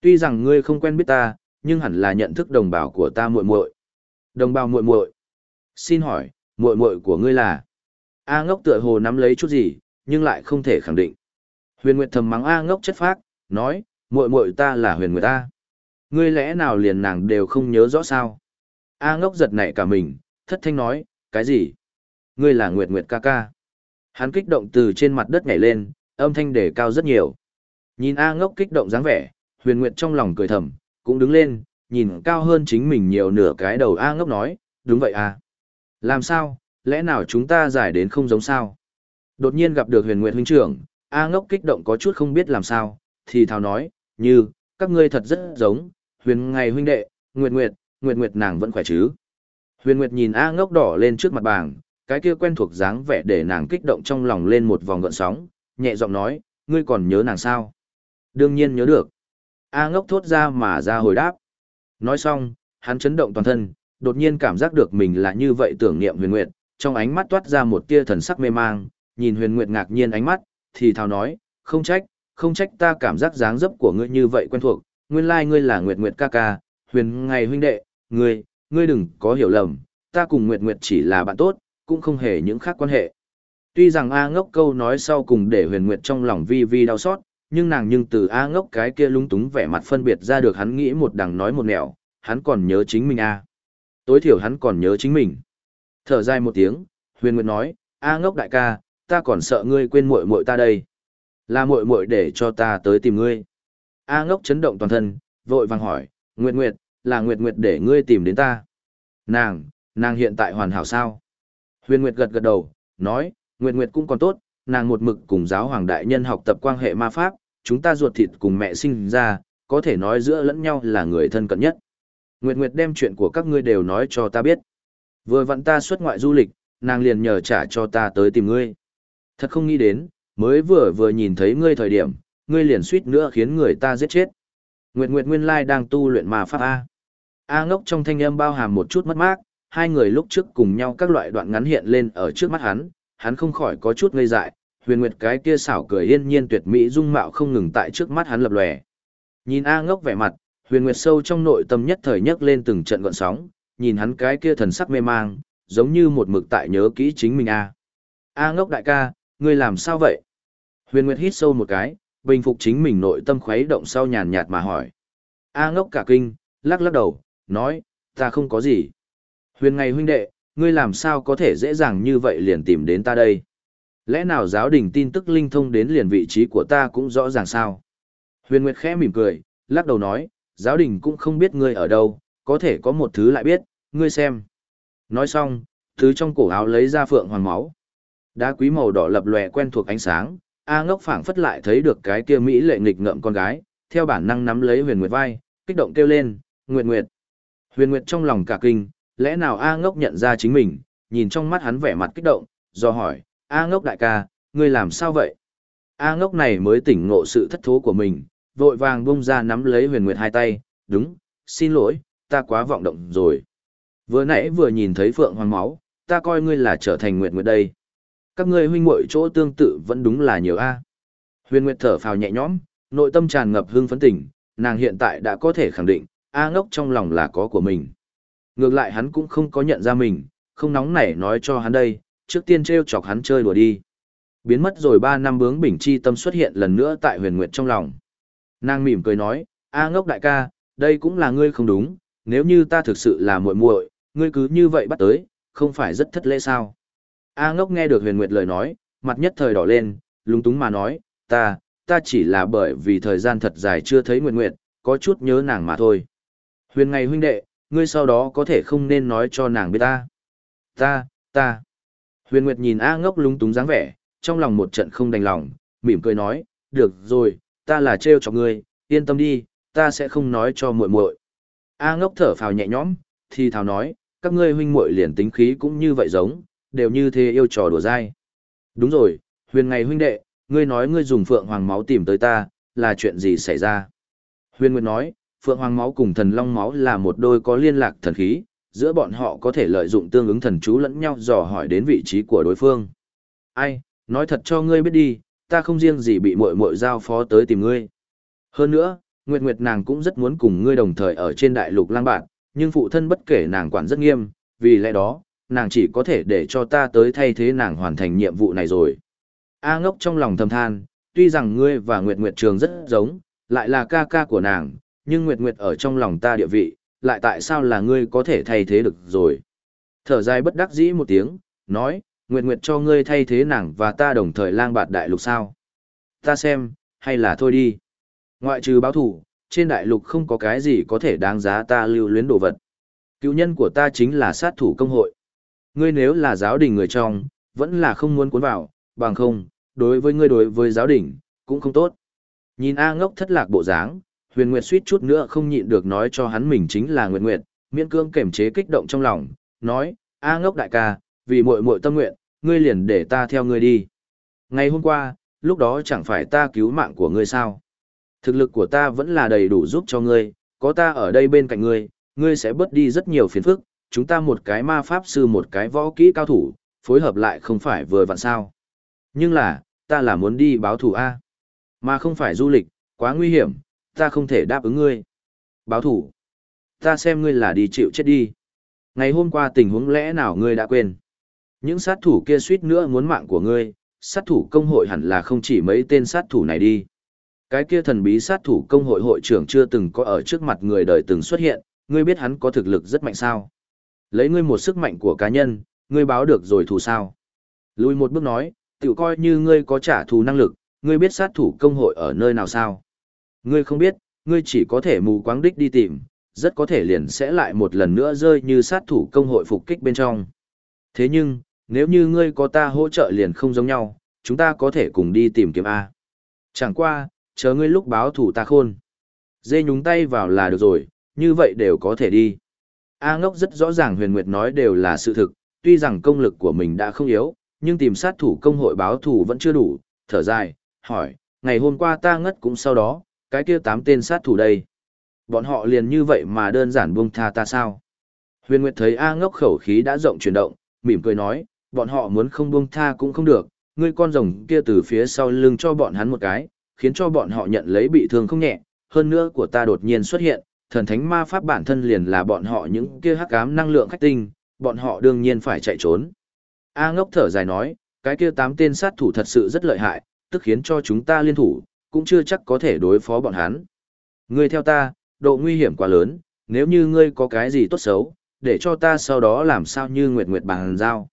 Tuy rằng ngươi không quen biết ta, nhưng hẳn là nhận thức đồng bào của ta muội muội. Đồng bào muội muội. Xin hỏi, muội muội của ngươi là? A Ngốc tựa hồ nắm lấy chút gì, nhưng lại không thể khẳng định. Huyền Nguyệt thầm mắng A Ngốc chất phác, nói, muội muội ta là Huyền Nguyệt ta. Ngươi lẽ nào liền nàng đều không nhớ rõ sao? A Ngốc giật nảy cả mình, thất thanh nói, cái gì? Ngươi là Nguyệt Nguyệt ca ca. Hắn kích động từ trên mặt đất nhảy lên, âm thanh đề cao rất nhiều. Nhìn A ngốc kích động dáng vẻ, huyền nguyệt trong lòng cười thầm, cũng đứng lên, nhìn cao hơn chính mình nhiều nửa cái đầu A ngốc nói, đúng vậy à. Làm sao, lẽ nào chúng ta giải đến không giống sao? Đột nhiên gặp được huyền nguyệt huynh trưởng, A ngốc kích động có chút không biết làm sao, thì thào nói, như, các ngươi thật rất giống, huyền ngày huynh đệ, nguyệt nguyệt, nguyệt nguyệt nàng vẫn khỏe chứ. Huyền nguyệt nhìn A ngốc đỏ lên trước mặt bảng, cái kia quen thuộc dáng vẻ để nàng kích động trong lòng lên một vòng gợn sóng, nhẹ giọng nói, ngươi còn nhớ nàng sao? Đương nhiên nhớ được. A ngốc thốt ra mà ra hồi đáp. Nói xong, hắn chấn động toàn thân, đột nhiên cảm giác được mình là như vậy tưởng niệm huyền nguyệt, trong ánh mắt toát ra một tia thần sắc mê mang, nhìn huyền nguyệt ngạc nhiên ánh mắt, thì thào nói, không trách, không trách ta cảm giác dáng dấp của ngươi như vậy quen thuộc, nguyên lai ngươi là nguyệt nguyệt ca ca, huyền ngày huynh đệ, ngươi, ngươi đừng có hiểu lầm, ta cùng nguyệt nguyệt chỉ là bạn tốt, cũng không hề những khác quan hệ. Tuy rằng A ngốc câu nói sau cùng để huyền nguyệt trong lòng vi vi đau xót, nhưng nàng nhưng từ A ngốc cái kia lúng túng vẻ mặt phân biệt ra được hắn nghĩ một đằng nói một nẻo, hắn còn nhớ chính mình A. Tối thiểu hắn còn nhớ chính mình. Thở dài một tiếng, huyền nguyệt nói, A ngốc đại ca, ta còn sợ ngươi quên muội muội ta đây. Là muội muội để cho ta tới tìm ngươi. A ngốc chấn động toàn thân, vội vàng hỏi, Nguyệt Nguyệt, là Nguyệt Nguyệt để ngươi tìm đến ta. Nàng, nàng hiện tại hoàn hảo sao? Huyền Nguyệt gật gật đầu, nói, Nguyệt Nguyệt cũng còn tốt, nàng một mực cùng giáo hoàng đại nhân học tập quan hệ ma pháp, chúng ta ruột thịt cùng mẹ sinh ra, có thể nói giữa lẫn nhau là người thân cận nhất. Nguyệt Nguyệt đem chuyện của các ngươi đều nói cho ta biết. Vừa vặn ta xuất ngoại du lịch, nàng liền nhờ trả cho ta tới tìm ngươi. Thật không nghĩ đến, mới vừa vừa nhìn thấy ngươi thời điểm, ngươi liền suýt nữa khiến người ta giết chết. Nguyệt Nguyệt nguyên lai đang tu luyện mà pháp A. A ngốc trong thanh âm bao hàm một chút mất mát, hai người lúc trước cùng nhau các loại đoạn ngắn hiện lên ở trước mắt hắn, hắn không khỏi có chút ngây dại, huyền nguyệt cái kia xảo cười yên nhiên tuyệt mỹ dung mạo không ngừng tại trước mắt hắn lập lòe. Nhìn A ngốc vẻ mặt, huyền nguyệt sâu trong nội tâm nhất thời nhất lên từng trận gọn sóng, nhìn hắn cái kia thần sắc mê mang, giống như một mực tại nhớ kỹ chính mình A. A ngốc đại ca, ngươi làm sao vậy? Huyền nguyệt hít sâu một cái, bình phục chính mình nội tâm khuấy động sau nhàn nhạt mà hỏi. A ngốc cả kinh, lắc lắc đầu, nói, ta không có gì. Huyền ngày huynh đệ, ngươi làm sao có thể dễ dàng như vậy liền tìm đến ta đây? Lẽ nào giáo đình tin tức linh thông đến liền vị trí của ta cũng rõ ràng sao? Huyền Nguyệt khẽ mỉm cười, lắc đầu nói, giáo đình cũng không biết ngươi ở đâu, có thể có một thứ lại biết, ngươi xem. Nói xong, thứ trong cổ áo lấy ra phượng hoàng máu. Đá quý màu đỏ lập lòe quen thuộc ánh sáng, A ngốc phảng phất lại thấy được cái kia Mỹ lệ nghịch ngợm con gái, theo bản năng nắm lấy huyền nguyệt vai, kích động kêu lên, Nguyệt Nguyệt. Huyền Nguyệt trong lòng cả kinh, lẽ nào A ngốc nhận ra chính mình, nhìn trong mắt hắn vẻ mặt kích động, do hỏi, A ngốc đại ca, ngươi làm sao vậy? A ngốc này mới tỉnh ngộ sự thất thố của mình, vội vàng bung ra nắm lấy huyền nguyệt hai tay, đúng, xin lỗi, ta quá vọng động rồi. Vừa nãy vừa nhìn thấy phượng hoàng máu, ta coi ngươi là trở thành nguyệt nguyệt đây. Các ngươi huynh muội chỗ tương tự vẫn đúng là nhiều A. Huyền nguyệt thở phào nhẹ nhõm, nội tâm tràn ngập hương phấn tỉnh, nàng hiện tại đã có thể khẳng định, A ngốc trong lòng là có của mình. Ngược lại hắn cũng không có nhận ra mình, không nóng nảy nói cho hắn đây, trước tiên treo chọc hắn chơi đùa đi. Biến mất rồi ba năm bướng bình chi tâm xuất hiện lần nữa tại huyền nguyệt trong lòng. Nàng mỉm cười nói, A ngốc đại ca, đây cũng là ngươi không đúng, nếu như ta thực sự là muội muội, ngươi cứ như vậy bắt tới, không phải rất thất lễ sao. A ngốc nghe được huyền nguyệt lời nói, mặt nhất thời đỏ lên, lúng túng mà nói, ta, ta chỉ là bởi vì thời gian thật dài chưa thấy nguyệt nguyệt, có chút nhớ nàng mà thôi. Huyền ngày huynh đệ, ngươi sau đó có thể không nên nói cho nàng biết ta. Ta, ta. Huyền Nguyệt nhìn A ngốc lúng túng dáng vẻ, trong lòng một trận không đành lòng, mỉm cười nói, được rồi, ta là trêu cho ngươi, yên tâm đi, ta sẽ không nói cho muội muội. A ngốc thở phào nhẹ nhõm, thì thào nói, các ngươi huynh muội liền tính khí cũng như vậy giống, đều như thế yêu trò đùa dai. Đúng rồi, huyền ngày huynh đệ, ngươi nói ngươi dùng phượng hoàng máu tìm tới ta, là chuyện gì xảy ra? Huyền Nguyệt nói, phượng hoàng máu cùng thần long máu là một đôi có liên lạc thần khí, giữa bọn họ có thể lợi dụng tương ứng thần chú lẫn nhau dò hỏi đến vị trí của đối phương. Ai, nói thật cho ngươi biết đi, ta không riêng gì bị muội muội giao phó tới tìm ngươi. Hơn nữa, Nguyệt Nguyệt nàng cũng rất muốn cùng ngươi đồng thời ở trên đại lục lang bạn, nhưng phụ thân bất kể nàng quản rất nghiêm, vì lẽ đó, nàng chỉ có thể để cho ta tới thay thế nàng hoàn thành nhiệm vụ này rồi. A ngốc trong lòng thầm than, tuy rằng ngươi và Nguyệt Nguyệt trường rất giống, lại là ca ca của nàng, nhưng Nguyệt Nguyệt ở trong lòng ta địa vị, lại tại sao là ngươi có thể thay thế được rồi. Thở dài bất đắc dĩ một tiếng, nói, Nguyệt Nguyệt cho ngươi thay thế nàng và ta đồng thời lang bạt đại lục sao. Ta xem, hay là thôi đi. Ngoại trừ báo thủ, trên đại lục không có cái gì có thể đáng giá ta lưu luyến đồ vật. Cựu nhân của ta chính là sát thủ công hội. Ngươi nếu là giáo đình người trong, vẫn là không muốn cuốn vào, bằng không, đối với ngươi đối với giáo đình, cũng không tốt. Nhìn A ngốc thất lạc bộ dáng, huyền nguyệt suýt chút nữa không nhịn được nói cho hắn mình chính là nguyệt nguyệt, miễn cương kềm chế kích động trong lòng, nói, A ngốc đại ca, vì muội muội tâm nguyện, ngươi liền để ta theo ngươi đi. Ngày hôm qua, lúc đó chẳng phải ta cứu mạng của ngươi sao? Thực lực của ta vẫn là đầy đủ giúp cho ngươi, có ta ở đây bên cạnh ngươi, ngươi sẽ bớt đi rất nhiều phiền phức, chúng ta một cái ma pháp sư một cái võ kỹ cao thủ, phối hợp lại không phải vừa vặn sao. Nhưng là, ta là muốn đi báo thù A. Mà không phải du lịch, quá nguy hiểm, ta không thể đáp ứng ngươi. Báo thủ. Ta xem ngươi là đi chịu chết đi. Ngày hôm qua tình huống lẽ nào ngươi đã quên. Những sát thủ kia suýt nữa muốn mạng của ngươi, sát thủ công hội hẳn là không chỉ mấy tên sát thủ này đi. Cái kia thần bí sát thủ công hội hội trưởng chưa từng có ở trước mặt người đời từng xuất hiện, ngươi biết hắn có thực lực rất mạnh sao. Lấy ngươi một sức mạnh của cá nhân, ngươi báo được rồi thù sao. Lùi một bước nói, tự coi như ngươi có trả thù năng lực, ngươi biết sát thủ công hội ở nơi nào sao? Ngươi không biết, ngươi chỉ có thể mù quáng đích đi tìm, rất có thể liền sẽ lại một lần nữa rơi như sát thủ công hội phục kích bên trong. Thế nhưng, nếu như ngươi có ta hỗ trợ liền không giống nhau, chúng ta có thể cùng đi tìm kiếm A. Chẳng qua, chờ ngươi lúc báo thủ ta khôn. Dê nhúng tay vào là được rồi, như vậy đều có thể đi. A ngốc rất rõ ràng huyền nguyệt nói đều là sự thực, tuy rằng công lực của mình đã không yếu, nhưng tìm sát thủ công hội báo thủ vẫn chưa đủ, thở dài, hỏi, ngày hôm qua ta ngất cũng sau đó, cái kia tám tên sát thủ đây. Bọn họ liền như vậy mà đơn giản buông tha ta sao? Huyền Nguyệt thấy A ngốc khẩu khí đã rộng chuyển động, mỉm cười nói, bọn họ muốn không buông tha cũng không được, ngươi con rồng kia từ phía sau lưng cho bọn hắn một cái, khiến cho bọn họ nhận lấy bị thương không nhẹ, hơn nữa của ta đột nhiên xuất hiện, thần thánh ma pháp bản thân liền là bọn họ những kia hắc ám năng lượng khách tinh, bọn họ đương nhiên phải chạy trốn. A ngốc thở dài nói, cái kia tám tên sát thủ thật sự rất lợi hại, tức khiến cho chúng ta liên thủ, cũng chưa chắc có thể đối phó bọn hắn. Ngươi theo ta, độ nguy hiểm quá lớn, nếu như ngươi có cái gì tốt xấu, để cho ta sau đó làm sao như Nguyệt Nguyệt bằng giao.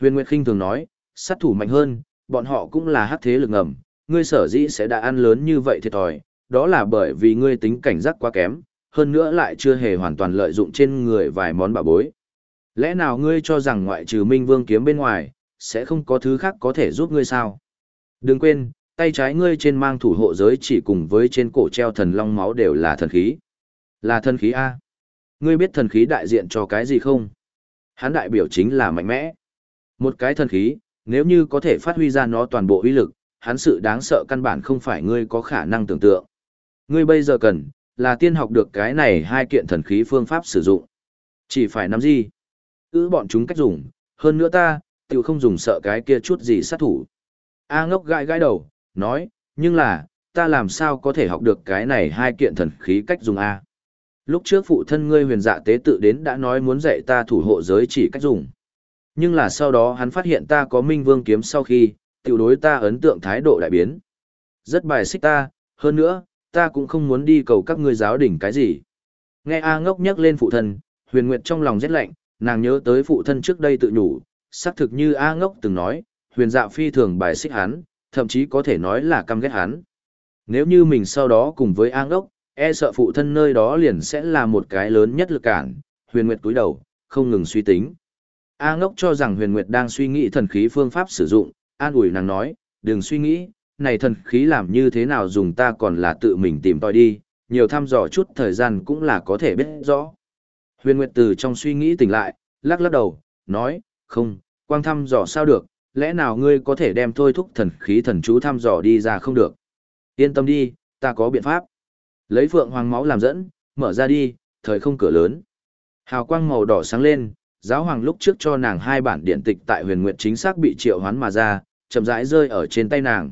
Huyền Nguyệt khinh thường nói, sát thủ mạnh hơn, bọn họ cũng là hắc thế lực ngầm, ngươi sở dĩ sẽ đã ăn lớn như vậy thiệt thòi, đó là bởi vì ngươi tính cảnh giác quá kém, hơn nữa lại chưa hề hoàn toàn lợi dụng trên người vài món bảo bối. Lẽ nào ngươi cho rằng ngoại trừ Minh Vương kiếm bên ngoài, sẽ không có thứ khác có thể giúp ngươi sao? Đừng quên, tay trái ngươi trên mang thủ hộ giới chỉ cùng với trên cổ treo thần long máu đều là thần khí. Là thần khí A. Ngươi biết thần khí đại diện cho cái gì không? Hắn đại biểu chính là mạnh mẽ. Một cái thần khí, nếu như có thể phát huy ra nó toàn bộ uy lực, hắn sự đáng sợ căn bản không phải ngươi có khả năng tưởng tượng. Ngươi bây giờ cần, là tiên học được cái này hai kiện thần khí phương pháp sử dụng. Chỉ phải nắm gì? Ứ bọn chúng cách dùng, hơn nữa ta, tiểu không dùng sợ cái kia chút gì sát thủ. A ngốc gãi gãi đầu, nói, nhưng là, ta làm sao có thể học được cái này hai kiện thần khí cách dùng A. Lúc trước phụ thân ngươi huyền dạ tế tự đến đã nói muốn dạy ta thủ hộ giới chỉ cách dùng. Nhưng là sau đó hắn phát hiện ta có minh vương kiếm sau khi, tiểu đối ta ấn tượng thái độ đại biến. Rất bài xích ta, hơn nữa, ta cũng không muốn đi cầu các ngươi giáo đỉnh cái gì. Nghe A ngốc nhắc lên phụ thân, huyền nguyệt trong lòng rét lạnh, nàng nhớ tới phụ thân trước đây tự nhủ, xác thực như A ngốc từng nói, huyền dạ phi thường bài xích hắn, thậm chí có thể nói là căm ghét hắn. Nếu như mình sau đó cùng với A ngốc, e sợ phụ thân nơi đó liền sẽ là một cái lớn nhất lực cản, huyền nguyệt túi đầu, không ngừng suy tính. A ngốc cho rằng huyền nguyệt đang suy nghĩ thần khí phương pháp sử dụng, an ủi nàng nói, đừng suy nghĩ, này thần khí làm như thế nào dùng ta còn là tự mình tìm tòi đi, nhiều thăm dò chút thời gian cũng là có thể biết rõ. Huyền Nguyệt từ trong suy nghĩ tỉnh lại, lắc lắc đầu, nói, không, quang thăm dò sao được, lẽ nào ngươi có thể đem thôi thúc thần khí thần chú thăm dò đi ra không được. Yên tâm đi, ta có biện pháp. Lấy phượng hoàng máu làm dẫn, mở ra đi, thời không cửa lớn. Hào quang màu đỏ sáng lên, giáo hoàng lúc trước cho nàng hai bản điện tịch tại huyền nguyệt chính xác bị triệu hoán mà ra, chậm rãi rơi ở trên tay nàng.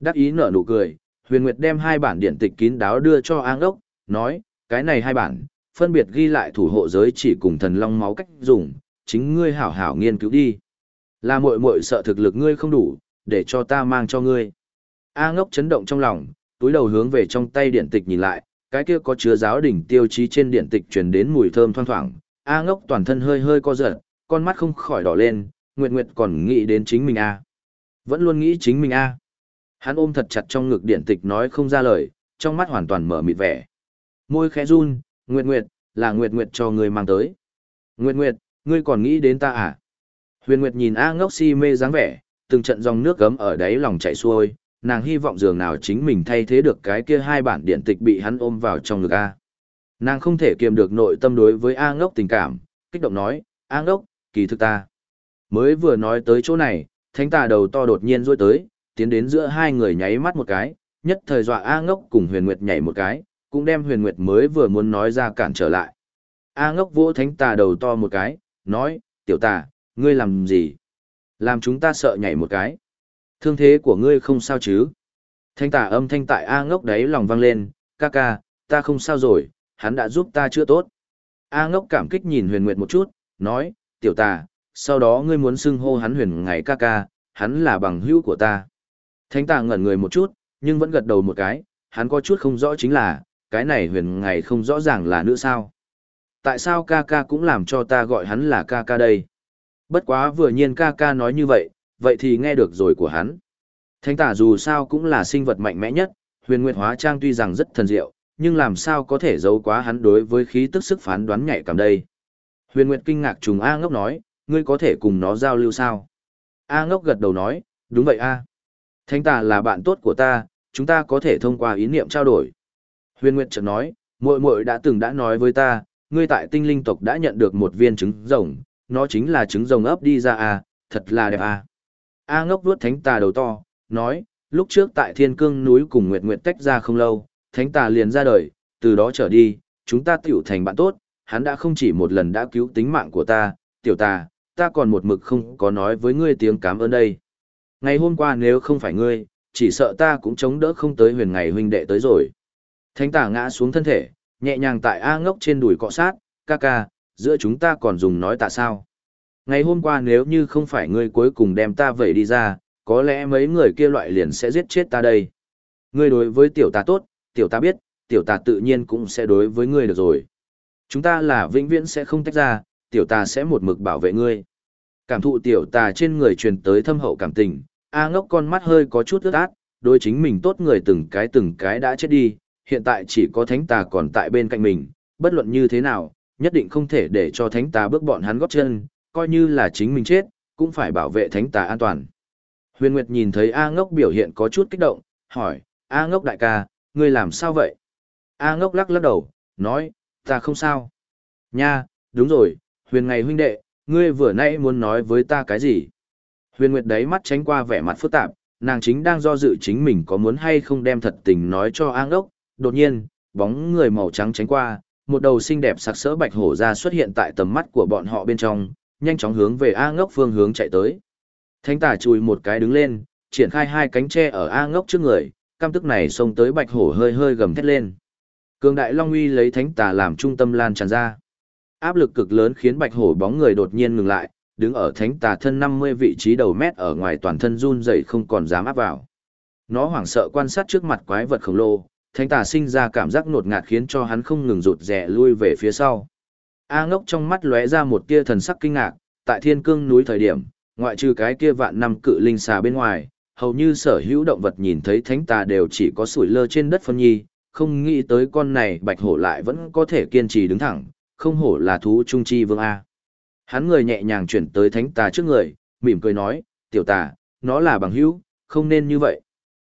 Đắc ý nở nụ cười, huyền nguyệt đem hai bản điện tịch kín đáo đưa cho an Đốc, nói, cái này hai bản, phân biệt ghi lại thủ hộ giới chỉ cùng thần long máu cách dùng, chính ngươi hảo hảo nghiên cứu đi. Là muội muội sợ thực lực ngươi không đủ, để cho ta mang cho ngươi. A ngốc chấn động trong lòng, túi đầu hướng về trong tay điện tịch nhìn lại, cái kia có chứa giáo đỉnh tiêu chí trên điện tịch truyền đến mùi thơm thoang thoảng. A ngốc toàn thân hơi hơi co giật, con mắt không khỏi đỏ lên, Nguyệt Nguyệt còn nghĩ đến chính mình A. Vẫn luôn nghĩ chính mình A. Hắn ôm thật chặt trong ngực điện tịch nói không ra lời, trong mắt hoàn toàn mở mịt vẻ. Môi khẽ run, Nguyệt Nguyệt, là Nguyệt Nguyệt cho ngươi mang tới. Nguyệt Nguyệt, ngươi còn nghĩ đến ta à? Huyền Nguyệt nhìn A ngốc si mê dáng vẻ, từng trận dòng nước gấm ở đáy lòng chảy xuôi, nàng hy vọng dường nào chính mình thay thế được cái kia hai bản điện tịch bị hắn ôm vào trong ngực A. Nàng không thể kiềm được nội tâm đối với A ngốc tình cảm, kích động nói, A ngốc, kỳ thực ta. Mới vừa nói tới chỗ này, thánh tà đầu to đột nhiên rôi tới, tiến đến giữa hai người nháy mắt một cái, nhất thời dọa A ngốc cùng huyền nguyệt nhảy một cái, cũng đem huyền nguyệt mới vừa muốn nói ra cản trở lại. A ngốc vỗ thánh tà đầu to một cái, nói, tiểu tà, ngươi làm gì? Làm chúng ta sợ nhảy một cái. Thương thế của ngươi không sao chứ? Thánh tà âm thanh tại A ngốc đấy lòng vang lên, ca ca, ta không sao rồi, hắn đã giúp ta chữa tốt. A ngốc cảm kích nhìn huyền nguyệt một chút, nói, tiểu tà, sau đó ngươi muốn xưng hô hắn huyền ngày ca ca, hắn là bằng hữu của ta. Thánh tà ngẩn người một chút, nhưng vẫn gật đầu một cái, hắn có chút không rõ chính là, cái này huyền ngày không rõ ràng là nữ sao. Tại sao ca ca cũng làm cho ta gọi hắn là ca ca đây? Bất quá vừa nhiên ca ca nói như vậy, vậy thì nghe được rồi của hắn. Thánh tả dù sao cũng là sinh vật mạnh mẽ nhất, huyền nguyệt hóa trang tuy rằng rất thần diệu, nhưng làm sao có thể giấu quá hắn đối với khí tức sức phán đoán nhạy cảm đây. Huyền nguyệt kinh ngạc trùng A ngốc nói, ngươi có thể cùng nó giao lưu sao? A ngốc gật đầu nói, đúng vậy A. Thánh Tà là bạn tốt của ta, chúng ta có thể thông qua ý niệm trao đổi. Huyền Nguyệt chợt nói, muội muội đã từng đã nói với ta, ngươi tại tinh linh tộc đã nhận được một viên trứng rồng, nó chính là trứng rồng ấp đi ra à, thật là đẹp à. A ngốc vuốt thánh tà đầu to, nói, lúc trước tại thiên cương núi cùng Nguyệt Nguyệt tách ra không lâu, thánh tà liền ra đời, từ đó trở đi, chúng ta tiểu thành bạn tốt, hắn đã không chỉ một lần đã cứu tính mạng của ta, tiểu tà, ta còn một mực không có nói với ngươi tiếng cảm ơn đây. Ngày hôm qua nếu không phải ngươi, chỉ sợ ta cũng chống đỡ không tới huyền ngày huynh đệ tới rồi. Thánh tả ngã xuống thân thể, nhẹ nhàng tại A ngốc trên đùi cọ sát, ca ca, giữa chúng ta còn dùng nói tại sao. Ngày hôm qua nếu như không phải ngươi cuối cùng đem ta vẩy đi ra, có lẽ mấy người kia loại liền sẽ giết chết ta đây. Ngươi đối với tiểu ta tốt, tiểu ta biết, tiểu ta tự nhiên cũng sẽ đối với ngươi được rồi. Chúng ta là vĩnh viễn sẽ không tách ra, tiểu ta sẽ một mực bảo vệ ngươi. Cảm thụ tiểu tà trên người truyền tới thâm hậu cảm tình, A ngốc con mắt hơi có chút ướt át, đối chính mình tốt người từng cái từng cái đã chết đi, hiện tại chỉ có thánh tà còn tại bên cạnh mình, bất luận như thế nào, nhất định không thể để cho thánh tà bước bọn hắn góp chân, coi như là chính mình chết, cũng phải bảo vệ thánh tà an toàn. Huyền Nguyệt nhìn thấy A ngốc biểu hiện có chút kích động, hỏi, A ngốc đại ca, ngươi làm sao vậy? A ngốc lắc lắc đầu, nói, ta không sao. Nha, đúng rồi, huyền ngày huynh đệ, ngươi vừa nãy muốn nói với ta cái gì? Huyền Nguyệt đấy mắt tránh qua vẻ mặt phức tạp, nàng chính đang do dự chính mình có muốn hay không đem thật tình nói cho an ngốc, đột nhiên, bóng người màu trắng tránh qua, một đầu xinh đẹp sặc sỡ bạch hổ ra xuất hiện tại tầm mắt của bọn họ bên trong, nhanh chóng hướng về A ngốc phương hướng chạy tới. Thánh tà chùi một cái đứng lên, triển khai hai cánh tre ở A ngốc trước người, cam tức này xông tới bạch hổ hơi hơi gầm thét lên. Cường đại long uy lấy thánh tà làm trung tâm lan tràn ra. Áp lực cực lớn khiến bạch hổ bóng người đột nhiên ngừng lại, đứng ở thánh tà thân 50 vị trí đầu mét ở ngoài toàn thân run rẩy không còn dám áp vào. Nó hoảng sợ quan sát trước mặt quái vật khổng lồ, thánh tà sinh ra cảm giác nột ngạt khiến cho hắn không ngừng rụt rè lui về phía sau. A ngốc trong mắt lóe ra một tia thần sắc kinh ngạc, tại thiên cương núi thời điểm, ngoại trừ cái kia vạn năm cự linh xà bên ngoài, hầu như sở hữu động vật nhìn thấy thánh tà đều chỉ có sủi lơ trên đất phân nhi, không nghĩ tới con này bạch hổ lại vẫn có thể kiên trì đứng thẳng, không hổ là thú trung chi vương A. Hắn người nhẹ nhàng chuyển tới thánh tà trước người, mỉm cười nói, tiểu tà, nó là bằng hữu, không nên như vậy.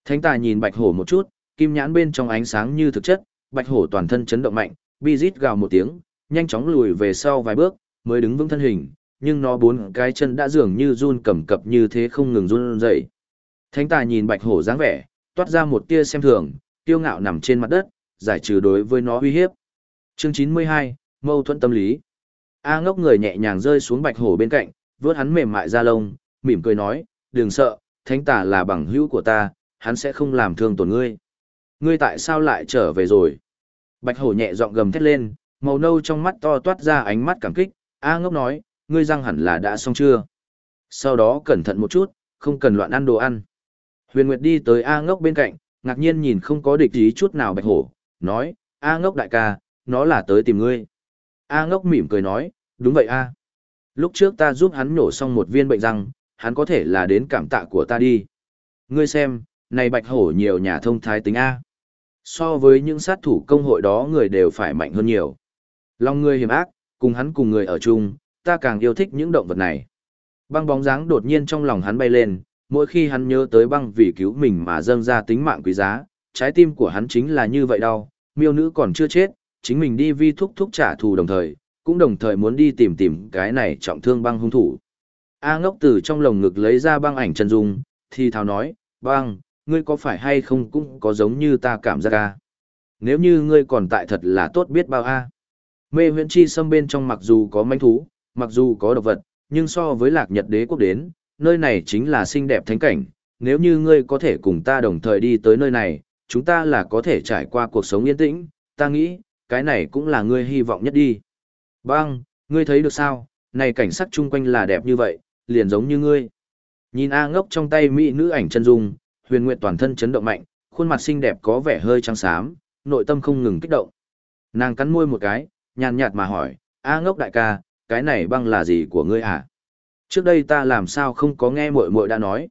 Thánh tà nhìn bạch hổ một chút, kim nhãn bên trong ánh sáng như thực chất, bạch hổ toàn thân chấn động mạnh, bi rít gào một tiếng, nhanh chóng lùi về sau vài bước, mới đứng vững thân hình, nhưng nó bốn cái chân đã dường như run cầm cập như thế không ngừng run dậy. Thánh tà nhìn bạch hổ dáng vẻ, toát ra một tia xem thường, kiêu ngạo nằm trên mặt đất, giải trừ đối với nó uy hiếp. Chương 92, mâu thuẫn tâm lý. A ngốc người nhẹ nhàng rơi xuống bạch hổ bên cạnh, vớt hắn mềm mại ra lông, mỉm cười nói, đừng sợ, thánh tà là bằng hữu của ta, hắn sẽ không làm thương tổn ngươi. Ngươi tại sao lại trở về rồi? Bạch hổ nhẹ giọng gầm thét lên, màu nâu trong mắt to toát ra ánh mắt cảm kích, A ngốc nói, ngươi răng hẳn là đã xong chưa? Sau đó cẩn thận một chút, không cần loạn ăn đồ ăn. Huyền Nguyệt đi tới A ngốc bên cạnh, ngạc nhiên nhìn không có địch ý chút nào bạch hổ, nói, A ngốc đại ca, nó là tới tìm ngươi. A ngốc mỉm cười nói, đúng vậy A. Lúc trước ta giúp hắn nổ xong một viên bệnh răng, hắn có thể là đến cảm tạ của ta đi. Ngươi xem, này bạch hổ nhiều nhà thông thái tính A. So với những sát thủ công hội đó người đều phải mạnh hơn nhiều. Long ngươi hiểm ác, cùng hắn cùng người ở chung, ta càng yêu thích những động vật này. Băng bóng dáng đột nhiên trong lòng hắn bay lên, mỗi khi hắn nhớ tới băng vì cứu mình mà dâng ra tính mạng quý giá, trái tim của hắn chính là như vậy đau, miêu nữ còn chưa chết, chính mình đi vi thúc thúc trả thù đồng thời, cũng đồng thời muốn đi tìm tìm cái này trọng thương băng hung thủ. A ngốc từ trong lồng ngực lấy ra băng ảnh chân dung, thì thào nói, băng, ngươi có phải hay không cũng có giống như ta cảm giác a? Nếu như ngươi còn tại thật là tốt biết bao a. Mê huyện chi xâm bên trong mặc dù có manh thú, mặc dù có độc vật, nhưng so với lạc nhật đế quốc đến, nơi này chính là xinh đẹp thánh cảnh, nếu như ngươi có thể cùng ta đồng thời đi tới nơi này, chúng ta là có thể trải qua cuộc sống yên tĩnh, ta nghĩ, cái này cũng là ngươi hy vọng nhất đi. Băng, ngươi thấy được sao, này cảnh sắc chung quanh là đẹp như vậy, liền giống như ngươi. Nhìn A ngốc trong tay mỹ nữ ảnh chân dung, huyền nguyện toàn thân chấn động mạnh, khuôn mặt xinh đẹp có vẻ hơi trắng xám, nội tâm không ngừng kích động. Nàng cắn môi một cái, nhàn nhạt mà hỏi, A ngốc đại ca, cái này băng là gì của ngươi à? Trước đây ta làm sao không có nghe muội muội đã nói.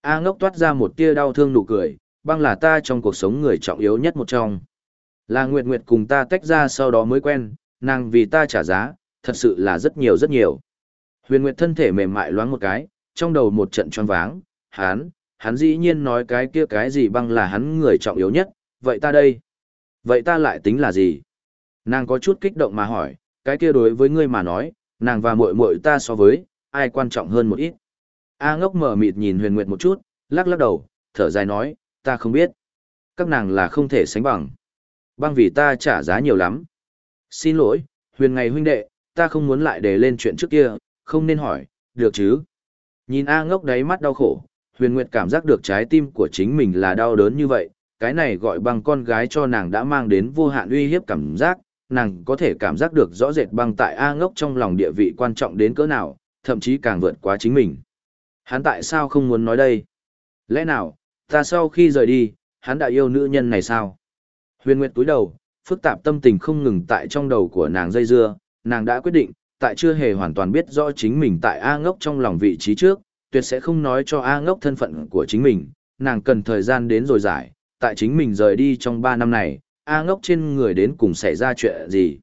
A ngốc toát ra một tia đau thương nụ cười, băng là ta trong cuộc sống người trọng yếu nhất một trong. Là Nguyệt Nguyệt cùng ta tách ra sau đó mới quen, nàng vì ta trả giá, thật sự là rất nhiều rất nhiều. Huyền Nguyệt thân thể mềm mại loáng một cái, trong đầu một trận choáng váng, hắn, hắn dĩ nhiên nói cái kia cái gì băng là hắn người trọng yếu nhất, vậy ta đây? Vậy ta lại tính là gì? Nàng có chút kích động mà hỏi, cái kia đối với ngươi mà nói, nàng và muội muội ta so với, ai quan trọng hơn một ít. A ngốc mở mịt nhìn huyền nguyệt một chút, lắc lắc đầu, thở dài nói, ta không biết. Các nàng là không thể sánh bằng. Băng vì ta trả giá nhiều lắm. Xin lỗi, huyền ngày huynh đệ, ta không muốn lại để lên chuyện trước kia, không nên hỏi, được chứ. Nhìn A ngốc đáy mắt đau khổ, huyền nguyệt cảm giác được trái tim của chính mình là đau đớn như vậy, cái này gọi băng con gái cho nàng đã mang đến vô hạn uy hiếp cảm giác, nàng có thể cảm giác được rõ rệt băng tại A ngốc trong lòng địa vị quan trọng đến cỡ nào, thậm chí càng vượt quá chính mình. Hắn tại sao không muốn nói đây? Lẽ nào, ta sau khi rời đi, hắn đã yêu nữ nhân này sao? Huyền Nguyệt túi đầu, phức tạp tâm tình không ngừng tại trong đầu của nàng dây dưa, nàng đã quyết định, tại chưa hề hoàn toàn biết rõ chính mình tại A ngốc trong lòng vị trí trước, tuyệt sẽ không nói cho A ngốc thân phận của chính mình, nàng cần thời gian đến rồi giải, tại chính mình rời đi trong 3 năm này, A ngốc trên người đến cùng xảy ra chuyện gì.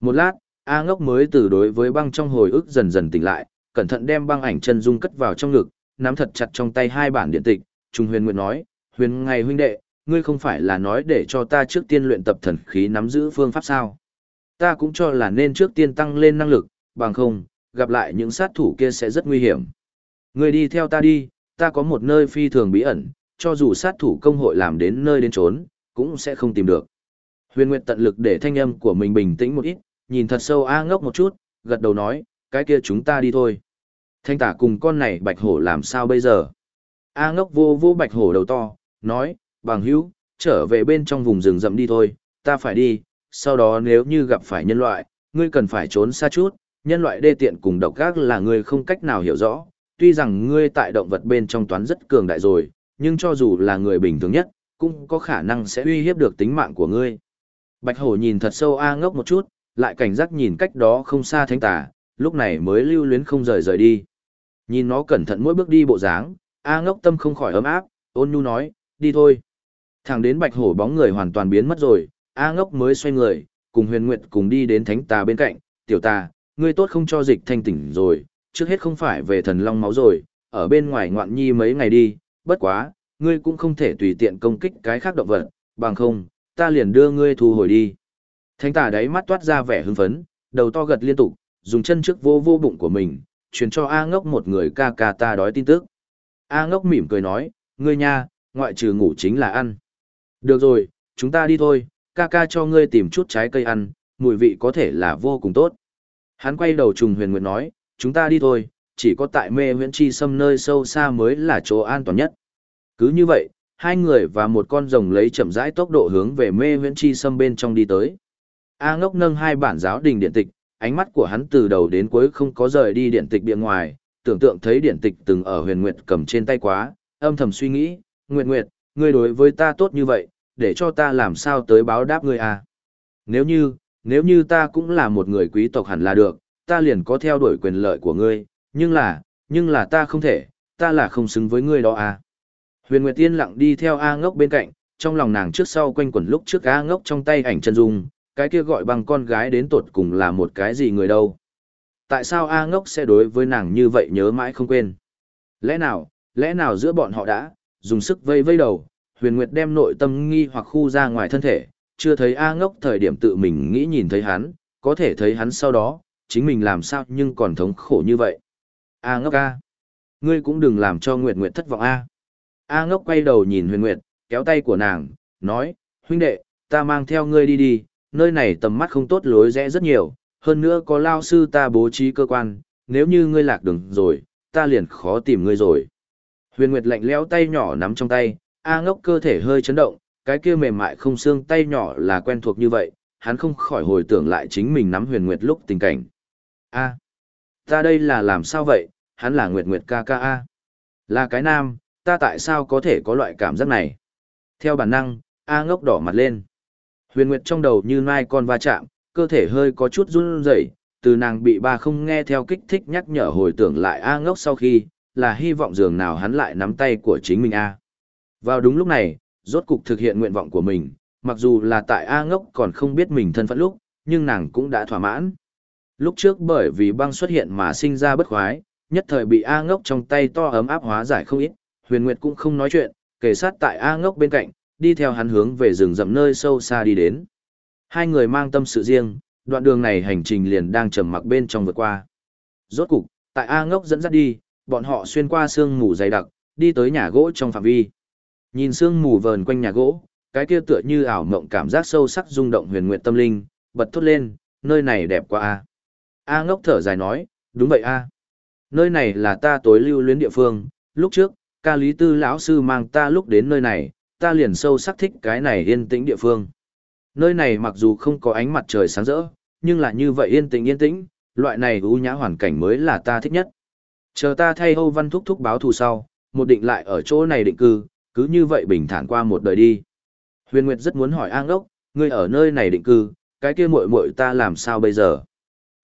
Một lát, A ngốc mới từ đối với băng trong hồi ức dần dần tỉnh lại, cẩn thận đem băng ảnh chân dung cất vào trong ngực, nắm thật chặt trong tay hai bản điện tịch, Trung Huyền Nguyệt nói, Huyền ngày huynh đệ, ngươi không phải là nói để cho ta trước tiên luyện tập thần khí nắm giữ phương pháp sao. Ta cũng cho là nên trước tiên tăng lên năng lực, bằng không, gặp lại những sát thủ kia sẽ rất nguy hiểm. Ngươi đi theo ta đi, ta có một nơi phi thường bí ẩn, cho dù sát thủ công hội làm đến nơi đến trốn, cũng sẽ không tìm được. Huyền Nguyệt tận lực để thanh âm của mình bình tĩnh một ít, nhìn thật sâu A ngốc một chút, gật đầu nói, cái kia chúng ta đi thôi. Thanh tả cùng con này bạch hổ làm sao bây giờ? A ngốc vô vô bạch hổ đầu to, nói, bằng hữu, trở về bên trong vùng rừng rậm đi thôi, ta phải đi, sau đó nếu như gặp phải nhân loại, ngươi cần phải trốn xa chút, nhân loại đê tiện cùng độc gác là ngươi không cách nào hiểu rõ, tuy rằng ngươi tại động vật bên trong toán rất cường đại rồi, nhưng cho dù là người bình thường nhất, cũng có khả năng sẽ uy hiếp được tính mạng của ngươi. Bạch hổ nhìn thật sâu A ngốc một chút, lại cảnh giác nhìn cách đó không xa thánh tà, lúc này mới lưu luyến không rời rời đi. Nhìn nó cẩn thận mỗi bước đi bộ dáng, A ngốc tâm không khỏi ấm áp, ôn nhu nói, đi thôi. Thẳng đến bạch hổ bóng người hoàn toàn biến mất rồi, A ngốc mới xoay người, cùng huyền nguyệt cùng đi đến thánh tà bên cạnh, tiểu tà, ngươi tốt không cho dịch thanh tỉnh rồi, trước hết không phải về thần long máu rồi, ở bên ngoài ngoạn nhi mấy ngày đi, bất quá, ngươi cũng không thể tùy tiện công kích cái khác động vật, bằng không, ta liền đưa ngươi thu hồi đi. Thánh tà đáy mắt toát ra vẻ hưng phấn, đầu to gật liên tục, dùng chân trước vô vô bụng của mình, truyền cho A ngốc một người ca ca ta đói tin tức. A ngốc mỉm cười nói, ngươi nha, ngoại trừ ngủ chính là ăn. Được rồi, chúng ta đi thôi, ca ca cho ngươi tìm chút trái cây ăn, mùi vị có thể là vô cùng tốt. Hắn quay đầu trùng huyền nguyệt nói, chúng ta đi thôi, chỉ có tại mê huyện chi xâm nơi sâu xa mới là chỗ an toàn nhất. Cứ như vậy, hai người và một con rồng lấy chậm rãi tốc độ hướng về mê huyện chi xâm bên trong đi tới. A ngốc nâng hai bản giáo đình điện tịch, ánh mắt của hắn từ đầu đến cuối không có rời đi điện tịch bên ngoài, tưởng tượng thấy điện tịch từng ở huyền nguyệt cầm trên tay quá, âm thầm suy nghĩ, Nguyệt Nguyệt, ngươi đối với ta tốt như vậy, để cho ta làm sao tới báo đáp ngươi à? Nếu như, nếu như ta cũng là một người quý tộc hẳn là được, ta liền có theo đuổi quyền lợi của ngươi, nhưng là, nhưng là ta không thể, ta là không xứng với ngươi đó à. Huyền Nguyệt Tiên lặng đi theo A ngốc bên cạnh, trong lòng nàng trước sau quanh quẩn lúc trước A ngốc trong tay ảnh chân dung, cái kia gọi bằng con gái đến tột cùng là một cái gì người đâu. Tại sao A ngốc sẽ đối với nàng như vậy nhớ mãi không quên? Lẽ nào, lẽ nào giữa bọn họ đã, dùng sức vây vây đầu, huyền nguyệt đem nội tâm nghi hoặc khu ra ngoài thân thể, chưa thấy A ngốc thời điểm tự mình nghĩ nhìn thấy hắn, có thể thấy hắn sau đó, chính mình làm sao nhưng còn thống khổ như vậy. A ngốc A. Ngươi cũng đừng làm cho Nguyệt Nguyệt thất vọng A. A ngốc quay đầu nhìn huyền Nguyệt, kéo tay của nàng, nói, huynh đệ, ta mang theo ngươi đi đi, nơi này tầm mắt không tốt lối rẽ rất nhiều, hơn nữa có lao sư ta bố trí cơ quan, nếu như ngươi lạc đường rồi, ta liền khó tìm ngươi rồi. Huyền Nguyệt lạnh lẽo tay nhỏ nắm trong tay, A ngốc cơ thể hơi chấn động, cái kia mềm mại không xương tay nhỏ là quen thuộc như vậy, hắn không khỏi hồi tưởng lại chính mình nắm Huyền Nguyệt lúc tình cảnh. A, ta đây là làm sao vậy, hắn là Nguyệt Nguyệt ca ca A. Là cái nam, ta tại sao có thể có loại cảm giác này? Theo bản năng, A ngốc đỏ mặt lên. Huyền Nguyệt trong đầu như mai con va chạm, cơ thể hơi có chút run rẩy, từ nàng bị ba không nghe theo kích thích nhắc nhở hồi tưởng lại A ngốc sau khi, là hy vọng dường nào hắn lại nắm tay của chính mình A. Vào đúng lúc này, rốt cục thực hiện nguyện vọng của mình, mặc dù là tại A ngốc còn không biết mình thân phận lúc, nhưng nàng cũng đã thỏa mãn. Lúc trước bởi vì băng xuất hiện mà sinh ra bất khoái, nhất thời bị A ngốc trong tay to ấm áp hóa giải không ít, huyền nguyệt cũng không nói chuyện, kề sát tại A ngốc bên cạnh, đi theo hắn hướng về rừng rậm nơi sâu xa đi đến. Hai người mang tâm sự riêng, đoạn đường này hành trình liền đang trầm mặc bên trong vượt qua. Rốt cục, tại A ngốc dẫn dắt đi, bọn họ xuyên qua sương mù dày đặc, đi tới nhà gỗ trong phạm vi. Nhìn sương mù vờn quanh nhà gỗ, cái kia tựa như ảo mộng cảm giác sâu sắc rung động huyền nguyện tâm linh, bật thốt lên, nơi này đẹp quá a. A ngốc thở dài nói, đúng vậy a. Nơi này là ta tối lưu luyến địa phương, lúc trước, ca lý tư lão sư mang ta lúc đến nơi này, ta liền sâu sắc thích cái này yên tĩnh địa phương. Nơi này mặc dù không có ánh mặt trời sáng rỡ, nhưng là như vậy yên tĩnh yên tĩnh, loại này ưu nhã hoàn cảnh mới là ta thích nhất. Chờ ta thay Âu Văn thúc thúc báo thù sau, một định lại ở chỗ này định cư, cứ như vậy bình thản qua một đời đi. Huyền Nguyệt rất muốn hỏi A Ngốc, ngươi ở nơi này định cư, cái kia muội muội ta làm sao bây giờ?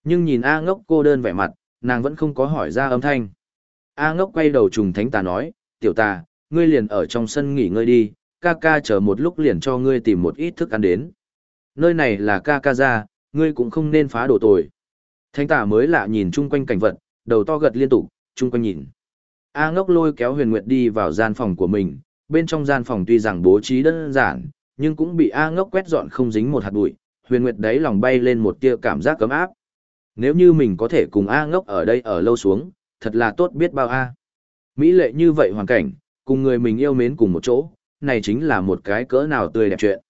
Nhưng nhìn A Ngốc cô đơn vẻ mặt, nàng vẫn không có hỏi ra âm thanh. A Ngốc quay đầu trùng thánh tà nói, tiểu tà, ngươi liền ở trong sân nghỉ ngơi đi, ca ca chờ một lúc liền cho ngươi tìm một ít thức ăn đến. Nơi này là ca ca ra, ngươi cũng không nên phá đổ tồi. Thánh tà mới lạ nhìn chung quanh cảnh vật, đầu to gật liên tục, chung quanh nhìn. A ngốc lôi kéo huyền nguyệt đi vào gian phòng của mình, bên trong gian phòng tuy rằng bố trí đơn giản, nhưng cũng bị A ngốc quét dọn không dính một hạt bụi, huyền nguyệt đấy lòng bay lên một tia cảm giác cấm áp. Nếu như mình có thể cùng A ngốc ở đây ở lâu xuống, thật là tốt biết bao A. Mỹ lệ như vậy hoàn cảnh, cùng người mình yêu mến cùng một chỗ, này chính là một cái cỡ nào tươi đẹp chuyện.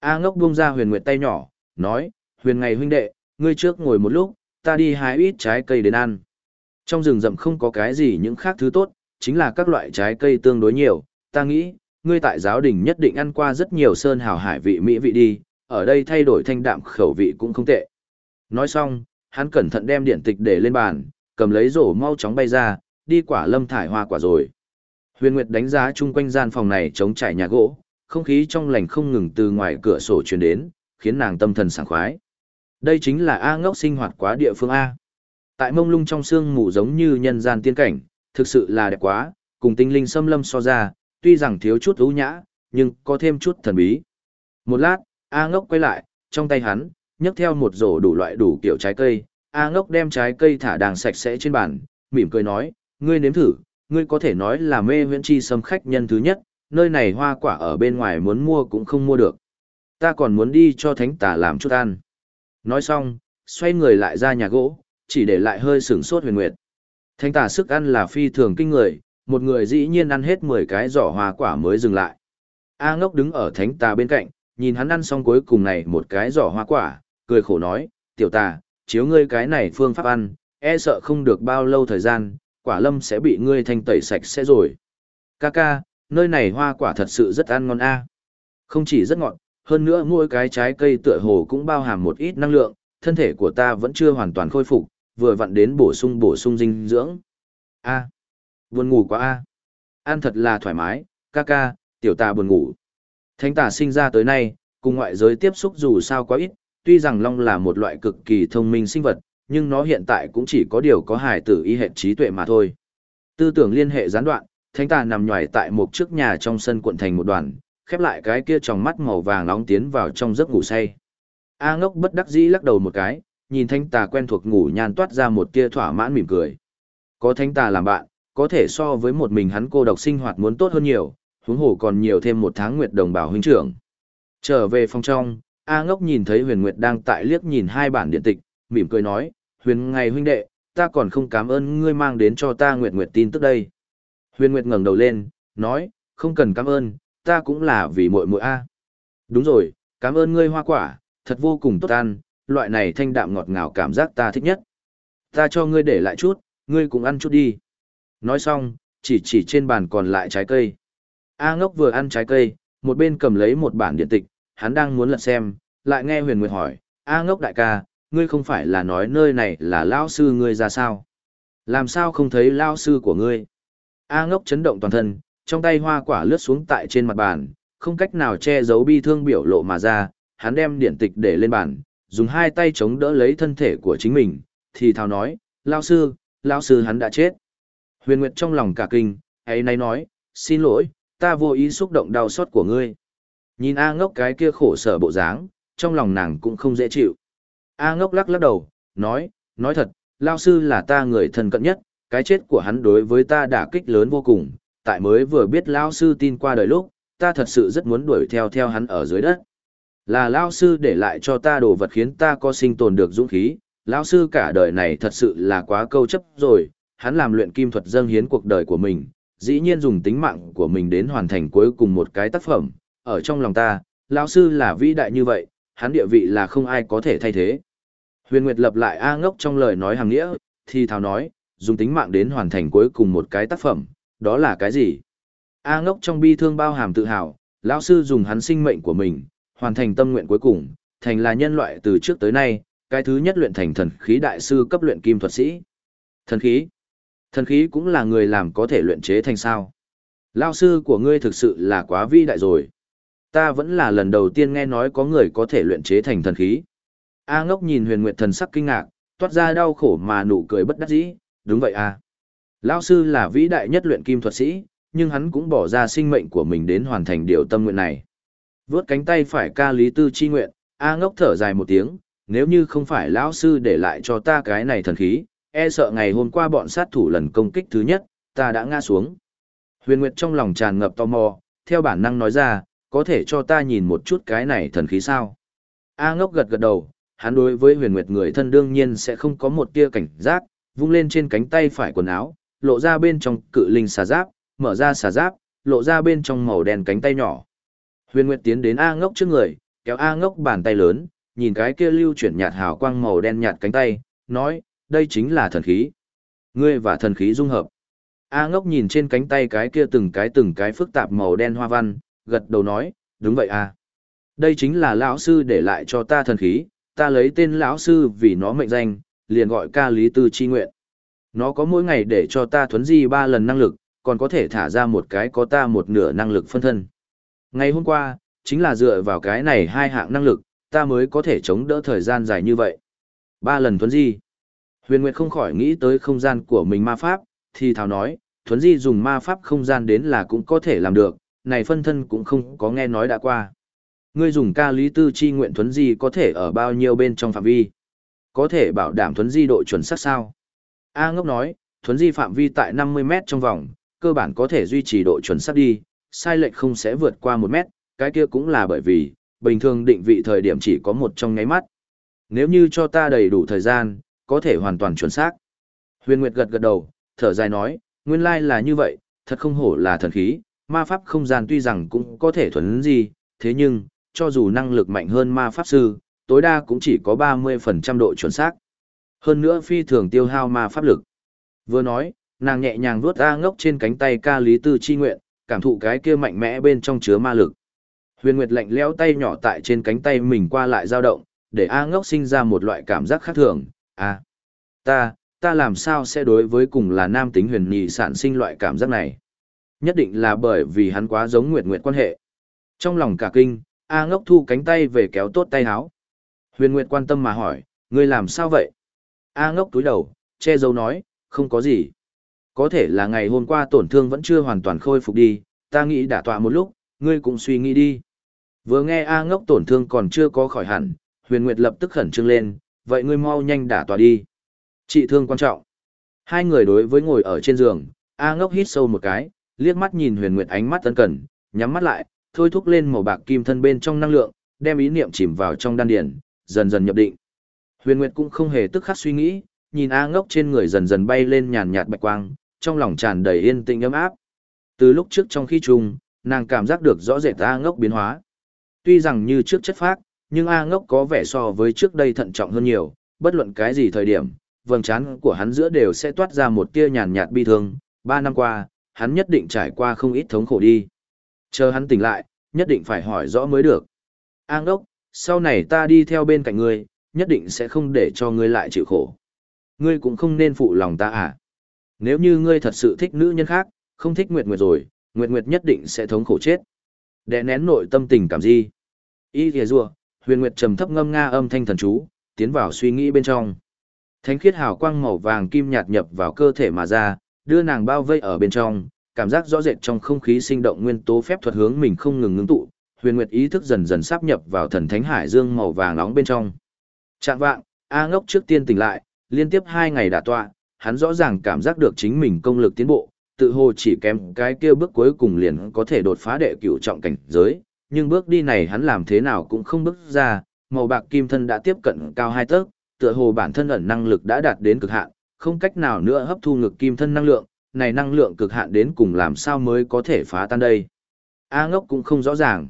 A ngốc buông ra huyền nguyệt tay nhỏ, nói, huyền ngày huynh đệ, ngươi trước ngồi một lúc, ta đi hái ít trái cây đến ăn. Trong rừng rậm không có cái gì những khác thứ tốt, chính là các loại trái cây tương đối nhiều, ta nghĩ, ngươi tại giáo đình nhất định ăn qua rất nhiều sơn hào hải vị mỹ vị đi, ở đây thay đổi thanh đạm khẩu vị cũng không tệ. Nói xong, hắn cẩn thận đem điện tịch để lên bàn, cầm lấy rổ mau chóng bay ra, đi quả lâm thải hoa quả rồi. Huyền Nguyệt đánh giá chung quanh gian phòng này chống trải nhà gỗ, không khí trong lành không ngừng từ ngoài cửa sổ truyền đến, khiến nàng tâm thần sảng khoái. Đây chính là A ngốc sinh hoạt quá địa phương A. Tại mông lung trong sương mù giống như nhân gian tiên cảnh, thực sự là đẹp quá, cùng tinh linh xâm lâm so ra, tuy rằng thiếu chút ưu nhã, nhưng có thêm chút thần bí. Một lát, A ngốc quay lại, trong tay hắn, nhấc theo một rổ đủ loại đủ kiểu trái cây, A ngốc đem trái cây thả đàng sạch sẽ trên bàn, mỉm cười nói, ngươi nếm thử, ngươi có thể nói là mê huyện chi xâm khách nhân thứ nhất, nơi này hoa quả ở bên ngoài muốn mua cũng không mua được. Ta còn muốn đi cho thánh tà làm chút ăn. Nói xong, xoay người lại ra nhà gỗ, chỉ để lại hơi sửng sốt huyền nguyệt. Thánh tà sức ăn là phi thường kinh người, một người dĩ nhiên ăn hết 10 cái giỏ hoa quả mới dừng lại. A ngốc đứng ở thánh tà bên cạnh, nhìn hắn ăn xong cuối cùng này một cái giỏ hoa quả, cười khổ nói, tiểu tà, chiếu ngươi cái này phương pháp ăn, e sợ không được bao lâu thời gian, quả lâm sẽ bị ngươi thanh tẩy sạch sẽ rồi. Ca ca, nơi này hoa quả thật sự rất ăn ngon a. Không chỉ rất ngọt, hơn nữa mỗi cái trái cây tựa hồ cũng bao hàm một ít năng lượng, thân thể của ta vẫn chưa hoàn toàn khôi phục, vừa vặn đến bổ sung bổ sung dinh dưỡng. A, buồn ngủ quá a. Ăn thật là thoải mái, ca ca, tiểu tà buồn ngủ. Thánh tà sinh ra tới nay, cùng ngoại giới tiếp xúc dù sao quá ít, tuy rằng long là một loại cực kỳ thông minh sinh vật, nhưng nó hiện tại cũng chỉ có điều có hài tử y hệ trí tuệ mà thôi. Tư tưởng liên hệ gián đoạn, thánh tà nằm nhòi tại một trước nhà trong sân quận thành một đoàn, khép lại cái kia trong mắt màu vàng nóng tiến vào trong giấc ngủ say. A ngốc bất đắc dĩ lắc đầu một cái, nhìn thánh tà quen thuộc ngủ nhàn toát ra một tia thỏa mãn mỉm cười. Có thánh tà làm bạn, có thể so với một mình hắn cô độc sinh hoạt muốn tốt hơn nhiều, huống hồ còn nhiều thêm một tháng nguyệt đồng bảo huynh trưởng. Trở về phòng trong, A ngốc nhìn thấy huyền nguyệt đang tại liếc nhìn hai bản điện tịch, mỉm cười nói, huyền ngày huynh đệ, ta còn không cảm ơn ngươi mang đến cho ta nguyệt nguyệt tin tức đây. Huyền nguyệt ngẩng đầu lên, nói, không cần cảm ơn, ta cũng là vì muội muội A. Đúng rồi, cảm ơn ngươi hoa quả, thật vô cùng tốt ăn, loại này thanh đạm ngọt ngào cảm giác ta thích nhất. Ta cho ngươi để lại chút, ngươi cũng ăn chút đi. Nói xong, chỉ chỉ trên bàn còn lại trái cây. A ngốc vừa ăn trái cây, một bên cầm lấy một bản điện tịch, hắn đang muốn lật xem, lại nghe huyền nguyệt hỏi, A ngốc đại ca, ngươi không phải là nói nơi này là lao sư ngươi ra sao? Làm sao không thấy lao sư của ngươi? A ngốc chấn động toàn thân, trong tay hoa quả lướt xuống tại trên mặt bàn, không cách nào che giấu bi thương biểu lộ mà ra, hắn đem điện tịch để lên bàn, dùng hai tay chống đỡ lấy thân thể của chính mình, thì thào nói, lao sư, lao sư hắn đã chết. Huyền Nguyệt trong lòng cả kinh, ấy nay nói, xin lỗi, ta vô ý xúc động đau xót của ngươi. Nhìn A ngốc cái kia khổ sở bộ dáng, trong lòng nàng cũng không dễ chịu. A ngốc lắc lắc đầu, nói, nói thật, lao sư là ta người thân cận nhất, cái chết của hắn đối với ta đả kích lớn vô cùng, tại mới vừa biết lao sư tin qua đời lúc, ta thật sự rất muốn đuổi theo theo hắn ở dưới đất. Là lao sư để lại cho ta đồ vật khiến ta có sinh tồn được dũng khí, lao sư cả đời này thật sự là quá câu chấp rồi, hắn làm luyện kim thuật dâng hiến cuộc đời của mình, dĩ nhiên dùng tính mạng của mình đến hoàn thành cuối cùng một cái tác phẩm, ở trong lòng ta, lão sư là vĩ đại như vậy, hắn địa vị là không ai có thể thay thế. Huyền Nguyệt lập lại A ngốc trong lời nói hàng nghĩa, thì thào nói, dùng tính mạng đến hoàn thành cuối cùng một cái tác phẩm, đó là cái gì? A ngốc trong bi thương bao hàm tự hào, lão sư dùng hắn sinh mệnh của mình, hoàn thành tâm nguyện cuối cùng, thành là nhân loại từ trước tới nay, cái thứ nhất luyện thành thần khí đại sư cấp luyện kim thuật sĩ. Thần khí? Thần khí cũng là người làm có thể luyện chế thành sao? Lão sư của ngươi thực sự là quá vĩ đại rồi. Ta vẫn là lần đầu tiên nghe nói có người có thể luyện chế thành thần khí. A ngốc nhìn huyền nguyệt thần sắc kinh ngạc, toát ra đau khổ mà nụ cười bất đắc dĩ, đúng vậy à. Lão sư là vĩ đại nhất luyện kim thuật sĩ, nhưng hắn cũng bỏ ra sinh mệnh của mình đến hoàn thành điều tâm nguyện này. Vướt cánh tay phải ca lý tư chi nguyện, A ngốc thở dài một tiếng, nếu như không phải lão sư để lại cho ta cái này thần khí, e sợ ngày hôm qua bọn sát thủ lần công kích thứ nhất, ta đã ngã xuống. Huyền Nguyệt trong lòng tràn ngập tò mò, theo bản năng nói ra, có thể cho ta nhìn một chút cái này thần khí sao? A ngốc gật gật đầu, hắn đối với huyền nguyệt người thân đương nhiên sẽ không có một tia cảnh giác, vung lên trên cánh tay phải quần áo, lộ ra bên trong cự linh xà giáp, mở ra xà giáp, lộ ra bên trong màu đen cánh tay nhỏ. Huyền Nguyệt tiến đến A Ngốc trước người, kéo A Ngốc bàn tay lớn, nhìn cái kia lưu chuyển nhạt hào quang màu đen nhạt cánh tay, nói, đây chính là thần khí. Ngươi và thần khí dung hợp. A Ngốc nhìn trên cánh tay cái kia từng cái từng cái phức tạp màu đen hoa văn, gật đầu nói, đúng vậy à. Đây chính là lão sư để lại cho ta thần khí, ta lấy tên lão sư vì nó mệnh danh, liền gọi ca lý tư chi nguyện. Nó có mỗi ngày để cho ta thuấn di ba lần năng lực, còn có thể thả ra một cái có ta một nửa năng lực phân thân. Ngày hôm qua, chính là dựa vào cái này hai hạng năng lực, ta mới có thể chống đỡ thời gian dài như vậy. Ba lần thuấn di. Huyền Nguyệt không khỏi nghĩ tới không gian của mình ma pháp, thì thảo nói, thuấn di dùng ma pháp không gian đến là cũng có thể làm được, này phân thân cũng không có nghe nói đã qua. Ngươi dùng ca lý tư chi nguyện thuấn di có thể ở bao nhiêu bên trong phạm vi? Có thể bảo đảm thuấn di độ chuẩn xác sao? A ngốc nói, thuấn di phạm vi tại 50 mét trong vòng, cơ bản có thể duy trì độ chuẩn xác đi, sai lệch không sẽ vượt qua 1 mét, cái kia cũng là bởi vì, bình thường định vị thời điểm chỉ có một trong nháy mắt. Nếu như cho ta đầy đủ thời gian, có thể hoàn toàn chuẩn xác. Huyền Nguyệt gật gật đầu, thở dài nói, nguyên lai là như vậy, thật không hổ là thần khí, ma pháp không gian tuy rằng cũng có thể thuần gì, thế nhưng, cho dù năng lực mạnh hơn ma pháp sư, tối đa cũng chỉ có 30% độ chuẩn xác. Hơn nữa phi thường tiêu hao ma pháp lực. Vừa nói, nàng nhẹ nhàng vuốt ra ngốc trên cánh tay ca lý tư chi nguyện, cảm thụ cái kia mạnh mẽ bên trong chứa ma lực. Huyền Nguyệt lạnh lẽo tay nhỏ tại trên cánh tay mình qua lại dao động, để A ngốc sinh ra một loại cảm giác khác thường. À, ta, ta làm sao sẽ đối với cùng là nam tính huyền nhị sản sinh loại cảm giác này? Nhất định là bởi vì hắn quá giống Nguyệt Nguyệt quan hệ. Trong lòng cả kinh, A ngốc thu cánh tay về kéo tốt tay áo. Huyền Nguyệt quan tâm mà hỏi, ngươi làm sao vậy? A ngốc túi đầu, che giấu nói, không có gì. Có thể là ngày hôm qua tổn thương vẫn chưa hoàn toàn khôi phục đi, ta nghĩ đã tọa một lúc, ngươi cũng suy nghĩ đi. Vừa nghe A ngốc tổn thương còn chưa có khỏi hẳn, huyền nguyệt lập tức khẩn trương lên, vậy ngươi mau nhanh đả tòa đi. Trị thương quan trọng. Hai người đối với ngồi ở trên giường, A ngốc hít sâu một cái, liếc mắt nhìn huyền nguyệt ánh mắt tân cần, nhắm mắt lại, thôi thúc lên màu bạc kim thân bên trong năng lượng, đem ý niệm chìm vào trong đan điển, dần dần nhập định. Huyền Nguyệt cũng không hề tức khắc suy nghĩ, nhìn A ngốc trên người dần dần bay lên nhàn nhạt bạch quang, trong lòng tràn đầy yên tĩnh ấm áp. Từ lúc trước trong khi trùng, nàng cảm giác được rõ rệt A ngốc biến hóa. Tuy rằng như trước chất phác, nhưng A ngốc có vẻ so với trước đây thận trọng hơn nhiều, bất luận cái gì thời điểm, vầng trán của hắn giữa đều sẽ toát ra một tia nhàn nhạt bi thương. Ba năm qua, hắn nhất định trải qua không ít thống khổ đi. Chờ hắn tỉnh lại, nhất định phải hỏi rõ mới được. A ngốc, sau này ta đi theo bên cạnh ngươi, nhất định sẽ không để cho ngươi lại chịu khổ. Ngươi cũng không nên phụ lòng ta à. Nếu như ngươi thật sự thích nữ nhân khác, không thích Nguyệt Nguyệt rồi, Nguyệt Nguyệt nhất định sẽ thống khổ chết. Đè nén nội tâm tình cảm gì? Y thìa rùa, huyền Nguyệt trầm thấp ngâm nga âm thanh thần chú, tiến vào suy nghĩ bên trong. Thánh khiết hào quang màu vàng kim nhạt nhập vào cơ thể mà ra, đưa nàng bao vây ở bên trong, cảm giác rõ rệt trong không khí sinh động nguyên tố phép thuật hướng mình không ngừng ngưng tụ, huyền nguyệt ý thức dần dần sáp nhập vào thần thánh hải dương màu vàng nóng bên trong. Trạng vạng, A ngốc trước tiên tỉnh lại, liên tiếp hai ngày đả tọa, hắn rõ ràng cảm giác được chính mình công lực tiến bộ, tự hồ chỉ kém cái kia bước cuối cùng liền có thể đột phá đệ cửu trọng cảnh giới, nhưng bước đi này hắn làm thế nào cũng không bước ra, màu bạc kim thân đã tiếp cận cao hai tấc, tựa hồ bản thân ẩn năng lực đã đạt đến cực hạn, không cách nào nữa hấp thu ngực kim thân năng lượng, này năng lượng cực hạn đến cùng làm sao mới có thể phá tan đây. A ngốc cũng không rõ ràng.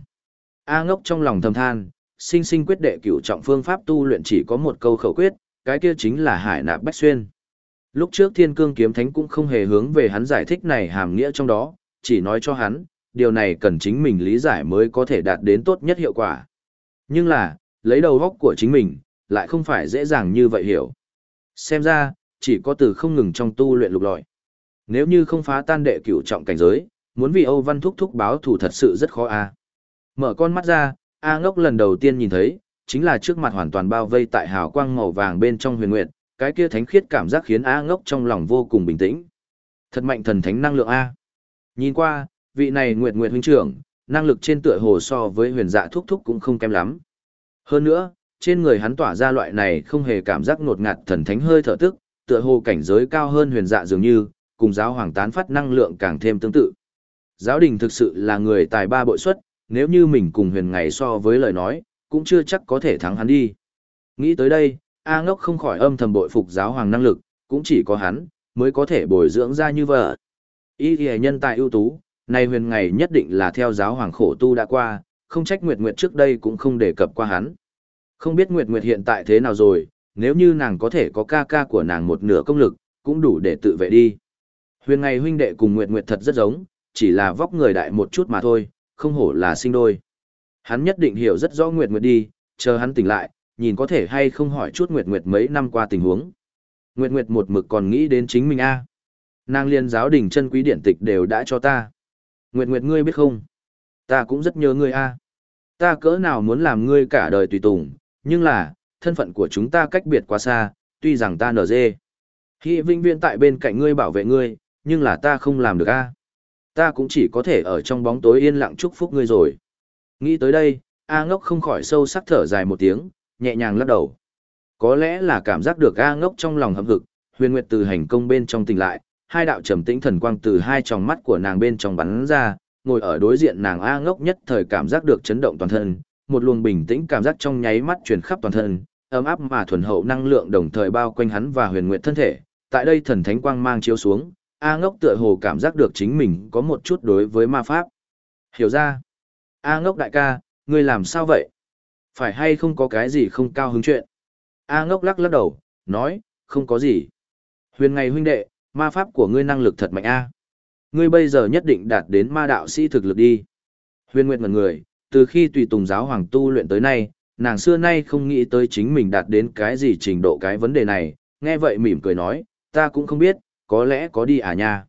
A ngốc trong lòng thầm than, sinh sinh quyết đệ cửu trọng phương pháp tu luyện chỉ có một câu khẩu quyết, cái kia chính là hải nạp bách xuyên. Lúc trước thiên cương kiếm thánh cũng không hề hướng về hắn giải thích này hàm nghĩa trong đó, chỉ nói cho hắn, điều này cần chính mình lý giải mới có thể đạt đến tốt nhất hiệu quả. Nhưng là, lấy đầu góc của chính mình, lại không phải dễ dàng như vậy hiểu. Xem ra, chỉ có từ không ngừng trong tu luyện lục lọi. Nếu như không phá tan đệ cửu trọng cảnh giới, muốn vì Âu Văn Thúc Thúc báo thù thật sự rất khó a. Mở con mắt ra, A ngốc lần đầu tiên nhìn thấy, chính là trước mặt hoàn toàn bao vây tại hào quang màu vàng bên trong huyền nguyệt, cái kia thánh khiết cảm giác khiến A ngốc trong lòng vô cùng bình tĩnh. Thật mạnh thần thánh năng lượng A. Nhìn qua, vị này nguyệt nguyệt huynh trưởng, năng lực trên tựa hồ so với huyền dạ thúc thúc cũng không kém lắm. Hơn nữa, trên người hắn tỏa ra loại này không hề cảm giác ngột ngạt thần thánh hơi thở tức, tựa hồ cảnh giới cao hơn huyền dạ dường như, cùng giáo hoàng tán phát năng lượng càng thêm tương tự. Giáo đình thực sự là người tài ba bội xuất, nếu như mình cùng huyền ngày so với lời nói, cũng chưa chắc có thể thắng hắn đi. Nghĩ tới đây, A ngốc không khỏi âm thầm bội phục giáo hoàng năng lực, cũng chỉ có hắn, mới có thể bồi dưỡng ra như vợ. Ý thì nhân tài ưu tú, nay huyền ngày nhất định là theo giáo hoàng khổ tu đã qua, không trách Nguyệt Nguyệt trước đây cũng không đề cập qua hắn. Không biết Nguyệt Nguyệt hiện tại thế nào rồi, nếu như nàng có thể có ca ca của nàng một nửa công lực, cũng đủ để tự vệ đi. Huyền ngày huynh đệ cùng Nguyệt Nguyệt thật rất giống, chỉ là vóc người đại một chút mà thôi, không hổ là sinh đôi. Hắn nhất định hiểu rất rõ Nguyệt Nguyệt đi, chờ hắn tỉnh lại, nhìn có thể hay không hỏi chút Nguyệt Nguyệt mấy năm qua tình huống. Nguyệt Nguyệt một mực còn nghĩ đến chính mình a. Nàng liên giáo đình chân quý điển tịch đều đã cho ta. Nguyệt Nguyệt ngươi biết không? Ta cũng rất nhớ ngươi a. Ta cỡ nào muốn làm ngươi cả đời tùy tùng, nhưng là, thân phận của chúng ta cách biệt quá xa, tuy rằng ta nở dê. Hy vinh viên tại bên cạnh ngươi bảo vệ ngươi, nhưng là ta không làm được a. Ta cũng chỉ có thể ở trong bóng tối yên lặng chúc phúc ngươi rồi. Nghĩ tới đây, A ngốc không khỏi sâu sắc thở dài một tiếng, nhẹ nhàng lắc đầu. Có lẽ là cảm giác được A ngốc trong lòng hậm hực, huyền nguyệt từ hành công bên trong tỉnh lại, hai đạo trầm tĩnh thần quang từ hai tròng mắt của nàng bên trong bắn ra, ngồi ở đối diện nàng A ngốc nhất thời cảm giác được chấn động toàn thân, một luồng bình tĩnh cảm giác trong nháy mắt truyền khắp toàn thân, ấm áp mà thuần hậu năng lượng đồng thời bao quanh hắn và huyền nguyệt thân thể. Tại đây thần thánh quang mang chiếu xuống, A ngốc tựa hồ cảm giác được chính mình có một chút đối với ma pháp. Hiểu ra. A ngốc đại ca, ngươi làm sao vậy? Phải hay không có cái gì không cao hứng chuyện? A ngốc lắc lắc đầu, nói, không có gì. Huyền ngày huynh đệ, ma pháp của ngươi năng lực thật mạnh a. Ngươi bây giờ nhất định đạt đến ma đạo sĩ thực lực đi. Huyền Nguyệt mật người, từ khi tùy tùng giáo hoàng tu luyện tới nay, nàng xưa nay không nghĩ tới chính mình đạt đến cái gì trình độ cái vấn đề này, nghe vậy mỉm cười nói, ta cũng không biết, có lẽ có đi à nha.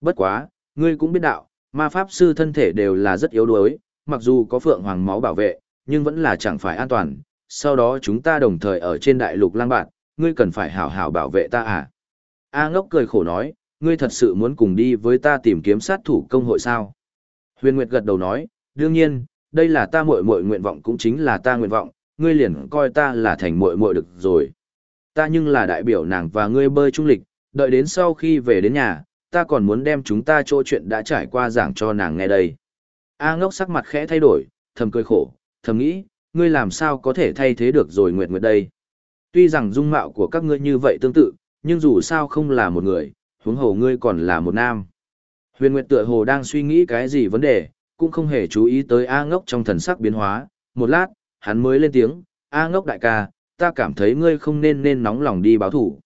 Bất quá, ngươi cũng biết đạo, ma pháp sư thân thể đều là rất yếu đuối, mặc dù có phượng hoàng máu bảo vệ, nhưng vẫn là chẳng phải an toàn. Sau đó chúng ta đồng thời ở trên đại lục lang bạn, ngươi cần phải hảo hảo bảo vệ ta à. A ngốc cười khổ nói, ngươi thật sự muốn cùng đi với ta tìm kiếm sát thủ công hội sao? Huyền Nguyệt gật đầu nói, đương nhiên, đây là ta muội muội nguyện vọng cũng chính là ta nguyện vọng, ngươi liền coi ta là thành muội muội được rồi. Ta nhưng là đại biểu nàng và ngươi bơi trung lịch, đợi đến sau khi về đến nhà, ta còn muốn đem chúng ta chỗ chuyện đã trải qua giảng cho nàng nghe đây. A ngốc sắc mặt khẽ thay đổi, thầm cười khổ, thầm nghĩ, ngươi làm sao có thể thay thế được rồi Nguyệt Nguyệt đây. Tuy rằng dung mạo của các ngươi như vậy tương tự, nhưng dù sao không là một người, huống hồ ngươi còn là một nam. Huyền Nguyệt tựa hồ đang suy nghĩ cái gì vấn đề, cũng không hề chú ý tới A ngốc trong thần sắc biến hóa, một lát, hắn mới lên tiếng, A ngốc đại ca, ta cảm thấy ngươi không nên nên nóng lòng đi báo thủ.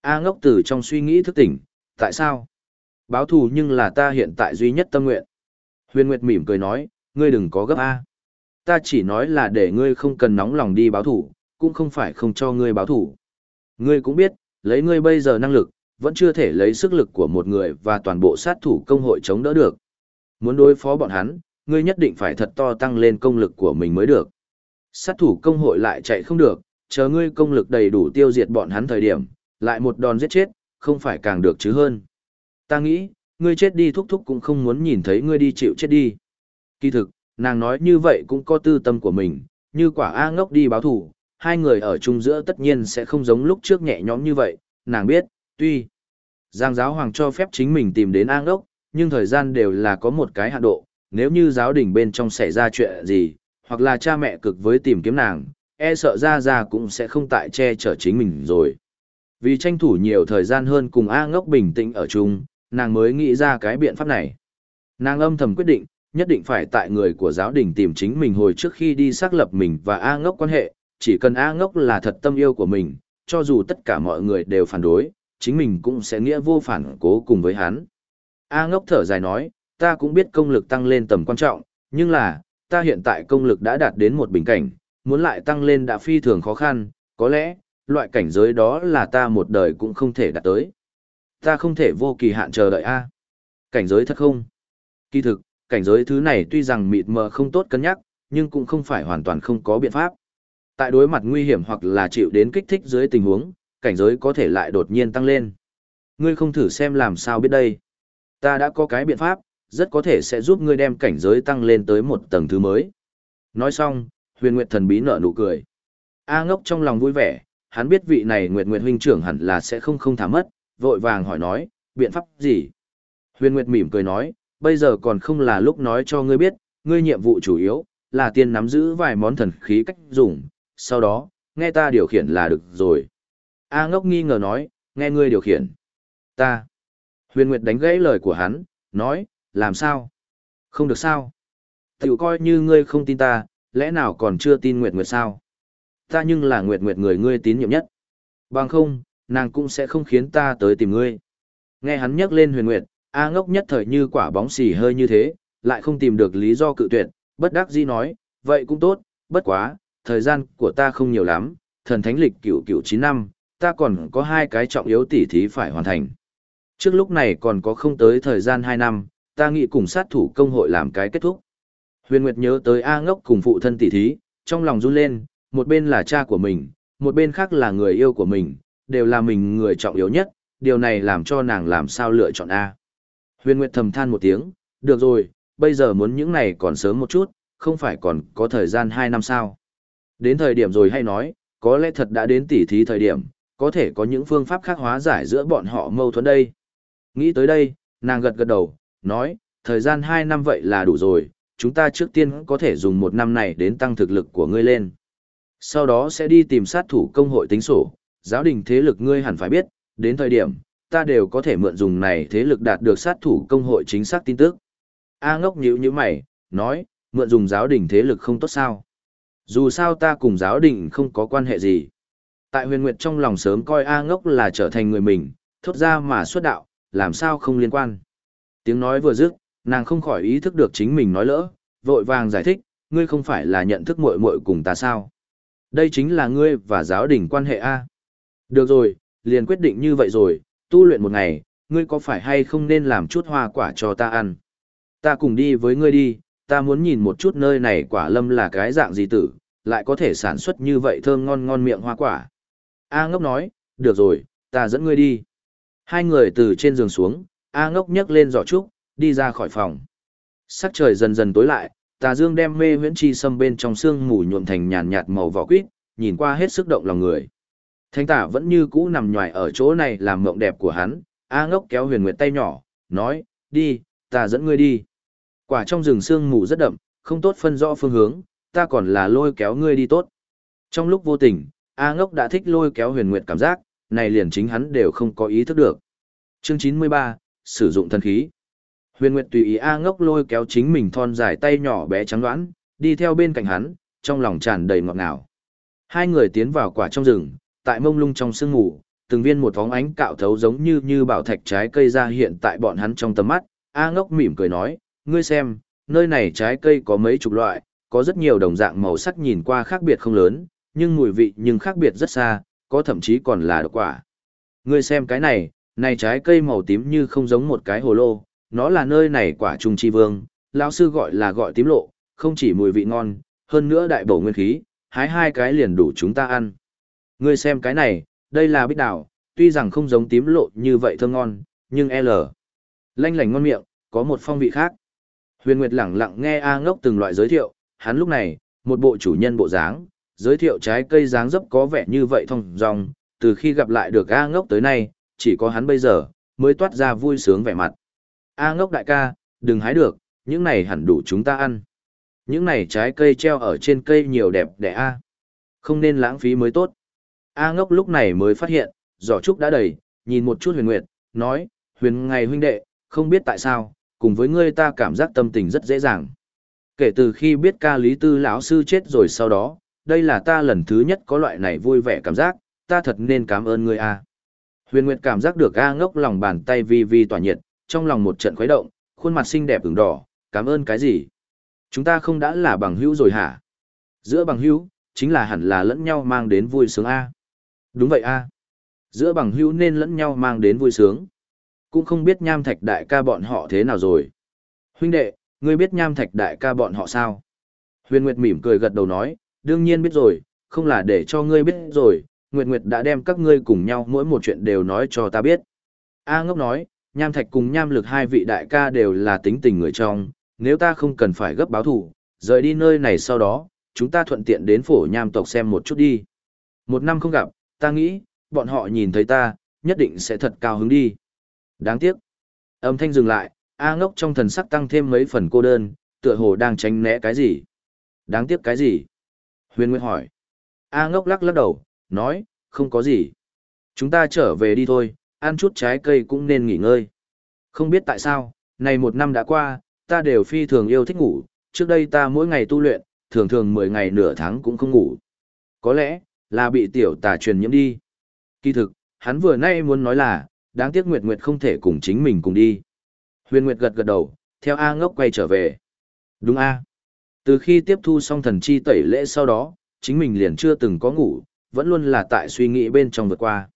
A ngốc từ trong suy nghĩ thức tỉnh, tại sao? Báo thù nhưng là ta hiện tại duy nhất tâm nguyện. Huyền Nguyệt mỉm cười nói, ngươi đừng có gấp A. Ta chỉ nói là để ngươi không cần nóng lòng đi báo thủ, cũng không phải không cho ngươi báo thủ. Ngươi cũng biết, lấy ngươi bây giờ năng lực, vẫn chưa thể lấy sức lực của một người và toàn bộ sát thủ công hội chống đỡ được. Muốn đối phó bọn hắn, ngươi nhất định phải thật to tăng lên công lực của mình mới được. Sát thủ công hội lại chạy không được, chờ ngươi công lực đầy đủ tiêu diệt bọn hắn thời điểm, lại một đòn giết chết, không phải càng được chứ hơn. Ta nghĩ, ngươi chết đi thúc thúc cũng không muốn nhìn thấy ngươi đi chịu chết đi. Kỳ thực, nàng nói như vậy cũng có tư tâm của mình, như quả A ngốc đi báo thủ, hai người ở chung giữa tất nhiên sẽ không giống lúc trước nhẹ nhõm như vậy, nàng biết, tuy Giang giáo hoàng cho phép chính mình tìm đến an ngốc, nhưng thời gian đều là có một cái hạn độ, nếu như giáo đình bên trong xảy ra chuyện gì, hoặc là cha mẹ cực với tìm kiếm nàng, e sợ ra ra cũng sẽ không tại che chở chính mình rồi. Vì tranh thủ nhiều thời gian hơn cùng A ngốc bình tĩnh ở chung, nàng mới nghĩ ra cái biện pháp này. Nàng âm thầm quyết định, nhất định phải tại người của giáo đình tìm chính mình hồi trước khi đi xác lập mình và A ngốc quan hệ, chỉ cần A ngốc là thật tâm yêu của mình, cho dù tất cả mọi người đều phản đối, chính mình cũng sẽ nghĩa vô phản cố cùng với hắn. A ngốc thở dài nói, ta cũng biết công lực tăng lên tầm quan trọng, nhưng là, ta hiện tại công lực đã đạt đến một bình cảnh, muốn lại tăng lên đã phi thường khó khăn, có lẽ, loại cảnh giới đó là ta một đời cũng không thể đạt tới. Ta không thể vô kỳ hạn chờ đợi A. Cảnh giới thật không? Kỳ thực, cảnh giới thứ này tuy rằng mịt mờ không tốt cân nhắc, nhưng cũng không phải hoàn toàn không có biện pháp. Tại đối mặt nguy hiểm hoặc là chịu đến kích thích dưới tình huống, cảnh giới có thể lại đột nhiên tăng lên. Ngươi không thử xem làm sao biết đây. Ta đã có cái biện pháp, rất có thể sẽ giúp ngươi đem cảnh giới tăng lên tới một tầng thứ mới. Nói xong, huyền nguyệt thần bí nở nụ cười. A ngốc trong lòng vui vẻ, hắn biết vị này nguyệt nguyệt huynh trưởng hẳn là sẽ không không thả mất, vội vàng hỏi nói, biện pháp gì? Huyền nguyệt mỉm cười nói, bây giờ còn không là lúc nói cho ngươi biết, ngươi nhiệm vụ chủ yếu, là tiên nắm giữ vài món thần khí cách dùng, sau đó, nghe ta điều khiển là được rồi. A ngốc nghi ngờ nói, nghe ngươi điều khiển. Ta. Huyền Nguyệt đánh gãy lời của hắn, nói, làm sao? Không được sao? Tiểu coi như ngươi không tin ta, lẽ nào còn chưa tin Nguyệt Nguyệt sao? Ta nhưng là Nguyệt Nguyệt người ngươi tín nhiệm nhất. Bằng không, nàng cũng sẽ không khiến ta tới tìm ngươi. Nghe hắn nhắc lên huyền Nguyệt, A ngốc nhất thời như quả bóng xì hơi như thế, lại không tìm được lý do cự tuyệt, bất đắc dĩ nói, vậy cũng tốt, bất quá, thời gian của ta không nhiều lắm, thần thánh lịch cửu cửu 9 năm, ta còn có hai cái trọng yếu tỉ thí phải hoàn thành. Trước lúc này còn có không tới thời gian 2 năm, ta nghĩ cùng sát thủ công hội làm cái kết thúc. Huyền Nguyệt nhớ tới A ngốc cùng phụ thân tỉ thí, trong lòng run lên, một bên là cha của mình, một bên khác là người yêu của mình, đều là mình người trọng yếu nhất, điều này làm cho nàng làm sao lựa chọn A. Huyền Nguyệt thầm than một tiếng, được rồi, bây giờ muốn những này còn sớm một chút, không phải còn có thời gian 2 năm sao. Đến thời điểm rồi hay nói, có lẽ thật đã đến tỉ thí thời điểm, có thể có những phương pháp khác hóa giải giữa bọn họ mâu thuẫn đây. Nghĩ tới đây, nàng gật gật đầu, nói, thời gian 2 năm vậy là đủ rồi, chúng ta trước tiên có thể dùng một năm này đến tăng thực lực của ngươi lên. Sau đó sẽ đi tìm sát thủ công hội tính sổ, giáo đình thế lực ngươi hẳn phải biết, đến thời điểm, ta đều có thể mượn dùng này thế lực đạt được sát thủ công hội chính xác tin tức. A ngốc nhíu như mày, nói, mượn dùng giáo đình thế lực không tốt sao. Dù sao ta cùng giáo đình không có quan hệ gì. Tại huyền nguyệt trong lòng sớm coi A ngốc là trở thành người mình, thốt ra mà xuất đạo, làm sao không liên quan. Tiếng nói vừa dứt, nàng không khỏi ý thức được chính mình nói lỡ, vội vàng giải thích, ngươi không phải là nhận thức muội muội cùng ta sao. Đây chính là ngươi và giáo đình quan hệ A. Được rồi, liền quyết định như vậy rồi, tu luyện một ngày, ngươi có phải hay không nên làm chút hoa quả cho ta ăn? Ta cùng đi với ngươi đi, ta muốn nhìn một chút nơi này quả lâm là cái dạng gì tử, lại có thể sản xuất như vậy thơm ngon ngon miệng hoa quả. A ngốc nói, được rồi, ta dẫn ngươi đi. Hai người từ trên giường xuống, A ngốc nhấc lên giỏ trúc, đi ra khỏi phòng. Sắc trời dần dần tối lại, tà dương đem mê huyễn chi sâm bên trong xương mù nhuộm thành nhàn nhạt màu vỏ quýt, nhìn qua hết sức động lòng người. Thánh tả vẫn như cũ nằm nhòi ở chỗ này làm mộng đẹp của hắn, A ngốc kéo huyền nguyệt tay nhỏ, nói, đi, ta dẫn ngươi đi. Quả trong rừng sương mù rất đậm, không tốt phân rõ phương hướng, ta còn là lôi kéo ngươi đi tốt. Trong lúc vô tình, A ngốc đã thích lôi kéo huyền nguyệt cảm giác, này liền chính hắn đều không có ý thức được. Chương 93, sử dụng thần khí. Huyền Nguyệt tùy ý A ngốc lôi kéo chính mình thon dài tay nhỏ bé trắng đoán, đi theo bên cạnh hắn, trong lòng tràn đầy ngọt ngào. Hai người tiến vào quả trong rừng, tại mông lung trong sương ngủ, từng viên một vóng ánh cạo thấu giống như như bảo thạch trái cây ra hiện tại bọn hắn trong tầm mắt. A ngốc mỉm cười nói, ngươi xem, nơi này trái cây có mấy chục loại, có rất nhiều đồng dạng màu sắc nhìn qua khác biệt không lớn, nhưng mùi vị nhưng khác biệt rất xa, có thậm chí còn là độc quả. Ngươi xem cái này, này trái cây màu tím như không giống một cái hồ lô, nó là nơi này quả trung chi vương, lão sư gọi là gọi tím lộ, không chỉ mùi vị ngon, hơn nữa đại bổ nguyên khí, hái hai cái liền đủ chúng ta ăn. Ngươi xem cái này, đây là bích đào, tuy rằng không giống tím lộ như vậy thơm ngon, nhưng L. Lanh lành ngon miệng, có một phong vị khác. Huyền Nguyệt lẳng lặng nghe A ngốc từng loại giới thiệu, hắn lúc này, một bộ chủ nhân bộ dáng, giới thiệu trái cây dáng dấp có vẻ như vậy thông dòng, từ khi gặp lại được A ngốc tới nay, chỉ có hắn bây giờ, mới toát ra vui sướng vẻ mặt. A ngốc đại ca, đừng hái được, những này hẳn đủ chúng ta ăn. Những này trái cây treo ở trên cây nhiều đẹp đẽ A. Không nên lãng phí mới tốt. A ngốc lúc này mới phát hiện, giỏ trúc đã đầy, nhìn một chút huyền nguyệt, nói, huyền ngày huynh đệ, không biết tại sao, cùng với ngươi ta cảm giác tâm tình rất dễ dàng. Kể từ khi biết ca lý tư lão sư chết rồi sau đó, đây là ta lần thứ nhất có loại này vui vẻ cảm giác, ta thật nên cảm ơn ngươi a. Huyền Nguyệt cảm giác được A ngốc lòng bàn tay vi vi tỏa nhiệt, trong lòng một trận khuấy động, khuôn mặt xinh đẹp ửng đỏ, cảm ơn cái gì? Chúng ta không đã là bằng hữu rồi hả? Giữa bằng hữu, chính là hẳn là lẫn nhau mang đến vui sướng A. Đúng vậy A. Giữa bằng hữu nên lẫn nhau mang đến vui sướng. Cũng không biết nham thạch đại ca bọn họ thế nào rồi. Huynh đệ, ngươi biết nham thạch đại ca bọn họ sao? Huyền Nguyệt mỉm cười gật đầu nói, đương nhiên biết rồi, không là để cho ngươi biết rồi, Nguyệt Nguyệt đã đem các ngươi cùng nhau mỗi một chuyện đều nói cho ta biết. A ngốc nói, nham thạch cùng nham lực hai vị đại ca đều là tính tình người trong, nếu ta không cần phải gấp báo thủ, rời đi nơi này sau đó, chúng ta thuận tiện đến phổ nham tộc xem một chút đi. Một năm không gặp, ta nghĩ, bọn họ nhìn thấy ta, nhất định sẽ thật cao hứng đi. Đáng tiếc. Âm thanh dừng lại, A ngốc trong thần sắc tăng thêm mấy phần cô đơn, tựa hồ đang tránh né cái gì. Đáng tiếc cái gì? Huyền Nguyệt hỏi. A ngốc lắc lắc đầu, nói, không có gì. Chúng ta trở về đi thôi, ăn chút trái cây cũng nên nghỉ ngơi. Không biết tại sao, này một năm đã qua, ta đều phi thường yêu thích ngủ, trước đây ta mỗi ngày tu luyện, thường thường 10 ngày nửa tháng cũng không ngủ. Có lẽ, là bị tiểu tà truyền nhiễm đi. Kỳ thực, hắn vừa nay muốn nói là, đáng tiếc Nguyệt Nguyệt không thể cùng chính mình cùng đi. Huyền Nguyệt gật gật đầu, theo A ngốc quay trở về. Đúng A. Từ khi tiếp thu xong thần chi tẩy lễ sau đó, chính mình liền chưa từng có ngủ, vẫn luôn là tại suy nghĩ bên trong vượt qua.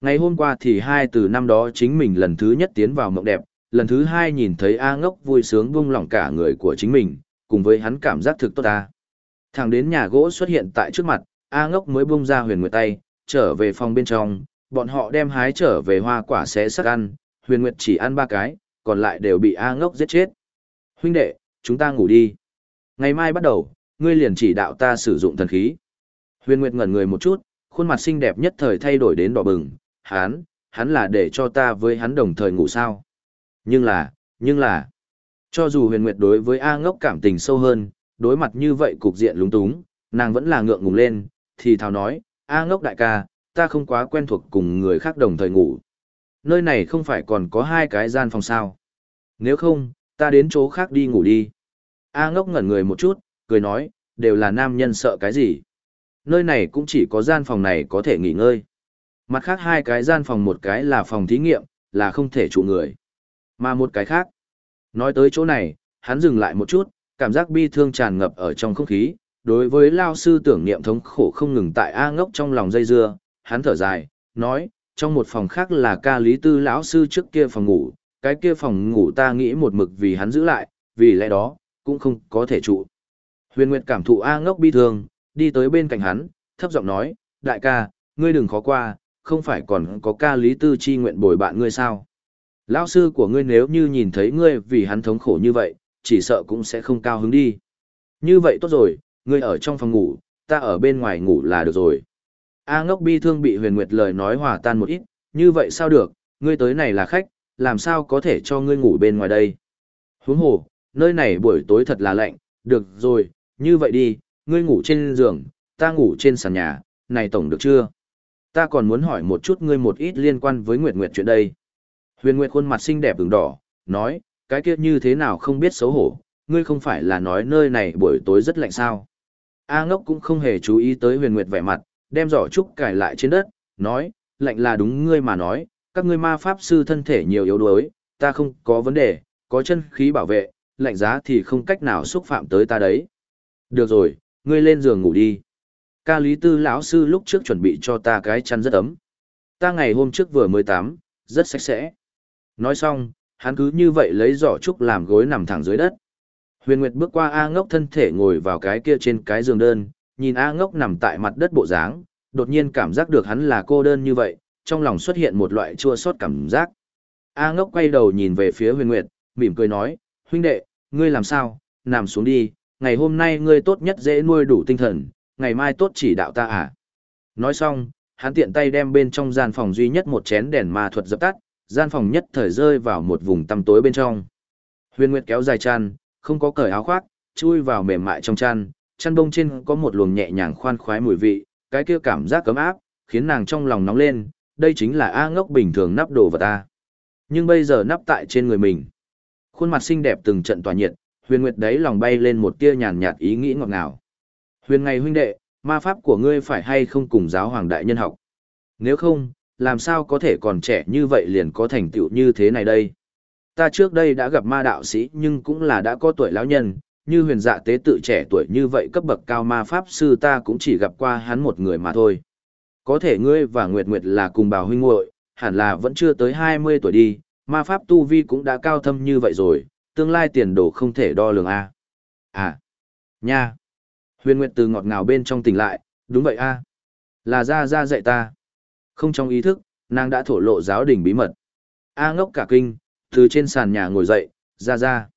Ngày hôm qua thì hai từ năm đó chính mình lần thứ nhất tiến vào mộng đẹp, lần thứ hai nhìn thấy A ngốc vui sướng buông lỏng cả người của chính mình, cùng với hắn cảm giác thực tốt ta. Thẳng đến nhà gỗ xuất hiện tại trước mặt, A ngốc mới buông ra huyền nguyệt tay, trở về phòng bên trong, Bọn họ đem hái trở về hoa quả xé sắc ăn, huyền nguyệt chỉ ăn ba cái, còn lại đều bị A ngốc giết chết. Huynh đệ, chúng ta ngủ đi. Ngày mai bắt đầu, ngươi liền chỉ đạo ta sử dụng thần khí. Huyền Nguyệt ngẩn người một chút, khuôn mặt xinh đẹp nhất thời thay đổi đến đỏ bừng, hắn, hắn là để cho ta với hắn đồng thời ngủ sao. Nhưng là, nhưng là, cho dù huyền Nguyệt đối với A ngốc cảm tình sâu hơn, đối mặt như vậy cục diện lúng túng, nàng vẫn là ngượng ngùng lên, thì thào nói, A ngốc đại ca, ta không quá quen thuộc cùng người khác đồng thời ngủ. Nơi này không phải còn có hai cái gian phòng sao. Nếu không, ta đến chỗ khác đi ngủ đi. A ngốc ngẩn người một chút, cười nói, đều là nam nhân sợ cái gì. Nơi này cũng chỉ có gian phòng này có thể nghỉ ngơi. Mặt khác hai cái gian phòng một cái là phòng thí nghiệm, là không thể trụ người. Mà một cái khác. Nói tới chỗ này, hắn dừng lại một chút, cảm giác bi thương tràn ngập ở trong không khí. Đối với lao sư tưởng niệm thống khổ không ngừng tại A ngốc trong lòng dây dưa, hắn thở dài, nói, trong một phòng khác là ca lý tư lão sư trước kia phòng ngủ, cái kia phòng ngủ ta nghĩ một mực vì hắn giữ lại, vì lẽ đó, cũng không có thể trụ. Huyền Nguyệt cảm thụ A ngốc bi thương, đi tới bên cạnh hắn, thấp giọng nói, đại ca, ngươi đừng khó qua, không phải còn có ca lý tư chi nguyện bồi bạn ngươi sao. Lão sư của ngươi nếu như nhìn thấy ngươi vì hắn thống khổ như vậy, chỉ sợ cũng sẽ không cao hứng đi. Như vậy tốt rồi, ngươi ở trong phòng ngủ, ta ở bên ngoài ngủ là được rồi. A ngốc bi thương bị huyền nguyệt lời nói hòa tan một ít, như vậy sao được, ngươi tới này là khách, làm sao có thể cho ngươi ngủ bên ngoài đây. Huống hồ, nơi này buổi tối thật là lạnh, được rồi, như vậy đi, ngươi ngủ trên giường, ta ngủ trên sàn nhà, này tổng được chưa? Ta còn muốn hỏi một chút ngươi một ít liên quan với Nguyệt Nguyệt chuyện đây. Huyền Nguyệt khuôn mặt xinh đẹp ửng đỏ, nói, cái kia như thế nào không biết xấu hổ, ngươi không phải là nói nơi này buổi tối rất lạnh sao? A ngốc cũng không hề chú ý tới Huyền Nguyệt vẻ mặt, đem giỏ trúc cài lại trên đất, nói, lạnh là đúng ngươi mà nói, các ngươi ma pháp sư thân thể nhiều yếu đuối, ta không có vấn đề, có chân khí bảo vệ, lạnh giá thì không cách nào xúc phạm tới ta đấy. Được rồi, ngươi lên giường ngủ đi. Ca lý tư lão sư lúc trước chuẩn bị cho ta cái chăn rất ấm. Ta ngày hôm trước vừa mới tắm, rất sạch sẽ. Nói xong, hắn cứ như vậy lấy giỏ trúc làm gối nằm thẳng dưới đất. Huyền Nguyệt bước qua A ngốc thân thể ngồi vào cái kia trên cái giường đơn, nhìn A ngốc nằm tại mặt đất bộ dáng, đột nhiên cảm giác được hắn là cô đơn như vậy, trong lòng xuất hiện một loại chua xót cảm giác. A ngốc quay đầu nhìn về phía huyền nguyệt, mỉm cười nói, huynh đệ, ngươi làm sao, nằm xuống đi, ngày hôm nay ngươi tốt nhất dễ nuôi đủ tinh thần, ngày mai tốt chỉ đạo ta à. Nói xong, hắn tiện tay đem bên trong gian phòng duy nhất một chén đèn ma thuật dập tắt, gian phòng nhất thời rơi vào một vùng tăm tối bên trong. Huyền Nguyệt kéo dài chăn, không có cởi áo khoác, chui vào mềm mại trong chăn, chăn bông trên có một luồng nhẹ nhàng khoan khoái mùi vị, cái kia cảm giác cấm áp, khiến nàng trong lòng nóng lên, đây chính là A ngốc bình thường nắp đồ vật ta. Nhưng bây giờ nắp tại trên người mình. Khuôn mặt xinh đẹp từng trận tỏa nhiệt, huyền nguyệt đấy lòng bay lên một tia nhàn nhạt ý nghĩ ngọt ngào. Huyền ngày huynh đệ, ma pháp của ngươi phải hay không cùng giáo hoàng đại nhân học? Nếu không, làm sao có thể còn trẻ như vậy liền có thành tựu như thế này đây? Ta trước đây đã gặp ma đạo sĩ nhưng cũng là đã có tuổi lão nhân, như huyền dạ tế tự trẻ tuổi như vậy cấp bậc cao ma pháp sư ta cũng chỉ gặp qua hắn một người mà thôi. Có thể ngươi và Nguyệt Nguyệt là cùng bào huynh muội, hẳn là vẫn chưa tới 20 tuổi đi, ma pháp tu vi cũng đã cao thâm như vậy rồi, tương lai tiền đồ không thể đo lường a. À, nha. Huyền Nguyệt từ ngọt ngào bên trong tỉnh lại, đúng vậy a. Là ra ra dạy ta. Không trong ý thức, nàng đã thổ lộ giáo đình bí mật. A ngốc cả kinh, từ trên sàn nhà ngồi dậy, ra ra.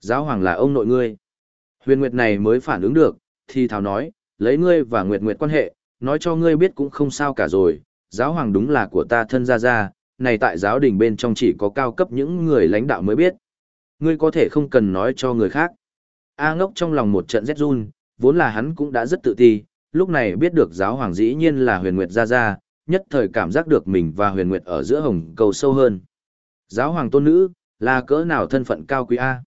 Giáo hoàng là ông nội ngươi. Huyền Nguyệt này mới phản ứng được, thì thào nói, lấy ngươi và Nguyệt Nguyệt quan hệ, nói cho ngươi biết cũng không sao cả rồi, giáo hoàng đúng là của ta thân gia gia, này tại giáo đình bên trong chỉ có cao cấp những người lãnh đạo mới biết. Ngươi có thể không cần nói cho người khác. A ngốc trong lòng một trận rét run, vốn là hắn cũng đã rất tự ti, lúc này biết được giáo hoàng dĩ nhiên là huyền nguyệt gia gia, nhất thời cảm giác được mình và huyền nguyệt ở giữa hồng cầu sâu hơn. Giáo hoàng tôn nữ, là cỡ nào thân phận cao quý A.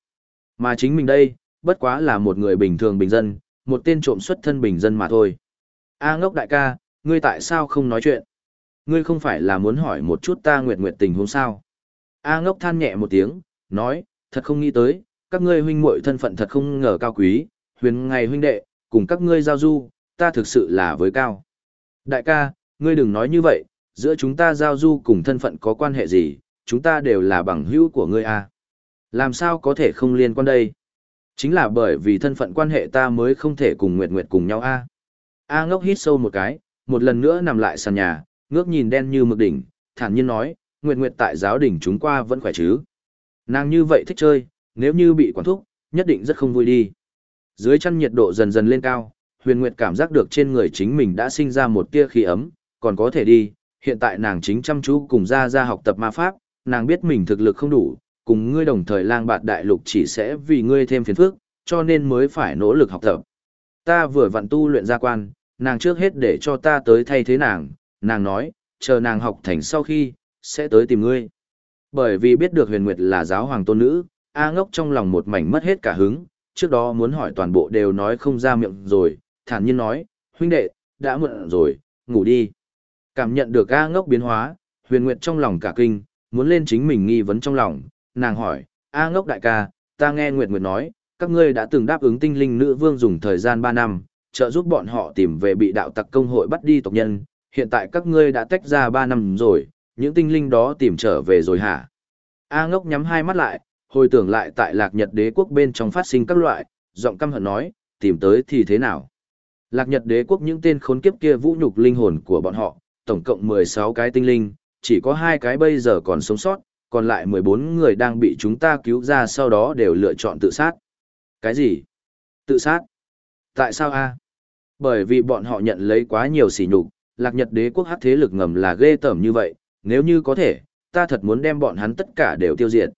Mà chính mình đây, bất quá là một người bình thường bình dân, một tên trộm xuất thân bình dân mà thôi. A ngốc đại ca, ngươi tại sao không nói chuyện? Ngươi không phải là muốn hỏi một chút ta nguyệt nguyệt tình huống sao? A ngốc than nhẹ một tiếng, nói, thật không nghĩ tới, các ngươi huynh muội thân phận thật không ngờ cao quý, huyền ngày huynh đệ, cùng các ngươi giao du, ta thực sự là với cao. Đại ca, ngươi đừng nói như vậy, giữa chúng ta giao du cùng thân phận có quan hệ gì, chúng ta đều là bằng hữu của ngươi a. Làm sao có thể không liên quan đây? Chính là bởi vì thân phận quan hệ ta mới không thể cùng Nguyệt Nguyệt cùng nhau a. A ngốc hít sâu một cái, một lần nữa nằm lại sàn nhà, ngước nhìn đen như mực đỉnh, thản nhiên nói, Nguyệt Nguyệt tại giáo đỉnh chúng qua vẫn khỏe chứ. Nàng như vậy thích chơi, nếu như bị quản thúc, nhất định rất không vui đi. Dưới chân nhiệt độ dần dần lên cao, Huyền Nguyệt cảm giác được trên người chính mình đã sinh ra một tia khí ấm, còn có thể đi, hiện tại nàng chính chăm chú cùng ra ra học tập ma pháp, nàng biết mình thực lực không đủ, cùng ngươi đồng thời lang bạt đại lục chỉ sẽ vì ngươi thêm phiền phức, cho nên mới phải nỗ lực học tập. Ta vừa vặn tu luyện gia quan, nàng trước hết để cho ta tới thay thế nàng, nàng nói, chờ nàng học thành sau khi, sẽ tới tìm ngươi. Bởi vì biết được huyền nguyệt là giáo hoàng tôn nữ, A ngốc trong lòng một mảnh mất hết cả hứng, trước đó muốn hỏi toàn bộ đều nói không ra miệng rồi, thản nhiên nói, huynh đệ, đã muộn rồi, ngủ đi. Cảm nhận được A ngốc biến hóa, huyền nguyệt trong lòng cả kinh, muốn lên chính mình nghi vấn trong lòng, nàng hỏi, A ngốc đại ca, ta nghe Nguyệt Nguyệt nói, các ngươi đã từng đáp ứng tinh linh nữ vương dùng thời gian 3 năm, trợ giúp bọn họ tìm về bị đạo tặc công hội bắt đi tộc nhân, hiện tại các ngươi đã tách ra 3 năm rồi, những tinh linh đó tìm trở về rồi hả? A ngốc nhắm hai mắt lại, hồi tưởng lại tại lạc nhật đế quốc bên trong phát sinh các loại, giọng căm hận nói, tìm tới thì thế nào? Lạc nhật đế quốc những tên khốn kiếp kia vũ nhục linh hồn của bọn họ, tổng cộng 16 cái tinh linh, chỉ có hai cái bây giờ còn sống sót, còn lại 14 người đang bị chúng ta cứu ra sau đó đều lựa chọn tự sát. Cái gì? Tự sát? Tại sao a? Bởi vì bọn họ nhận lấy quá nhiều sỉ nhục, lạc nhật đế quốc hắc thế lực ngầm là ghê tởm như vậy, nếu như có thể, ta thật muốn đem bọn hắn tất cả đều tiêu diệt.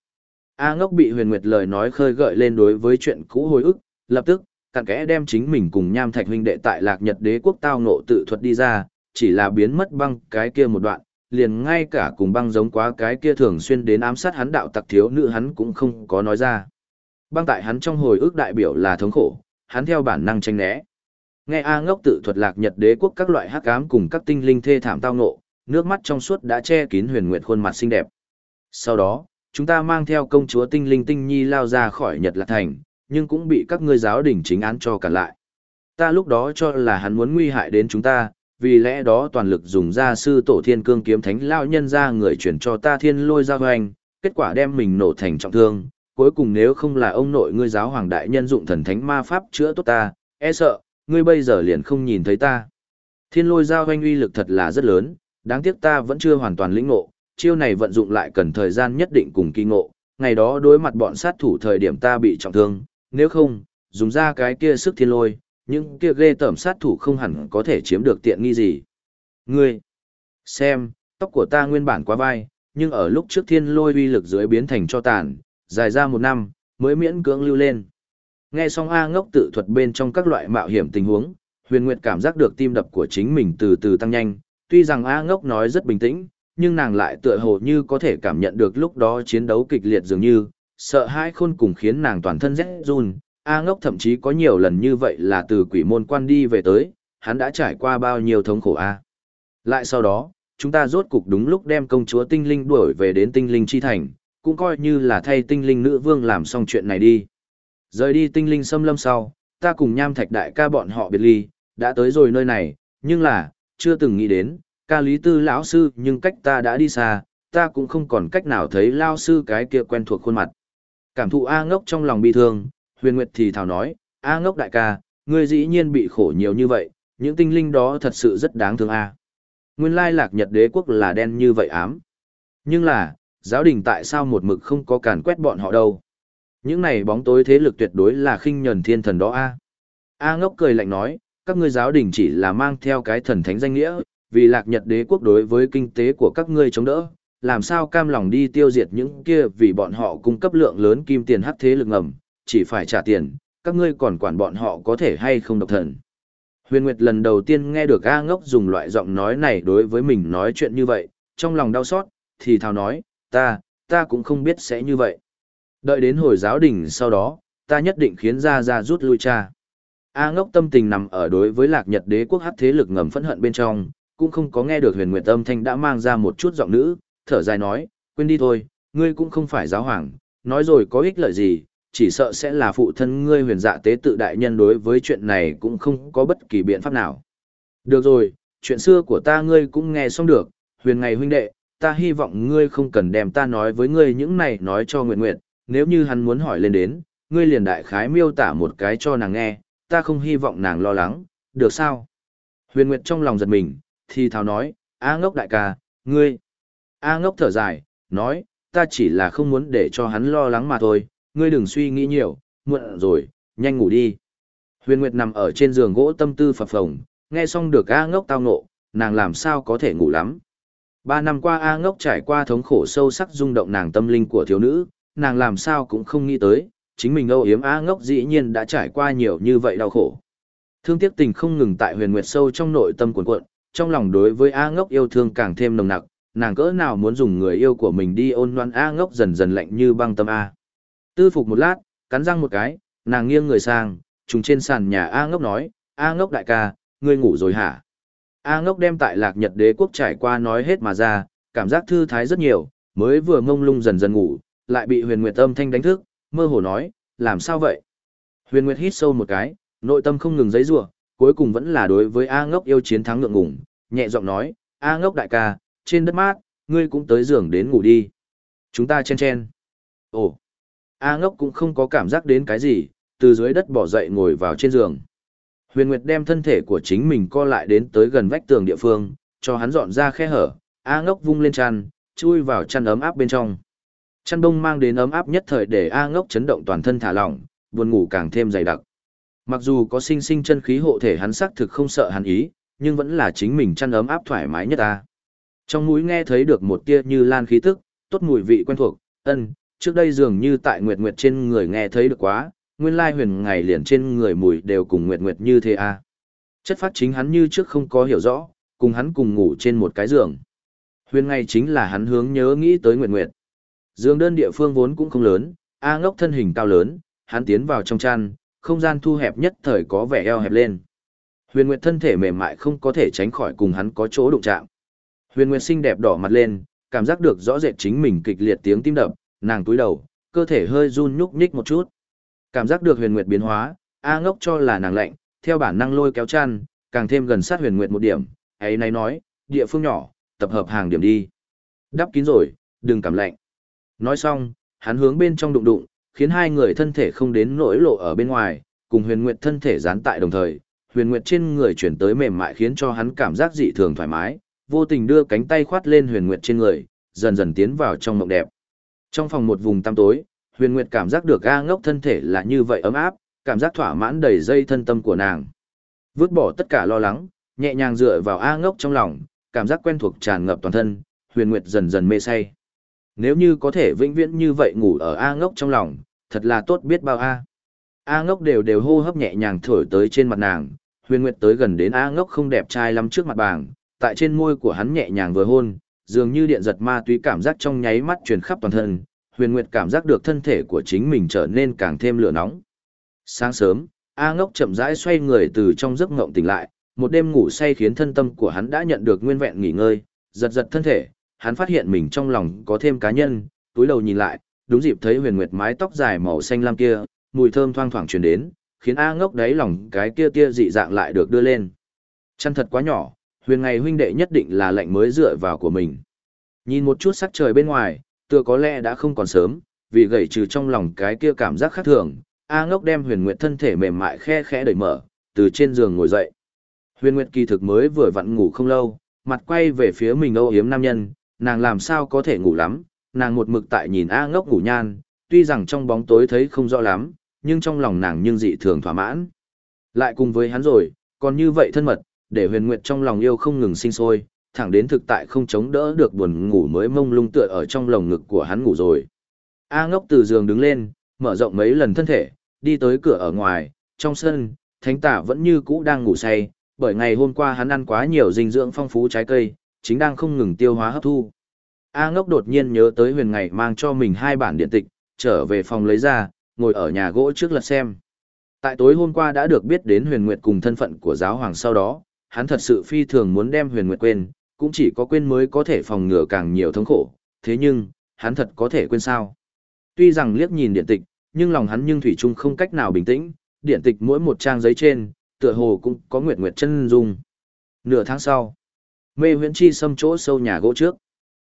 A ngốc bị huyền nguyệt lời nói khơi gợi lên đối với chuyện cũ hồi ức, lập tức, cặn kẽ đem chính mình cùng nham thạch huynh đệ tại lạc nhật đế quốc tao ngộ tự thuật đi ra, chỉ là biến mất băng cái kia một đoạn, liền ngay cả cùng băng giống quá cái kia thường xuyên đến ám sát hắn đạo tặc thiếu nữ hắn cũng không có nói ra. Băng tại hắn trong hồi ức đại biểu là thống khổ, hắn theo bản năng tranh né. Nghe A ngốc tự thuật lạc nhật đế quốc các loại hắc ám cùng các tinh linh thê thảm tao ngộ, nước mắt trong suốt đã che kín huyền nguyệt khuôn mặt xinh đẹp. Sau đó, chúng ta mang theo công chúa tinh linh tinh nhi lao ra khỏi Nhật Lạc Thành, nhưng cũng bị các ngươi giáo đình chính án cho cả lại. Ta lúc đó cho là hắn muốn nguy hại đến chúng ta, vì lẽ đó toàn lực dùng ra sư tổ thiên cương kiếm thánh lao nhân ra người chuyển cho ta thiên lôi ra hoành, kết quả đem mình nổ thành trọng thương. Cuối cùng nếu không là ông nội ngươi giáo hoàng đại nhân dụng thần thánh ma pháp chữa tốt ta, e sợ, ngươi bây giờ liền không nhìn thấy ta. Thiên lôi giao hoanh uy lực thật là rất lớn, đáng tiếc ta vẫn chưa hoàn toàn lĩnh ngộ, chiêu này vận dụng lại cần thời gian nhất định cùng kỳ ngộ, ngày đó đối mặt bọn sát thủ thời điểm ta bị trọng thương, nếu không, dùng ra cái kia sức thiên lôi, những kia ghê tởm sát thủ không hẳn có thể chiếm được tiện nghi gì. Ngươi, xem, tóc của ta nguyên bản quá vai, nhưng ở lúc trước thiên lôi uy lực dưới biến thành cho tàn, dài ra một năm, mới miễn cưỡng lưu lên. Nghe xong A ngốc tự thuật bên trong các loại mạo hiểm tình huống, huyền nguyệt cảm giác được tim đập của chính mình từ từ tăng nhanh, tuy rằng A ngốc nói rất bình tĩnh, nhưng nàng lại tựa hồ như có thể cảm nhận được lúc đó chiến đấu kịch liệt dường như, sợ hãi khôn cùng khiến nàng toàn thân rét run, A ngốc thậm chí có nhiều lần như vậy là từ quỷ môn quan đi về tới, hắn đã trải qua bao nhiêu thống khổ A. Lại sau đó, chúng ta rốt cục đúng lúc đem công chúa tinh linh đuổi về đến tinh linh chi thành, cũng coi như là thay tinh linh nữ vương làm xong chuyện này đi. Rời đi tinh linh xâm lâm sau, ta cùng nham thạch đại ca bọn họ biệt ly, đã tới rồi nơi này, nhưng là, chưa từng nghĩ đến, ca lý tư lão sư nhưng cách ta đã đi xa, ta cũng không còn cách nào thấy lao sư cái kia quen thuộc khuôn mặt. Cảm thụ A ngốc trong lòng bi thương, huyền nguyệt thì thào nói, A ngốc đại ca, ngươi dĩ nhiên bị khổ nhiều như vậy, những tinh linh đó thật sự rất đáng thương A. Nguyên lai lạc nhật đế quốc là đen như vậy ám. Nhưng là, giáo đình tại sao một mực không có càn quét bọn họ đâu. Những này bóng tối thế lực tuyệt đối là khinh nhẫn thiên thần đó A. A ngốc cười lạnh nói, các ngươi giáo đình chỉ là mang theo cái thần thánh danh nghĩa, vì lạc nhật đế quốc đối với kinh tế của các ngươi chống đỡ, làm sao cam lòng đi tiêu diệt những kia vì bọn họ cung cấp lượng lớn kim tiền hắc thế lực ngầm, chỉ phải trả tiền, các ngươi còn quản bọn họ có thể hay không độc thần. Huyền Nguyệt lần đầu tiên nghe được A ngốc dùng loại giọng nói này đối với mình nói chuyện như vậy, trong lòng đau xót, thì thào nói, ta, ta cũng không biết sẽ như vậy. Đợi đến hồi giáo đình sau đó, ta nhất định khiến ra ra rút lui cha. A ngốc tâm tình nằm ở đối với lạc nhật đế quốc hắc thế lực ngầm phẫn hận bên trong, cũng không có nghe được huyền nguyệt âm thanh đã mang ra một chút giọng nữ, thở dài nói, quên đi thôi, ngươi cũng không phải giáo hoàng, nói rồi có ích lợi gì, chỉ sợ sẽ là phụ thân ngươi huyền dạ tế tự đại nhân đối với chuyện này cũng không có bất kỳ biện pháp nào. Được rồi, chuyện xưa của ta ngươi cũng nghe xong được, huyền ngày huynh đệ, ta hy vọng ngươi không cần đem ta nói với ngươi những này nói cho Nguyệt Nguyệt, nếu như hắn muốn hỏi lên đến, ngươi liền đại khái miêu tả một cái cho nàng nghe, ta không hy vọng nàng lo lắng, được sao? Huyền Nguyệt trong lòng giật mình, thì thào nói, A ngốc đại ca, ngươi. A ngốc thở dài, nói, ta chỉ là không muốn để cho hắn lo lắng mà thôi, ngươi đừng suy nghĩ nhiều, muộn rồi, nhanh ngủ đi. Huyền Nguyệt nằm ở trên giường gỗ tâm tư phập phồng, nghe xong được A ngốc tao nộ, nàng làm sao có thể ngủ lắm. Ba năm qua A ngốc trải qua thống khổ sâu sắc rung động nàng tâm linh của thiếu nữ, nàng làm sao cũng không nghĩ tới, chính mình âu yếm A ngốc dĩ nhiên đã trải qua nhiều như vậy đau khổ. Thương tiếc tình không ngừng tại huyền nguyệt sâu trong nội tâm cuộn cuộn, trong lòng đối với A ngốc yêu thương càng thêm nồng nặc, nàng cỡ nào muốn dùng người yêu của mình đi ôn loan A ngốc dần dần lạnh như băng tâm A. Tư phục một lát, cắn răng một cái, nàng nghiêng người sang, trùng trên sàn nhà A ngốc nói, A ngốc đại ca, ngươi ngủ rồi hả? A ngốc đem tại lạc nhật đế quốc trải qua nói hết mà ra, cảm giác thư thái rất nhiều, mới vừa mông lung dần dần ngủ, lại bị huyền nguyệt âm thanh đánh thức, mơ hồ nói, làm sao vậy? Huyền nguyệt hít sâu một cái, nội tâm không ngừng giấy rủa cuối cùng vẫn là đối với A ngốc yêu chiến thắng ngượng ngủng, nhẹ giọng nói, A ngốc đại ca, trên đất mát, ngươi cũng tới giường đến ngủ đi. Chúng ta chen chen. Ồ, A ngốc cũng không có cảm giác đến cái gì, từ dưới đất bỏ dậy ngồi vào trên giường. Huyền Nguyệt đem thân thể của chính mình co lại đến tới gần vách tường địa phương, cho hắn dọn ra khe hở, A ngốc vung lên chăn, chui vào chăn ấm áp bên trong. Chăn đông mang đến ấm áp nhất thời để A ngốc chấn động toàn thân thả lỏng, buồn ngủ càng thêm dày đặc. Mặc dù có sinh sinh chân khí hộ thể hắn xác thực không sợ hắn ý, nhưng vẫn là chính mình chăn ấm áp thoải mái nhất ta. Trong mũi nghe thấy được một tia như lan khí tức, tốt mùi vị quen thuộc, ân, trước đây dường như tại Nguyệt Nguyệt trên người nghe thấy được quá, nguyên lai huyền ngày liền trên người mùi đều cùng Nguyệt Nguyệt như thế à. Chất phát chính hắn như trước không có hiểu rõ, cùng hắn cùng ngủ trên một cái giường. Huyền ngày chính là hắn hướng nhớ nghĩ tới Nguyệt Nguyệt. Dương đơn địa phương vốn cũng không lớn, A ngốc thân hình cao lớn, hắn tiến vào trong chăn, không gian thu hẹp nhất thời có vẻ eo hẹp lên. Huyền Nguyệt thân thể mềm mại không có thể tránh khỏi cùng hắn có chỗ đụng chạm. Huyền Nguyệt xinh đẹp đỏ mặt lên, cảm giác được rõ rệt chính mình kịch liệt tiếng tim đập, nàng túi đầu, cơ thể hơi run nhúc nhích một chút. Cảm giác được Huyền Nguyệt biến hóa, A Ngốc cho là nàng lạnh, theo bản năng lôi kéo chăn, càng thêm gần sát Huyền Nguyệt một điểm, ấy này nói, địa phương nhỏ, tập hợp hàng điểm đi. Đắp kín rồi, đừng cảm lạnh. Nói xong, hắn hướng bên trong đụng đụng, khiến hai người thân thể không đến nỗi lộ ở bên ngoài, cùng huyền nguyệt thân thể dán tại đồng thời, huyền nguyệt trên người chuyển tới mềm mại khiến cho hắn cảm giác dị thường thoải mái, vô tình đưa cánh tay khoát lên huyền nguyệt trên người, dần dần tiến vào trong mộng đẹp. Trong phòng một vùng tăm tối, huyền nguyệt cảm giác được A ngốc thân thể là như vậy ấm áp, cảm giác thỏa mãn đầy dây thân tâm của nàng. Vứt bỏ tất cả lo lắng, nhẹ nhàng dựa vào A ngốc trong lòng, cảm giác quen thuộc tràn ngập toàn thân, huyền nguyệt dần dần mê say. Nếu như có thể vĩnh viễn như vậy ngủ ở A ngốc trong lòng, thật là tốt biết bao A. A ngốc đều đều hô hấp nhẹ nhàng thổi tới trên mặt nàng, huyền nguyệt tới gần đến A ngốc không đẹp trai lắm trước mặt bảng, tại trên môi của hắn nhẹ nhàng vừa hôn, dường như điện giật ma túy cảm giác trong nháy mắt truyền khắp toàn thân, huyền nguyệt cảm giác được thân thể của chính mình trở nên càng thêm lửa nóng. Sáng sớm, A ngốc chậm rãi xoay người từ trong giấc ngộng tỉnh lại, một đêm ngủ say khiến thân tâm của hắn đã nhận được nguyên vẹn nghỉ ngơi, giật giật thân thể, hắn phát hiện mình trong lòng có thêm cá nhân, túi đầu nhìn lại, đúng dịp thấy huyền nguyệt mái tóc dài màu xanh lam kia, mùi thơm thoang thoảng truyền đến, khiến A ngốc đáy lòng cái kia tia dị dạng lại được đưa lên. chân thật quá nhỏ, huyền ngày huynh đệ nhất định là lệnh mới dựa vào của mình. Nhìn một chút sắc trời bên ngoài, tựa có lẽ đã không còn sớm, vì gầy trừ trong lòng cái kia cảm giác khác thường, A ngốc đem huyền nguyệt thân thể mềm mại khe khẽ đẩy mở, từ trên giường ngồi dậy. Huyền nguyệt kỳ thực mới vừa vặn ngủ không lâu, mặt quay về phía mình âu yếm nam nhân, nàng làm sao có thể ngủ lắm, nàng một mực tại nhìn A ngốc ngủ nhan, tuy rằng trong bóng tối thấy không rõ lắm, nhưng trong lòng nàng nhưng dị thường thỏa mãn. Lại cùng với hắn rồi, còn như vậy thân mật, để huyền nguyệt trong lòng yêu không ngừng sinh sôi, thẳng đến thực tại không chống đỡ được buồn ngủ mới mông lung tựa ở trong lồng ngực của hắn ngủ rồi. A ngốc từ giường đứng lên, mở rộng mấy lần thân thể, đi tới cửa ở ngoài, trong sân, thánh tả vẫn như cũ đang ngủ say, bởi ngày hôm qua hắn ăn quá nhiều dinh dưỡng phong phú trái cây, chính đang không ngừng tiêu hóa hấp thu. A ngốc đột nhiên nhớ tới huyền ngày mang cho mình hai bản điện tịch, trở về phòng lấy ra, ngồi ở nhà gỗ trước lật xem. Tại tối hôm qua đã được biết đến huyền nguyệt cùng thân phận của giáo hoàng sau đó, hắn thật sự phi thường muốn đem huyền nguyệt quên, cũng chỉ có quên mới có thể phòng ngừa càng nhiều thống khổ, thế nhưng, hắn thật có thể quên sao. Tuy rằng liếc nhìn điện tịch, nhưng lòng hắn nhưng thủy chung không cách nào bình tĩnh, điện tịch mỗi một trang giấy trên, tựa hồ cũng có nguyệt nguyệt chân dung. Nửa tháng sau, mê huyễn chi xâm chỗ sâu nhà gỗ trước.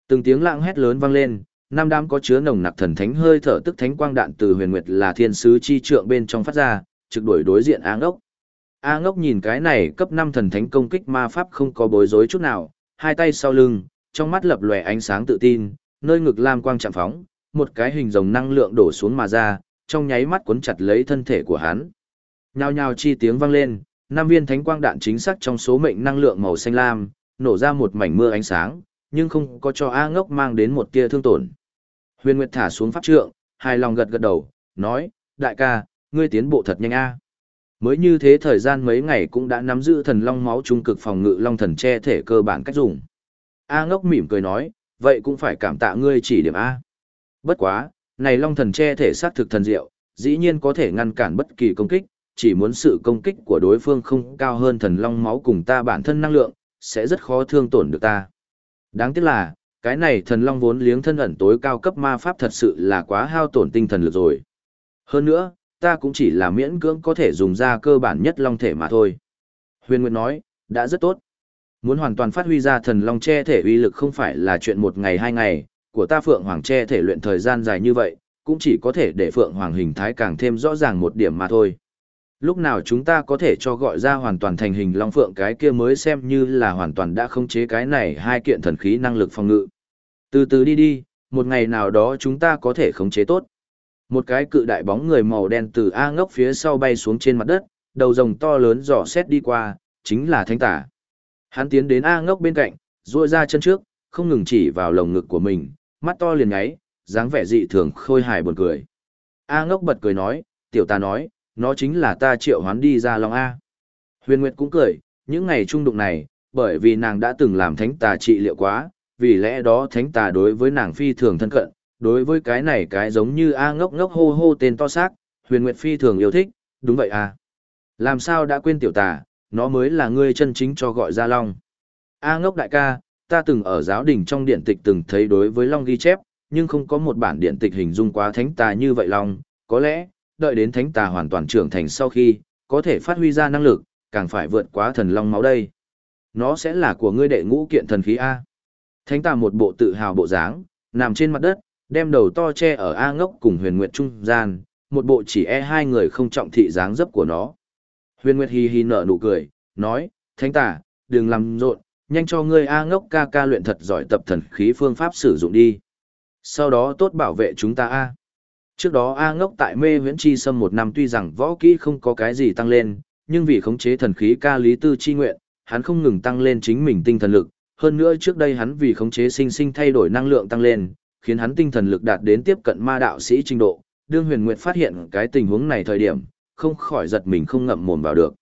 Từng tiếng lạng hét lớn vang lên, nam đám có chứa nồng nặc thần thánh hơi thở tức thánh quang đạn từ huyền nguyệt là thiên sứ chi trượng bên trong phát ra, trực đuổi đối diện áng ốc. A ngốc nhìn cái này cấp 5 thần thánh công kích ma pháp không có bối rối chút nào, hai tay sau lưng, trong mắt lập lòe ánh sáng tự tin, nơi ngực lam quang chạm phóng, một cái hình rồng năng lượng đổ xuống mà ra, trong nháy mắt cuốn chặt lấy thân thể của hắn. Nhao nhao chi tiếng vang lên, năm viên thánh quang đạn chính xác trong số mệnh năng lượng màu xanh lam, nổ ra một mảnh mưa ánh sáng, nhưng không có cho A ngốc mang đến một tia thương tổn. Huyền Nguyệt thả xuống pháp trượng, hài lòng gật gật đầu, nói, đại ca, ngươi tiến bộ thật nhanh A. Mới như thế thời gian mấy ngày cũng đã nắm giữ thần long máu trung cực phòng ngự long thần che thể cơ bản cách dùng. A ngốc mỉm cười nói, vậy cũng phải cảm tạ ngươi chỉ điểm A. Bất quá, này long thần che thể sát thực thần diệu, dĩ nhiên có thể ngăn cản bất kỳ công kích, chỉ muốn sự công kích của đối phương không cao hơn thần long máu cùng ta bản thân năng lượng, sẽ rất khó thương tổn được ta. Đáng tiếc là, cái này thần long vốn liếng thân ẩn tối cao cấp ma pháp thật sự là quá hao tổn tinh thần lực rồi. Hơn nữa, ta cũng chỉ là miễn cưỡng có thể dùng ra cơ bản nhất long thể mà thôi. Huyền Nguyệt nói, đã rất tốt. Muốn hoàn toàn phát huy ra thần long che thể uy lực không phải là chuyện một ngày hai ngày, của ta Phượng Hoàng che thể luyện thời gian dài như vậy, cũng chỉ có thể để Phượng Hoàng hình thái càng thêm rõ ràng một điểm mà thôi. Lúc nào chúng ta có thể cho gọi ra hoàn toàn thành hình long phượng cái kia mới xem như là hoàn toàn đã khống chế cái này hai kiện thần khí năng lực phòng ngự. Từ từ đi đi, một ngày nào đó chúng ta có thể khống chế tốt. Một cái cự đại bóng người màu đen từ A ngốc phía sau bay xuống trên mặt đất, đầu rồng to lớn dò xét đi qua, chính là thánh tả. Hắn tiến đến A ngốc bên cạnh, duỗi ra chân trước, không ngừng chỉ vào lồng ngực của mình, mắt to liền nháy, dáng vẻ dị thường khôi hài buồn cười. A ngốc bật cười nói, tiểu ta nói, nó chính là ta triệu hoán đi ra Long A. Huyền Nguyệt cũng cười, những ngày trung đụng này, bởi vì nàng đã từng làm thánh tà trị liệu quá, vì lẽ đó thánh tà đối với nàng phi thường thân cận, đối với cái này cái giống như A ngốc ngốc hô hô tên to xác, huyền nguyệt phi thường yêu thích, đúng vậy à. Làm sao đã quên tiểu tà, nó mới là ngươi chân chính cho gọi ra long. A ngốc đại ca, ta từng ở giáo đình trong điện tịch từng thấy đối với long ghi chép, nhưng không có một bản điện tịch hình dung quá thánh tà như vậy long, có lẽ, đợi đến thánh tà hoàn toàn trưởng thành sau khi, có thể phát huy ra năng lực, càng phải vượt quá thần long máu đây. Nó sẽ là của ngươi đệ ngũ kiện thần khí A. Thánh tà một bộ tự hào bộ dáng, nằm trên mặt đất, đem đầu to che ở A ngốc cùng huyền nguyệt trung gian, một bộ chỉ e hai người không trọng thị dáng dấp của nó. Huyền nguyệt hì hì nở nụ cười, nói, thánh tà, đừng làm rộn, nhanh cho ngươi A ngốc ca ca luyện thật giỏi tập thần khí phương pháp sử dụng đi. Sau đó tốt bảo vệ chúng ta A. Trước đó A ngốc tại mê huyễn chi sâm một năm tuy rằng võ kỹ không có cái gì tăng lên, nhưng vì khống chế thần khí ca lý tư chi nguyện, hắn không ngừng tăng lên chính mình tinh thần lực. Hơn nữa trước đây hắn vì khống chế sinh sinh thay đổi năng lượng tăng lên, khiến hắn tinh thần lực đạt đến tiếp cận ma đạo sĩ trình độ. Đương huyền nguyệt phát hiện cái tình huống này thời điểm, không khỏi giật mình không ngậm mồm vào được.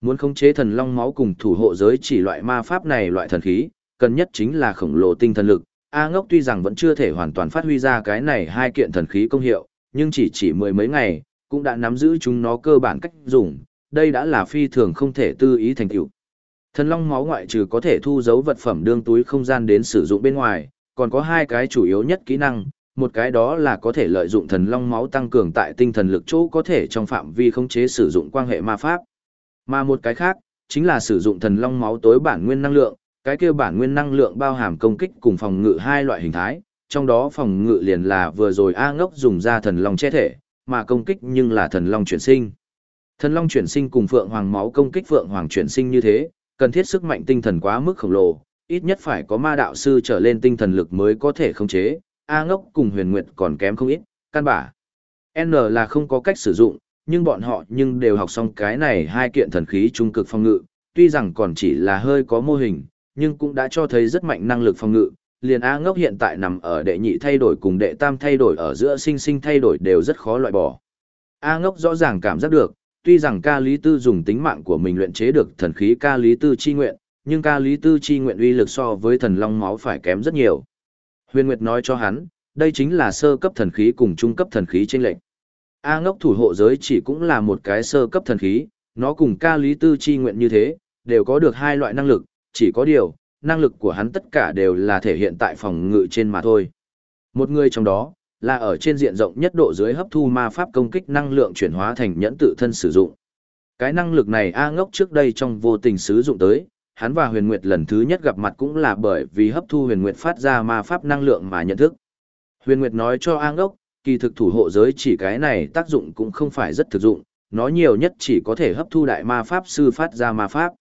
Muốn khống chế thần long máu cùng thủ hộ giới chỉ loại ma pháp này loại thần khí, cần nhất chính là khổng lồ tinh thần lực, A ngốc tuy rằng vẫn chưa thể hoàn toàn phát huy ra cái này hai kiện thần khí công hiệu, nhưng chỉ chỉ mười mấy ngày, cũng đã nắm giữ chúng nó cơ bản cách dùng, đây đã là phi thường không thể tư ý thành tựu. Thần long máu ngoại trừ có thể thu dấu vật phẩm đương túi không gian đến sử dụng bên ngoài, còn có hai cái chủ yếu nhất kỹ năng, một cái đó là có thể lợi dụng thần long máu tăng cường tại tinh thần lực chỗ có thể trong phạm vi khống chế sử dụng quan hệ ma pháp. Mà một cái khác, chính là sử dụng thần long máu tối bản nguyên năng lượng, cái kia bản nguyên năng lượng bao hàm công kích cùng phòng ngự hai loại hình thái, trong đó phòng ngự liền là vừa rồi A ngốc dùng ra thần long che thể, mà công kích nhưng là thần long chuyển sinh. Thần long chuyển sinh cùng phượng hoàng máu công kích phượng hoàng chuyển sinh như thế, cần thiết sức mạnh tinh thần quá mức khổng lồ, ít nhất phải có ma đạo sư trở lên tinh thần lực mới có thể khống chế, A ngốc cùng huyền nguyệt còn kém không ít, căn bả, N là không có cách sử dụng, nhưng bọn họ nhưng đều học xong cái này hai kiện thần khí trung cực phòng ngự, tuy rằng còn chỉ là hơi có mô hình, nhưng cũng đã cho thấy rất mạnh năng lực phòng ngự. Liền A ngốc hiện tại nằm ở đệ nhị thay đổi cùng đệ tam thay đổi ở giữa sinh sinh thay đổi đều rất khó loại bỏ. A ngốc rõ ràng cảm giác được, tuy rằng ca lý tư dùng tính mạng của mình luyện chế được thần khí ca lý tư chi nguyện, nhưng ca lý tư chi nguyện uy lực so với thần long máu phải kém rất nhiều. Huyền Nguyệt nói cho hắn, đây chính là sơ cấp thần khí cùng trung cấp thần khí trên lệnh. A ngốc thủ hộ giới chỉ cũng là một cái sơ cấp thần khí, nó cùng ca lý tư chi nguyện như thế, đều có được hai loại năng lực, chỉ có điều, năng lực của hắn tất cả đều là thể hiện tại phòng ngự trên mà thôi. Một người trong đó, là ở trên diện rộng nhất độ dưới hấp thu ma pháp công kích năng lượng chuyển hóa thành nhẫn tự thân sử dụng. Cái năng lực này A ngốc trước đây trong vô tình sử dụng tới, hắn và huyền nguyệt lần thứ nhất gặp mặt cũng là bởi vì hấp thu huyền nguyệt phát ra ma pháp năng lượng mà nhận thức. Huyền nguyệt nói cho A ngốc, kỳ thực thủ hộ giới chỉ cái này tác dụng cũng không phải rất thực dụng, nó nhiều nhất chỉ có thể hấp thu đại ma pháp sư phát ra ma pháp.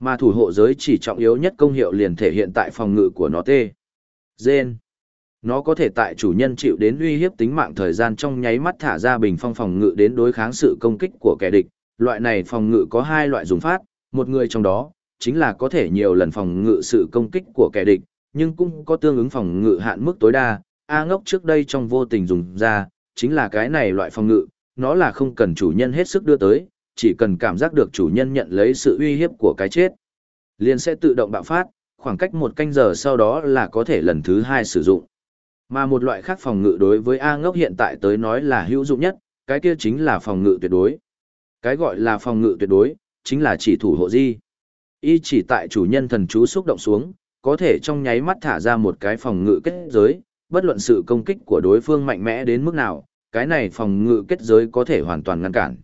Mà thủ hộ giới chỉ trọng yếu nhất công hiệu liền thể hiện tại phòng ngự của nó tê. Gen. Nó có thể tại chủ nhân chịu đến uy hiếp tính mạng thời gian trong nháy mắt thả ra bình phong phòng ngự đến đối kháng sự công kích của kẻ địch. Loại này phòng ngự có hai loại dùng phát, một người trong đó, chính là có thể nhiều lần phòng ngự sự công kích của kẻ địch, nhưng cũng có tương ứng phòng ngự hạn mức tối đa. A ngốc trước đây trong vô tình dùng ra, chính là cái này loại phòng ngự, nó là không cần chủ nhân hết sức đưa tới, chỉ cần cảm giác được chủ nhân nhận lấy sự uy hiếp của cái chết. Liền sẽ tự động bạo phát, khoảng cách một canh giờ sau đó là có thể lần thứ hai sử dụng. Mà một loại khác phòng ngự đối với A ngốc hiện tại tới nói là hữu dụng nhất, cái kia chính là phòng ngự tuyệt đối. Cái gọi là phòng ngự tuyệt đối, chính là chỉ thủ hộ di. Y chỉ tại chủ nhân thần chú xúc động xuống, có thể trong nháy mắt thả ra một cái phòng ngự kết giới, bất luận sự công kích của đối phương mạnh mẽ đến mức nào, cái này phòng ngự kết giới có thể hoàn toàn ngăn cản.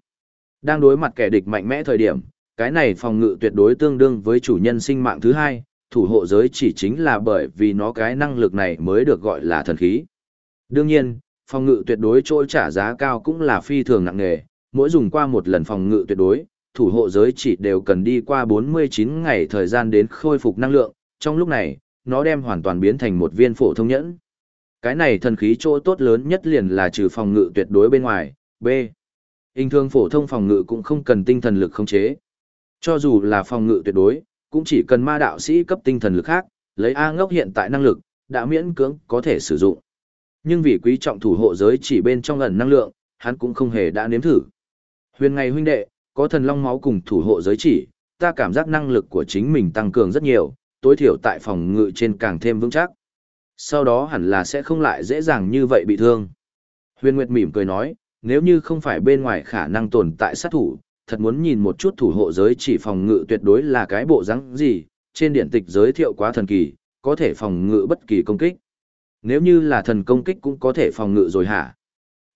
Đang đối mặt kẻ địch mạnh mẽ thời điểm, cái này phòng ngự tuyệt đối tương đương với chủ nhân sinh mạng thứ hai, thủ hộ giới chỉ chính là bởi vì nó cái năng lực này mới được gọi là thần khí. Đương nhiên, phòng ngự tuyệt đối trôi trả giá cao cũng là phi thường nặng nề, mỗi dùng qua một lần phòng ngự tuyệt đối, thủ hộ giới chỉ đều cần đi qua 49 ngày thời gian đến khôi phục năng lượng, trong lúc này, nó đem hoàn toàn biến thành một viên phổ thông nhẫn. Cái này thần khí chỗ tốt lớn nhất liền là trừ phòng ngự tuyệt đối bên ngoài, B. Hình thường phổ thông phòng ngự cũng không cần tinh thần lực khống chế. Cho dù là phòng ngự tuyệt đối, cũng chỉ cần ma đạo sĩ cấp tinh thần lực khác, lấy A ngốc hiện tại năng lực, đã miễn cưỡng có thể sử dụng. Nhưng vì quý trọng thủ hộ giới chỉ bên trong ẩn năng lượng, hắn cũng không hề đã nếm thử. Huyền ngày huynh đệ, có thần long máu cùng thủ hộ giới chỉ, ta cảm giác năng lực của chính mình tăng cường rất nhiều, tối thiểu tại phòng ngự trên càng thêm vững chắc. Sau đó hẳn là sẽ không lại dễ dàng như vậy bị thương. Huyền Nguyệt mỉm cười nói, nếu như không phải bên ngoài khả năng tồn tại sát thủ, thật muốn nhìn một chút thủ hộ giới chỉ phòng ngự tuyệt đối là cái bộ rắn gì, trên điện tịch giới thiệu quá thần kỳ, có thể phòng ngự bất kỳ công kích. Nếu như là thần công kích cũng có thể phòng ngự rồi hả?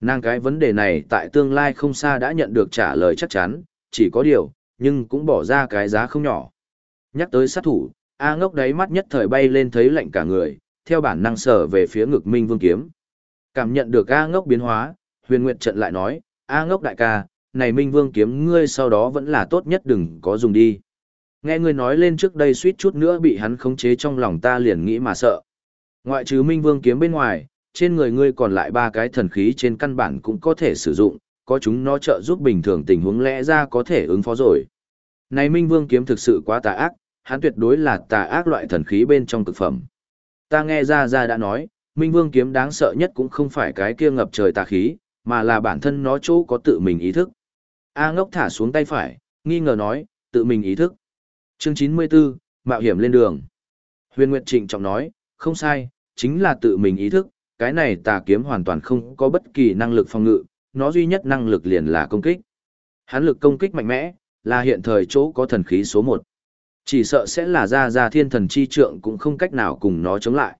Nàng cái vấn đề này tại tương lai không xa đã nhận được trả lời chắc chắn, chỉ có điều, nhưng cũng bỏ ra cái giá không nhỏ. Nhắc tới sát thủ, A ngốc đáy mắt nhất thời bay lên thấy lạnh cả người, theo bản năng sở về phía ngực Minh Vương Kiếm. Cảm nhận được A ngốc biến hóa, huyền nguyệt trận lại nói, A ngốc đại ca, này Minh Vương Kiếm ngươi sau đó vẫn là tốt nhất đừng có dùng đi. Nghe ngươi nói lên trước đây suýt chút nữa bị hắn khống chế trong lòng ta liền nghĩ mà sợ. Ngoại trừ Minh Vương Kiếm bên ngoài, trên người ngươi còn lại ba cái thần khí trên căn bản cũng có thể sử dụng, có chúng nó trợ giúp bình thường tình huống lẽ ra có thể ứng phó rồi. Này Minh Vương kiếm thực sự quá tà ác, hắn tuyệt đối là tà ác loại thần khí bên trong cực phẩm. Ta nghe ra ra đã nói, Minh Vương kiếm đáng sợ nhất cũng không phải cái kia ngập trời tà khí, mà là bản thân nó chỗ có tự mình ý thức. A ngốc thả xuống tay phải, nghi ngờ nói, tự mình ý thức. Chương 94, Mạo hiểm lên đường. Huyền Nguyệt Trịnh trọng nói, không sai, chính là tự mình ý thức, cái này tà kiếm hoàn toàn không có bất kỳ năng lực phòng ngự, nó duy nhất năng lực liền là công kích. Hắn lực công kích mạnh mẽ, là hiện thời chỗ có thần khí số 1. Chỉ sợ sẽ là ra ra thiên thần chi trượng cũng không cách nào cùng nó chống lại.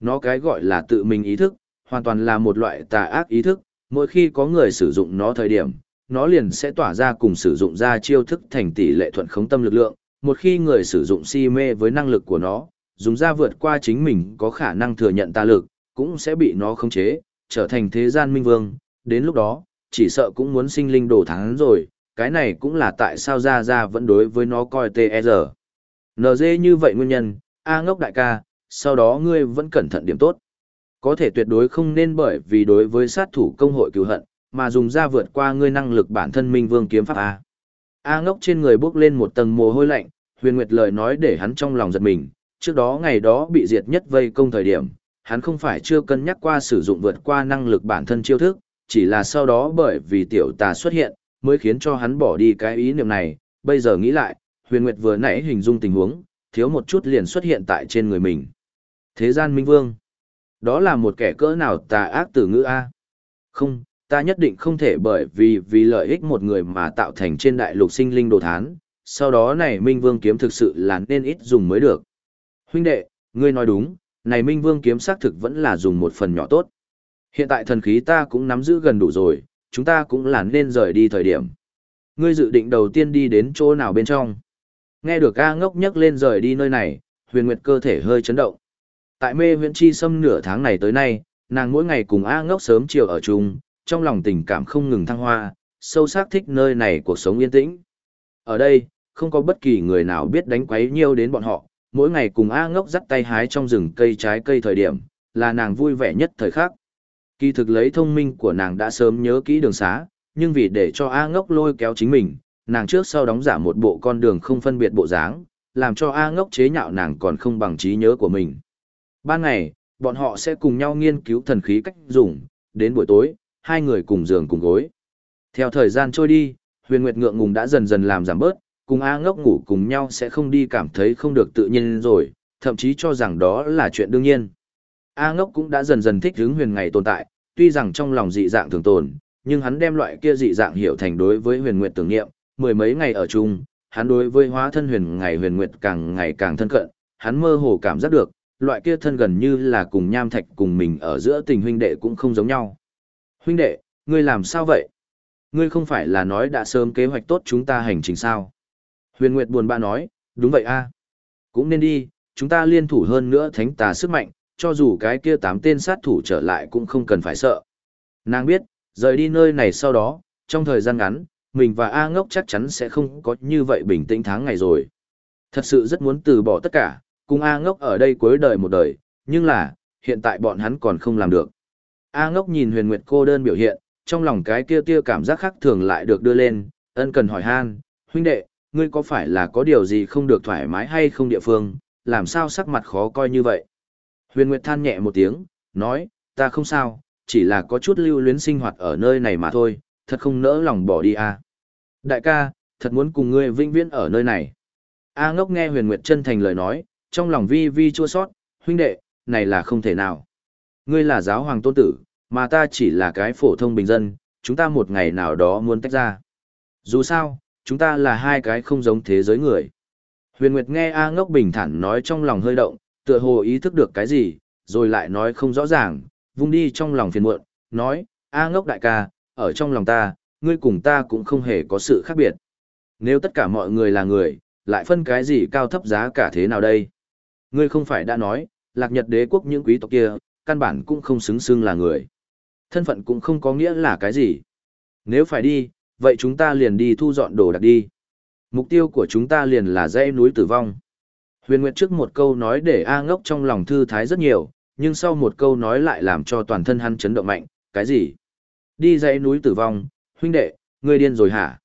Nó cái gọi là tự mình ý thức, hoàn toàn là một loại tà ác ý thức, mỗi khi có người sử dụng nó thời điểm, nó liền sẽ tỏa ra cùng sử dụng ra chiêu thức thành tỷ lệ thuận khống tâm lực lượng. Một khi người sử dụng si mê với năng lực của nó, dùng ra vượt qua chính mình có khả năng thừa nhận tà lực, cũng sẽ bị nó khống chế, trở thành thế gian minh vương, đến lúc đó, chỉ sợ cũng muốn sinh linh đổ thắng rồi, cái này cũng là tại sao Ra Ra vẫn đối với nó coi TR. NG như vậy nguyên nhân, A ngốc đại ca, sau đó ngươi vẫn cẩn thận điểm tốt. Có thể tuyệt đối không nên bởi vì đối với sát thủ công hội cứu hận, mà dùng ra vượt qua ngươi năng lực bản thân minh vương kiếm pháp A. A ngốc trên người bước lên một tầng mồ hôi lạnh, huyền nguyệt lời nói để hắn trong lòng giật mình, trước đó ngày đó bị diệt nhất vây công thời điểm, hắn không phải chưa cân nhắc qua sử dụng vượt qua năng lực bản thân chiêu thức, chỉ là sau đó bởi vì tiểu tà xuất hiện, mới khiến cho hắn bỏ đi cái ý niệm này, bây giờ nghĩ lại, huyền nguyệt vừa nãy hình dung tình huống, thiếu một chút liền xuất hiện tại trên người mình. Thế gian minh vương, đó là một kẻ cỡ nào tà ác tử ngữ A. Không, ta nhất định không thể bởi vì vì lợi ích một người mà tạo thành trên đại lục sinh linh đồ thán, sau đó này minh vương kiếm thực sự là nên ít dùng mới được. Huynh đệ, ngươi nói đúng, này minh vương kiếm xác thực vẫn là dùng một phần nhỏ tốt. Hiện tại thần khí ta cũng nắm giữ gần đủ rồi, chúng ta cũng là nên rời đi thời điểm. Ngươi dự định đầu tiên đi đến chỗ nào bên trong? Nghe được A ngốc nhắc lên rời đi nơi này, huyền nguyệt cơ thể hơi chấn động. Tại mê huyện chi xâm nửa tháng này tới nay, nàng mỗi ngày cùng A ngốc sớm chiều ở chung, trong lòng tình cảm không ngừng thăng hoa, sâu sắc thích nơi này cuộc sống yên tĩnh. Ở đây, không có bất kỳ người nào biết đánh quấy nhiêu đến bọn họ, mỗi ngày cùng A ngốc dắt tay hái trong rừng cây trái cây thời điểm, là nàng vui vẻ nhất thời khắc. Kỳ thực lấy thông minh của nàng đã sớm nhớ kỹ đường xá, nhưng vì để cho A ngốc lôi kéo chính mình, nàng trước sau đóng giả một bộ con đường không phân biệt bộ dáng, làm cho A ngốc chế nhạo nàng còn không bằng trí nhớ của mình. Ban ngày, bọn họ sẽ cùng nhau nghiên cứu thần khí cách dùng, đến buổi tối, hai người cùng giường cùng gối. Theo thời gian trôi đi, huyền nguyệt ngượng ngùng đã dần dần làm giảm bớt, cùng A ngốc ngủ cùng nhau sẽ không đi cảm thấy không được tự nhiên rồi, thậm chí cho rằng đó là chuyện đương nhiên. A ngốc cũng đã dần dần thích hướng huyền ngày tồn tại, tuy rằng trong lòng dị dạng thường tồn, nhưng hắn đem loại kia dị dạng hiểu thành đối với huyền nguyệt tưởng niệm, mười mấy ngày ở chung, hắn đối với hóa thân huyền ngày huyền nguyệt càng ngày càng thân cận, hắn mơ hồ cảm giác được, loại kia thân gần như là cùng nham thạch cùng mình ở giữa tình huynh đệ cũng không giống nhau. Huynh đệ, ngươi làm sao vậy? Ngươi không phải là nói đã sớm kế hoạch tốt chúng ta hành trình sao? Huyền Nguyệt buồn bã nói, đúng vậy a, Cũng nên đi, chúng ta liên thủ hơn nữa thánh tà sức mạnh, cho dù cái kia tám tên sát thủ trở lại cũng không cần phải sợ. Nàng biết, rời đi nơi này sau đó, trong thời gian ngắn, mình và A ngốc chắc chắn sẽ không có như vậy bình tĩnh tháng ngày rồi. Thật sự rất muốn từ bỏ tất cả, cùng A ngốc ở đây cuối đời một đời, nhưng là, hiện tại bọn hắn còn không làm được. A ngốc nhìn huyền nguyệt cô đơn biểu hiện, trong lòng cái kia tia cảm giác khác thường lại được đưa lên, ân cần hỏi han, huynh đệ, ngươi có phải là có điều gì không được thoải mái hay không địa phương, làm sao sắc mặt khó coi như vậy? Huyền Nguyệt than nhẹ một tiếng, nói, ta không sao, chỉ là có chút lưu luyến sinh hoạt ở nơi này mà thôi, thật không nỡ lòng bỏ đi à. Đại ca, thật muốn cùng ngươi vĩnh viễn ở nơi này. A ngốc nghe huyền Nguyệt chân thành lời nói, trong lòng vi vi chua sót, huynh đệ, này là không thể nào. Ngươi là giáo hoàng tôn tử, mà ta chỉ là cái phổ thông bình dân, chúng ta một ngày nào đó muốn tách ra. Dù sao, chúng ta là hai cái không giống thế giới người. Huyền Nguyệt nghe A ngốc bình thản nói trong lòng hơi động, tựa hồ ý thức được cái gì, rồi lại nói không rõ ràng, vung đi trong lòng phiền muộn, nói, A ngốc đại ca, ở trong lòng ta, ngươi cùng ta cũng không hề có sự khác biệt. Nếu tất cả mọi người là người, lại phân cái gì cao thấp giá cả thế nào đây? Ngươi không phải đã nói, lạc nhật đế quốc những quý tộc kia, căn bản cũng không xứng xưng là người. Thân phận cũng không có nghĩa là cái gì. Nếu phải đi, vậy chúng ta liền đi thu dọn đồ đạc đi. Mục tiêu của chúng ta liền là dãy núi tử vong. Huyền Nguyệt trước một câu nói để A ngốc trong lòng thư thái rất nhiều, nhưng sau một câu nói lại làm cho toàn thân hắn chấn động mạnh, cái gì? Đi dãy núi tử vong, huynh đệ, ngươi điên rồi hả?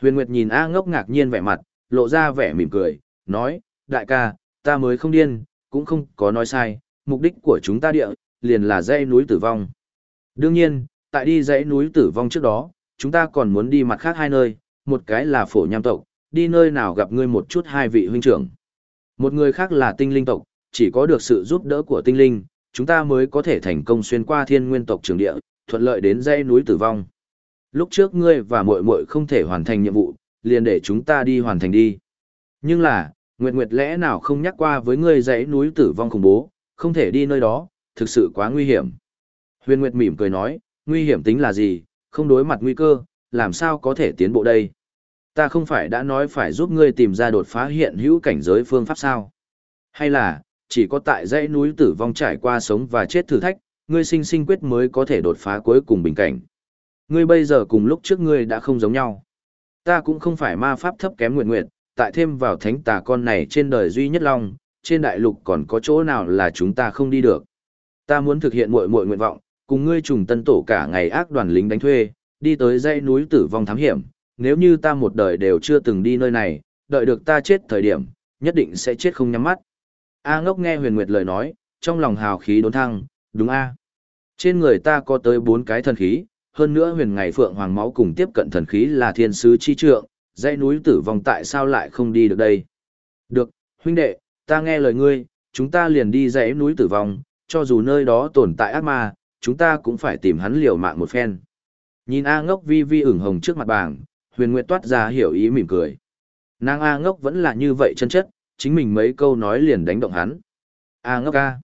Huyền Nguyệt nhìn A ngốc ngạc nhiên vẻ mặt, lộ ra vẻ mỉm cười, nói, đại ca, ta mới không điên, cũng không có nói sai, mục đích của chúng ta địa, liền là dãy núi tử vong. Đương nhiên, tại đi dãy núi tử vong trước đó, chúng ta còn muốn đi mặt khác hai nơi, một cái là phổ nham tộc, đi nơi nào gặp ngươi một chút hai vị huynh trưởng. Một người khác là tinh linh tộc, chỉ có được sự giúp đỡ của tinh linh, chúng ta mới có thể thành công xuyên qua thiên nguyên tộc trường địa, thuận lợi đến dãy núi tử vong. Lúc trước ngươi và muội muội không thể hoàn thành nhiệm vụ, liền để chúng ta đi hoàn thành đi. Nhưng là, Nguyệt Nguyệt lẽ nào không nhắc qua với ngươi dãy núi tử vong khủng bố, không thể đi nơi đó, thực sự quá nguy hiểm. Huyền Nguyệt mỉm cười nói, nguy hiểm tính là gì, không đối mặt nguy cơ, làm sao có thể tiến bộ đây? Ta không phải đã nói phải giúp ngươi tìm ra đột phá hiện hữu cảnh giới phương pháp sao? Hay là, chỉ có tại dãy núi tử vong trải qua sống và chết thử thách, ngươi sinh sinh quyết mới có thể đột phá cuối cùng bình cảnh. Ngươi bây giờ cùng lúc trước ngươi đã không giống nhau. Ta cũng không phải ma pháp thấp kém nguyện nguyện, tại thêm vào thánh tà con này trên đời duy nhất long, trên đại lục còn có chỗ nào là chúng ta không đi được. Ta muốn thực hiện muội muội nguyện vọng, cùng ngươi trùng tân tổ cả ngày ác đoàn lính đánh thuê, đi tới dãy núi tử vong thám hiểm, nếu như ta một đời đều chưa từng đi nơi này, đợi được ta chết thời điểm, nhất định sẽ chết không nhắm mắt. A ngốc nghe huyền nguyệt lời nói, trong lòng hào khí đốn thăng, đúng a Trên người ta có tới bốn cái thần khí, hơn nữa huyền ngày phượng hoàng máu cùng tiếp cận thần khí là thiên sứ chi trượng, dãy núi tử vong tại sao lại không đi được đây? Được, huynh đệ, ta nghe lời ngươi, chúng ta liền đi dãy núi tử vong, cho dù nơi đó tồn tại ác ma, chúng ta cũng phải tìm hắn liều mạng một phen. Nhìn A ngốc vi vi ửng hồng trước mặt bảng, huyền nguyệt toát ra hiểu ý mỉm cười. Nàng A ngốc vẫn là như vậy chân chất, chính mình mấy câu nói liền đánh động hắn. A ngốc A.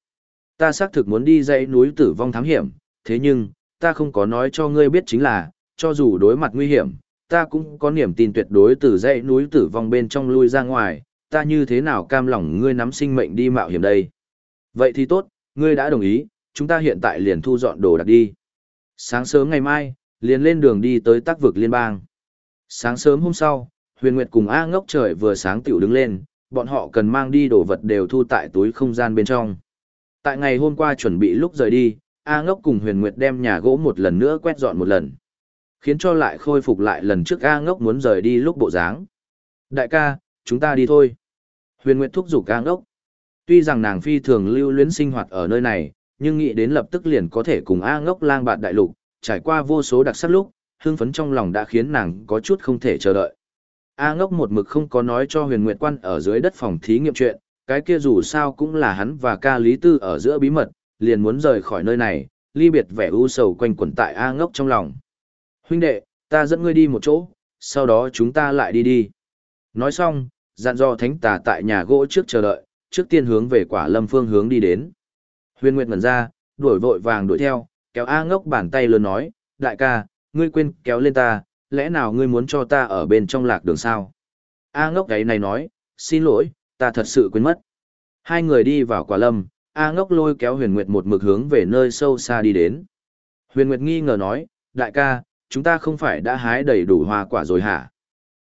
Ta xác thực muốn đi dãy núi tử vong thám hiểm, thế nhưng, ta không có nói cho ngươi biết chính là, cho dù đối mặt nguy hiểm, ta cũng có niềm tin tuyệt đối từ dãy núi tử vong bên trong lui ra ngoài, ta như thế nào cam lòng ngươi nắm sinh mệnh đi mạo hiểm đây. Vậy thì tốt, ngươi đã đồng ý, chúng ta hiện tại liền thu dọn đồ đạc đi. Sáng sớm ngày mai, liền lên đường đi tới tác vực liên bang. Sáng sớm hôm sau, Huyền Nguyệt cùng A ngốc trời vừa sáng tiểu đứng lên, bọn họ cần mang đi đồ vật đều thu tại túi không gian bên trong. Tại ngày hôm qua chuẩn bị lúc rời đi, A ngốc cùng Huyền Nguyệt đem nhà gỗ một lần nữa quét dọn một lần. Khiến cho lại khôi phục lại lần trước A ngốc muốn rời đi lúc bộ dáng. Đại ca, chúng ta đi thôi. Huyền Nguyệt thúc giục A ngốc. Tuy rằng nàng phi thường lưu luyến sinh hoạt ở nơi này, nhưng nghĩ đến lập tức liền có thể cùng A ngốc lang bạn đại lục, trải qua vô số đặc sắc lúc, hương phấn trong lòng đã khiến nàng có chút không thể chờ đợi. A ngốc một mực không có nói cho huyền nguyệt quan ở dưới đất phòng thí nghiệm chuyện, cái kia dù sao cũng là hắn và ca lý tư ở giữa bí mật, liền muốn rời khỏi nơi này, ly biệt vẻ u sầu quanh quẩn tại A ngốc trong lòng. Huynh đệ, ta dẫn ngươi đi một chỗ, sau đó chúng ta lại đi đi. Nói xong, dặn dò thánh tà tại nhà gỗ trước chờ đợi, trước tiên hướng về quả lâm phương hướng đi đến. Huyền Nguyệt ngẩn ra, đuổi vội vàng đuổi theo, kéo A ngốc bàn tay lớn nói, đại ca, ngươi quên kéo lên ta, lẽ nào ngươi muốn cho ta ở bên trong lạc đường sao? A ngốc gáy này nói, xin lỗi, ta thật sự quên mất. Hai người đi vào quả lâm, A ngốc lôi kéo huyền nguyệt một mực hướng về nơi sâu xa đi đến. Huyền nguyệt nghi ngờ nói, đại ca, chúng ta không phải đã hái đầy đủ hoa quả rồi hả?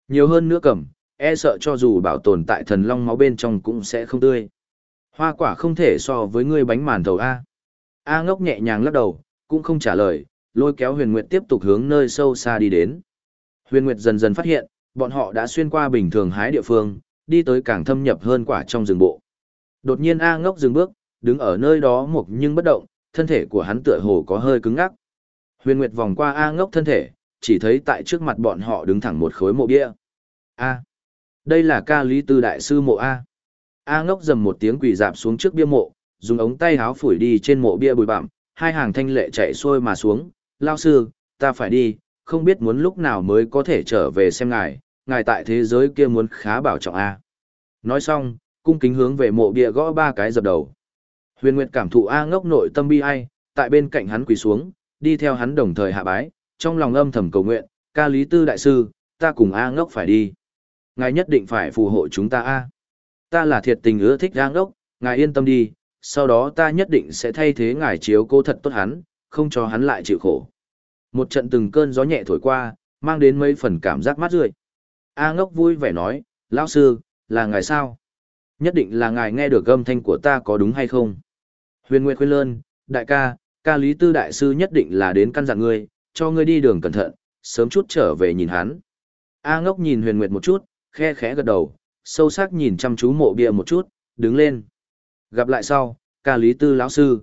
Nhiều hơn nữa cầm, e sợ cho dù bảo tồn tại thần long máu bên trong cũng sẽ không tươi. Hoa quả không thể so với ngươi bánh màn thầu A. A ngốc nhẹ nhàng lắc đầu, cũng không trả lời, lôi kéo huyền nguyệt tiếp tục hướng nơi sâu xa đi đến. Huyền nguyệt dần dần phát hiện, bọn họ đã xuyên qua bình thường hái địa phương, đi tới càng thâm nhập hơn quả trong rừng bộ. Đột nhiên A ngốc dừng bước, đứng ở nơi đó một nhưng bất động, thân thể của hắn tựa hồ có hơi cứng ngắc. Huyền Nguyệt vòng qua A ngốc thân thể, chỉ thấy tại trước mặt bọn họ đứng thẳng một khối mộ bia. A. Đây là ca lý tư đại sư mộ A. A ngốc dầm một tiếng quỳ dạp xuống trước bia mộ, dùng ống tay háo phủi đi trên mộ bia bụi bặm, hai hàng thanh lệ chạy xuôi mà xuống, lao sư, ta phải đi, không biết muốn lúc nào mới có thể trở về xem ngài, ngài tại thế giới kia muốn khá bảo trọng A. Nói xong, cung kính hướng về mộ bia gõ ba cái dập đầu. Huyền Nguyệt cảm thụ A ngốc nội tâm bi ai, tại bên cạnh hắn quỳ xuống, đi theo hắn đồng thời hạ bái, trong lòng âm thầm cầu nguyện, ca lý tư đại sư, ta cùng A ngốc phải đi. Ngài nhất định phải phù hộ chúng ta A. Ta là thiệt tình ưa thích giang đốc ngài yên tâm đi, sau đó ta nhất định sẽ thay thế ngài chiếu cố thật tốt hắn, không cho hắn lại chịu khổ. Một trận từng cơn gió nhẹ thổi qua, mang đến mấy phần cảm giác mát rượi. A ngốc vui vẻ nói, lão sư, là ngài sao? Nhất định là ngài nghe được âm thanh của ta có đúng hay không? Huyền Nguyệt khuyên lơn, đại ca, ca lý tư đại sư nhất định là đến căn dặn ngươi, cho ngươi đi đường cẩn thận, sớm chút trở về nhìn hắn. A ngốc nhìn huyền Nguyệt một chút, khe khẽ gật đầu, sâu sắc nhìn chăm chú mộ bia một chút, đứng lên. Gặp lại sau, ca lý tư lão sư.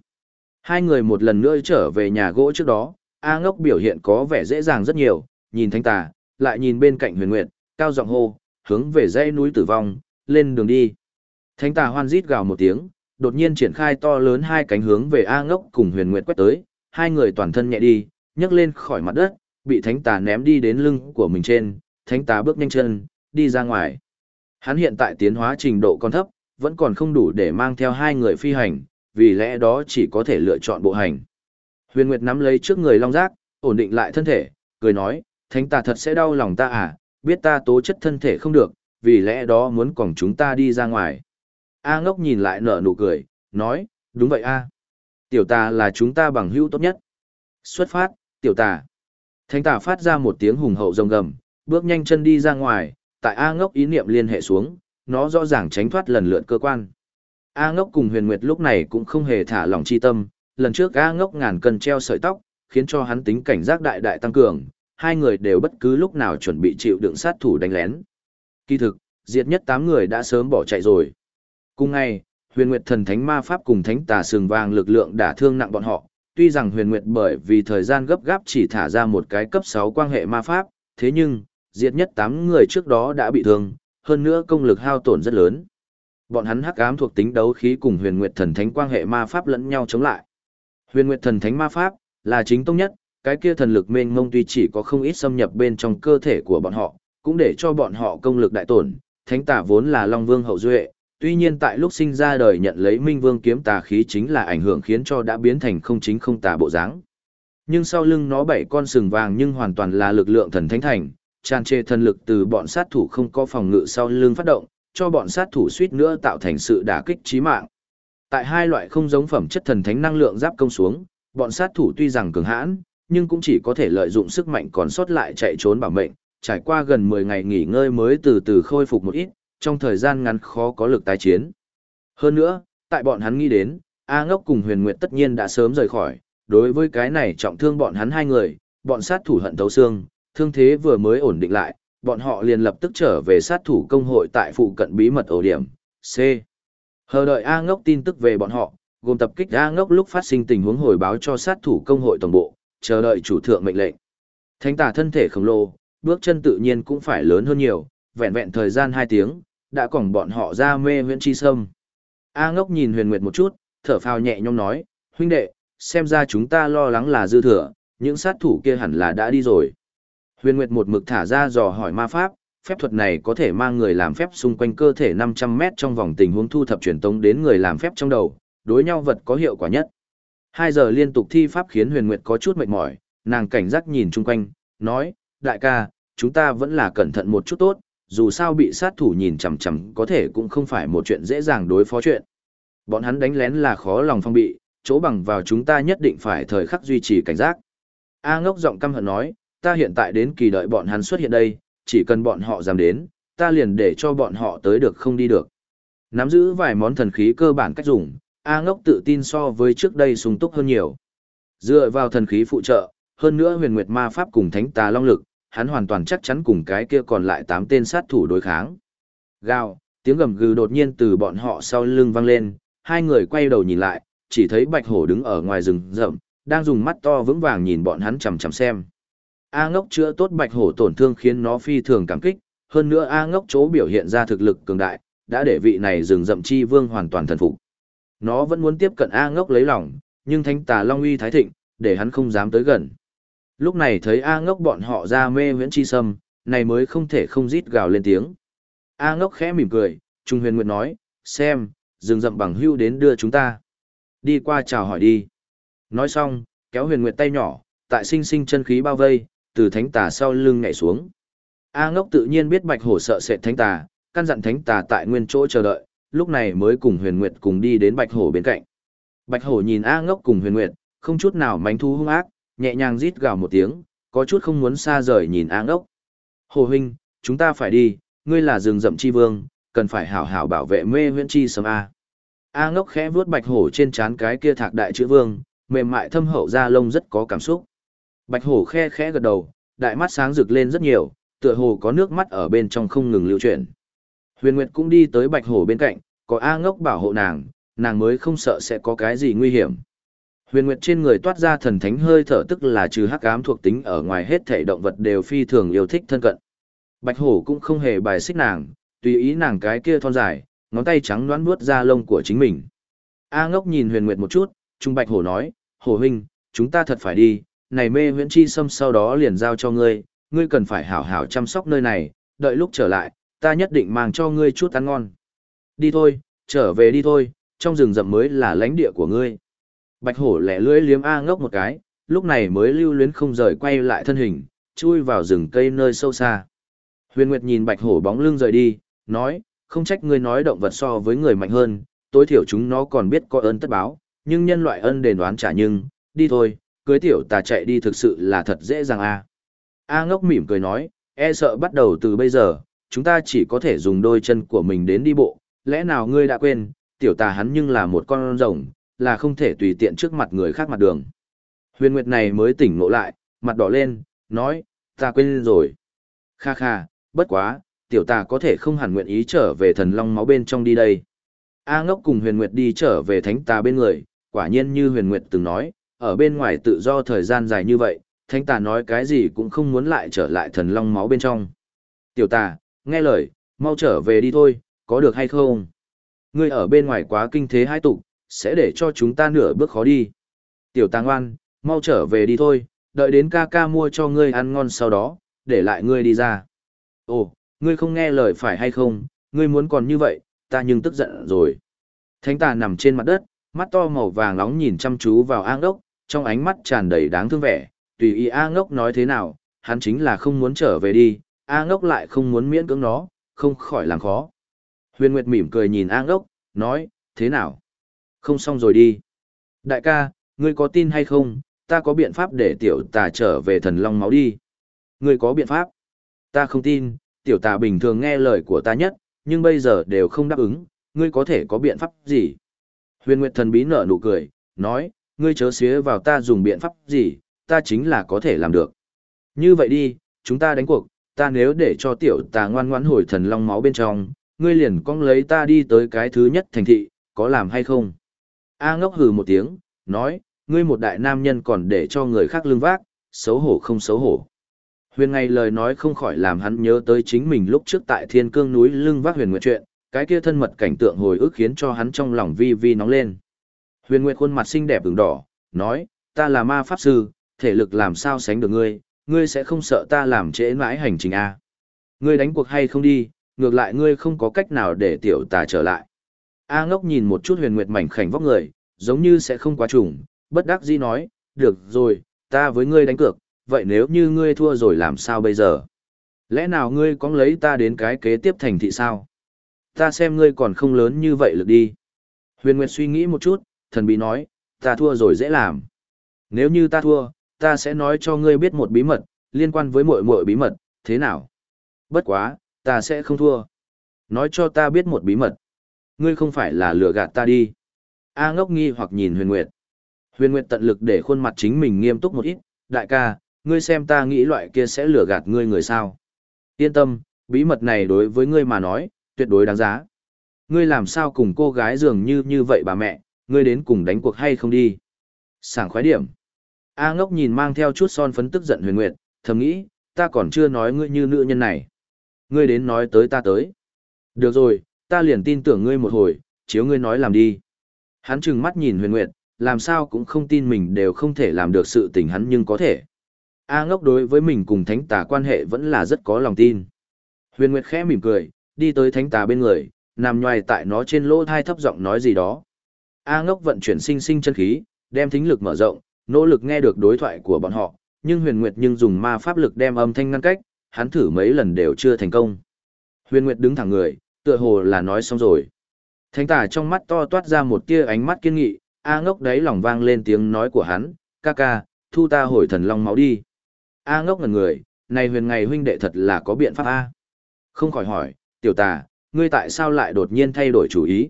Hai người một lần nữa trở về nhà gỗ trước đó, A ngốc biểu hiện có vẻ dễ dàng rất nhiều, nhìn thanh tà, lại nhìn bên cạnh huyền nguyệt, cao giọng hô, hướng về dãy núi tử vong, lên đường đi. Thánh tà hoan rít gào một tiếng, đột nhiên triển khai to lớn hai cánh hướng về A ngốc cùng huyền nguyệt quét tới, hai người toàn thân nhẹ đi, nhấc lên khỏi mặt đất, bị thánh tà ném đi đến lưng của mình trên, thánh tà bước nhanh chân, đi ra ngoài. Hắn hiện tại tiến hóa trình độ còn thấp, vẫn còn không đủ để mang theo hai người phi hành, vì lẽ đó chỉ có thể lựa chọn bộ hành. Huyền Nguyệt nắm lấy trước người Long Giác, ổn định lại thân thể, cười nói, thánh tà thật sẽ đau lòng ta à, biết ta tố chất thân thể không được, vì lẽ đó muốn cùng chúng ta đi ra ngoài. A ngốc nhìn lại nở nụ cười, nói, đúng vậy a Tiểu tà là chúng ta bằng hữu tốt nhất. Xuất phát, tiểu tà. Thánh tà phát ra một tiếng hùng hậu rồng gầm, bước nhanh chân đi ra ngoài, tại A ngốc ý niệm liên hệ xuống, nó rõ ràng tránh thoát lần lượt cơ quan. A ngốc cùng huyền nguyệt lúc này cũng không hề thả lòng chi tâm, lần trước A ngốc ngàn cân treo sợi tóc, khiến cho hắn tính cảnh giác đại đại tăng cường, hai người đều bất cứ lúc nào chuẩn bị chịu đựng sát thủ đánh lén. Kỳ thực, diệt nhất tám người đã sớm bỏ chạy rồi. Cùng ngày, huyền nguyệt thần thánh ma pháp cùng thánh tà sừng vàng lực lượng đả thương nặng bọn họ, tuy rằng huyền nguyệt bởi vì thời gian gấp gáp chỉ thả ra một cái cấp 6 quan hệ ma pháp, thế nhưng, diệt nhất 8 người trước đó đã bị thương, hơn nữa công lực hao tổn rất lớn. Bọn hắn hắc ám thuộc tính đấu khí cùng huyền nguyệt thần thánh quan hệ ma pháp lẫn nhau chống lại. Huyền nguyệt thần thánh ma pháp là chính tông nhất, cái kia thần lực mênh mông tuy chỉ có không ít xâm nhập bên trong cơ thể của bọn họ, cũng để cho bọn họ công lực đại tổn. Thánh tà vốn là Long Vương hậu duệ, tuy nhiên tại lúc sinh ra đời nhận lấy Minh Vương kiếm tà khí chính là ảnh hưởng khiến cho đã biến thành không chính không tà bộ dáng. Nhưng sau lưng nó bảy con sừng vàng nhưng hoàn toàn là lực lượng thần thánh thành, tràn trề thần lực từ bọn sát thủ không có phòng ngự sau lưng phát động, cho bọn sát thủ suýt nữa tạo thành sự đả kích chí mạng. Tại hai loại không giống phẩm chất thần thánh năng lượng giáp công xuống, bọn sát thủ tuy rằng cường hãn, nhưng cũng chỉ có thể lợi dụng sức mạnh còn sót lại chạy trốn bảo mệnh, trải qua gần 10 ngày nghỉ ngơi mới từ từ khôi phục một ít, trong thời gian ngắn khó có lực tái chiến. Hơn nữa, tại bọn hắn nghĩ đến, A ngốc cùng huyền nguyệt tất nhiên đã sớm rời khỏi, đối với cái này trọng thương bọn hắn hai người, bọn sát thủ hận thấu xương, thương thế vừa mới ổn định lại, bọn họ liền lập tức trở về sát thủ công hội tại phụ cận bí mật ổ điểm, C. Hờ đợi A ngốc tin tức về bọn họ, gồm tập kích A ngốc lúc phát sinh tình huống hồi báo cho sát thủ công hội tổng bộ, chờ đợi chủ thượng mệnh lệnh. Thánh tà thân thể khổng lồ, bước chân tự nhiên cũng phải lớn hơn nhiều, vẹn vẹn thời gian 2 tiếng, đã cổng bọn họ ra mê huyện chi sâm. A ngốc nhìn huyền nguyệt một chút, thở phào nhẹ nhõm nói, huynh đệ, xem ra chúng ta lo lắng là dư thừa, những sát thủ kia hẳn là đã đi rồi. Huyền nguyệt một mực thả ra dò hỏi ma pháp, phép thuật này có thể mang người làm phép xung quanh cơ thể 500 mét trong vòng tình huống thu thập truyền tống đến người làm phép trong đầu, đối nhau vật có hiệu quả nhất. Hai giờ liên tục thi pháp khiến huyền nguyệt có chút mệt mỏi, nàng cảnh giác nhìn chung quanh, nói, đại ca, chúng ta vẫn là cẩn thận một chút tốt, dù sao bị sát thủ nhìn chằm chằm có thể cũng không phải một chuyện dễ dàng đối phó chuyện. Bọn hắn đánh lén là khó lòng phong bị, chỗ bằng vào chúng ta nhất định phải thời khắc duy trì cảnh giác. A ngốc giọng căm hận nói, ta hiện tại đến kỳ đợi bọn hắn xuất hiện đây, chỉ cần bọn họ dám đến, ta liền để cho bọn họ tới được không đi được. Nắm giữ vài món thần khí cơ bản cách dùng, A ngốc tự tin so với trước đây sung túc hơn nhiều. Dựa vào thần khí phụ trợ, hơn nữa huyền nguyệt ma pháp cùng thánh tà long lực, hắn hoàn toàn chắc chắn cùng cái kia còn lại tám tên sát thủ đối kháng. Gào, tiếng gầm gừ đột nhiên từ bọn họ sau lưng vang lên, hai người quay đầu nhìn lại, chỉ thấy bạch hổ đứng ở ngoài rừng rậm, đang dùng mắt to vững vàng nhìn bọn hắn chằm chằm xem. A ngốc chữa tốt bạch hổ tổn thương khiến nó phi thường cảm kích, hơn nữa A ngốc chỗ biểu hiện ra thực lực cường đại, đã để vị này rừng rậm chi vương hoàn toàn thần phục. Nó vẫn muốn tiếp cận A ngốc lấy lòng, nhưng thánh tà long uy thái thịnh, để hắn không dám tới gần. Lúc này thấy A ngốc bọn họ ra mê huyễn chi sâm, này mới không thể không rít gào lên tiếng. A ngốc khẽ mỉm cười, Trung huyền nguyệt nói, xem, rừng rậm bằng hưu đến đưa chúng ta. Đi qua chào hỏi đi. Nói xong, kéo huyền nguyệt tay nhỏ, tại sinh sinh chân khí bao vây, từ thánh tà sau lưng nhảy xuống. A ngốc tự nhiên biết bạch hổ sợ sệt thánh tà, căn dặn thánh tà tại nguyên chỗ chờ đợi, lúc này mới cùng huyền nguyệt cùng đi đến bạch hổ bên cạnh. Bạch hổ nhìn A ngốc cùng huyền nguyệt, không chút nào mánh thu hung ác, nhẹ nhàng rít gào một tiếng, có chút không muốn xa rời nhìn A ngốc. Hồ huynh, chúng ta phải đi, ngươi là rừng rậm chi vương, cần phải hảo hảo bảo vệ mê huyễn chi sớm A. A ngốc khẽ vuốt bạch hổ trên trán cái kia thạc đại chữ vương, mềm mại thâm hậu da lông rất có cảm xúc. Bạch hổ khe khẽ gật đầu, đại mắt sáng rực lên rất nhiều, tựa hồ có nước mắt ở bên trong không ngừng lưu chuyển. Huyền Nguyệt cũng đi tới bạch hổ bên cạnh, có A ngốc bảo hộ nàng, nàng mới không sợ sẽ có cái gì nguy hiểm. Huyền Nguyệt trên người toát ra thần thánh hơi thở tức là trừ hắc ám thuộc tính ở ngoài hết thể động vật đều phi thường yêu thích thân cận. Bạch hổ cũng không hề bài xích nàng, tùy ý nàng cái kia thon dài, ngón tay trắng đoán vuốt ra lông của chính mình. A ngốc nhìn huyền nguyệt một chút, Trung Bạch Hổ nói, Hổ huynh, chúng ta thật phải đi, này mê huyễn chi xâm sau đó liền giao cho ngươi, ngươi cần phải hảo hảo chăm sóc nơi này, đợi lúc trở lại, ta nhất định mang cho ngươi chút ăn ngon. Đi thôi, trở về đi thôi, trong rừng rậm mới là lãnh địa của ngươi. Bạch hổ lẻ lưỡi liếm A ngốc một cái, lúc này mới lưu luyến không rời quay lại thân hình, chui vào rừng cây nơi sâu xa. Huyền Nguyệt nhìn bạch hổ bóng lưng rời đi, nói, không trách ngươi nói động vật so với người mạnh hơn, tối thiểu chúng nó còn biết có ơn tất báo, nhưng nhân loại ân đền đoán trả nhưng, đi thôi, cưới tiểu tà chạy đi thực sự là thật dễ dàng a. A ngốc mỉm cười nói, e sợ bắt đầu từ bây giờ, chúng ta chỉ có thể dùng đôi chân của mình đến đi bộ, lẽ nào ngươi đã quên, tiểu tà hắn nhưng là một con rồng, là không thể tùy tiện trước mặt người khác mặt đường. Huyền Nguyệt này mới tỉnh ngộ lại, mặt đỏ lên, nói, ta quên rồi. Kha kha, bất quá, tiểu tà có thể không hẳn nguyện ý trở về thần long máu bên trong đi đây. A ngốc cùng huyền nguyệt đi trở về thánh tà bên người, quả nhiên như huyền nguyệt từng nói, ở bên ngoài tự do thời gian dài như vậy, thánh tà nói cái gì cũng không muốn lại trở lại thần long máu bên trong. Tiểu tà, nghe lời, mau trở về đi thôi, có được hay không? Ngươi ở bên ngoài quá kinh thế hai tục, sẽ để cho chúng ta nửa bước khó đi. Tiểu tà ngoan, mau trở về đi thôi, đợi đến ca ca mua cho ngươi ăn ngon sau đó, để lại ngươi đi ra. Ồ, ngươi không nghe lời phải hay không, ngươi muốn còn như vậy, ta nhưng tức giận rồi. Thánh tà nằm trên mặt đất, mắt to màu vàng nóng nhìn chăm chú vào an đốc, trong ánh mắt tràn đầy đáng thương vẻ, tùy ý A ngốc nói thế nào, hắn chính là không muốn trở về đi, A ngốc lại không muốn miễn cưỡng nó, không khỏi làm khó. Huyền Nguyệt mỉm cười nhìn A ngốc, nói, thế nào? Không xong rồi đi. Đại ca, ngươi có tin hay không, ta có biện pháp để tiểu tà trở về thần long máu đi. Ngươi có biện pháp? Ta không tin, tiểu tà bình thường nghe lời của ta nhất, nhưng bây giờ đều không đáp ứng, ngươi có thể có biện pháp gì? Huyền Nguyệt thần bí nở nụ cười, nói, ngươi chớ xía vào ta dùng biện pháp gì, ta chính là có thể làm được. Như vậy đi, chúng ta đánh cuộc, ta nếu để cho tiểu tà ngoan ngoãn hồi thần long máu bên trong, ngươi liền cong lấy ta đi tới cái thứ nhất thành thị, có làm hay không? A ngốc hừ một tiếng, nói, ngươi một đại nam nhân còn để cho người khác lương vác, xấu hổ không xấu hổ. Huyền ngày lời nói không khỏi làm hắn nhớ tới chính mình lúc trước tại thiên cương núi lưng vác huyền nguyệt chuyện, cái kia thân mật cảnh tượng hồi ức khiến cho hắn trong lòng vi vi nóng lên. Huyền nguyệt khuôn mặt xinh đẹp ửng đỏ, nói, ta là ma pháp sư, thể lực làm sao sánh được ngươi, ngươi sẽ không sợ ta làm trễ mãi hành trình A. Ngươi đánh cuộc hay không đi, ngược lại ngươi không có cách nào để tiểu tà trở lại. A ngốc nhìn một chút huyền nguyệt mảnh khảnh vóc người, giống như sẽ không quá trùng, bất đắc dĩ nói, được rồi, ta với ngươi đánh cược, vậy nếu như ngươi thua rồi làm sao bây giờ? Lẽ nào ngươi có lấy ta đến cái kế tiếp thành thị sao? Ta xem ngươi còn không lớn như vậy lực đi. Huyền Nguyệt suy nghĩ một chút, thần bí nói, ta thua rồi dễ làm. Nếu như ta thua, ta sẽ nói cho ngươi biết một bí mật, liên quan với mọi mọi bí mật, thế nào? Bất quá, ta sẽ không thua. Nói cho ta biết một bí mật. Ngươi không phải là lừa gạt ta đi. A ngốc nghi hoặc nhìn huyền nguyệt. Huyền nguyệt tận lực để khuôn mặt chính mình nghiêm túc một ít. Đại ca, ngươi xem ta nghĩ loại kia sẽ lừa gạt ngươi người sao. Yên tâm, bí mật này đối với ngươi mà nói, tuyệt đối đáng giá. Ngươi làm sao cùng cô gái dường như như vậy bà mẹ, ngươi đến cùng đánh cuộc hay không đi. Sảng khoái điểm. A ngốc nhìn mang theo chút son phấn tức giận huyền nguyệt, thầm nghĩ, ta còn chưa nói ngươi như nữ nhân này. Ngươi đến nói tới ta tới. Được rồi, ta liền tin tưởng ngươi một hồi, chiếu ngươi nói làm đi. Hắn trừng mắt nhìn huyền nguyệt, làm sao cũng không tin mình đều không thể làm được sự tình hắn nhưng có thể. A ngốc đối với mình cùng thánh tà quan hệ vẫn là rất có lòng tin. Huyền nguyệt khẽ mỉm cười, đi tới thánh tà bên người, nằm nhoài tại nó trên lỗ thai thấp giọng nói gì đó. A ngốc vận chuyển sinh sinh chân khí, đem thính lực mở rộng, nỗ lực nghe được đối thoại của bọn họ, nhưng huyền nguyệt nhưng dùng ma pháp lực đem âm thanh ngăn cách, hắn thử mấy lần đều chưa thành công. Huyền nguyệt đứng thẳng người, tựa hồ là nói xong rồi. Thánh tà trong mắt to toát ra một tia ánh mắt kiên nghị, A ngốc đấy lòng vang lên tiếng nói của hắn, ca ca, thu ta hồi thần long máu đi. A ngốc ngần người, này huyền ngày huynh đệ thật là có biện pháp A. Không khỏi hỏi, tiểu tà, ngươi tại sao lại đột nhiên thay đổi chủ ý?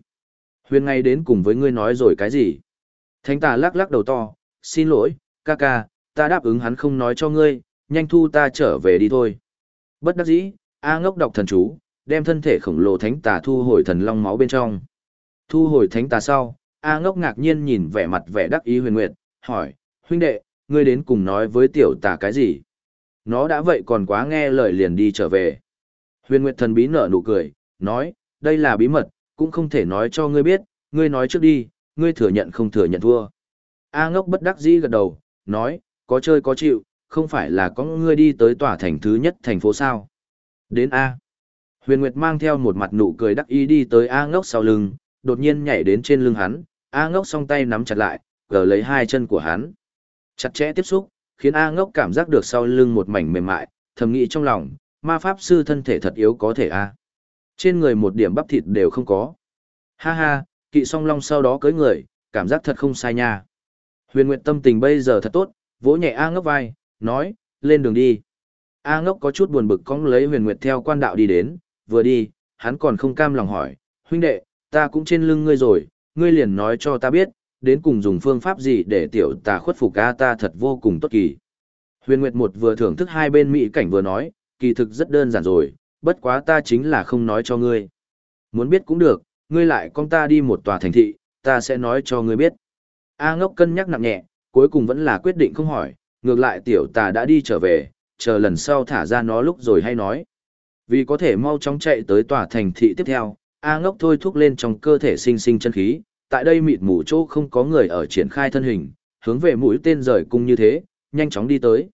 Huyền ngay đến cùng với ngươi nói rồi cái gì? Thánh tà lắc lắc đầu to, xin lỗi, ca ca, ta đáp ứng hắn không nói cho ngươi, nhanh thu ta trở về đi thôi. Bất đắc dĩ, A ngốc đọc thần chú, đem thân thể khổng lồ thánh tà thu hồi thần long máu bên trong. Thu hồi thánh tà sau, A ngốc ngạc nhiên nhìn vẻ mặt vẻ đắc ý huyền nguyệt, hỏi, huynh đệ, ngươi đến cùng nói với tiểu tà cái gì? Nó đã vậy còn quá nghe lời liền đi trở về. Huyền nguyệt thần bí nở nụ cười, nói, đây là bí mật, cũng không thể nói cho ngươi biết, ngươi nói trước đi, ngươi thừa nhận không thừa nhận thua. A ngốc bất đắc dĩ gật đầu, nói, có chơi có chịu, không phải là có ngươi đi tới tòa thành thứ nhất thành phố sao. Đến A. Huyền Nguyệt mang theo một mặt nụ cười đắc ý đi tới A ngốc sau lưng, đột nhiên nhảy đến trên lưng hắn, A ngốc song tay nắm chặt lại, gờ lấy hai chân của hắn. Chặt chẽ tiếp xúc, khiến A ngốc cảm giác được sau lưng một mảnh mềm mại, thầm nghĩ trong lòng, ma pháp sư thân thể thật yếu có thể A. Trên người một điểm bắp thịt đều không có. Ha ha, kỵ song long sau đó cưới người, cảm giác thật không sai nha. Huyền Nguyệt tâm tình bây giờ thật tốt, vỗ nhẹ A ngốc vai, nói, lên đường đi. A ngốc có chút buồn bực cong lấy huyền Nguyệt theo quan đạo đi đến, vừa đi, hắn còn không cam lòng hỏi, huynh đệ, ta cũng trên lưng ngươi rồi, ngươi liền nói cho ta biết, đến cùng dùng phương pháp gì để tiểu tà khuất phục ca ta thật vô cùng tốt kỳ. Huyền Nguyệt một vừa thưởng thức hai bên mỹ cảnh vừa nói, kỳ thực rất đơn giản rồi, bất quá ta chính là không nói cho ngươi. Muốn biết cũng được, ngươi lại con ta đi một tòa thành thị, ta sẽ nói cho ngươi biết. A ngốc cân nhắc nặng nhẹ, cuối cùng vẫn là quyết định không hỏi, ngược lại tiểu tà đã đi trở về, chờ lần sau thả ra nó lúc rồi hay nói. Vì có thể mau chóng chạy tới tòa thành thị tiếp theo, A ngốc thôi thúc lên trong cơ thể sinh sinh chân khí, tại đây mịt mù chỗ không có người ở triển khai thân hình, hướng về mũi tên rời cung như thế, nhanh chóng đi tới.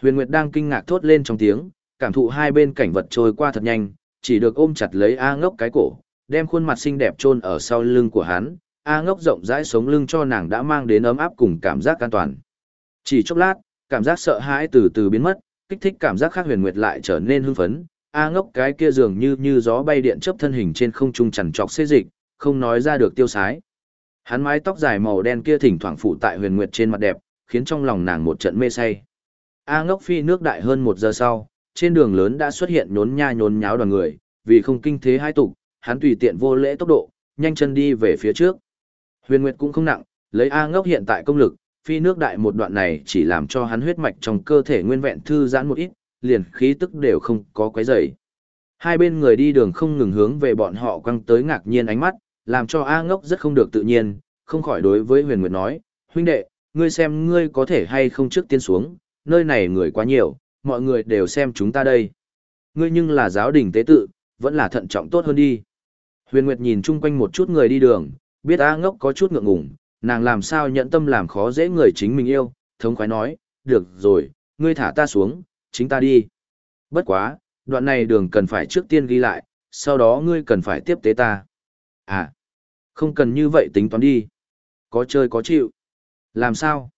Huyền Nguyệt đang kinh ngạc thốt lên trong tiếng, cảm thụ hai bên cảnh vật trôi qua thật nhanh, chỉ được ôm chặt lấy A ngốc cái cổ, đem khuôn mặt xinh đẹp chôn ở sau lưng của hắn, A ngốc rộng rãi sống lưng cho nàng đã mang đến ấm áp cùng cảm giác an toàn. Chỉ chốc lát, cảm giác sợ hãi từ từ biến mất, kích thích cảm giác khác huyền nguyệt lại trở nên hưng phấn. A ngốc cái kia dường như như gió bay điện chớp thân hình trên không trung chằn trọc xê dịch, không nói ra được tiêu sái. Hắn mái tóc dài màu đen kia thỉnh thoảng phủ tại huyền nguyệt trên mặt đẹp, khiến trong lòng nàng một trận mê say. A ngốc phi nước đại hơn một giờ sau, trên đường lớn đã xuất hiện nhốn nha nhốn nháo đoàn người, vì không kinh thế hai tục, hắn tùy tiện vô lễ tốc độ, nhanh chân đi về phía trước. Huyền Nguyệt cũng không nặng, lấy A ngốc hiện tại công lực, phi nước đại một đoạn này chỉ làm cho hắn huyết mạch trong cơ thể nguyên vẹn thư giãn một ít, liền khí tức đều không có quấy rầy. Hai bên người đi đường không ngừng hướng về bọn họ quăng tới ngạc nhiên ánh mắt, làm cho A ngốc rất không được tự nhiên, không khỏi đối với huyền nguyệt nói, huynh đệ, ngươi xem ngươi có thể hay không trước tiên xuống, nơi này người quá nhiều, mọi người đều xem chúng ta đây. Ngươi nhưng là giáo đình tế tự, vẫn là thận trọng tốt hơn đi. Huyền Nguyệt nhìn chung quanh một chút người đi đường, biết A ngốc có chút ngượng ngùng, nàng làm sao nhận tâm làm khó dễ người chính mình yêu, thống khoái nói, được rồi, ngươi thả ta xuống, chính ta đi. Bất quá, đoạn này đường cần phải trước tiên ghi lại, sau đó ngươi cần phải tiếp tế ta. À, không cần như vậy tính toán đi. Có chơi có chịu. Làm sao?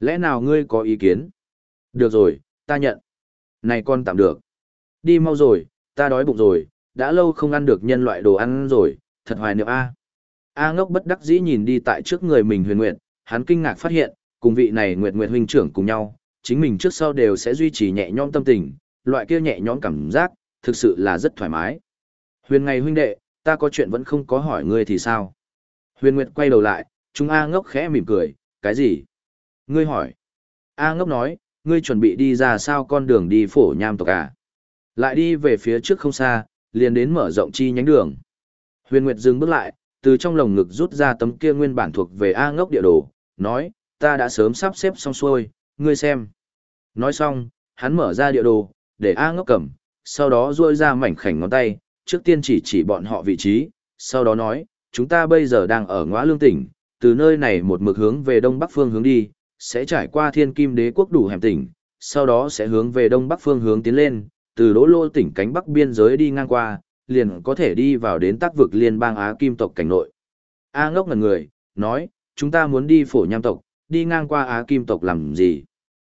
Lẽ nào ngươi có ý kiến? Được rồi, ta nhận. Này con tạm được. Đi mau rồi, ta đói bụng rồi, đã lâu không ăn được nhân loại đồ ăn rồi, thật hoài niệm A. A ngốc bất đắc dĩ nhìn đi tại trước người mình huyền nguyệt, hắn kinh ngạc phát hiện, cùng vị này nguyệt nguyệt huynh trưởng cùng nhau, chính mình trước sau đều sẽ duy trì nhẹ nhõm tâm tình, loại kia nhẹ nhõm cảm giác, thực sự là rất thoải mái. Huyền ngày huynh đệ, ta có chuyện vẫn không có hỏi ngươi thì sao? Huyền Nguyệt quay đầu lại, chúng A ngốc khẽ mỉm cười, cái gì? Ngươi hỏi. A ngốc nói, ngươi chuẩn bị đi ra sao con đường đi phổ nham tộc à? Lại đi về phía trước không xa, liền đến mở rộng chi nhánh đường. Huyền Nguyệt dừng bước lại, từ trong lồng ngực rút ra tấm kia nguyên bản thuộc về A ngốc địa đồ, nói, ta đã sớm sắp xếp xong xuôi, ngươi xem. Nói xong, hắn mở ra địa đồ, để A ngốc cầm, sau đó duỗi ra mảnh khảnh ngón tay, trước tiên chỉ chỉ bọn họ vị trí, sau đó nói, chúng ta bây giờ đang ở ngõ lương tỉnh, từ nơi này một mực hướng về đông bắc phương hướng đi, sẽ trải qua thiên kim đế quốc đủ hẻm tỉnh, sau đó sẽ hướng về đông bắc phương hướng tiến lên, từ đỗ lô tỉnh cánh bắc biên giới đi ngang qua, liền có thể đi vào đến tác vực liên bang Á Kim tộc cảnh nội. A ngốc ngần người, nói, chúng ta muốn đi phổ nham tộc, đi ngang qua Á Kim tộc làm gì?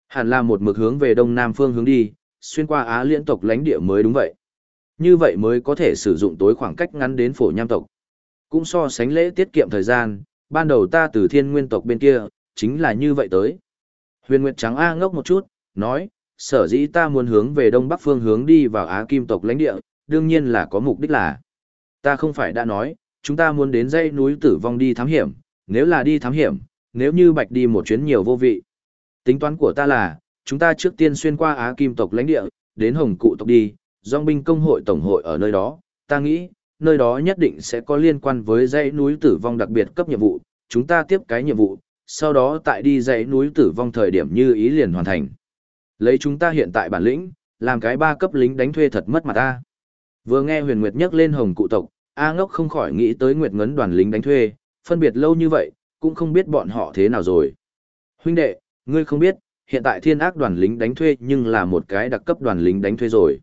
Hẳn là một mực hướng về đông nam phương hướng đi, xuyên qua Á liên tộc lãnh địa mới đúng vậy. Như vậy mới có thể sử dụng tối khoảng cách ngắn đến phổ nham tộc. Cũng so sánh lễ tiết kiệm thời gian, ban đầu ta từ thiên nguyên tộc bên kia, chính là như vậy tới. Huyền Nguyệt Trắng A ngốc một chút, nói, sở dĩ ta muốn hướng về đông bắc phương hướng đi vào Á Kim tộc lãnh địa, đương nhiên là có mục đích là. Ta không phải đã nói, chúng ta muốn đến dãy núi tử vong đi thám hiểm, nếu là đi thám hiểm, nếu như bạch đi một chuyến nhiều vô vị. Tính toán của ta là, chúng ta trước tiên xuyên qua Á Kim tộc lãnh địa, đến Hồng Cụ tộc đi, dòng binh công hội tổng hội ở nơi đó, ta nghĩ, nơi đó nhất định sẽ có liên quan với dãy núi tử vong đặc biệt cấp nhiệm vụ, chúng ta tiếp cái nhiệm vụ, sau đó tại đi dãy núi tử vong thời điểm như ý liền hoàn thành. Lấy chúng ta hiện tại bản lĩnh, làm cái ba cấp lính đánh thuê thật mất mặt ta. Vừa nghe huyền nguyệt nhắc lên hồng cụ tộc, A ngốc không khỏi nghĩ tới nguyệt ngấn đoàn lính đánh thuê, phân biệt lâu như vậy, cũng không biết bọn họ thế nào rồi. Huynh đệ, ngươi không biết, hiện tại thiên ác đoàn lính đánh thuê nhưng là một cái đặc cấp đoàn lính đánh thuê rồi.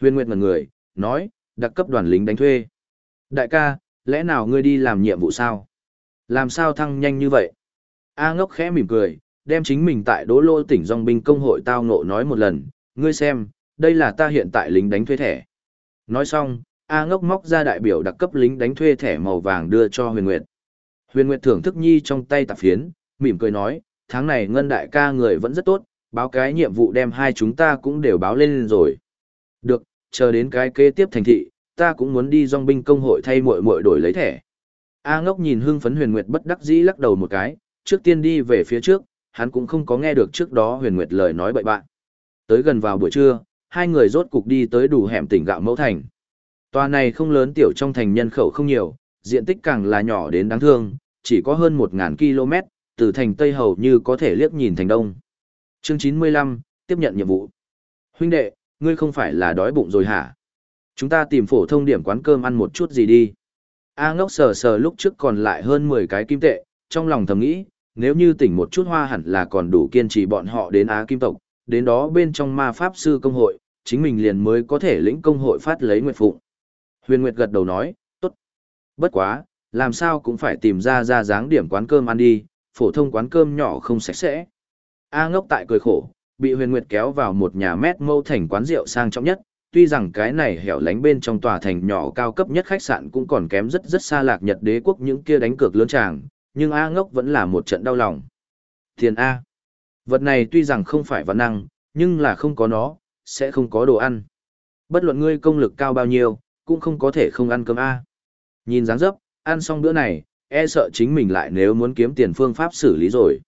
Huyền Nguyệt ngần người, nói, đặc cấp đoàn lính đánh thuê. Đại ca, lẽ nào ngươi đi làm nhiệm vụ sao? Làm sao thăng nhanh như vậy? A ngốc khẽ mỉm cười, đem chính mình tại đỗ lô tỉnh dòng binh công hội tao ngộ nói một lần. Ngươi xem, đây là ta hiện tại lính đánh thuê thẻ. Nói xong, A ngốc móc ra đại biểu đặc cấp lính đánh thuê thẻ màu vàng đưa cho huyền nguyệt. Huyền nguyệt thưởng thức nhi trong tay tạp phiến, mỉm cười nói, tháng này ngân đại ca người vẫn rất tốt, báo cái nhiệm vụ đem hai chúng ta cũng đều báo lên rồi. Được, chờ đến cái kế tiếp thành thị, ta cũng muốn đi dòng binh công hội thay muội muội đổi lấy thẻ. A ngốc nhìn hưng phấn huyền nguyệt bất đắc dĩ lắc đầu một cái, trước tiên đi về phía trước, hắn cũng không có nghe được trước đó huyền nguyệt lời nói bậy bạn. Tới gần vào buổi trưa, hai người rốt cục đi tới đủ hẻm tỉnh gạo mẫu thành. Tòa này không lớn tiểu trong thành nhân khẩu không nhiều, diện tích càng là nhỏ đến đáng thương, chỉ có hơn 1.000 km, từ thành Tây hầu như có thể liếc nhìn thành Đông. Chương 95, tiếp nhận nhiệm vụ. Huynh đệ, ngươi không phải là đói bụng rồi hả? Chúng ta tìm phổ thông điểm quán cơm ăn một chút gì đi. A ngốc sờ sờ lúc trước còn lại hơn 10 cái kim tệ, trong lòng thầm nghĩ, nếu như tỉnh một chút hoa hẳn là còn đủ kiên trì bọn họ đến Á Kim tộc, đến đó bên trong ma pháp sư công hội, chính mình liền mới có thể lĩnh công hội phát lấy nguyệt phụng. Huyền Nguyệt gật đầu nói, tốt. Bất quá, làm sao cũng phải tìm ra ra dáng điểm quán cơm ăn đi, phổ thông quán cơm nhỏ không sạch sẽ. A ngốc tại cười khổ, bị Huyền Nguyệt kéo vào một nhà mét mâu thành quán rượu sang trọng nhất, tuy rằng cái này hẻo lánh bên trong tòa thành nhỏ cao cấp nhất khách sạn cũng còn kém rất rất xa lạc Nhật đế quốc những kia đánh cược lớn tràng, nhưng A ngốc vẫn là một trận đau lòng. Tiền A. Vật này tuy rằng không phải văn năng, nhưng là không có nó, sẽ không có đồ ăn. Bất luận ngươi công lực cao bao nhiêu, cũng không có thể không ăn cơm A. Nhìn dáng dấp, ăn xong bữa này, e sợ chính mình lại nếu muốn kiếm tiền phương pháp xử lý rồi.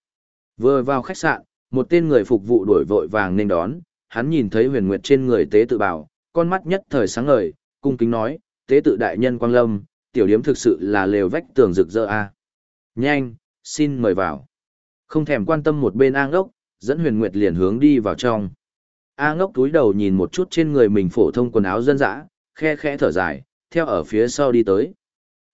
Vừa vào khách sạn, một tên người phục vụ đuổi vội vàng nên đón, hắn nhìn thấy huyền nguyệt trên người tế tự bảo, con mắt nhất thời sáng ngời, cung kính nói, tế tự đại nhân quang lâm, tiểu điếm thực sự là lều vách tường rực rỡ a. Nhanh, xin mời vào. Không thèm quan tâm một bên A ngốc, dẫn huyền nguyệt liền hướng đi vào trong. A ngốc túi đầu nhìn một chút trên người mình phổ thông quần áo dân dã, khe khẽ thở dài, theo ở phía sau đi tới.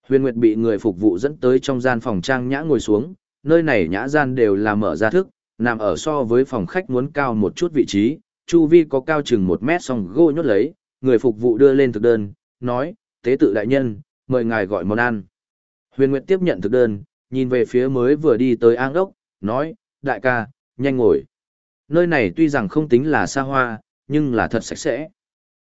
Huyền Nguyệt bị người phục vụ dẫn tới trong gian phòng trang nhã ngồi xuống, nơi này nhã gian đều là mở ra thức, nằm ở so với phòng khách muốn cao một chút vị trí, chu vi có cao chừng một mét song gô nhốt lấy, người phục vụ đưa lên thực đơn, nói, tế tự đại nhân, mời ngài gọi món ăn. Huyền Nguyệt tiếp nhận thực đơn, nhìn về phía mới vừa đi tới an ốc, nói, đại ca, nhanh ngồi. Nơi này tuy rằng không tính là xa hoa, nhưng là thật sạch sẽ.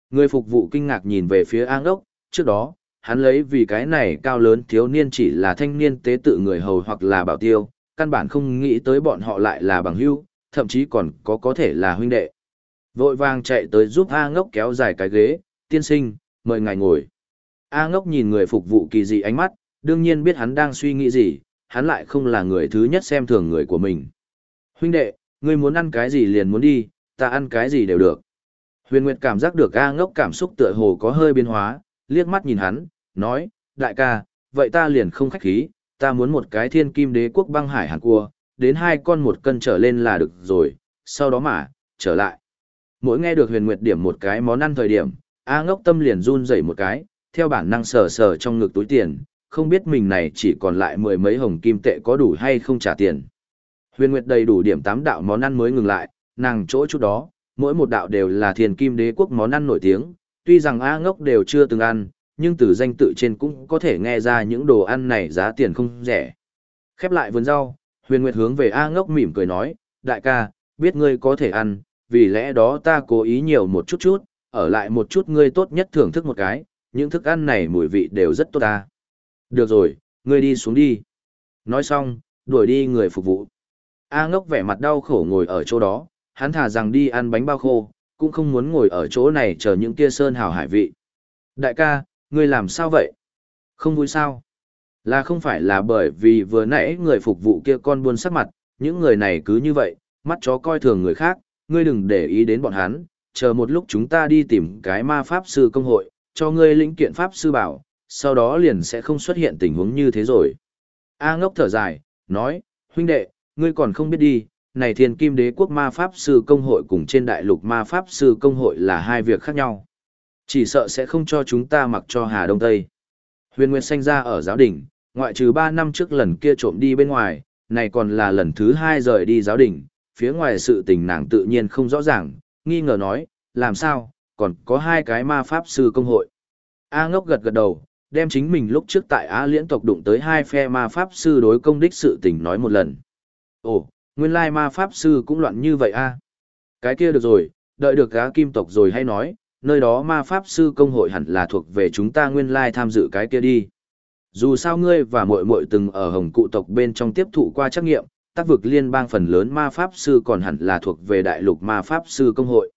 Người phục vụ kinh ngạc nhìn về phía an ốc, trước đó, hắn lấy vì cái này cao lớn thiếu niên chỉ là thanh niên tế tự người hầu hoặc là bảo tiêu, căn bản không nghĩ tới bọn họ lại là bằng hữu, thậm chí còn có có thể là huynh đệ. Vội vàng chạy tới giúp A ngốc kéo dài cái ghế, tiên sinh, mời ngài ngồi. A ngốc nhìn người phục vụ kỳ dị ánh mắt, đương nhiên biết hắn đang suy nghĩ gì, hắn lại không là người thứ nhất xem thường người của mình. Huynh đệ, ngươi muốn ăn cái gì liền muốn đi, ta ăn cái gì đều được. Huyền Nguyệt cảm giác được A ngốc cảm xúc tựa hồ có hơi biến hóa, liếc mắt nhìn hắn, nói, đại ca, vậy ta liền không khách khí, ta muốn một cái thiên kim đế quốc băng hải hàn cua, đến hai con một cân trở lên là được rồi, sau đó mà, trở lại. Mỗi nghe được huyền nguyệt điểm một cái món ăn thời điểm, A ngốc tâm liền run rẩy một cái, theo bản năng sờ sờ trong ngực túi tiền, không biết mình này chỉ còn lại mười mấy hồng kim tệ có đủ hay không trả tiền. Huyền nguyệt đầy đủ điểm tám đạo món ăn mới ngừng lại, nàng chỗ chút đó, mỗi một đạo đều là thiền kim đế quốc món ăn nổi tiếng, tuy rằng A ngốc đều chưa từng ăn, nhưng từ danh tự trên cũng có thể nghe ra những đồ ăn này giá tiền không rẻ. Khép lại vườn rau, huyền nguyệt hướng về A ngốc mỉm cười nói, đại ca, biết ngươi có thể ăn, vì lẽ đó ta cố ý nhiều một chút chút, ở lại một chút ngươi tốt nhất thưởng thức một cái, những thức ăn này mùi vị đều rất tốt ta. Được rồi, ngươi đi xuống đi. Nói xong, đuổi đi người phục vụ. A ngốc vẻ mặt đau khổ ngồi ở chỗ đó, hắn thả rằng đi ăn bánh bao khô, cũng không muốn ngồi ở chỗ này chờ những kia sơn hào hải vị. Đại ca, ngươi làm sao vậy? Không vui sao? Là không phải là bởi vì vừa nãy người phục vụ kia con buôn sắc mặt, những người này cứ như vậy, mắt chó coi thường người khác, ngươi đừng để ý đến bọn hắn, chờ một lúc chúng ta đi tìm cái ma pháp sư công hội, cho ngươi lĩnh kiện pháp sư bảo, sau đó liền sẽ không xuất hiện tình huống như thế rồi. A ngốc thở dài, nói, huynh đệ, ngươi còn không biết đi, này thiên kim đế quốc ma pháp sư công hội cùng trên đại lục ma pháp sư công hội là hai việc khác nhau. Chỉ sợ sẽ không cho chúng ta mặc cho Hà Đông Tây. Huyền Nguyệt sinh ra ở giáo đình, ngoại trừ 3 năm trước lần kia trộm đi bên ngoài, này còn là lần thứ hai rời đi giáo đình, phía ngoài sự tình nàng tự nhiên không rõ ràng, nghi ngờ nói, làm sao, còn có hai cái ma pháp sư công hội. A ngốc gật gật đầu, đem chính mình lúc trước tại Á liễn tộc đụng tới hai phe ma pháp sư đối công đích sự tình nói một lần. Ồ, nguyên lai ma pháp sư cũng loạn như vậy a Cái kia được rồi, đợi được Á kim tộc rồi hay nói, nơi đó ma pháp sư công hội hẳn là thuộc về chúng ta nguyên lai tham dự cái kia đi. Dù sao ngươi và muội muội từng ở hồng cụ tộc bên trong tiếp thụ qua trắc nghiệm, tác vực liên bang phần lớn ma pháp sư còn hẳn là thuộc về đại lục ma pháp sư công hội.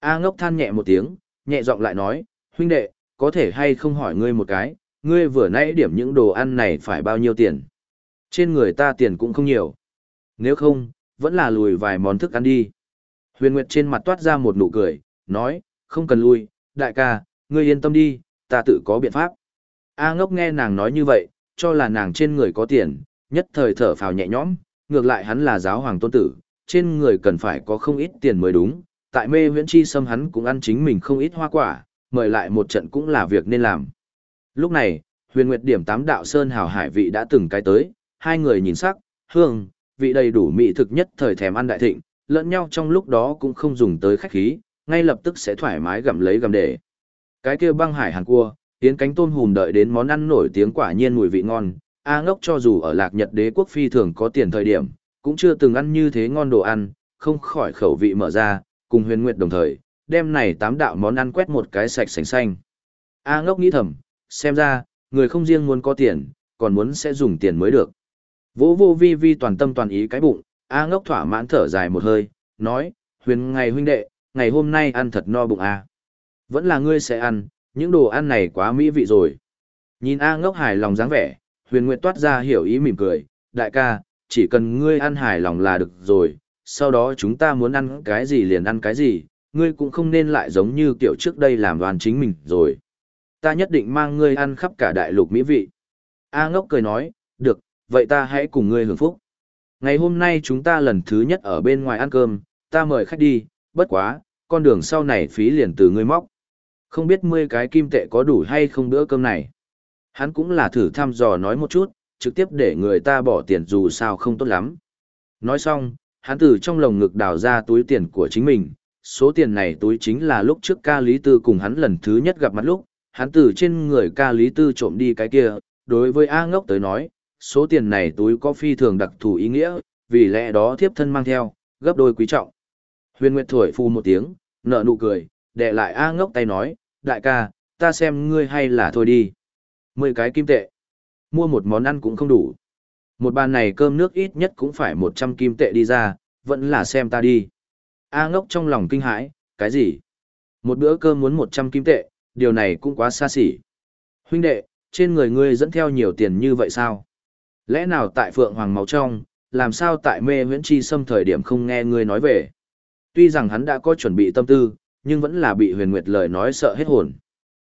A ngốc than nhẹ một tiếng, nhẹ giọng lại nói, huynh đệ, có thể hay không hỏi ngươi một cái, ngươi vừa nãy điểm những đồ ăn này phải bao nhiêu tiền? Trên người ta tiền cũng không nhiều. Nếu không, vẫn là lùi vài món thức ăn đi. Huyền Nguyệt trên mặt toát ra một nụ cười, nói, không cần lui, đại ca, ngươi yên tâm đi, ta tự có biện pháp. A ngốc nghe nàng nói như vậy, cho là nàng trên người có tiền, nhất thời thở phào nhẹ nhõm, ngược lại hắn là giáo hoàng tôn tử, trên người cần phải có không ít tiền mới đúng, tại mê huyễn chi xâm hắn cũng ăn chính mình không ít hoa quả, mời lại một trận cũng là việc nên làm. Lúc này, huyền nguyệt điểm tám đạo sơn hào hải vị đã từng cái tới, hai người nhìn sắc, hương, vị đầy đủ mỹ thực nhất thời thèm ăn đại thịnh, lẫn nhau trong lúc đó cũng không dùng tới khách khí, ngay lập tức sẽ thoải mái gặm lấy gặm để. Cái kia băng hải hàn cua, tiến cánh tôm hùm đợi đến món ăn nổi tiếng quả nhiên mùi vị ngon, A ngốc cho dù ở lạc nhật đế quốc phi thường có tiền thời điểm, cũng chưa từng ăn như thế ngon đồ ăn, không khỏi khẩu vị mở ra, cùng huyền nguyệt đồng thời, đem này tám đạo món ăn quét một cái sạch sành xanh. A ngốc nghĩ thầm, xem ra, người không riêng muốn có tiền, còn muốn sẽ dùng tiền mới được. Vô vô vi vi toàn tâm toàn ý cái bụng, A ngốc thỏa mãn thở dài một hơi, nói, huyền ngày huynh đệ, ngày hôm nay ăn thật no bụng à. Vẫn là ngươi sẽ ăn, những đồ ăn này quá mỹ vị rồi. Nhìn A ngốc hài lòng dáng vẻ, huyền nguyệt toát ra hiểu ý mỉm cười, đại ca, chỉ cần ngươi ăn hài lòng là được rồi, sau đó chúng ta muốn ăn cái gì liền ăn cái gì, ngươi cũng không nên lại giống như kiểu trước đây làm đoàn chính mình rồi. Ta nhất định mang ngươi ăn khắp cả đại lục mỹ vị. A ngốc cười nói, được, vậy ta hãy cùng ngươi hưởng phúc. Ngày hôm nay chúng ta lần thứ nhất ở bên ngoài ăn cơm, ta mời khách đi, bất quá, con đường sau này phí liền từ ngươi móc. Không biết 10 cái kim tệ có đủ hay không bữa cơm này. Hắn cũng là thử thăm dò nói một chút, trực tiếp để người ta bỏ tiền dù sao không tốt lắm. Nói xong, hắn từ trong lồng ngực đào ra túi tiền của chính mình. Số tiền này túi chính là lúc trước ca lý tư cùng hắn lần thứ nhất gặp mặt lúc, hắn từ trên người ca lý tư trộm đi cái kia. Đối với A ngốc tới nói, số tiền này túi có phi thường đặc thù ý nghĩa, vì lẽ đó thiếp thân mang theo, gấp đôi quý trọng. Huyền Nguyệt thổi phu một tiếng, nở nụ cười, đệ lại A ngốc tay nói, đại ca, ta xem ngươi hay là thôi đi. Mười cái kim tệ. Mua một món ăn cũng không đủ. Một bàn này cơm nước ít nhất cũng phải một trăm kim tệ đi ra, vẫn là xem ta đi. A ngốc trong lòng kinh hãi, cái gì? Một bữa cơm muốn một trăm kim tệ, điều này cũng quá xa xỉ. Huynh đệ, trên người ngươi dẫn theo nhiều tiền như vậy sao? Lẽ nào tại Phượng Hoàng Máu Trong, làm sao tại mê huyễn Chi Sâm thời điểm không nghe ngươi nói về? Tuy rằng hắn đã có chuẩn bị tâm tư, nhưng vẫn là bị huyền nguyệt lời nói sợ hết hồn.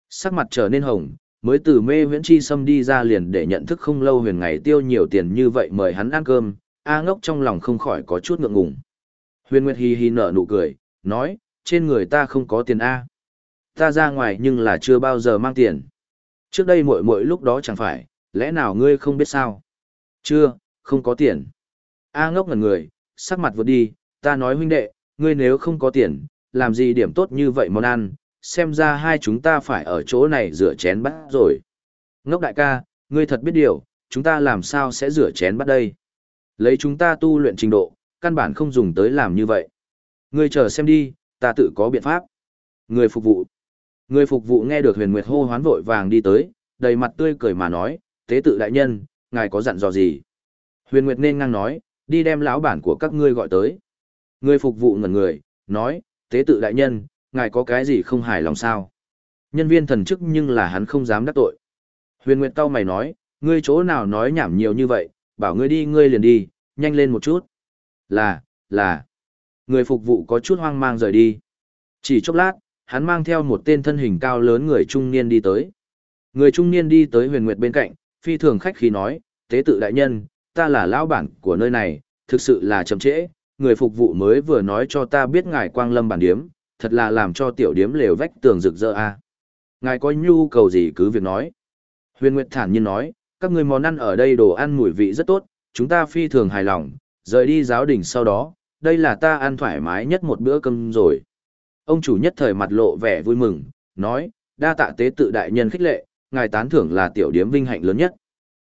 Sắc mặt trở nên hồng, mới từ mê huyễn chi xâm đi ra liền để nhận thức không lâu huyền ngày tiêu nhiều tiền như vậy mời hắn ăn cơm, A ngốc trong lòng không khỏi có chút ngượng ngùng. Huyền Nguyệt Hì hì nở nụ cười, nói, trên người ta không có tiền A. Ta ra ngoài nhưng là chưa bao giờ mang tiền. Trước đây muội muội lúc đó chẳng phải, lẽ nào ngươi không biết sao? Chưa, không có tiền. A ngốc ngẩn người, sắc mặt vượt đi, ta nói huynh đệ, ngươi nếu không có tiền, làm gì điểm tốt như vậy món ăn, xem ra hai chúng ta phải ở chỗ này rửa chén bát rồi. Ngốc đại ca, ngươi thật biết điều, chúng ta làm sao sẽ rửa chén bát đây? Lấy chúng ta tu luyện trình độ, căn bản không dùng tới làm như vậy. Ngươi chờ xem đi, ta tự có biện pháp. Người phục vụ. Người phục vụ nghe được huyền nguyệt hô hoán vội vàng đi tới, đầy mặt tươi cười mà nói, tế tự đại nhân, ngài có dặn dò gì? Huyền nguyệt nên ngang nói, đi đem lão bản của các ngươi gọi tới. Người phục vụ ngẩn người, nói, tế tự đại nhân, ngài có cái gì không hài lòng sao? Nhân viên thần chức nhưng là hắn không dám đắc tội. Huyền Nguyệt Tao mày nói, ngươi chỗ nào nói nhảm nhiều như vậy, bảo ngươi đi ngươi liền đi, nhanh lên một chút. Là, là. Người phục vụ có chút hoang mang rời đi. Chỉ chốc lát, hắn mang theo một tên thân hình cao lớn người trung niên đi tới. Người trung niên đi tới huyền nguyệt bên cạnh, phi thường khách khí nói, tế tự đại nhân, ta là lão bản của nơi này, thực sự là chậm trễ, người phục vụ mới vừa nói cho ta biết ngài quang lâm bản điếm, thật là làm cho tiểu điếm lều vách tường rực rỡ a. Ngài có nhu cầu gì cứ việc nói. Huyền Nguyệt thản nhiên nói, các người món ăn ở đây đồ ăn mùi vị rất tốt, chúng ta phi thường hài lòng, rời đi giáo đình sau đó, đây là ta ăn thoải mái nhất một bữa cơm rồi. Ông chủ nhất thời mặt lộ vẻ vui mừng, nói, đa tạ tế tự đại nhân khích lệ, ngài tán thưởng là tiểu điếm vinh hạnh lớn nhất.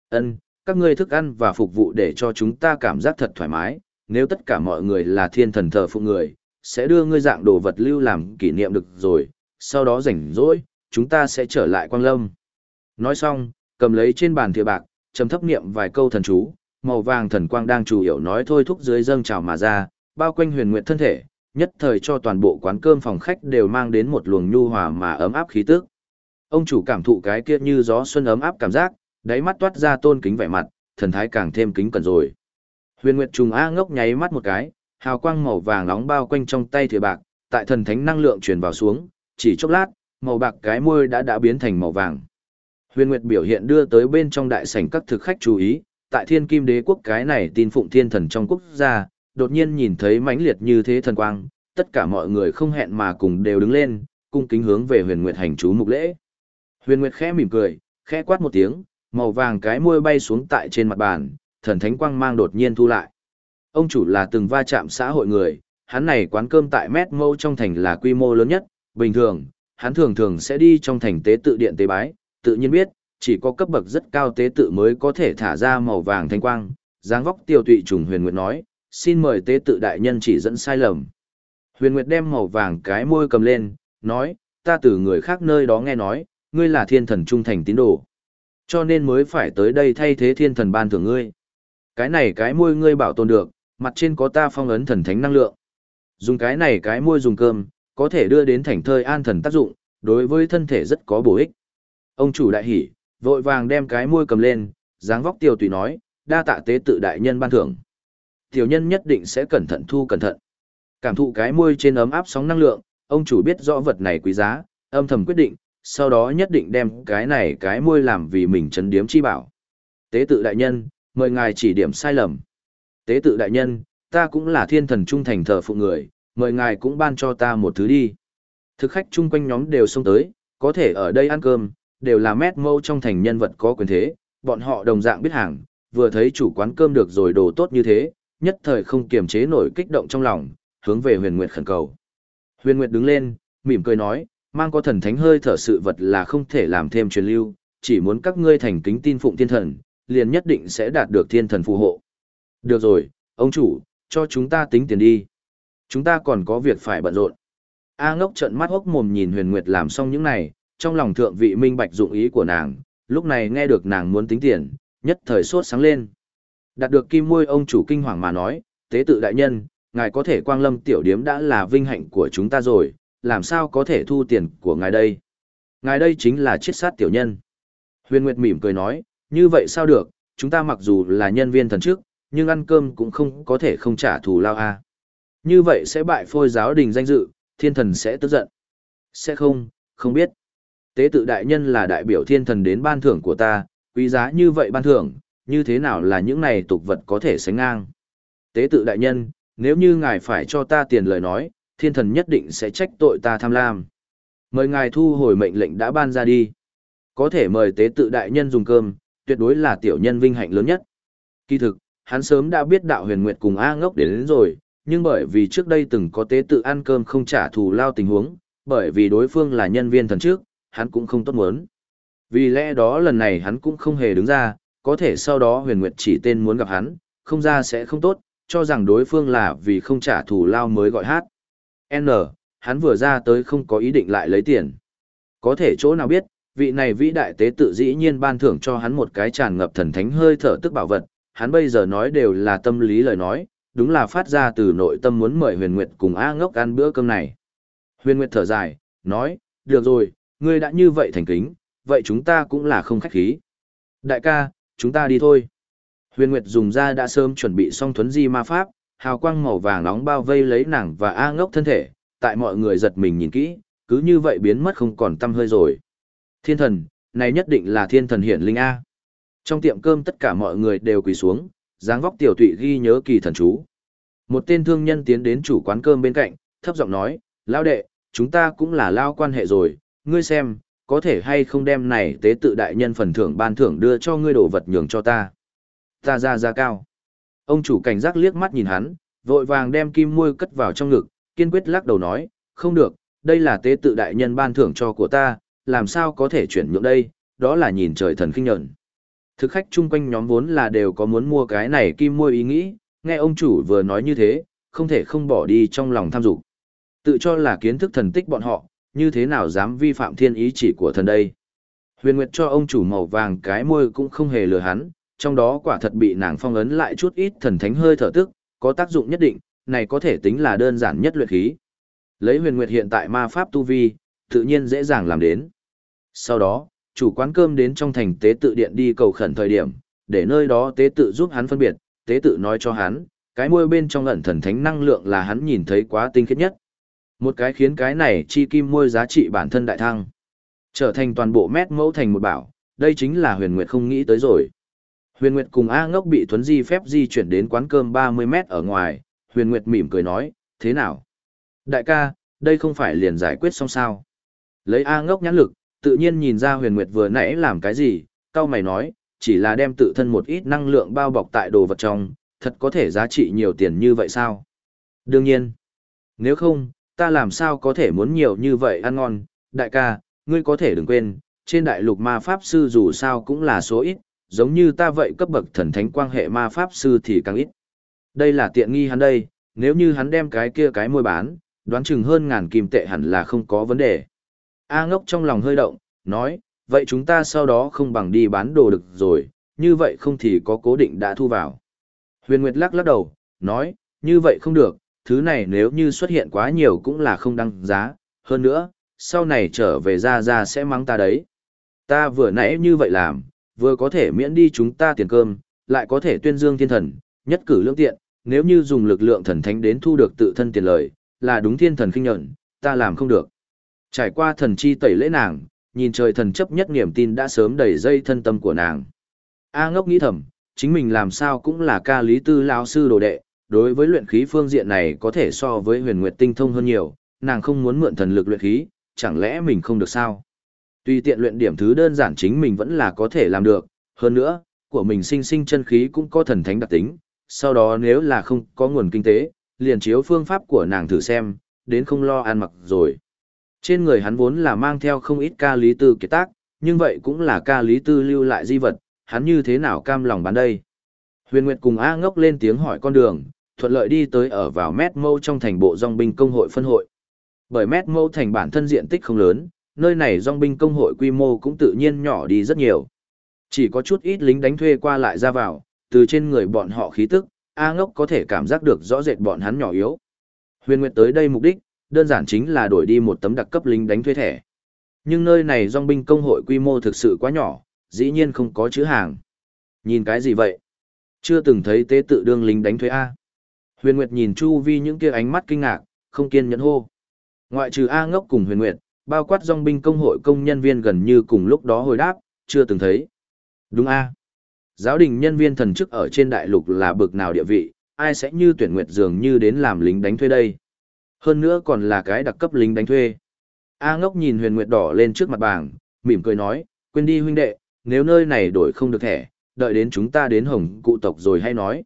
Ân, các ngươi thức ăn và phục vụ để cho chúng ta cảm giác thật thoải mái, nếu tất cả mọi người là thiên thần thờ phụ người, sẽ đưa ngươi dạng đồ vật lưu làm kỷ niệm được rồi, sau đó rảnh rỗi, chúng ta sẽ trở lại quang lâm. Nói xong, cầm lấy trên bàn thìa bạc, trầm thấp niệm vài câu thần chú, màu vàng thần quang đang chủ yếu nói thôi thúc dưới dâng trào mà ra, bao quanh huyền nguyện thân thể, nhất thời cho toàn bộ quán cơm phòng khách đều mang đến một luồng nhu hòa mà ấm áp khí tức. Ông chủ cảm thụ cái kia như gió xuân ấm áp cảm giác, đáy mắt toát ra tôn kính vẻ mặt, thần thái càng thêm kính cẩn rồi. Huyền Nguyệt trùng A ngốc nháy mắt một cái, hào quang màu vàng nóng bao quanh trong tay thìa bạc, tại thần thánh năng lượng truyền vào xuống, chỉ chốc lát, màu bạc cái môi đã đã biến thành màu vàng. Huyền Nguyệt biểu hiện đưa tới bên trong đại sảnh các thực khách chú ý, tại Thiên Kim Đế quốc cái này tin phụng thiên thần trong quốc gia, đột nhiên nhìn thấy mãnh liệt như thế thần quang, tất cả mọi người không hẹn mà cùng đều đứng lên, cung kính hướng về Huyền Nguyệt hành chú mục lễ. Huyền Nguyệt khẽ mỉm cười, khẽ quát một tiếng, màu vàng cái môi bay xuống tại trên mặt bàn, thần thánh quang mang đột nhiên thu lại. Ông chủ là từng va chạm xã hội người, hắn này quán cơm tại mét mâu trong thành là quy mô lớn nhất, bình thường, hắn thường thường sẽ đi trong thành tế tự điện tế bái, tự nhiên biết, chỉ có cấp bậc rất cao tế tự mới có thể thả ra màu vàng thanh quang, dáng vóc tiêu tụy trùng huyền nguyệt nói, xin mời tế tự đại nhân chỉ dẫn sai lầm. Huyền nguyệt đem màu vàng cái môi cầm lên, nói, ta từ người khác nơi đó nghe nói, ngươi là thiên thần trung thành tín đồ. Cho nên mới phải tới đây thay thế thiên thần ban thưởng ngươi. Cái này cái môi ngươi bảo tồn được, mặt trên có ta phong ấn thần thánh năng lượng. Dùng cái này cái môi dùng cơm, Có thể đưa đến thành thơi an thần tác dụng, đối với thân thể rất có bổ ích. Ông chủ đại hỉ, vội vàng đem cái môi cầm lên, dáng vóc tiêu tùy nói, đa tạ tế tự đại nhân ban thưởng. Tiểu nhân nhất định sẽ cẩn thận thu cẩn thận. Cảm thụ cái môi trên ấm áp sóng năng lượng, ông chủ biết rõ vật này quý giá, âm thầm quyết định, sau đó nhất định đem cái này cái môi làm vì mình chấn điếm chi bảo. Tế tự đại nhân, mời ngài chỉ điểm sai lầm. Tế tự đại nhân, ta cũng là thiên thần trung thành thờ phụ người, mời ngài cũng ban cho ta một thứ đi. Thực khách chung quanh nhóm đều xông tới, có thể ở đây ăn cơm, đều là mét mâu trong thành nhân vật có quyền thế, bọn họ đồng dạng biết hàng, vừa thấy chủ quán cơm được rồi đồ tốt như thế, nhất thời không kiềm chế nổi kích động trong lòng, hướng về huyền nguyệt khẩn cầu. Huyền nguyệt đứng lên, mỉm cười nói, mang có thần thánh hơi thở sự vật là không thể làm thêm truyền lưu, chỉ muốn các ngươi thành kính tin phụng thiên thần, liền nhất định sẽ đạt được thiên thần phù hộ. Được rồi, ông chủ, cho chúng ta tính tiền đi. Chúng ta còn có việc phải bận rộn. A ngốc trận mắt hốc mồm nhìn huyền nguyệt làm xong những này, trong lòng thượng vị minh bạch dụng ý của nàng, lúc này nghe được nàng muốn tính tiền, nhất thời sốt sáng lên. Đạt được kim môi ông chủ kinh hoàng mà nói, tế tự đại nhân, ngài có thể quang lâm tiểu điếm đã là vinh hạnh của chúng ta rồi, làm sao có thể thu tiền của ngài đây? Ngài đây chính là chiết sát tiểu nhân. Huyền Nguyệt mỉm cười nói, như vậy sao được, chúng ta mặc dù là nhân viên thần trước, nhưng ăn cơm cũng không có thể không trả thù lao a. Như vậy sẽ bại phôi giáo đình danh dự, thiên thần sẽ tức giận. Sẽ không, không biết. Tế tự đại nhân là đại biểu thiên thần đến ban thưởng của ta, quý giá như vậy ban thưởng, như thế nào là những này tục vật có thể sánh ngang. Tế tự đại nhân, nếu như ngài phải cho ta tiền lời nói, thiên thần nhất định sẽ trách tội ta tham lam. Mời ngài thu hồi mệnh lệnh đã ban ra đi. Có thể mời tế tự đại nhân dùng cơm, tuyệt đối là tiểu nhân vinh hạnh lớn nhất. Kỳ thực, hắn sớm đã biết đạo huyền nguyệt cùng A ngốc đến, đến rồi, nhưng bởi vì trước đây từng có tế tự ăn cơm không trả thù lao tình huống, bởi vì đối phương là nhân viên thần trước, hắn cũng không tốt muốn. Vì lẽ đó lần này hắn cũng không hề đứng ra, có thể sau đó huyền nguyệt chỉ tên muốn gặp hắn, không ra sẽ không tốt, cho rằng đối phương là vì không trả thù lao mới gọi hát. N, hắn vừa ra tới không có ý định lại lấy tiền. Có thể chỗ nào biết, vị này vĩ đại tế tự dĩ nhiên ban thưởng cho hắn một cái tràn ngập thần thánh hơi thở tức bảo vật, hắn bây giờ nói đều là tâm lý lời nói, đúng là phát ra từ nội tâm muốn mời huyền nguyệt cùng A ngốc ăn bữa cơm này. Huyền nguyệt thở dài, nói, được rồi, ngươi đã như vậy thành kính, vậy chúng ta cũng là không khách khí. Đại ca, chúng ta đi thôi. Huyền Nguyệt dùng ra đã sớm chuẩn bị xong thuấn di ma pháp, hào quang màu vàng nóng bao vây lấy nàng và A ngốc thân thể, tại mọi người giật mình nhìn kỹ, cứ như vậy biến mất không còn tâm hơi rồi. Thiên thần, này nhất định là thiên thần hiển linh A. Trong tiệm cơm tất cả mọi người đều quỳ xuống, dáng vóc tiểu tụy ghi nhớ kỳ thần chú. Một tên thương nhân tiến đến chủ quán cơm bên cạnh, thấp giọng nói, lao đệ, chúng ta cũng là lao quan hệ rồi, ngươi xem, có thể hay không đem này tế tự đại nhân phần thưởng ban thưởng đưa cho ngươi đồ vật nhường cho ta. Ta ra ra cao. Ông chủ cảnh giác liếc mắt nhìn hắn, vội vàng đem kim môi cất vào trong ngực, kiên quyết lắc đầu nói, không được, đây là tế tự đại nhân ban thưởng cho của ta, làm sao có thể chuyển nhượng đây, đó là nhìn trời thần kinh nhận. Thực khách chung quanh nhóm vốn là đều có muốn mua cái này kim môi ý nghĩ, nghe ông chủ vừa nói như thế, không thể không bỏ đi trong lòng tham dục. Tự cho là kiến thức thần tích bọn họ, như thế nào dám vi phạm thiên ý chỉ của thần đây. Huyền Nguyệt cho ông chủ màu vàng cái môi cũng không hề lừa hắn, trong đó quả thật bị nàng phong ấn lại chút ít thần thánh hơi thở tức, có tác dụng nhất định, này có thể tính là đơn giản nhất luyện khí. Lấy Huyền Nguyệt hiện tại ma pháp tu vi, tự nhiên dễ dàng làm đến. Sau đó, chủ quán cơm đến trong thành tế tự điện đi cầu khẩn thời điểm, để nơi đó tế tự giúp hắn phân biệt, tế tự nói cho hắn, cái môi bên trong ẩn thần thánh năng lượng là hắn nhìn thấy quá tinh khiết nhất. Một cái khiến cái này chi kim môi giá trị bản thân đại thăng. Trở thành toàn bộ mét mẫu thành một bảo, đây chính là huyền nguyệt không nghĩ tới rồi. Huyền Nguyệt cùng A ngốc bị thuấn di phép di chuyển đến quán cơm 30 mét ở ngoài, Huyền Nguyệt mỉm cười nói, thế nào? Đại ca, đây không phải liền giải quyết xong sao? Lấy A ngốc nhãn lực, tự nhiên nhìn ra Huyền Nguyệt vừa nãy làm cái gì, cao mày nói, chỉ là đem tự thân một ít năng lượng bao bọc tại đồ vật trong, thật có thể giá trị nhiều tiền như vậy sao? Đương nhiên, nếu không, ta làm sao có thể muốn nhiều như vậy ăn ngon, đại ca, ngươi có thể đừng quên, trên đại lục ma pháp sư dù sao cũng là số ít, giống như ta vậy cấp bậc thần thánh quan hệ ma pháp sư thì càng ít. Đây là tiện nghi hắn đây, nếu như hắn đem cái kia cái môi bán, đoán chừng hơn ngàn kim tệ hẳn là không có vấn đề. A ngốc trong lòng hơi động, nói, vậy chúng ta sau đó không bằng đi bán đồ được rồi, như vậy không thì có cố định đã thu vào. Huyền Nguyệt lắc lắc đầu, nói, như vậy không được, thứ này nếu như xuất hiện quá nhiều cũng là không đăng giá, hơn nữa, sau này trở về ra ra sẽ mắng ta đấy. Ta vừa nãy như vậy làm, vừa có thể miễn đi chúng ta tiền cơm, lại có thể tuyên dương thiên thần, nhất cử lương tiện, nếu như dùng lực lượng thần thánh đến thu được tự thân tiền lời, là đúng thiên thần khinh nhận, ta làm không được. Trải qua thần chi tẩy lễ nàng, nhìn trời thần chấp nhất niềm tin đã sớm đầy dây thân tâm của nàng. A ngốc nghĩ thầm, chính mình làm sao cũng là ca lý tư lão sư đồ đệ, đối với luyện khí phương diện này có thể so với huyền nguyệt tinh thông hơn nhiều, nàng không muốn mượn thần lực luyện khí, chẳng lẽ mình không được sao? Tuy tiện luyện điểm thứ đơn giản chính mình vẫn là có thể làm được, hơn nữa, của mình sinh sinh chân khí cũng có thần thánh đặc tính, sau đó nếu là không có nguồn kinh tế, liền chiếu phương pháp của nàng thử xem, đến không lo ăn mặc rồi. Trên người hắn vốn là mang theo không ít ca lý tư kiệt tác, nhưng vậy cũng là ca lý tư lưu lại di vật, hắn như thế nào cam lòng bán đây. Huyền Nguyệt cùng A ngốc lên tiếng hỏi con đường, thuận lợi đi tới ở vào mét mâu trong thành bộ dòng binh công hội phân hội. Bởi mét mâu thành bản thân diện tích không lớn, nơi này dòng binh công hội quy mô cũng tự nhiên nhỏ đi rất nhiều. Chỉ có chút ít lính đánh thuê qua lại ra vào, từ trên người bọn họ khí tức, A ngốc có thể cảm giác được rõ rệt bọn hắn nhỏ yếu. Huyền Nguyệt tới đây mục đích, đơn giản chính là đổi đi một tấm đặc cấp lính đánh thuê thẻ. Nhưng nơi này dòng binh công hội quy mô thực sự quá nhỏ, dĩ nhiên không có chữ hàng. Nhìn cái gì vậy? Chưa từng thấy tế tự đương lính đánh thuê A. Huyền Nguyệt nhìn Chu Vi những kia ánh mắt kinh ngạc, không kiên nhẫn hô. Ngoại trừ A ngốc cùng Huyền Nguyệt, bao quát dòng binh công hội công nhân viên gần như cùng lúc đó hồi đáp, chưa từng thấy. Đúng A. Giáo đình nhân viên thần chức ở trên đại lục là bực nào địa vị, ai sẽ như tuyển nguyệt dường như đến làm lính đánh thuê đây. Hơn nữa còn là cái đặc cấp lính đánh thuê. A ngốc nhìn huyền nguyệt đỏ lên trước mặt bảng, mỉm cười nói, quên đi huynh đệ, nếu nơi này đổi không được thẻ, đợi đến chúng ta đến hồng cụ tộc rồi hay nói.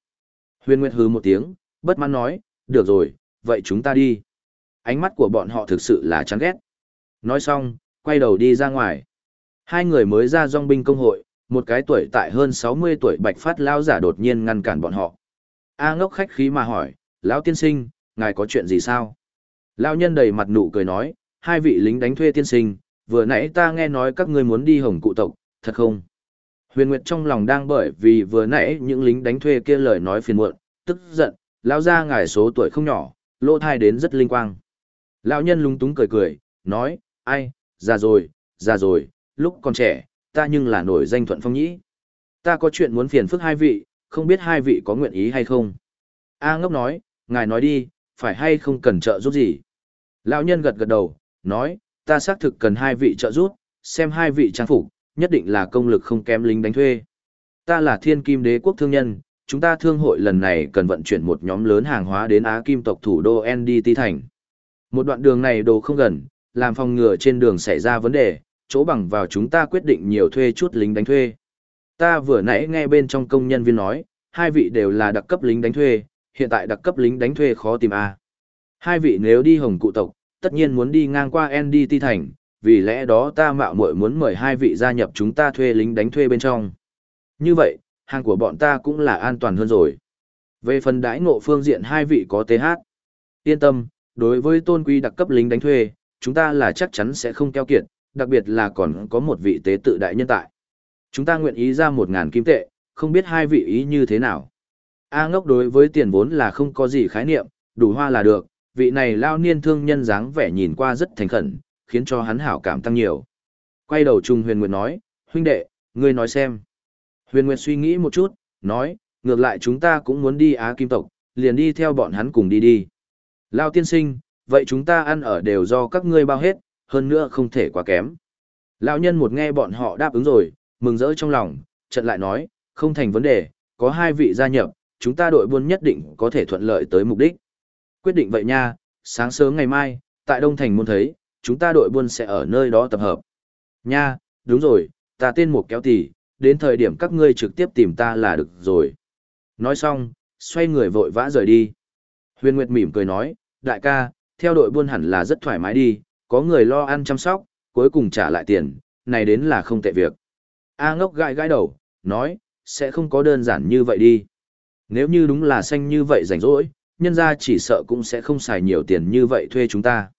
Huyền nguyệt hứ một tiếng, bất mãn nói, được rồi, vậy chúng ta đi. Ánh mắt của bọn họ thực sự là chán ghét. Nói xong, quay đầu đi ra ngoài. Hai người mới ra dòng binh công hội, một cái tuổi tại hơn 60 tuổi bạch phát lao giả đột nhiên ngăn cản bọn họ. A ngốc khách khí mà hỏi, lão tiên sinh, ngài có chuyện gì sao? Lão nhân đầy mặt nụ cười nói, hai vị lính đánh thuê tiên sinh, vừa nãy ta nghe nói các ngươi muốn đi hồng cụ tộc, thật không? Huyền Nguyệt trong lòng đang bởi vì vừa nãy những lính đánh thuê kia lời nói phiền muộn, tức giận, lão gia ngài số tuổi không nhỏ, lỗ thai đến rất linh quang. Lão nhân lúng túng cười cười, nói, ai, già rồi, già rồi, lúc còn trẻ, ta nhưng là nổi danh thuận phong nhĩ. Ta có chuyện muốn phiền phức hai vị, không biết hai vị có nguyện ý hay không. A ngốc nói, ngài nói đi, phải hay không cần trợ giúp gì. Lão nhân gật gật đầu, nói, ta xác thực cần hai vị trợ giúp, xem hai vị trang phục, nhất định là công lực không kém lính đánh thuê. Ta là thiên kim đế quốc thương nhân, chúng ta thương hội lần này cần vận chuyển một nhóm lớn hàng hóa đến Á Kim tộc thủ đô NDT thành. Một đoạn đường này đồ không gần, làm phòng ngừa trên đường xảy ra vấn đề, chỗ bằng vào chúng ta quyết định nhiều thuê chút lính đánh thuê. Ta vừa nãy nghe bên trong công nhân viên nói, hai vị đều là đặc cấp lính đánh thuê, hiện tại đặc cấp lính đánh thuê khó tìm a. Hai vị nếu đi hồng cụ tộc, tất nhiên muốn đi ngang qua NDT thành, vì lẽ đó ta mạo muội muốn mời hai vị gia nhập chúng ta thuê lính đánh thuê bên trong. Như vậy, hàng của bọn ta cũng là an toàn hơn rồi. Về phần đãi ngộ phương diện hai vị có TH. Yên tâm, đối với tôn quý đặc cấp lính đánh thuê, chúng ta là chắc chắn sẽ không keo kiệt, đặc biệt là còn có một vị tế tự đại nhân tại. Chúng ta nguyện ý ra một ngàn kim tệ, không biết hai vị ý như thế nào. A ngốc đối với tiền vốn là không có gì khái niệm, đủ hoa là được, vị này lao niên thương nhân dáng vẻ nhìn qua rất thành khẩn, khiến cho hắn hảo cảm tăng nhiều. Quay đầu Trung Huyền Nguyệt nói, huynh đệ, ngươi nói xem. Huyền Nguyệt suy nghĩ một chút, nói, ngược lại chúng ta cũng muốn đi Á Kim tộc, liền đi theo bọn hắn cùng đi đi. Lao tiên sinh, vậy chúng ta ăn ở đều do các ngươi bao hết, hơn nữa không thể quá kém. Lão nhân một nghe bọn họ đáp ứng rồi, mừng rỡ trong lòng, trận lại nói, không thành vấn đề, có hai vị gia nhập, chúng ta đội buôn nhất định có thể thuận lợi tới mục đích. Quyết định vậy nha, sáng sớm ngày mai, tại Đông Thành muốn thấy, chúng ta đội buôn sẽ ở nơi đó tập hợp. Nha, đúng rồi, ta tên một kéo tỷ, đến thời điểm các ngươi trực tiếp tìm ta là được rồi. Nói xong, xoay người vội vã rời đi. Huyền Nguyệt mỉm cười nói, đại ca, theo đội buôn hẳn là rất thoải mái đi, có người lo ăn chăm sóc, cuối cùng trả lại tiền, này đến là không tệ việc. A ngốc gãi gãi đầu, nói, sẽ không có đơn giản như vậy đi. Nếu như đúng là xanh như vậy rảnh rỗi, nhân ra chỉ sợ cũng sẽ không xài nhiều tiền như vậy thuê chúng ta.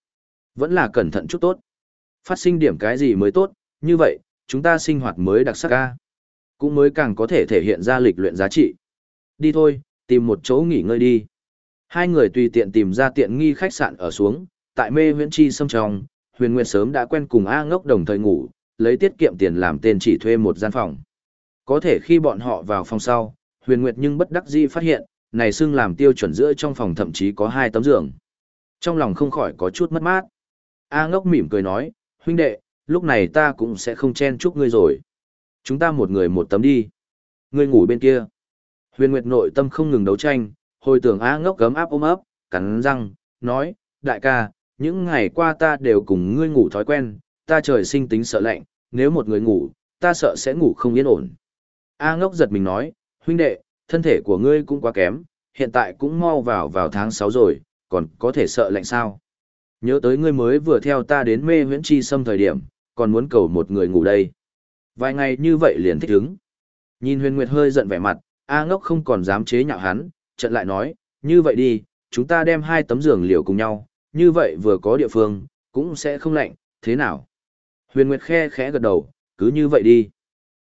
Vẫn là cẩn thận chút tốt. Phát sinh điểm cái gì mới tốt, như vậy, chúng ta sinh hoạt mới đặc sắc ca. Cũng mới càng có thể thể hiện ra lịch luyện giá trị. Đi thôi, tìm một chỗ nghỉ ngơi đi. Hai người tùy tiện tìm ra tiện nghi khách sạn ở xuống, tại mê huyễn chi sâm trong, huyền nguyệt sớm đã quen cùng A ngốc đồng thời ngủ, lấy tiết kiệm tiền làm tên chỉ thuê một gian phòng. Có thể khi bọn họ vào phòng sau, huyền nguyệt nhưng bất đắc dĩ phát hiện, này xưng làm tiêu chuẩn giữa trong phòng thậm chí có hai tấm giường. Trong lòng không khỏi có chút mất mát. A ngốc mỉm cười nói, huynh đệ, lúc này ta cũng sẽ không chen chúc ngươi rồi. Chúng ta một người một tấm đi. Ngươi ngủ bên kia. Huyền Nguyệt nội tâm không ngừng đấu tranh, hồi tưởng A ngốc gấm áp ôm ấp, cắn răng, nói, đại ca, những ngày qua ta đều cùng ngươi ngủ thói quen, ta trời sinh tính sợ lạnh, nếu một người ngủ, ta sợ sẽ ngủ không yên ổn. A ngốc giật mình nói, huynh đệ, thân thể của ngươi cũng quá kém, hiện tại cũng mau vào vào tháng 6 rồi, còn có thể sợ lạnh sao. Nhớ tới ngươi mới vừa theo ta đến mê huyễn chi xâm thời điểm, còn muốn cầu một người ngủ đây. Vài ngày như vậy liền thích ứng. Nhìn huyền nguyệt hơi giận vẻ mặt, A ngốc không còn dám chế nhạo hắn, trận lại nói, như vậy đi, chúng ta đem hai tấm giường liều cùng nhau, như vậy vừa có địa phương, cũng sẽ không lạnh, thế nào? Huyền Nguyệt khe khẽ gật đầu, cứ như vậy đi.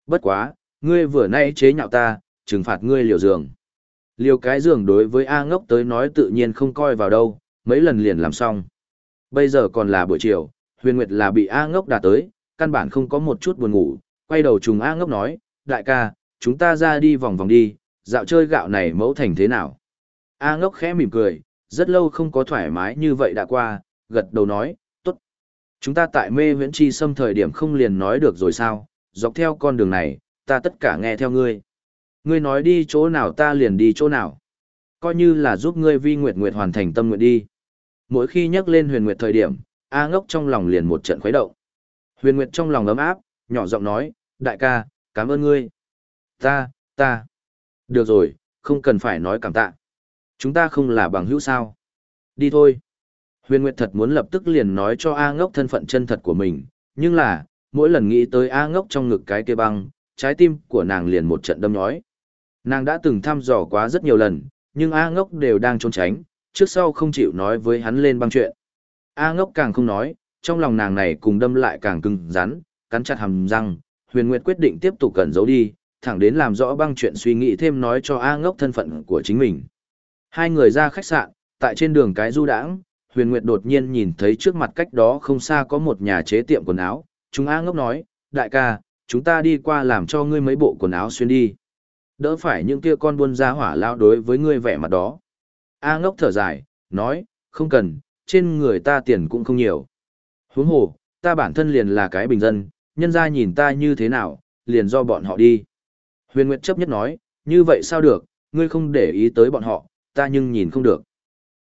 Bất quá, ngươi vừa nay chế nhạo ta, trừng phạt ngươi liều giường. Liều cái giường đối với A ngốc tới nói tự nhiên không coi vào đâu, mấy lần liền làm xong. Bây giờ còn là buổi chiều, Huyền Nguyệt là bị A ngốc đà tới, căn bản không có một chút buồn ngủ, quay đầu trùng A ngốc nói, đại ca, chúng ta ra đi vòng vòng đi, dạo chơi gạo này mẫu thành thế nào? A ngốc khẽ mỉm cười, rất lâu không có thoải mái như vậy đã qua, gật đầu nói, tốt. Chúng ta tại mê viễn chi xâm thời điểm không liền nói được rồi sao, dọc theo con đường này, ta tất cả nghe theo ngươi. Ngươi nói đi chỗ nào ta liền đi chỗ nào. Coi như là giúp ngươi vi nguyệt nguyệt hoàn thành tâm nguyện đi. Mỗi khi nhắc lên huyền nguyệt thời điểm, A ngốc trong lòng liền một trận khuấy động. Huyền nguyệt trong lòng ấm áp, nhỏ giọng nói, đại ca, cảm ơn ngươi. Ta, ta. Được rồi, không cần phải nói cảm tạ. Chúng ta không là bằng hữu sao. Đi thôi. Huyền Nguyệt thật muốn lập tức liền nói cho A ngốc thân phận chân thật của mình, nhưng là, mỗi lần nghĩ tới A ngốc trong ngực cái kia băng, trái tim của nàng liền một trận đâm nhói. Nàng đã từng thăm dò quá rất nhiều lần, nhưng A ngốc đều đang trốn tránh, trước sau không chịu nói với hắn lên băng chuyện. A ngốc càng không nói, trong lòng nàng này cùng đâm lại càng cứng rắn, cắn chặt hàm răng, huyền nguyệt quyết định tiếp tục cẩn giấu đi, thẳng đến làm rõ băng chuyện suy nghĩ thêm nói cho A ngốc thân phận của chính mình. Hai người ra khách sạn, tại trên đường cái du đãng, huyền nguyệt đột nhiên nhìn thấy trước mặt cách đó không xa có một nhà chế tiệm quần áo, chúng A ngốc nói, đại ca, chúng ta đi qua làm cho ngươi mấy bộ quần áo xuyên đi. Đỡ phải những kia con buôn ra hỏa lao đối với ngươi vẻ mặt đó. A ngốc thở dài, nói, không cần, trên người ta tiền cũng không nhiều. Huống hồ, ta bản thân liền là cái bình dân, nhân ra nhìn ta như thế nào, liền do bọn họ đi. Huyền Nguyệt chấp nhất nói, như vậy sao được, ngươi không để ý tới bọn họ, ta nhưng nhìn không được.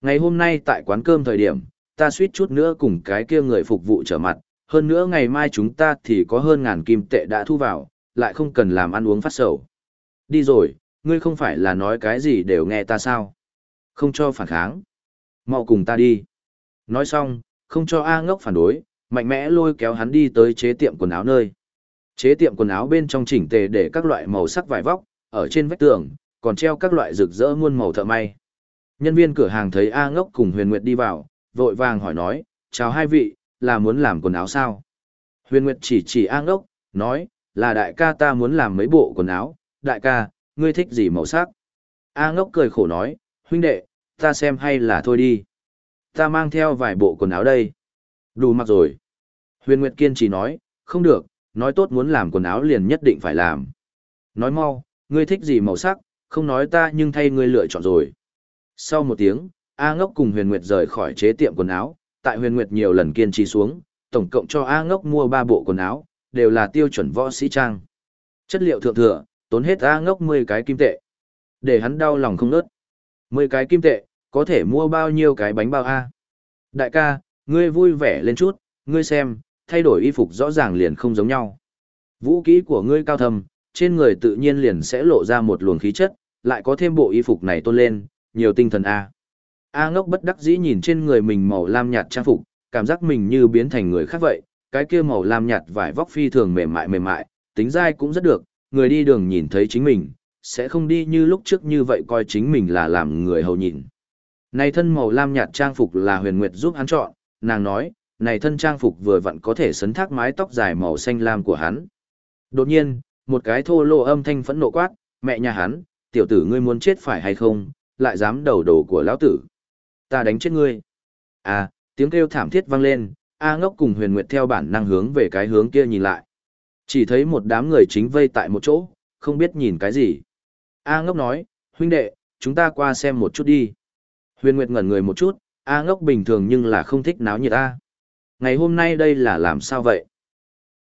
Ngày hôm nay tại quán cơm thời điểm, ta suýt chút nữa cùng cái kia người phục vụ trở mặt, hơn nữa ngày mai chúng ta thì có hơn ngàn kim tệ đã thu vào, lại không cần làm ăn uống phát sầu. Đi rồi, ngươi không phải là nói cái gì đều nghe ta sao? Không cho phản kháng. mau cùng ta đi. Nói xong, không cho A ngốc phản đối, mạnh mẽ lôi kéo hắn đi tới chế tiệm quần áo nơi. Chế tiệm quần áo bên trong chỉnh tề để các loại màu sắc vải vóc, ở trên vách tường, còn treo các loại rực rỡ muôn màu thợ may. Nhân viên cửa hàng thấy A ngốc cùng Huyền Nguyệt đi vào, vội vàng hỏi nói, chào hai vị, là muốn làm quần áo sao? Huyền Nguyệt chỉ chỉ A ngốc, nói, là đại ca ta muốn làm mấy bộ quần áo, đại ca, ngươi thích gì màu sắc? A ngốc cười khổ nói, huynh đệ, ta xem hay là thôi đi. Ta mang theo vài bộ quần áo đây. Đủ mặc rồi. Huyền Nguyệt kiên trì nói, không được, nói tốt muốn làm quần áo liền nhất định phải làm. Nói mau, ngươi thích gì màu sắc, không nói ta nhưng thay ngươi lựa chọn rồi. Sau một tiếng, A Ngốc cùng Huyền Nguyệt rời khỏi chế tiệm quần áo, tại Huyền Nguyệt nhiều lần kiên trì xuống, tổng cộng cho A Ngốc mua 3 bộ quần áo, đều là tiêu chuẩn võ sĩ trang. Chất liệu thượng thừa, tốn hết A Ngốc 10 cái kim tệ. Để hắn đau lòng không nớt. 10 cái kim tệ, có thể mua bao nhiêu cái bánh bao A. Đại ca, ngươi vui vẻ lên chút, ngươi xem, thay đổi y phục rõ ràng liền không giống nhau. Vũ kỹ của ngươi cao thầm, trên người tự nhiên liền sẽ lộ ra một luồng khí chất, lại có thêm bộ y phục này tôn lên, nhiều tinh thần A. A ngốc bất đắc dĩ nhìn trên người mình màu lam nhạt trang phục, cảm giác mình như biến thành người khác vậy, cái kia màu lam nhạt vải vóc phi thường mềm mại mềm mại, tính dai cũng rất được, người đi đường nhìn thấy chính mình, sẽ không đi như lúc trước như vậy coi chính mình là làm người hầu nhìn. Này thân màu lam nhạt trang phục là huyền nguyệt giúp hắn chọn, nàng nói, này thân trang phục vừa vặn có thể sấn thác mái tóc dài màu xanh lam của hắn. Đột nhiên, một cái thô lô âm thanh phẫn nộ quát, mẹ nhà hắn, tiểu tử ngươi muốn chết phải hay không, lại dám đầu đồ của lão tử. ta đánh chết ngươi. À, tiếng kêu thảm thiết vang lên, A ngốc cùng huyền nguyệt theo bản năng hướng về cái hướng kia nhìn lại. Chỉ thấy một đám người chính vây tại một chỗ, không biết nhìn cái gì. A ngốc nói, huynh đệ, chúng ta qua xem một chút đi. Huyền nguyệt ngẩn người một chút, A ngốc bình thường nhưng là không thích náo nhiệt A. Ngày hôm nay đây là làm sao vậy?